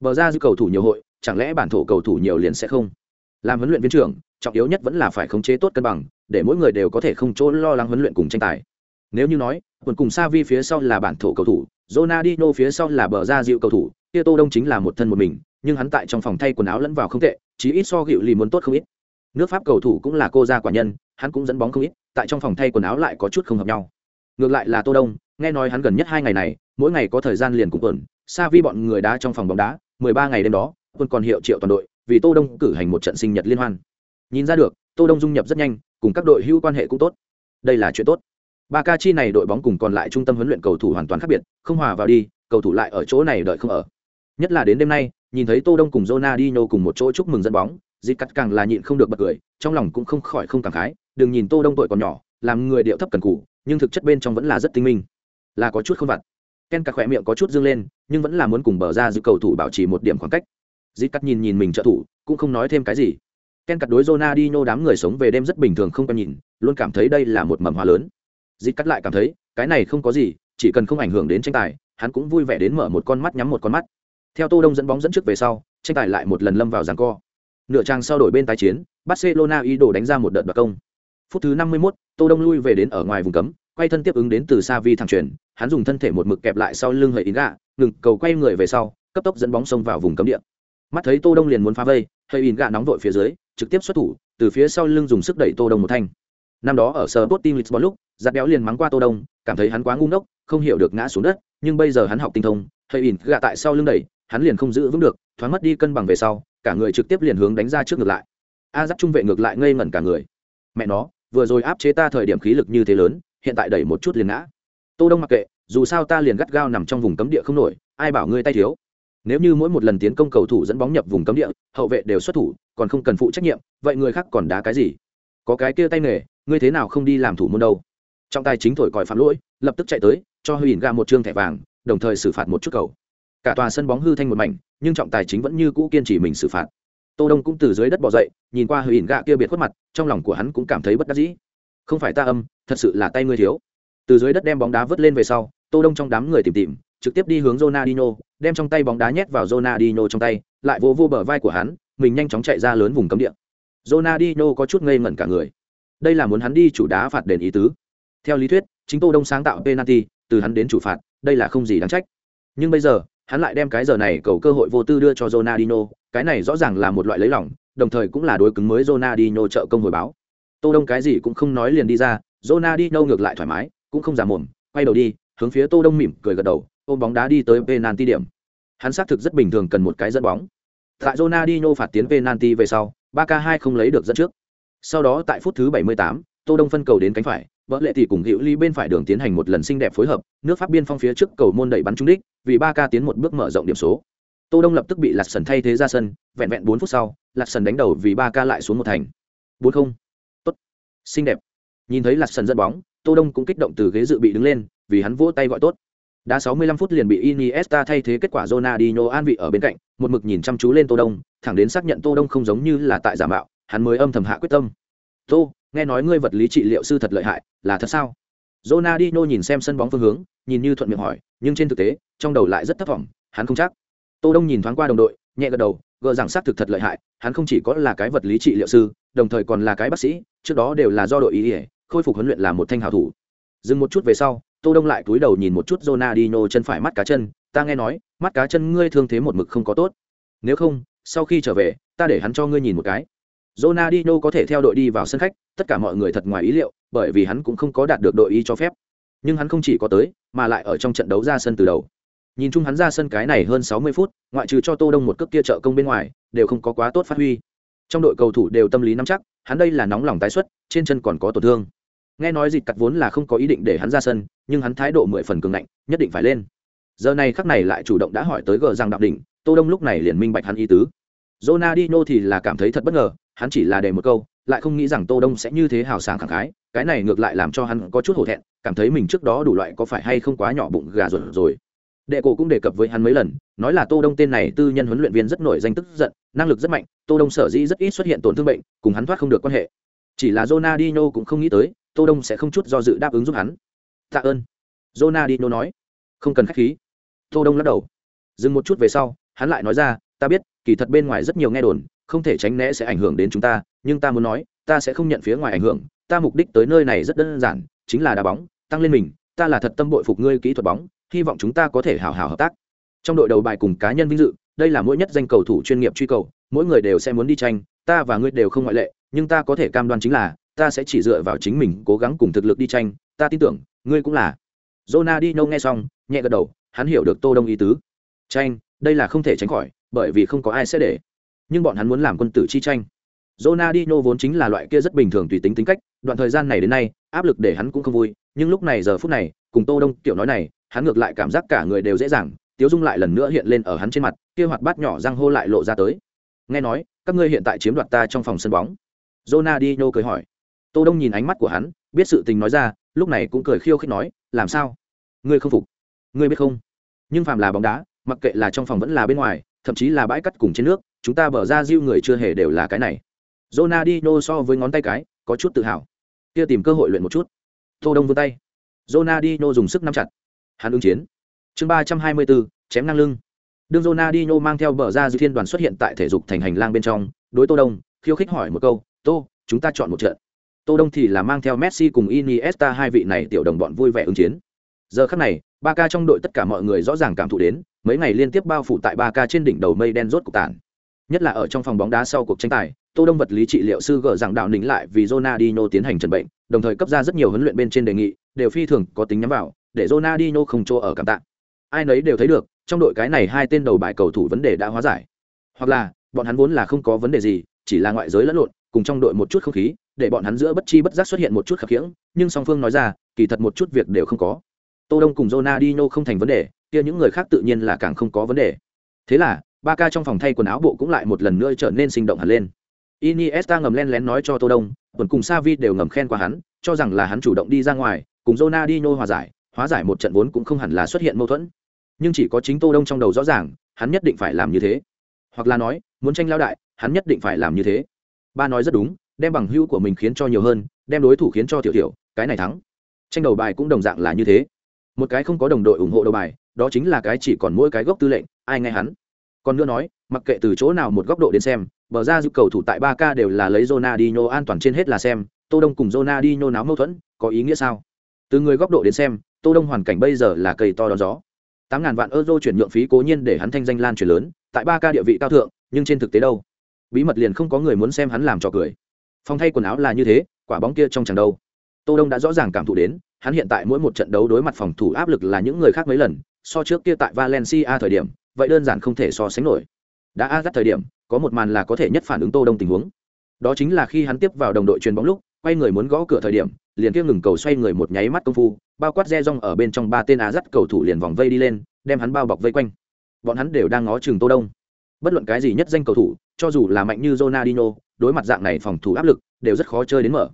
Bờ ra dư cầu thủ nhiều hội, chẳng lẽ bản thổ cầu thủ nhiều liền sẽ không? Làm huấn luyện viên trưởng, trọng yếu nhất vẫn là phải khống chế tốt cân bằng, để mỗi người đều có thể không chỗ lo lắng huấn luyện cùng tranh tài. Nếu như nói, quần cùng Savi phía sau là bản thổ cầu thủ, Ronaldinho phía sau là bờ ra dịu cầu thủ kia tô đông chính là một thân một mình nhưng hắn tại trong phòng thay quần áo lẫn vào không tệ, chí ít so gịu lì muốn tốt không ít. Nước pháp cầu thủ cũng là cô gia quả nhân, hắn cũng dẫn bóng không ít, tại trong phòng thay quần áo lại có chút không hợp nhau. Ngược lại là tô đông, nghe nói hắn gần nhất hai ngày này, mỗi ngày có thời gian liền cùng tuần, sa vi bọn người đá trong phòng bóng đá, mười ba ngày đêm đó quân còn hiệu triệu toàn đội, vì tô đông cử hành một trận sinh nhật liên hoan. Nhìn ra được, tô đông dung nhập rất nhanh, cùng các đội hữu quan hệ cũng tốt. Đây là chuyện tốt. Ba ca chi này đội bóng cùng còn lại trung tâm huấn luyện cầu thủ hoàn toàn khác biệt, không hòa vào đi, cầu thủ lại ở chỗ này đợi không ở nhất là đến đêm nay, nhìn thấy tô đông cùng Ronaldinho cùng một chỗ chúc mừng dẫn bóng dịp cắt càng là nhịn không được bật cười, trong lòng cũng không khỏi không cảm khái, đừng nhìn tô đông tuổi còn nhỏ, làm người điệu thấp cần cù, nhưng thực chất bên trong vẫn là rất tinh minh. Là có chút không vặt. Ken cả khỏe miệng có chút dương lên, nhưng vẫn là muốn cùng bờ ra giữ cầu thủ bảo trì một điểm khoảng cách. Dịp cắt nhìn nhìn mình trợ thủ, cũng không nói thêm cái gì. Ken cắt đối Ronaldinho đám người sống về đêm rất bình thường không quen nhìn, luôn cảm thấy đây là một mầm hoa lớn. Dịp cắt lại cảm thấy, cái này không có gì, chỉ cần không ảnh hưởng đến tranh tài, hắn cũng vui vẻ đến mở một con mắt nhắm một con mắt theo tô đông dẫn bóng dẫn trước về sau tranh tài lại một lần lâm vào giằng co. Nửa trang sau đổi bên tái chiến barcelona ý đồ đánh ra một đợt đoạt công. Phút thứ 51, tô đông lui về đến ở ngoài vùng cấm quay thân tiếp ứng đến từ xa vi thẳng chuyển hắn dùng thân thể một mực kẹp lại sau lưng hơi ý gạ ngừng cầu quay người về sau cấp tốc dẫn bóng xông vào vùng cấm địa. Mắt thấy tô đông liền muốn phá vây hơi ý gạ nóng vội phía dưới trực tiếp xuất thủ từ phía sau lưng dùng sức đẩy tô đông một thanh. Năm đó ở sờ bot team lisbon lúc giặt béo liền mắng qua tô đông cảm thấy hắn quá ngu ngốc không hiểu được ngã xuống đất nhưng bây giờ hắn học tinh thông hơi ỉn gạ tại sau lưng đẩy hắn liền không giữ vững được, thoáng mất đi cân bằng về sau, cả người trực tiếp liền hướng đánh ra trước ngược lại. A giáp trung vệ ngược lại ngây ngẩn cả người. Mẹ nó, vừa rồi áp chế ta thời điểm khí lực như thế lớn, hiện tại đẩy một chút liền ngã. Tô đông mặc kệ, dù sao ta liền gắt gao nằm trong vùng cấm địa không nổi, ai bảo ngươi tay thiếu? Nếu như mỗi một lần tiến công cầu thủ dẫn bóng nhập vùng cấm địa, hậu vệ đều xuất thủ, còn không cần phụ trách nhiệm, vậy người khác còn đá cái gì? Có cái kia tay nghề, ngươi thế nào không đi làm thủ môn đâu? Trong tay chính thổi còi phạm lỗi, lập tức chạy tới, cho huỳnh ga một trương thẻ vàng, đồng thời xử phạt một chút cầu cả tòa sân bóng hư thanh một mảnh nhưng trọng tài chính vẫn như cũ kiên trì mình xử phạt tô đông cũng từ dưới đất bò dậy nhìn qua hơi ỉn gạ kia biệt khuất mặt trong lòng của hắn cũng cảm thấy bất đắc dĩ không phải ta âm thật sự là tay ngươi thiếu từ dưới đất đem bóng đá vớt lên về sau tô đông trong đám người tìm tìm trực tiếp đi hướng Ronaldinho, đem trong tay bóng đá nhét vào Ronaldinho trong tay, lại vô vô bờ vai của hắn, mình nhanh chóng chạy ra lớn vùng cấm địa. Ronaldinho có chút ngây ngẩn cả người. Đây là muốn hắn đi chủ đá phạt đền ý tứ. Theo lý thuyết, chính Tô Đông sáng tạo penalty, từ hắn đến chủ phạt, đây là không gì đáng trách. Nhưng bây giờ, hắn lại đem cái giờ này cầu cơ hội vô tư đưa cho Ronaldinho, cái này rõ ràng là một loại lấy lòng, đồng thời cũng là đối cứng mới Ronaldinho trợ công hồi báo. Tô Đông cái gì cũng không nói liền đi ra, Ronaldinho ngược lại thoải mái, cũng không giả mồm, quay đầu đi, hướng phía Tô Đông mỉm cười gật đầu, ôm bóng đá đi tới penalty điểm. Hắn xác thực rất bình thường cần một cái dẫn bóng. Tại Ronaldinho phạt tiến penalty về sau, 3K2 không lấy được dẫn trước. Sau đó tại phút thứ 78, Tô Đông phân cầu đến cánh phải, vợ lệ thì cùng hữu ly bên phải đường tiến hành một lần xinh đẹp phối hợp nước pháp biên phong phía trước cầu môn đẩy bắn trúng đích vì ba ca tiến một bước mở rộng điểm số. Tô đông lập tức bị lạt sần thay thế ra sân vẹn vẹn bốn phút sau lạt sần đánh đầu vì ba ca lại xuống một thành. Bốn không. Tốt. Xinh đẹp. Nhìn thấy lạt sần dẫn bóng tô đông cũng kích động từ ghế dự bị đứng lên vì hắn vỗ tay gọi tốt. Đã 65 phút liền bị Iniesta thay thế kết quả Ronaldinho an vị ở bên cạnh, một mực nhìn chăm chú lên Tô Đông, thẳng đến xác nhận Tô Đông không giống như là tại giả mạo, hắn mới âm thầm hạ quyết tâm. "Tô, nghe nói ngươi vật lý trị liệu sư thật lợi hại, là thật sao?" Ronaldinho nhìn xem sân bóng phương hướng, nhìn như thuận miệng hỏi, nhưng trên thực tế, trong đầu lại rất thấp vọng, hắn không chắc. Tô Đông nhìn thoáng qua đồng đội, nhẹ gật đầu, gỡ rằng xác thực thật lợi hại, hắn không chỉ có là cái vật lý trị liệu sư, đồng thời còn là cái bác sĩ, trước đó đều là do đội ý, ý khôi phục huấn luyện là một thanh hảo thủ. Dừng một chút về sau, Tô Đông lại cúi đầu nhìn một chút Ronaldinho chân phải mắt cá chân, ta nghe nói, mắt cá chân ngươi thương thế một mực không có tốt. Nếu không, sau khi trở về, ta để hắn cho ngươi nhìn một cái. Ronaldinho có thể theo đội đi vào sân khách, tất cả mọi người thật ngoài ý liệu, bởi vì hắn cũng không có đạt được đội ý cho phép. Nhưng hắn không chỉ có tới, mà lại ở trong trận đấu ra sân từ đầu. Nhìn chung hắn ra sân cái này hơn 60 phút, ngoại trừ cho Tô Đông một cước kia trợ công bên ngoài, đều không có quá tốt phát huy. Trong đội cầu thủ đều tâm lý nắm chắc, hắn đây là nóng lòng tái xuất, trên chân còn có tổn thương nghe nói dịt cắt vốn là không có ý định để hắn ra sân nhưng hắn thái độ mười phần cường ngạnh nhất định phải lên giờ này khắc này lại chủ động đã hỏi tới gờ rằng đạm đỉnh tô đông lúc này liền minh bạch hắn ý tứ Ronaldinho thì là cảm thấy thật bất ngờ hắn chỉ là để một câu, lại không nghĩ rằng tô đông sẽ như thế hào sảng khẳng khái, cái này ngược lại làm cho hắn có chút hổ thẹn, cảm thấy mình trước đó đủ loại có phải hay không quá nhỏ bụng gà ruột rồi. Đệ cổ cũng đề cập với hắn mấy lần, nói là tô đông tên này tư nhân huấn luyện viên rất nổi danh tức giận, năng lực rất mạnh, tô đông sở dĩ rất ít xuất hiện tổn thương bệnh, cùng hắn thoát không được quan hệ. Chỉ là Ronaldinho cũng không nghĩ tới, tô đông sẽ không chút do dự đáp ứng giúp hắn. Tạ ơn. Ronaldinho nói. Không cần khách khí. Tô đông lắc đầu. Dừng một chút về sau, hắn lại nói ra, ta biết, kỳ thật bên ngoài rất nhiều nghe đồn không thể tránh né sẽ ảnh hưởng đến chúng ta, nhưng ta muốn nói, ta sẽ không nhận phía ngoài ảnh hưởng, ta mục đích tới nơi này rất đơn giản, chính là đá bóng, tăng lên mình, ta là thật tâm bội phục ngươi kỹ thuật bóng, hy vọng chúng ta có thể hào hào hợp tác. Trong đội đầu bài cùng cá nhân vinh dự, đây là mỗi nhất danh cầu thủ chuyên nghiệp truy cầu, mỗi người đều sẽ muốn đi tranh, ta và ngươi đều không ngoại lệ, nhưng ta có thể cam đoan chính là, ta sẽ chỉ dựa vào chính mình cố gắng cùng thực lực đi tranh, ta tin tưởng, ngươi cũng là. Ronaldinho nghe xong, nhẹ gật đầu, hắn hiểu được tô đông ý tứ. Tranh, đây là không thể tránh khỏi, bởi vì không có ai sẽ để nhưng bọn hắn muốn làm quân tử chi tranh. Ronaldinho vốn chính là loại kia rất bình thường tùy tính tính cách, đoạn thời gian này đến nay, áp lực để hắn cũng không vui, nhưng lúc này giờ phút này, cùng tô đông tiểu nói này, hắn ngược lại cảm giác cả người đều dễ dàng, tiếu dung lại lần nữa hiện lên ở hắn trên mặt, kia hoạt bát nhỏ răng hô lại lộ ra tới. Nghe nói, các ngươi hiện tại chiếm đoạt ta trong phòng sân bóng. Ronaldinho cười hỏi. Tô đông nhìn ánh mắt của hắn, biết sự tình nói ra, lúc này cũng cười khiêu khích nói, làm sao? Ngươi không phục? Ngươi biết không? Nhưng phàm là bóng đá, mặc kệ là trong phòng vẫn là bên ngoài, thậm chí là bãi cát cùng trên nước chúng ta bở ra diêu người chưa hề đều là cái này. Ronaldinho so với ngón tay cái có chút tự hào. Kia tìm cơ hội luyện một chút. Tô đông vươn tay. Ronaldinho dùng sức nắm chặt. Hắn ứng chiến. Chương ba trăm hai mươi bốn chém ngang lưng. Đương Ronaldinho mang theo bờ ra dư thiên đoàn xuất hiện tại thể dục thành hành lang bên trong đối tô đông khiêu khích hỏi một câu tô chúng ta chọn một trận. Tô Đông thì là mang theo Messi cùng Iniesta hai vị này tiểu đồng bọn vui vẻ ứng chiến. Giờ khắc này, Barca trong đội tất cả mọi người rõ ràng cảm thụ đến, mấy ngày liên tiếp bao phủ tại Barca trên đỉnh đầu mây đen rốt cục tản. Nhất là ở trong phòng bóng đá sau cuộc tranh tài, Tô Đông vật lý trị liệu sư gỡ rằng đạo nính lại vì Ronaldinho tiến hành trần bệnh, đồng thời cấp ra rất nhiều huấn luyện bên trên đề nghị, đều phi thường có tính nhắm vào, để Ronaldinho không chỗ ở cảm tạ. Ai nấy đều thấy được, trong đội cái này hai tên đầu bài cầu thủ vấn đề đã hóa giải. Hoặc là, bọn hắn vốn là không có vấn đề gì, chỉ là ngoại giới lẫn lộn, cùng trong đội một chút không khí, để bọn hắn giữa bất chi bất giác xuất hiện một chút khập khiễng nhưng song phương nói ra kỳ thật một chút việc đều không có tô đông cùng Ronaldinho không thành vấn đề kia những người khác tự nhiên là càng không có vấn đề thế là ba ca trong phòng thay quần áo bộ cũng lại một lần nữa trở nên sinh động hẳn lên Iniesta ngầm len lén nói cho Tô Đông, còn cùng Savi đều ngầm khen qua hắn, cho rằng là hắn chủ động đi ra ngoài, cùng Ronaldinho hòa giải, hóa giải một trận vốn cũng không hẳn là xuất hiện mâu thuẫn. Nhưng chỉ có chính Tô Đông trong đầu rõ ràng, hắn nhất định phải làm như thế. Hoặc là nói, muốn tranh lao đại, hắn nhất định phải làm như thế. Ba nói rất đúng, đem bằng hữu của mình khiến cho nhiều hơn đem đối thủ khiến cho tiểu tiểu cái này thắng tranh đầu bài cũng đồng dạng là như thế một cái không có đồng đội ủng hộ đầu bài đó chính là cái chỉ còn mỗi cái gốc tư lệnh ai nghe hắn còn nữa nói, mặc kệ từ chỗ nào một góc độ đến xem, bờ ra giúp cầu thủ tại ba k đều là lấy Ronaldinho an toàn trên hết là xem, tô đông cùng Ronaldinho náo mâu thuẫn, có ý nghĩa sao? Từ người góc độ đến xem, tô đông hoàn cảnh bây giờ là cây to đón gió. Tám ngàn vạn euro chuyển nhượng phí cố nhiên để hắn thanh danh lan truyền lớn, tại ba k địa vị cao thượng, nhưng trên thực tế đâu? Bí mật liền không có người muốn xem hắn làm trò cười. Phong thay quần áo là như thế, quả bóng kia trong chẳng đâu. Tô đông đã rõ ràng cảm thụ đến, hắn hiện tại mỗi một trận đấu đối mặt phòng thủ áp lực là những người khác mấy lần, so trước kia tại valencia thời điểm vậy đơn giản không thể so sánh nổi. Đã a dắt thời điểm có một màn là có thể nhất phản ứng tô đông tình huống. Đó chính là khi hắn tiếp vào đồng đội truyền bóng lúc quay người muốn gõ cửa thời điểm liền kia ngừng cầu xoay người một nháy mắt công phu bao quát re rong ở bên trong ba tên á dắt cầu thủ liền vòng vây đi lên đem hắn bao bọc vây quanh. Bọn hắn đều đang ngó chừng tô đông. Bất luận cái gì nhất danh cầu thủ cho dù là mạnh như Ronaldinho, đối mặt dạng này phòng thủ áp lực đều rất khó chơi đến mở.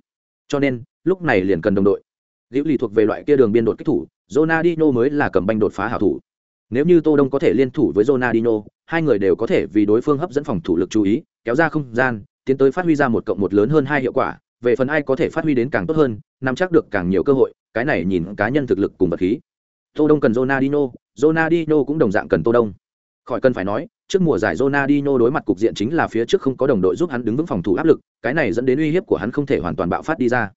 Cho nên lúc này liền cần đồng đội. Liễu lì thuộc về loại kia đường biên đột kích thủ Ronaldinho mới là cầm banh đột phá hảo thủ. Nếu như Tô Đông có thể liên thủ với Ronaldinho, hai người đều có thể vì đối phương hấp dẫn phòng thủ lực chú ý, kéo ra không gian, tiến tới phát huy ra một cộng một lớn hơn hai hiệu quả, về phần ai có thể phát huy đến càng tốt hơn, nắm chắc được càng nhiều cơ hội, cái này nhìn cá nhân thực lực cùng vật khí. Tô Đông cần Ronaldinho, Ronaldinho cũng đồng dạng cần Tô Đông. Khỏi cần phải nói, trước mùa giải Ronaldinho đối mặt cục diện chính là phía trước không có đồng đội giúp hắn đứng vững phòng thủ áp lực, cái này dẫn đến uy hiếp của hắn không thể hoàn toàn bạo phát đi ra.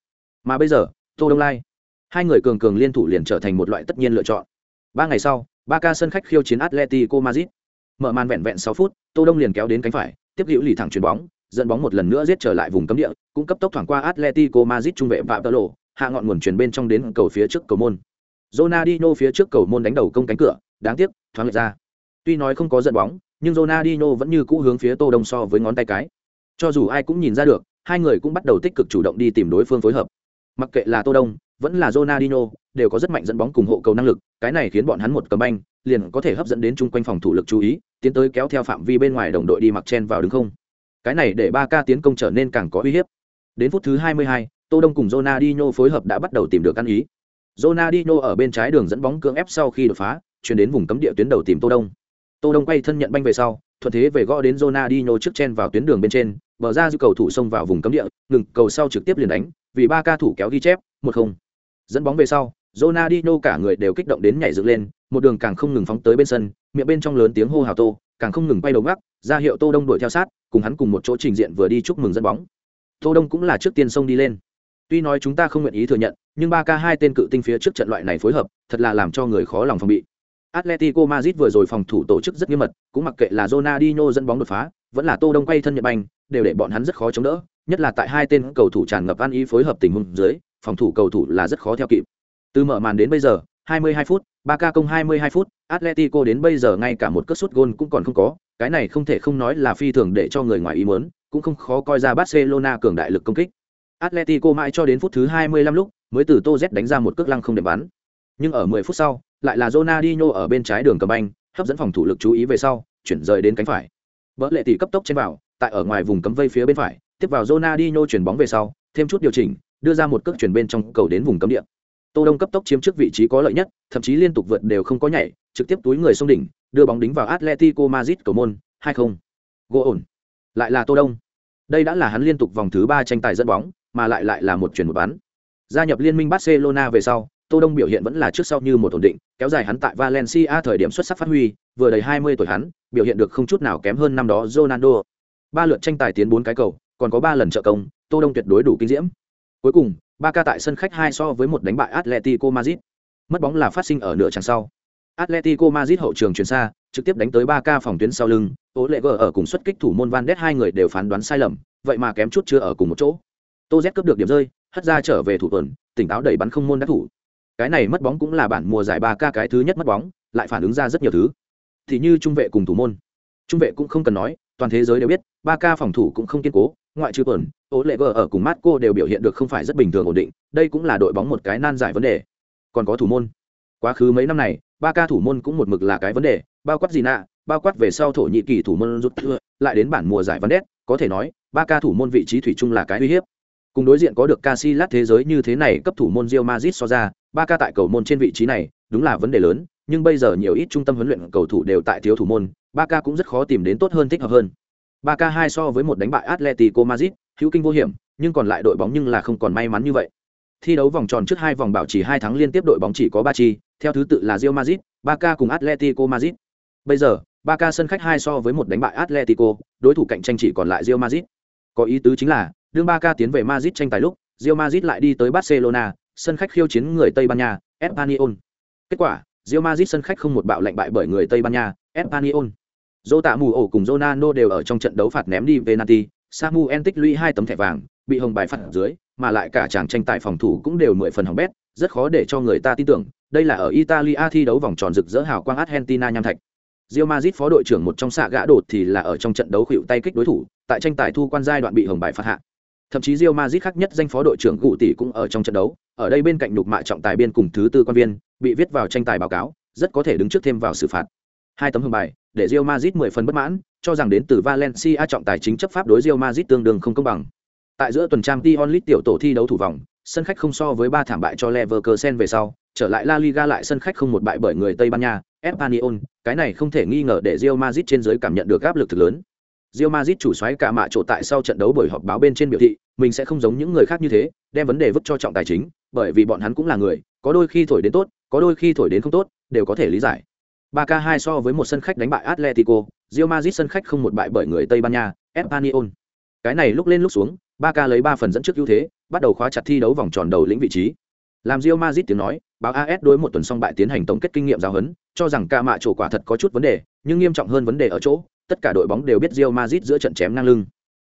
Mà bây giờ, Tô Đông Lai, hai người cường cường liên thủ liền trở thành một loại tất nhiên lựa chọn. Ba ngày sau, Ba ca sân khách khiêu chiến Atletico Madrid. Mở màn vẹn vẹn 6 phút, Tô Đông liền kéo đến cánh phải, tiếp hữu lì thẳng chuyền bóng, dẫn bóng một lần nữa giết trở lại vùng cấm địa, cũng cấp tốc thoảng qua Atletico Madrid trung vệ Phạm Tolo, hạ ngọn nguồn chuyển bên trong đến cầu phía trước cầu môn. Ronaldinho phía trước cầu môn đánh đầu công cánh cửa, đáng tiếc, thoáng lệch ra. Tuy nói không có dẫn bóng, nhưng Ronaldinho vẫn như cũ hướng phía Tô Đông so với ngón tay cái. Cho dù ai cũng nhìn ra được, hai người cũng bắt đầu tích cực chủ động đi tìm đối phương phối hợp. Mặc kệ là Tô Đông, vẫn là Ronaldinho, đều có rất mạnh dẫn bóng cùng hộ cầu năng lực, cái này khiến bọn hắn một cầm banh, liền có thể hấp dẫn đến chung quanh phòng thủ lực chú ý, tiến tới kéo theo phạm vi bên ngoài đồng đội đi mặc chen vào đứng không. Cái này để ba ca tiến công trở nên càng có uy hiếp. Đến phút thứ 22, Tô Đông cùng Ronaldinho phối hợp đã bắt đầu tìm được ăn ý. Ronaldinho ở bên trái đường dẫn bóng cưỡng ép sau khi đột phá, chuyển đến vùng cấm địa tuyến đầu tìm Tô Đông. Tô Đông quay thân nhận banh về sau, thuận thế về gõ đến Ronaldinho trước chen vào tuyến đường bên trên, bờ ra dư cầu thủ xông vào vùng cấm địa, ngừng cầu sau trực tiếp liền đánh, vì ba ca thủ kéo ghi chép, 1-0. Dẫn bóng về sau, Ronaldinho cả người đều kích động đến nhảy dựng lên, một đường càng không ngừng phóng tới bên sân, miệng bên trong lớn tiếng hô hào Tô, càng không ngừng bay đầu gác, ra hiệu Tô Đông đuổi theo sát, cùng hắn cùng một chỗ trình diện vừa đi chúc mừng dẫn bóng. Tô Đông cũng là trước tiên xông đi lên. Tuy nói chúng ta không nguyện ý thừa nhận, nhưng ba ca hai tên cự tinh phía trước trận loại này phối hợp, thật là làm cho người khó lòng phòng bị. Atletico Madrid vừa rồi phòng thủ tổ chức rất nghiêm mật, cũng mặc kệ là Ronaldinho dẫn bóng đột phá, vẫn là Tô Đông quay thân nhận banh, đều để bọn hắn rất khó chống đỡ, nhất là tại hai tên cầu thủ tràn ngập ăn ý phối hợp tình huống dưới, phòng thủ cầu thủ là rất khó theo kịp. Từ mở màn đến bây giờ, 22 phút, Barca công 22 phút, Atletico đến bây giờ ngay cả một cất sút gôn cũng còn không có, cái này không thể không nói là phi thường để cho người ngoài ý muốn, cũng không khó coi ra Barcelona cường đại lực công kích. Atletico mãi cho đến phút thứ 25 lúc mới từ Tô Z đánh ra một cước lăng không để bắn. Nhưng ở 10 phút sau, lại là Ronaldinho ở bên trái đường cầm anh, hấp dẫn phòng thủ lực chú ý về sau, chuyển rời đến cánh phải. vỡ lệ tỷ cấp tốc trên vào, tại ở ngoài vùng cấm vây phía bên phải, tiếp vào Ronaldinho chuyển bóng về sau, thêm chút điều chỉnh, đưa ra một cước chuyển bên trong cầu đến vùng cấm địa. Tô Đông cấp tốc chiếm trước vị trí có lợi nhất, thậm chí liên tục vượt đều không có nhảy, trực tiếp túi người xuống đỉnh, đưa bóng đính vào Atletico Madrid cầu môn, 2-0. Gỗ ổn. Lại là Tô Đông. Đây đã là hắn liên tục vòng thứ 3 tranh tài dẫn bóng, mà lại lại là một chuyển một bán. Gia nhập liên minh Barcelona về sau, Tô Đông biểu hiện vẫn là trước sau như một ổn định, kéo dài hắn tại Valencia thời điểm xuất sắc phát huy, vừa đầy 20 tuổi hắn, biểu hiện được không chút nào kém hơn năm đó Ronaldo. Ba lượt tranh tài tiến bốn cái cầu, còn có ba lần trợ công, Tô Đông tuyệt đối đủ kinh diễm. Cuối cùng, Ba Ca tại sân khách hai so với một đánh bại Atletico Madrid. Mất bóng là phát sinh ở nửa chặng sau. Atletico Madrid hậu trường chuyển xa, trực tiếp đánh tới Ba Ca phòng tuyến sau lưng, Tố Lệ gờ ở cùng xuất kích thủ môn Van đét hai người đều phán đoán sai lầm, vậy mà kém chút chưa ở cùng một chỗ. Tô Z cướp được điểm rơi, hất ra trở về thủ tuần, tỉnh táo đẩy bắn không môn đắc thủ. Cái này mất bóng cũng là bản mùa giải Ba Ca cái thứ nhất mất bóng, lại phản ứng ra rất nhiều thứ. Thì như trung vệ cùng thủ môn. Trung vệ cũng không cần nói, toàn thế giới đều biết, ba ca phòng thủ cũng không kiên cố, ngoại trừ tuần, ố Lệ vợ ở cùng Marco đều biểu hiện được không phải rất bình thường ổn định, đây cũng là đội bóng một cái nan giải vấn đề. Còn có thủ môn. Quá khứ mấy năm này, ba ca thủ môn cũng một mực là cái vấn đề, bao quát gì nạ, bao quát về sau thổ nhị kỳ thủ môn rút thưa, lại đến bản mùa giải vấn đề, có thể nói, ba ca thủ môn vị trí thủy chung là cái uy hiếp. Cùng đối diện có được Casillas thế giới như thế này cấp thủ môn Real Madrid so ra, Barca tại cầu môn trên vị trí này, đúng là vấn đề lớn, nhưng bây giờ nhiều ít trung tâm huấn luyện cầu thủ đều tại thiếu thủ môn, Barca cũng rất khó tìm đến tốt hơn thích hợp hơn. Barca hai so với một đánh bại Atletico Madrid, hữu kinh vô hiểm, nhưng còn lại đội bóng nhưng là không còn may mắn như vậy. Thi đấu vòng tròn trước hai vòng bảo chỉ hai thắng liên tiếp đội bóng chỉ có ba chi, theo thứ tự là Real Madrid, Barca cùng Atletico Madrid. Bây giờ, Barca sân khách hai so với một đánh bại Atletico, đối thủ cạnh tranh chỉ còn lại Real Madrid. Có ý tứ chính là, đương Barca tiến về Madrid tranh tài lúc, Real Madrid lại đi tới Barcelona, sân khách khiêu chiến người Tây Ban Nha, Espanyol. Kết quả, Real Madrid sân khách không một bạo lệnh bại bởi người Tây Ban Nha, Espanyol. Dô tạ mù ổ cùng Ronaldo đều ở trong trận đấu phạt ném đi penalty, Samuel tích lũy hai tấm thẻ vàng, bị hồng bài phạt dưới, mà lại cả chàng tranh tài phòng thủ cũng đều mười phần hỏng bét, rất khó để cho người ta tin tưởng, đây là ở Italia thi đấu vòng tròn rực rỡ hào quang Argentina nham thạch. Real Madrid phó đội trưởng một trong xạ gã đột thì là ở trong trận đấu khuỵu tay kích đối thủ, tại tranh tài thu quan giai đoạn bị hồng bài phạt hạ. Thậm chí Real Madrid khác nhất danh phó đội trưởng Gụ tỷ cũng ở trong trận đấu, ở đây bên cạnh nhục mạ trọng tài biên cùng thứ tư quan viên, bị viết vào tranh tài báo cáo, rất có thể đứng trước thêm vào xử phạt. Hai tấm hồng bài, để Real Madrid 10 phần bất mãn, cho rằng đến từ Valencia trọng tài chính chấp pháp đối Real Madrid tương đương không công bằng. Tại giữa tuần trang Tion League tiểu tổ thi đấu thủ vòng, sân khách không so với ba thảm bại cho Leverkusen về sau, trở lại La Liga lại sân khách không một bại bởi người Tây Ban Nha, Espanyol, cái này không thể nghi ngờ để Real Madrid trên dưới cảm nhận được áp lực thực lớn. Real Madrid chủ soái cả mạ chỗ tại sau trận đấu buổi họp báo bên trên biểu thị, mình sẽ không giống những người khác như thế, đem vấn đề vứt cho trọng tài chính, bởi vì bọn hắn cũng là người, có đôi khi thổi đến tốt, có đôi khi thổi đến không tốt, đều có thể lý giải. 3K2 so với một sân khách đánh bại Atletico, Real Madrid sân khách không một bại bởi người Tây Ban Nha, Espanyol. Cái này lúc lên lúc xuống, 3K lấy 3 phần dẫn trước ưu thế, bắt đầu khóa chặt thi đấu vòng tròn đầu lĩnh vị trí. Làm Real Madrid tiếng nói, báo AS đối một tuần xong bại tiến hành tổng kết kinh nghiệm giáo huấn, cho rằng ca mạ chỗ quả thật có chút vấn đề, nhưng nghiêm trọng hơn vấn đề ở chỗ, tất cả đội bóng đều biết Real Madrid giữa trận chém ngang lưng.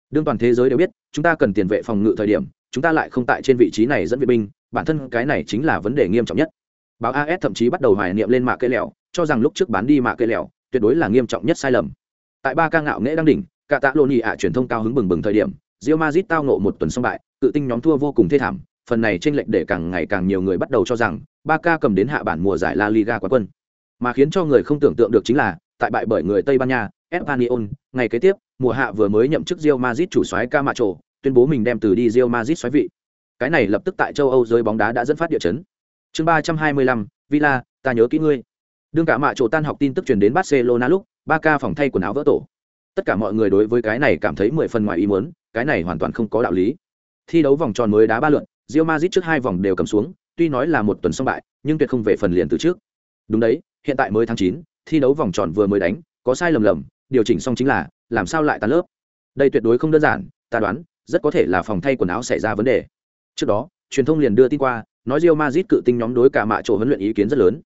Đương toàn thế giới đều biết, chúng ta cần tiền vệ phòng ngự thời điểm, chúng ta lại không tại trên vị trí này dẫn viện binh, bản thân cái này chính là vấn đề nghiêm trọng nhất. Báo AS thậm chí bắt đầu hoài niệm lên mạ cây lẹo, cho rằng lúc trước bán đi mạ cây lẹo, tuyệt đối là nghiêm trọng nhất sai lầm. Tại ba ca ngạo nghệ đang đỉnh, cả tạ lộn nhị ạ truyền thông cao hứng bừng bừng thời điểm, Real Madrid tao ngộ một tuần xong bại, tự tinh nhóm thua vô cùng thê thảm, phần này chênh lệch để càng ngày càng nhiều người bắt đầu cho rằng Barca cầm đến hạ bản mùa giải La Liga quá quân. Mà khiến cho người không tưởng tượng được chính là, tại bại bởi người Tây Ban Nha, Espanyol, ngày kế tiếp, mùa hạ vừa mới nhậm chức Real Madrid chủ soái Camacho, tuyên bố mình đem từ đi Real Madrid soái vị. Cái này lập tức tại châu Âu giới bóng đá đã dẫn phát địa chấn. Chương 325, Villa, ta nhớ kỹ ngươi. Đương cả mạ chỗ tan học tin tức truyền đến Barcelona lúc, Barca phòng thay quần áo vỡ tổ. Tất cả mọi người đối với cái này cảm thấy mười phần ngoài ý muốn, cái này hoàn toàn không có đạo lý. Thi đấu vòng tròn mới đá ba lượt, Real Madrid trước hai vòng đều cầm xuống, tuy nói là một tuần xong bại, nhưng tuyệt không về phần liền từ trước. Đúng đấy, hiện tại mới tháng chín, thi đấu vòng tròn vừa mới đánh, có sai lầm lầm, điều chỉnh xong chính là làm sao lại tan lớp. Đây tuyệt đối không đơn giản, ta đoán, rất có thể là phòng thay quần áo xảy ra vấn đề. Trước đó, truyền thông liền đưa tin qua, nói Real Madrid cự tinh nhóm đối cả mạ chỗ huấn luyện ý kiến rất lớn.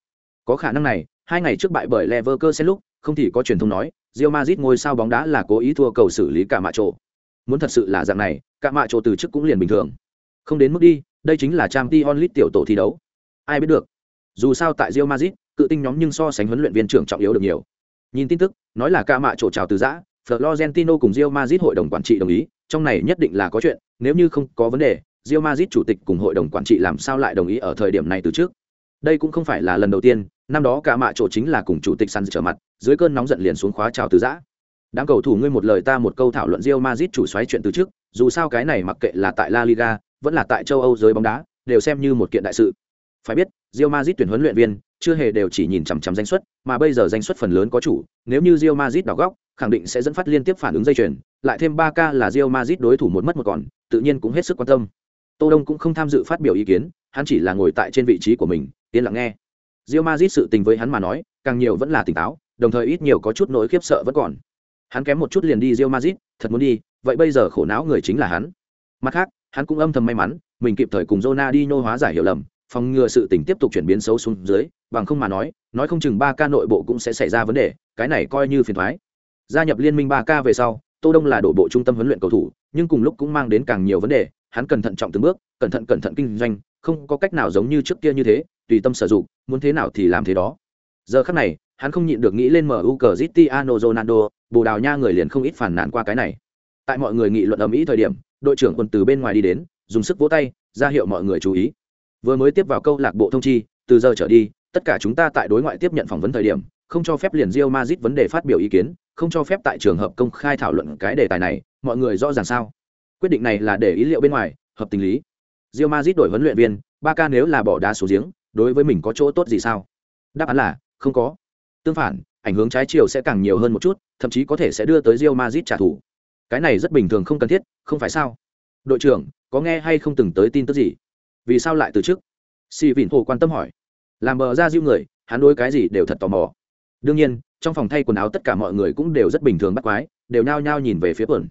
Có khả năng này, hai ngày trước bại bởi Leverkusen lúc, không thì có truyền thông nói, Real Madrid ngôi sao bóng đá là cố ý thua cầu xử lý cả mạ trộ. Muốn thật sự là dạng này, cả mạ trộ từ trước cũng liền bình thường. Không đến mức đi đây chính là trang League tiểu tổ thi đấu. Ai biết được. Dù sao tại Real Madrid, cự tinh nhóm nhưng so sánh huấn luyện viên trưởng trọng yếu được nhiều. Nhìn tin tức nói là cả mạ trộ chào từ giã florentino cùng Real Madrid hội đồng quản trị đồng ý trong này nhất định là có chuyện nếu như không có vấn đề Real Madrid chủ tịch cùng hội đồng quản trị làm sao lại đồng ý ở thời điểm này từ trước? Đây cũng không phải là lần đầu tiên năm đó cả mạ chỗ chính là cùng chủ tịch săn trở mặt dưới cơn nóng giận liền xuống khóa trào từ giã đám cầu thủ ngươi một lời ta một câu thảo luận rio mazit chủ xoáy chuyện từ trước dù sao cái này mặc kệ là tại la liga vẫn là tại châu Âu giới bóng đá, đều xem như một kiện đại sự. Phải biết, Real Madrid tuyển huấn luyện viên, chưa hề đều chỉ nhìn chằm chằm danh xuất, mà bây giờ danh xuất phần lớn có chủ, nếu như Real Madrid đảo góc, khẳng định sẽ dẫn phát liên tiếp phản ứng dây chuyền, lại thêm ba k là Real Madrid đối thủ một mất một còn, tự nhiên cũng hết sức quan tâm. Tô Đông cũng không tham dự phát biểu ý kiến, hắn chỉ là ngồi tại trên vị trí của mình, yên lặng nghe. Real Madrid sự tình với hắn mà nói, càng nhiều vẫn là tỉnh táo, đồng thời ít nhiều có chút nỗi khiếp sợ vẫn còn. Hắn kém một chút liền đi Real Madrid, thật muốn đi, vậy bây giờ khổ não người chính là hắn. Mặt khác, hắn cũng âm thầm may mắn, mình kịp thời cùng Ronaldinho hóa giải hiểu lầm, phòng ngừa sự tình tiếp tục chuyển biến xấu xuống dưới, bằng không mà nói, nói không chừng 3K nội bộ cũng sẽ xảy ra vấn đề, cái này coi như phiền toái. Gia nhập liên minh 3K về sau, Tô Đông là đội bộ trung tâm huấn luyện cầu thủ, nhưng cùng lúc cũng mang đến càng nhiều vấn đề, hắn cẩn thận trọng từng bước, cẩn thận cẩn thận kinh doanh, không có cách nào giống như trước kia như thế, tùy tâm sử dụng, muốn thế nào thì làm thế đó. Giờ khắc này, hắn không nhịn được nghĩ lên MU zitiano Ronaldo, Bồ Đào Nha người liền không ít phản nàn qua cái này. Tại mọi người nghị luận ầm ĩ thời điểm, đội trưởng quân từ bên ngoài đi đến, dùng sức vỗ tay ra hiệu mọi người chú ý vừa mới tiếp vào câu lạc bộ thông chi từ giờ trở đi tất cả chúng ta tại đối ngoại tiếp nhận phỏng vấn thời điểm không cho phép liền Real Madrid vấn đề phát biểu ý kiến không cho phép tại trường hợp công khai thảo luận cái đề tài này mọi người rõ ràng sao quyết định này là để ý liệu bên ngoài, hợp tình lý. Real Madrid đổi huấn luyện viên ba ca nếu là bỏ đá số giếng, đối với mình có chỗ tốt gì sao? Đáp án là, không có. Tương phản, ảnh hưởng trái chiều sẽ càng nhiều hơn một chút, thậm chí có thể sẽ đưa tới Real Madrid trả thù. Cái này rất bình thường không cần thiết, không phải sao? Đội trưởng, có nghe hay không từng tới tin tức gì? Vì sao lại từ chức? Si vịn hồ quan tâm hỏi. Làm bờ ra diêu người, hắn đối cái gì đều thật tò mò. Đương nhiên, trong phòng thay quần áo tất cả mọi người cũng đều rất bình thường bắt quái, đều nao nhao nhìn về phía quần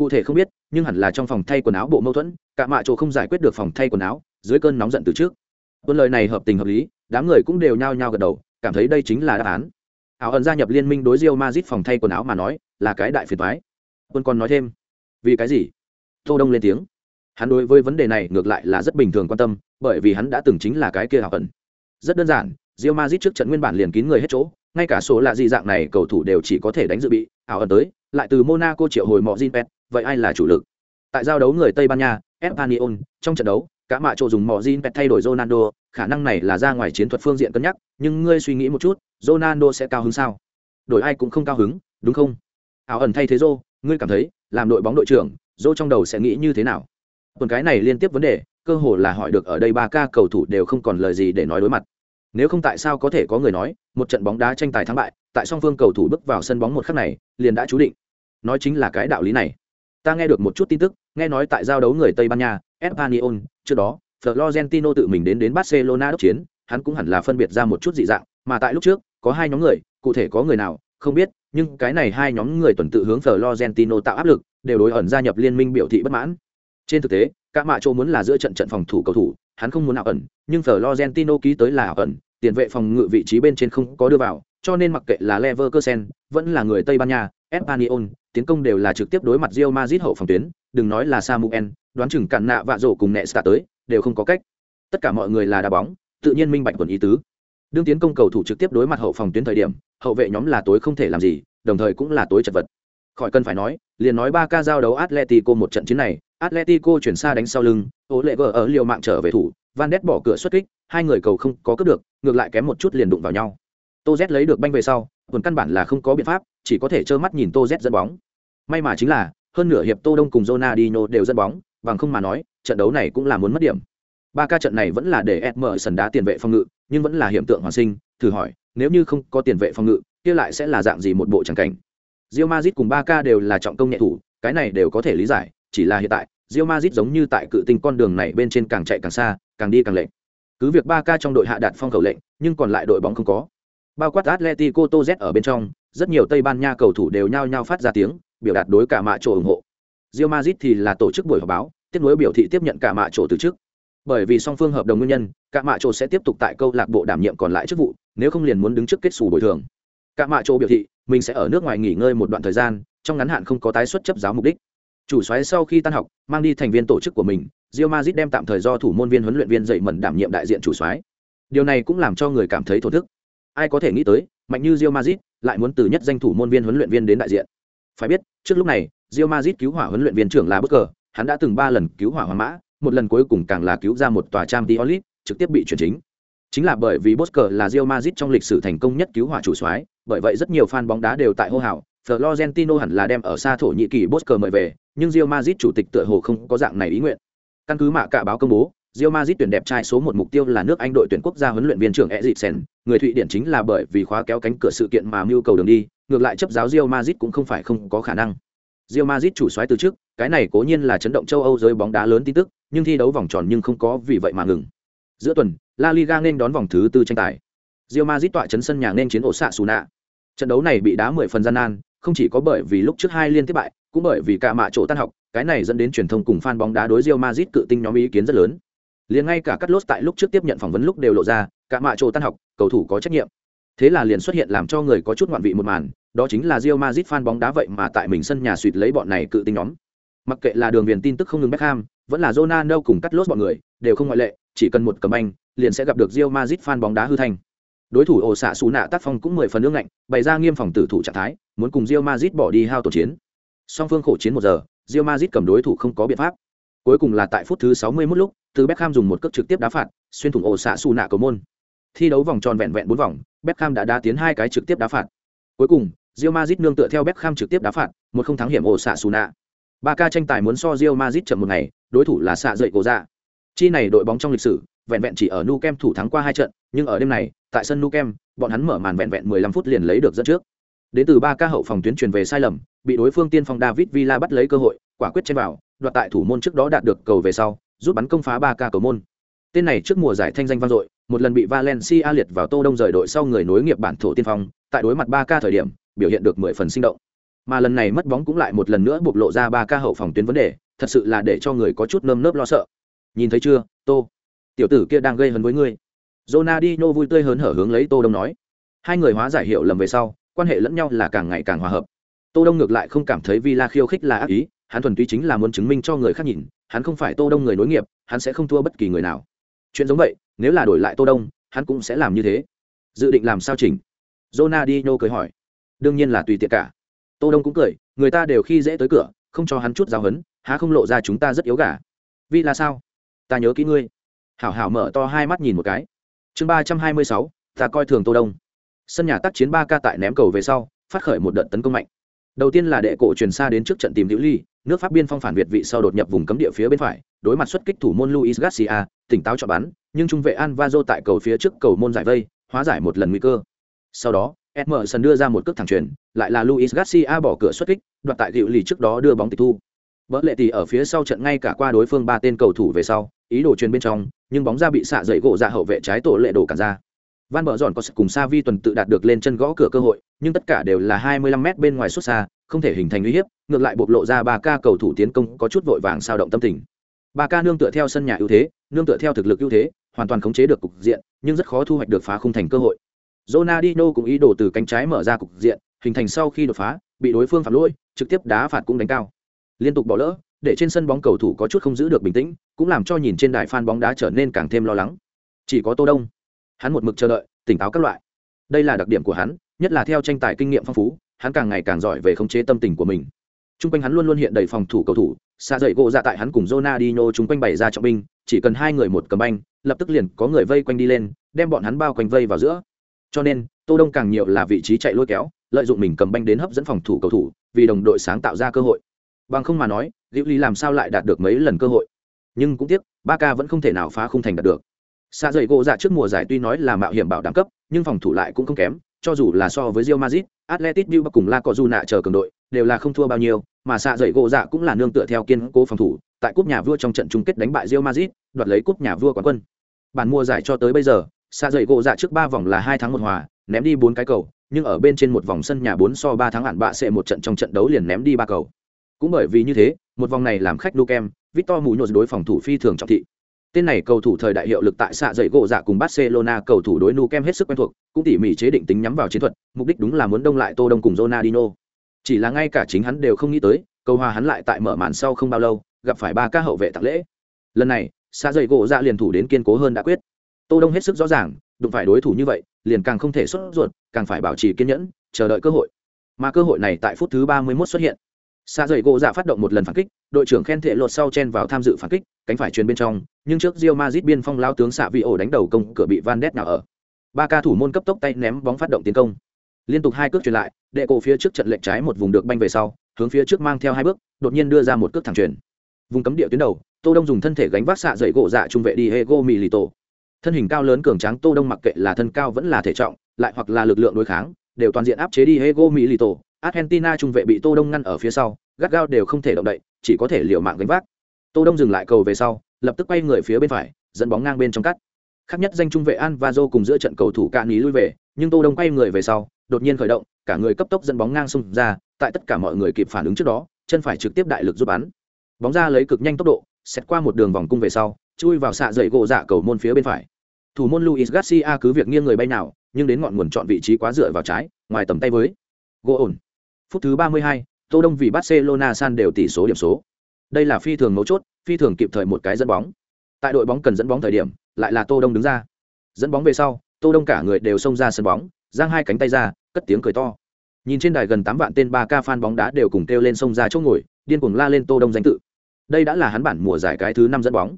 cụ thể không biết, nhưng hẳn là trong phòng thay quần áo bộ mâu thuẫn, cả mạ chỗ không giải quyết được phòng thay quần áo, dưới cơn nóng giận từ trước. Tuân lời này hợp tình hợp lý, đám người cũng đều nhao nhao gật đầu, cảm thấy đây chính là đáp án. Ảo ẩn gia nhập liên minh đối diêu mazit phòng thay quần áo mà nói, là cái đại phiền thoái quân còn nói thêm, vì cái gì? Tô đông lên tiếng. Hắn đối với vấn đề này ngược lại là rất bình thường quan tâm, bởi vì hắn đã từng chính là cái kia ảo ẩn. Rất đơn giản diêu Madrid trước trận nguyên bản liền kín người hết chỗ, ngay cả số lạ gì dạng này cầu thủ đều chỉ có thể đánh dự bị ảo ẩn tới, lại từ Monaco triệu hồi mọ Jinpet vậy ai là chủ lực? Tại giao đấu người Tây Ban Nha Espanyol trong trận đấu cả mạ chỗ dùng mọ pet thay đổi Ronaldo khả năng này là ra ngoài chiến thuật phương diện cân nhắc nhưng ngươi suy nghĩ một chút Ronaldo sẽ cao hứng sao? Đổi ai cũng không cao hứng đúng không? Ảo ẩn thay thế Rô ngươi cảm thấy làm đội bóng đội trưởng Rô trong đầu sẽ nghĩ như thế nào? Tuần cái này liên tiếp vấn đề cơ hồ là hỏi được ở đây ba ca cầu thủ đều không còn lời gì để nói đối mặt. Nếu không tại sao có thể có người nói, một trận bóng đá tranh tài thắng bại, tại song phương cầu thủ bước vào sân bóng một khắc này, liền đã chú định. Nói chính là cái đạo lý này. Ta nghe được một chút tin tức, nghe nói tại giao đấu người Tây Ban Nha, Espanyol, trước đó, Florentino tự mình đến đến Barcelona đốc chiến, hắn cũng hẳn là phân biệt ra một chút dị dạng, mà tại lúc trước, có hai nhóm người, cụ thể có người nào, không biết, nhưng cái này hai nhóm người tuần tự hướng Florentino tạo áp lực, đều đối ẩn gia nhập liên minh biểu thị bất mãn. Trên thực tế, cả mạ chỗ muốn là giữa trận trận phòng thủ cầu thủ, hắn không muốn ảo ẩn, nhưng Florentino ký tới là ảo ẩn, tiền vệ phòng ngự vị trí bên trên không có đưa vào, cho nên mặc kệ là Leverkusen, vẫn là người Tây Ban Nha, Espanyol, tiến công đều là trực tiếp đối mặt Real Madrid hậu phòng tuyến, đừng nói là Samuel, đoán chừng cản nạ vạ rổ cùng Nesta tới, đều không có cách. Tất cả mọi người là đá bóng, tự nhiên minh bạch quần ý tứ. Đương tiến công cầu thủ trực tiếp đối mặt hậu phòng tuyến thời điểm, hậu vệ nhóm là tối không thể làm gì, đồng thời cũng là tối chật vật. Khỏi cần phải nói, liền nói ba ca giao đấu Atletico một trận chiến này, Atletico chuyển xa đánh sau lưng, Ô Lệ Gở ở liều mạng trở về thủ, Van Ness bỏ cửa xuất kích, hai người cầu không có cướp được, ngược lại kém một chút liền đụng vào nhau. Tô Z lấy được banh về sau, quần căn bản là không có biện pháp, chỉ có thể trơ mắt nhìn Tô Z dẫn bóng. May mà chính là, hơn nửa hiệp Tô Đông cùng Ronaldinho đều dẫn bóng, bằng không mà nói, trận đấu này cũng là muốn mất điểm. Ba ca trận này vẫn là để Emerson đá tiền vệ phòng ngự, nhưng vẫn là hiểm tượng hoàn sinh, thử hỏi, nếu như không có tiền vệ phòng ngự, kia lại sẽ là dạng gì một bộ chẳng cảnh. Real Madrid cùng Barca đều là trọng công nhẹ thủ, cái này đều có thể lý giải, chỉ là hiện tại, Real Madrid giống như tại cự tinh con đường này bên trên càng chạy càng xa, càng đi càng lệch. Cứ việc Barca trong đội hạ đạt phong khẩu lệnh, nhưng còn lại đội bóng không có. Bao quát Atletico Toz ở bên trong, rất nhiều Tây Ban Nha cầu thủ đều nhao nhao phát ra tiếng, biểu đạt đối cả mạ chỗ ủng hộ. Real Madrid thì là tổ chức buổi họp báo, tiếp nối biểu thị tiếp nhận cả mạ chỗ từ chức. Bởi vì song phương hợp đồng nguyên nhân, cả mạ chỗ sẽ tiếp tục tại câu lạc bộ đảm nhiệm còn lại chức vụ, nếu không liền muốn đứng trước kết sủ bồi thường. Cả mạ chỗ biểu thị, mình sẽ ở nước ngoài nghỉ ngơi một đoạn thời gian, trong ngắn hạn không có tái xuất chấp giáo mục đích. Chủ soái sau khi tan học, mang đi thành viên tổ chức của mình, Real Madrid đem tạm thời do thủ môn viên huấn luyện viên dậy mẩn đảm nhiệm đại diện chủ soái. Điều này cũng làm cho người cảm thấy thổ thức. Ai có thể nghĩ tới, mạnh như Real Madrid lại muốn từ nhất danh thủ môn viên huấn luyện viên đến đại diện. Phải biết, trước lúc này, Real Madrid cứu hỏa huấn luyện viên trưởng là bất cờ, hắn đã từng ba lần cứu hỏa Hoàng Mã, một lần cuối cùng càng là cứu ra một tòa trang Diolit, trực tiếp bị chuyển chính. Chính là bởi vì Bosker là Real Madrid trong lịch sử thành công nhất cứu hỏa chủ soái, bởi vậy rất nhiều fan bóng đá đều tại hô hào, Florentino hẳn là đem ở xa thổ nhị kỳ Bosker mời về, nhưng Real Madrid chủ tịch tựa hồ không có dạng này ý nguyện. Căn cứ mạ cả báo công bố, Real Madrid tuyển đẹp trai số một mục tiêu là nước Anh đội tuyển quốc gia huấn luyện viên trưởng Eriksen, người Thụy Điển chính là bởi vì khóa kéo cánh cửa sự kiện mà mưu cầu đường đi, ngược lại chấp giáo Real Madrid cũng không phải không có khả năng. Real Madrid chủ soái từ trước, cái này cố nhiên là chấn động châu Âu giới bóng đá lớn tin tức, nhưng thi đấu vòng tròn nhưng không có vì vậy mà ngừng. Giữa tuần, La Liga nên đón vòng thứ tư tranh tài. Real Madrid tọa chấn sân nhà nên chiến ổ xạ Suna. Trận đấu này bị đá 10 phần gian nan, không chỉ có bởi vì lúc trước hai liên tiếp bại, cũng bởi vì cả mạ chỗ tan học, cái này dẫn đến truyền thông cùng fan bóng đá đối Real Madrid cự tinh nhóm ý kiến rất lớn. Liền ngay cả cắt lốt tại lúc trước tiếp nhận phỏng vấn lúc đều lộ ra, cả mạ trồ tan học, cầu thủ có trách nhiệm. Thế là liền xuất hiện làm cho người có chút ngoạn vị một màn, đó chính là Real Madrid fan bóng đá vậy mà tại mình sân nhà suýt lấy bọn này cự tinh nhóm. Mặc kệ là đường viền tin tức không ngừng Beckham, vẫn là Ronaldo cùng cắt lốt bọn người, đều không ngoại lệ, chỉ cần một cầm anh, liền sẽ gặp được Real Madrid fan bóng đá hư thành. Đối thủ ổ xạ xù nạ tác phong cũng mười phần nước ngạnh, bày ra nghiêm phòng tử thủ trạng thái, muốn cùng Real Madrid bỏ đi hao tổ chiến. Song phương khổ chiến một giờ, Real Madrid cầm đối thủ không có biện pháp. Cuối cùng là tại phút thứ 61 lúc, từ Beckham dùng một cước trực tiếp đá phạt, xuyên thủng ổ xạ xù nạ cầu môn. Thi đấu vòng tròn vẹn vẹn 4 vòng, Beckham đã đá tiến hai cái trực tiếp đá phạt. Cuối cùng, Real Madrid nương tựa theo Beckham trực tiếp đá phạt, một không thắng hiểm ổ xạ xù nạ. ca tranh tài muốn so Real Madrid chậm một ngày, đối thủ là xạ dậy cổ ra. Chi này đội bóng trong lịch sử, vẹn vẹn chỉ ở Nou Camp thủ thắng qua hai trận, nhưng ở đêm này, tại sân Nou Camp, bọn hắn mở màn vẹn vẹn 15 phút liền lấy được dẫn trước. Đến từ ba ca hậu phòng tuyến truyền về sai lầm, bị đối phương tiên phong David Villa bắt lấy cơ hội, quả quyết trên vào, đoạt tại thủ môn trước đó đạt được cầu về sau, rút bắn công phá ba ca cầu môn. Tên này trước mùa giải thanh danh vang dội, một lần bị Valencia liệt vào Tô Đông rời đội sau người nối nghiệp bản thổ tiên phong, tại đối mặt ba ca thời điểm, biểu hiện được 10 phần sinh động. Mà lần này mất bóng cũng lại một lần nữa bộc lộ ra ba ca hậu phòng tuyến vấn đề, thật sự là để cho người có chút nơm nớp lo sợ. Nhìn thấy chưa, Tô? Tiểu tử kia đang gây hấn với ngươi. Ronaldinho vui tươi hớn hở hướng lấy Tô Đông nói. Hai người hóa giải hiểu lầm về sau, quan hệ lẫn nhau là càng ngày càng hòa hợp. Tô Đông ngược lại không cảm thấy Villa khiêu khích là ác ý, hắn thuần túy chính là muốn chứng minh cho người khác nhìn, hắn không phải Tô Đông người nối nghiệp, hắn sẽ không thua bất kỳ người nào. Chuyện giống vậy, nếu là đổi lại Tô Đông, hắn cũng sẽ làm như thế. Dự định làm sao chỉnh? Ronaldinho cười hỏi. Đương nhiên là tùy tiện cả. Tô Đông cũng cười, người ta đều khi dễ tới cửa, không cho hắn chút giáo hấn, há không lộ ra chúng ta rất yếu gà. Vì là sao? Ta nhớ kỹ ngươi. Hảo hảo mở to hai mắt nhìn một cái. Chương ba trăm hai mươi sáu, ta coi thường Tô Đông. Sân nhà tác chiến ba ca tại ném cầu về sau, phát khởi một đợt tấn công mạnh. Đầu tiên là đệ cổ truyền xa đến trước trận tìm Diệu Ly, nước Pháp biên phong phản việt vị sau đột nhập vùng cấm địa phía bên phải, đối mặt xuất kích thủ môn Luis Garcia, tỉnh táo cho bắn, nhưng trung vệ Alvaro tại cầu phía trước cầu môn giải vây, hóa giải một lần nguy cơ. Sau đó, Emerson đưa ra một cước thẳng chuyền, lại là Luis Garcia bỏ cửa xuất kích, đoạt tại Diệu lì trước đó đưa bóng tịch thu. Bỡ lệ tỷ ở phía sau trận ngay cả qua đối phương ba tên cầu thủ về sau, ý đồ chuyền bên trong, nhưng bóng ra bị xạ dậy gỗ ra hậu vệ trái tổ lệ đổ cả ra. Van Bở Giọn có sự cùng Savi tuần tự đạt được lên chân gõ cửa cơ hội, nhưng tất cả đều là 25 mét bên ngoài xuất xa, không thể hình thành uy hiếp, ngược lại bộc lộ ra ba ca cầu thủ tiến công có chút vội vàng sao động tâm tình. Ba ca nương tựa theo sân nhà ưu thế, nương tựa theo thực lực ưu thế, hoàn toàn khống chế được cục diện, nhưng rất khó thu hoạch được phá khung thành cơ hội. Ronaldinho cũng ý đồ từ cánh trái mở ra cục diện, hình thành sau khi đột phá, bị đối phương phạm lỗi, trực tiếp đá phạt cũng đánh cao. Liên tục bỏ lỡ, để trên sân bóng cầu thủ có chút không giữ được bình tĩnh, cũng làm cho nhìn trên đài fan bóng đá trở nên càng thêm lo lắng. Chỉ có Tô Đông, hắn một mực chờ đợi, tỉnh táo các loại. Đây là đặc điểm của hắn, nhất là theo tranh tài kinh nghiệm phong phú, hắn càng ngày càng giỏi về khống chế tâm tình của mình. Trung quanh hắn luôn luôn hiện đầy phòng thủ cầu thủ, xa dậy gỗ ra tại hắn cùng Ronaldinho chúng quanh bày ra trọng binh, chỉ cần hai người một cầm banh, lập tức liền có người vây quanh đi lên, đem bọn hắn bao quanh vây vào giữa. Cho nên, Tô Đông càng nhiều là vị trí chạy lôi kéo, lợi dụng mình cầm banh đến hấp dẫn phòng thủ cầu thủ, vì đồng đội sáng tạo ra cơ hội. Bằng không mà nói, Diệu Lý làm sao lại đạt được mấy lần cơ hội. Nhưng cũng tiếc, Barca vẫn không thể nào phá khung thành đạt được. Xa dậy gỗ dạ trước mùa giải tuy nói là mạo hiểm bảo đảm cấp, nhưng phòng thủ lại cũng không kém, cho dù là so với Real Madrid, Atletico Bilbao cùng La Cojuna chờ cường đội, đều là không thua bao nhiêu, mà xạ dậy gỗ dạ cũng là nương tựa theo kiên cố phòng thủ, tại cúp nhà vua trong trận chung kết đánh bại Real Madrid, đoạt lấy cúp nhà vua quán quân. Bản mùa giải cho tới bây giờ, xạ dậy gỗ dạ trước ba vòng là hai thắng một hòa, ném đi bốn cái cầu, nhưng ở bên trên một vòng sân nhà bốn so ba thắng hẳn bạ sẽ một trận trong trận đấu liền ném đi ba cầu. Cũng bởi vì như thế, một vòng này làm khách Lukem, Victor Munoz đối phòng thủ phi thường trọng thị. Tên này cầu thủ thời đại hiệu lực tại xạ dậy gỗ dạ cùng Barcelona cầu thủ đối Nukem hết sức quen thuộc, cũng tỉ mỉ chế định tính nhắm vào chiến thuật, mục đích đúng là muốn đông lại Tô Đông cùng Ronaldinho. Chỉ là ngay cả chính hắn đều không nghĩ tới, cầu hòa hắn lại tại mở màn sau không bao lâu, gặp phải ba ca hậu vệ tặng lễ. Lần này, xạ dậy gỗ dạ liền thủ đến kiên cố hơn đã quyết. Tô Đông hết sức rõ ràng, đụng phải đối thủ như vậy, liền càng không thể xuất ruột, càng phải bảo trì kiên nhẫn, chờ đợi cơ hội. Mà cơ hội này tại phút thứ 31 xuất hiện. Xạ dậy gỗ dạ phát động một lần phản kích, đội trưởng khen thệ lột sau chen vào tham dự phản kích, cánh phải truyền bên trong, nhưng trước Real Madrid biên phong lao tướng xạ vị ổ đánh đầu công cửa bị Van Ness nào ở. Ba ca thủ môn cấp tốc tay ném bóng phát động tiến công. Liên tục hai cước truyền lại, đệ cổ phía trước trận lệch trái một vùng được banh về sau, hướng phía trước mang theo hai bước, đột nhiên đưa ra một cước thẳng truyền. Vùng cấm địa tuyến đầu, Tô Đông dùng thân thể gánh vác xạ dậy gỗ dạ trung vệ đi Diego Milito. Thân hình cao lớn cường tráng Tô Đông mặc kệ là thân cao vẫn là thể trọng, lại hoặc là lực lượng đối kháng, đều toàn diện áp chế đi Diego Milito. Argentina trung vệ bị Tô Đông ngăn ở phía sau, gắt gao đều không thể động đậy, chỉ có thể liều mạng gánh vác. Tô Đông dừng lại cầu về sau, lập tức quay người phía bên phải, dẫn bóng ngang bên trong cắt. Khác nhất danh trung vệ An Vazo cùng giữa trận cầu thủ Cạn ý lui về, nhưng Tô Đông quay người về sau, đột nhiên khởi động, cả người cấp tốc dẫn bóng ngang xung ra, tại tất cả mọi người kịp phản ứng trước đó, chân phải trực tiếp đại lực giúp bắn. Bóng ra lấy cực nhanh tốc độ, xét qua một đường vòng cung về sau, chui vào xạ dậy gỗ dạ cầu môn phía bên phải. Thủ môn Luis Garcia cứ việc nghiêng người bay nào, nhưng đến ngọn nguồn chọn vị trí quá dựa vào trái, ngoài tầm tay với. Gỗ ổn. Phút thứ 32, Tô Đông vì Barcelona san đều tỷ số điểm số. Đây là phi thường mấu chốt, phi thường kịp thời một cái dẫn bóng. Tại đội bóng cần dẫn bóng thời điểm, lại là Tô Đông đứng ra. Dẫn bóng về sau, Tô Đông cả người đều xông ra sân bóng, giang hai cánh tay ra, cất tiếng cười to. Nhìn trên đài gần 8 vạn tên 3K fan bóng đá đều cùng kêu lên xông ra chỗ ngồi, điên cuồng la lên Tô Đông danh tự. Đây đã là hắn bản mùa giải cái thứ 5 dẫn bóng.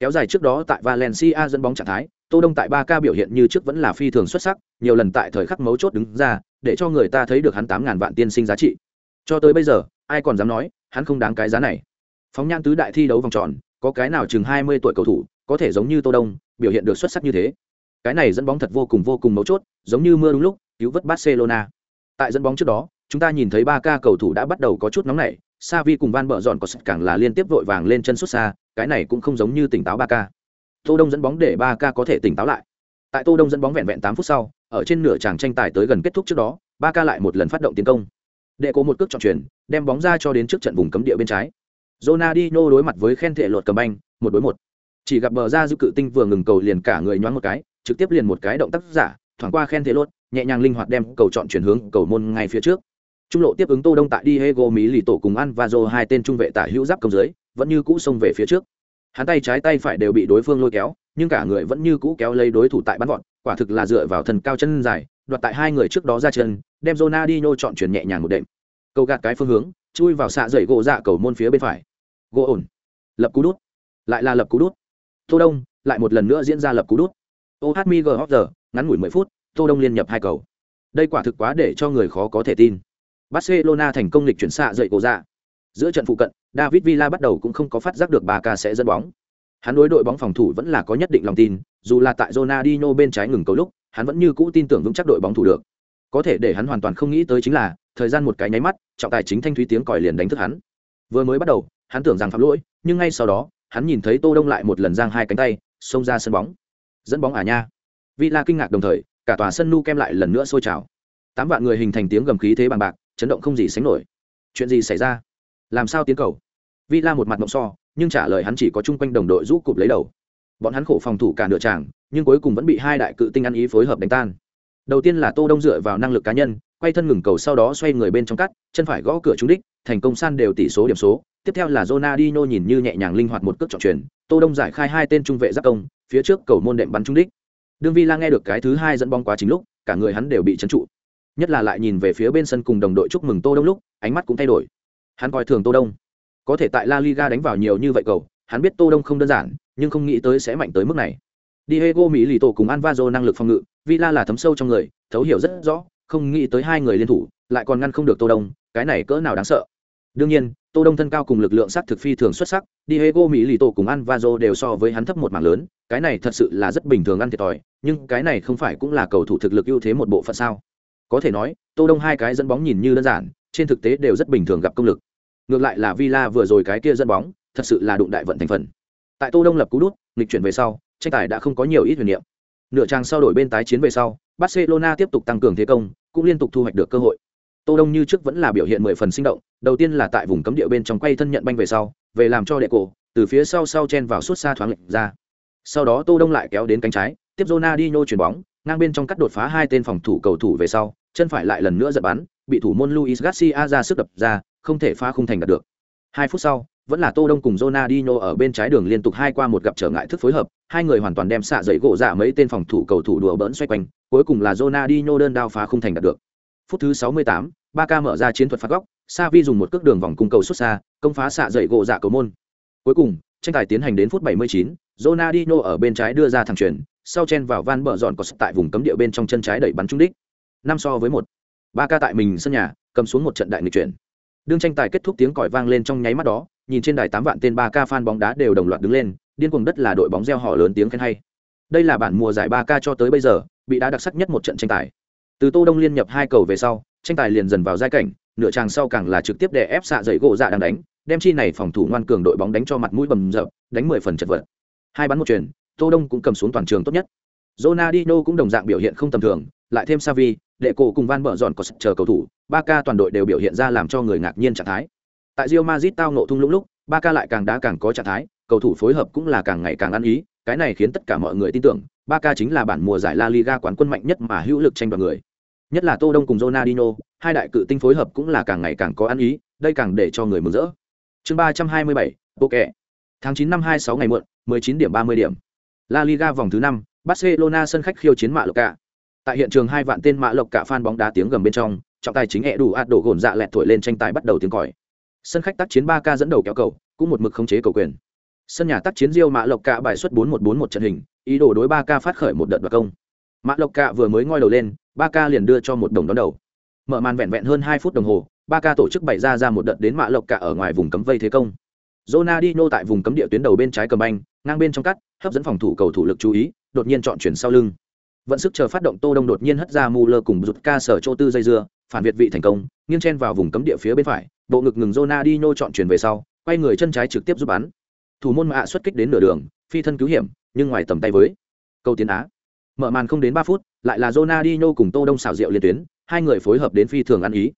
Kéo dài trước đó tại Valencia dẫn bóng trạng thái, Tô Đông tại 3K biểu hiện như trước vẫn là phi thường xuất sắc, nhiều lần tại thời khắc mấu chốt đứng ra, để cho người ta thấy được hắn 8000 vạn tiên sinh giá trị. Cho tới bây giờ, ai còn dám nói, hắn không đáng cái giá này. Phóng nhan tứ đại thi đấu vòng tròn, có cái nào chừng 20 tuổi cầu thủ, có thể giống như Tô Đông, biểu hiện được xuất sắc như thế. Cái này dẫn bóng thật vô cùng vô cùng mấu chốt, giống như mưa đúng lúc, cứu vớt Barcelona. Tại dẫn bóng trước đó, chúng ta nhìn thấy ba ca cầu thủ đã bắt đầu có chút nóng nảy, Savi cùng Van Bợ dọn có sức càng là liên tiếp vội vàng lên chân xuất xa, cái này cũng không giống như tỉnh táo 3K. Tô Đông dẫn bóng để 3K có thể tỉnh táo lại. Tại Tô Đông dẫn bóng vẹn vẹn 8 phút sau, ở trên nửa tràng tranh tài tới gần kết thúc trước đó, 3K lại một lần phát động tiến công. Đệ cố một cước chọn chuyển, đem bóng ra cho đến trước trận vùng cấm địa bên trái. Ronaldinho đối mặt với khen thể luật cầm banh, một đối một. Chỉ gặp bờ ra dư cự tinh vừa ngừng cầu liền cả người nhoáng một cái, trực tiếp liền một cái động tác giả, thoảng qua khen thể luật, nhẹ nhàng linh hoạt đem cầu chọn chuyển hướng cầu môn ngay phía trước. Trung lộ tiếp ứng Tô Đông tại Diego Mỹ lì tổ cùng Alvaro hai tên trung vệ tả hữu giáp công dưới, vẫn như cũ xông về phía trước. Hắn tay trái tay phải đều bị đối phương lôi kéo, nhưng cả người vẫn như cũ kéo lấy đối thủ tại bắn vọt, quả thực là dựa vào thần cao chân dài, đoạt tại hai người trước đó ra chân, đem Ronaldinho chọn chuyển nhẹ nhàng một đệm. Cầu gạt cái phương hướng, chui vào xạ dậy gỗ dạ cầu môn phía bên phải. Gỗ ổn. Lập cú đút. Lại là lập cú đút. Tô Đông lại một lần nữa diễn ra lập cú đút. OHMG giờ, ngắn ngủi 10 phút, Tô Đông liên nhập hai cầu. Đây quả thực quá để cho người khó có thể tin. Barcelona thành công lịch chuyển xạ dậy gỗ dạ. Giữa trận phụ cận, David Villa bắt đầu cũng không có phát giác được Barca sẽ dẫn bóng. Hắn đối đội bóng phòng thủ vẫn là có nhất định lòng tin, dù là tại Ronaldinho bên trái ngừng cầu lúc, hắn vẫn như cũ tin tưởng vững chắc đội bóng thủ được. Có thể để hắn hoàn toàn không nghĩ tới chính là, thời gian một cái nháy mắt, trọng tài chính thanh thúy tiếng còi liền đánh thức hắn. Vừa mới bắt đầu, hắn tưởng rằng phạm lỗi, nhưng ngay sau đó, hắn nhìn thấy Tô Đông lại một lần giang hai cánh tay, xông ra sân bóng. Dẫn bóng à nha. Villa kinh ngạc đồng thời, cả tòa sân nu kem lại lần nữa sôi trào. Tám vạn người hình thành tiếng gầm khí thế bằng bạc, chấn động không gì sánh nổi. Chuyện gì xảy ra? Làm sao tiến cầu? Villa một mặt ngộp so, nhưng trả lời hắn chỉ có chung quanh đồng đội rũ cụp lấy đầu. Bọn hắn khổ phòng thủ cả nửa tràng, nhưng cuối cùng vẫn bị hai đại cự tinh ăn ý phối hợp đánh tan. Đầu tiên là Tô Đông dựa vào năng lực cá nhân, quay thân ngừng cầu sau đó xoay người bên trong cắt, chân phải gõ cửa trúng đích, thành công san đều tỷ số điểm số. Tiếp theo là Ronaldinho nhìn như nhẹ nhàng linh hoạt một cước trọng truyền, Tô Đông giải khai hai tên trung vệ giáp công, phía trước cầu môn đệm bắn trúng đích. Đương Villa nghe được cái thứ hai dẫn bóng quá chính lúc, cả người hắn đều bị chấn trụ. Nhất là lại nhìn về phía bên sân cùng đồng đội chúc mừng Tô Đông lúc, ánh mắt cũng thay đổi. Hắn coi thường Tô Đông. Có thể tại La Liga đánh vào nhiều như vậy cầu, hắn biết Tô Đông không đơn giản, nhưng không nghĩ tới sẽ mạnh tới mức này. Diego Mỹ lì tổ cùng Alvaro năng lực phòng ngự, Villa là thấm sâu trong người, thấu hiểu rất rõ, không nghĩ tới hai người liên thủ, lại còn ngăn không được Tô Đông, cái này cỡ nào đáng sợ. Đương nhiên, Tô Đông thân cao cùng lực lượng sát thực phi thường xuất sắc, Diego Mỹ lì tổ cùng Alvaro đều so với hắn thấp một mảng lớn, cái này thật sự là rất bình thường ăn thiệt thòi, nhưng cái này không phải cũng là cầu thủ thực lực ưu thế một bộ phận sao? Có thể nói, Tô Đông hai cái dẫn bóng nhìn như đơn giản, trên thực tế đều rất bình thường gặp công lực. Ngược lại là Villa vừa rồi cái kia dẫn bóng, thật sự là đụng đại vận thành phần. Tại Tô Đông lập cú đút, nghịch chuyển về sau, tranh tài đã không có nhiều ít huyền niệm. Nửa trang sau đổi bên tái chiến về sau, Barcelona tiếp tục tăng cường thế công, cũng liên tục thu hoạch được cơ hội. Tô Đông như trước vẫn là biểu hiện mười phần sinh động, đầu tiên là tại vùng cấm địa bên trong quay thân nhận banh về sau, về làm cho đệ cổ, từ phía sau sau chen vào suốt xa thoáng lệch ra. Sau đó Tô Đông lại kéo đến cánh trái, tiếp Ronaldinho chuyển bóng, ngang bên trong cắt đột phá hai tên phòng thủ cầu thủ về sau, chân phải lại lần nữa giật bắn, bị thủ môn Luis Garcia ra sức đập ra, không thể phá khung thành đạt được. Hai phút sau, vẫn là Tô Đông cùng Ronaldinho ở bên trái đường liên tục hai qua một gặp trở ngại thức phối hợp, hai người hoàn toàn đem xạ dậy gỗ dạ mấy tên phòng thủ cầu thủ đùa bỡn xoay quanh, cuối cùng là Ronaldinho đơn đao phá khung thành đạt được. Phút thứ 68, Barca mở ra chiến thuật phạt góc, Xavi dùng một cước đường vòng cung cầu xuất xa, công phá xạ dậy gỗ dạ cầu môn. Cuối cùng, tranh tài tiến hành đến phút 79, Ronaldinho ở bên trái đưa ra thẳng chuyền, sau chen vào van bờ dọn có tại vùng cấm địa bên trong chân trái đẩy bắn trúng đích. Năm so với một. Barca tại mình sân nhà, cầm xuống một trận đại nghịch chuyển. Đương tranh tài kết thúc tiếng còi vang lên trong nháy mắt đó, nhìn trên đài tám vạn tên ba k fan bóng đá đều đồng loạt đứng lên, điên cuồng đất là đội bóng reo hò lớn tiếng khen hay. Đây là bản mùa giải ba k cho tới bây giờ, bị đá đặc sắc nhất một trận tranh tài. Từ Tô Đông liên nhập hai cầu về sau, tranh tài liền dần vào giai cảnh, nửa chàng sau càng là trực tiếp đè ép xạ dậy gỗ dạ đang đánh, đem chi này phòng thủ ngoan cường đội bóng đánh cho mặt mũi bầm dập, đánh mười phần chật vật. Hai bắn một chuyền, Tô Đông cũng cầm xuống toàn trường tốt nhất. Ronaldinho cũng đồng dạng biểu hiện không tầm thường, lại thêm Xavi, đệ cổ cùng Van Bở dọn có chờ cầu thủ, ba ca toàn đội đều biểu hiện ra làm cho người ngạc nhiên trạng thái. Tại Real Madrid tao ngộ thung lũng lúc, ba ca lại càng đá càng có trạng thái, cầu thủ phối hợp cũng là càng ngày càng ăn ý, cái này khiến tất cả mọi người tin tưởng, ba ca chính là bản mùa giải La Liga quán quân mạnh nhất mà hữu lực tranh đoạt người. Nhất là Tô Đông cùng Ronaldinho, hai đại cự tinh phối hợp cũng là càng ngày càng có ăn ý, đây càng để cho người mừng rỡ. Chương ba trăm hai mươi bảy, bộ kệ. Tháng chín năm hai sáu ngày muộn, mười chín điểm ba mươi điểm. La Liga vòng thứ năm, Barcelona sân khách khiêu chiến mạ lộc cả. Tại hiện trường hai vạn tên mạ lộc cả fan bóng đá tiếng gầm bên trong, trọng tài chính ẹ đủ ạt đổ gồn dạ lẹt thổi lên tranh tài bắt đầu tiếng còi. Sân khách tác chiến ba k dẫn đầu kéo cầu, cũng một mực khống chế cầu quyền. Sân nhà tác chiến Diêu Mã Lộc Cạ bài xuất 4-1-4-1 trận hình, ý đồ đối ba k phát khởi một đợt đoạt công. Mã Lộc Cạ vừa mới ngoi đầu lên, ba k liền đưa cho một đồng đón đầu. Mở màn vẹn vẹn hơn hai phút đồng hồ, ba k tổ chức bày ra ra một đợt đến Mã Lộc Cạ ở ngoài vùng cấm vây thế công. Ronaldinho tại vùng cấm địa tuyến đầu bên trái cầm banh, ngang bên trong cắt, hấp dẫn phòng thủ cầu thủ lực chú ý, đột nhiên chọn chuyển sau lưng. Vận sức chờ phát động Tô Đông đột nhiên hất ra Muller cùng rụt ca sở chỗ tư dây dưa, phản việt vị thành công, nghiêng chen vào vùng cấm địa phía bên phải, bộ ngực ngừng Ronaldinho chọn chuyển về sau, quay người chân trái trực tiếp giúp bắn. Thủ môn mạ xuất kích đến nửa đường, phi thân cứu hiểm, nhưng ngoài tầm tay với. Cầu tiến á. Mở màn không đến ba phút, lại là Ronaldinho cùng Tô Đông xảo diệu liên tuyến, hai người phối hợp đến phi thường ăn ý.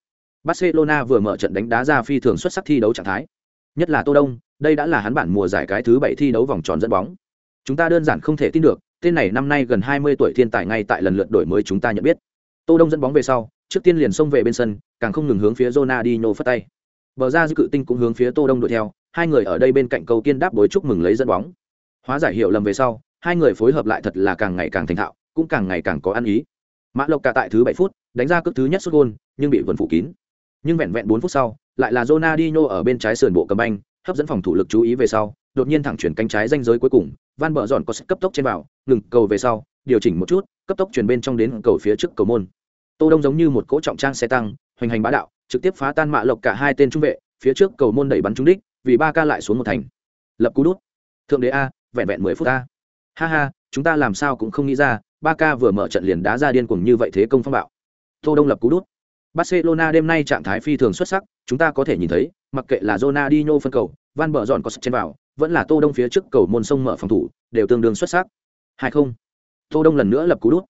Barcelona vừa mở trận đánh đá ra phi thường xuất sắc thi đấu trạng thái. Nhất là Tô Đông, đây đã là hắn bản mùa giải cái thứ bảy thi đấu vòng tròn dẫn bóng. Chúng ta đơn giản không thể tin được, tên này năm nay gần 20 tuổi thiên tài ngay tại lần lượt đổi mới chúng ta nhận biết. Tô Đông dẫn bóng về sau, trước tiên liền xông về bên sân, càng không ngừng hướng phía Ronaldinho phất tay. Bờ ra dư cự tinh cũng hướng phía Tô Đông đuổi theo, hai người ở đây bên cạnh cầu kiên đáp bối chúc mừng lấy dẫn bóng. Hóa giải hiểu lầm về sau, hai người phối hợp lại thật là càng ngày càng thành thạo, cũng càng ngày càng có ăn ý. Mã Lộc cả tại thứ 7 phút, đánh ra cước thứ nhất sút gôn, nhưng bị vần phủ kín. Nhưng vẹn vẹn 4 phút sau, lại là Ronaldinho ở bên trái sườn bộ cầm banh, hấp dẫn phòng thủ lực chú ý về sau, đột nhiên thẳng chuyển cánh trái danh giới cuối cùng, Van Bở dọn có sức cấp tốc trên vào, ngừng cầu về sau, điều chỉnh một chút, cấp tốc chuyển bên trong đến cầu phía trước cầu môn. Tô Đông giống như một cỗ trọng trang xe tăng, hoành hành bá đạo, trực tiếp phá tan mạ lộc cả hai tên trung vệ, phía trước cầu môn đẩy bắn trúng đích, vì ba ca lại xuống một thành. Lập cú đút. Thượng đế a, vẹn vẹn mười phút a. Ha ha chúng ta làm sao cũng không nghĩ ra ba ca vừa mở trận liền đá ra điên cuồng như vậy thế công phong bạo. Tô đông lập cú đút. Barcelona đêm nay trạng thái phi thường xuất sắc chúng ta có thể nhìn thấy mặc kệ là Ronaldinho phân cầu van bờ dọn có sức trên vào vẫn là tô đông phía trước cầu môn sông mở phòng thủ đều tương đương xuất sắc. Hai không. Tô đông lần nữa lập cú đút.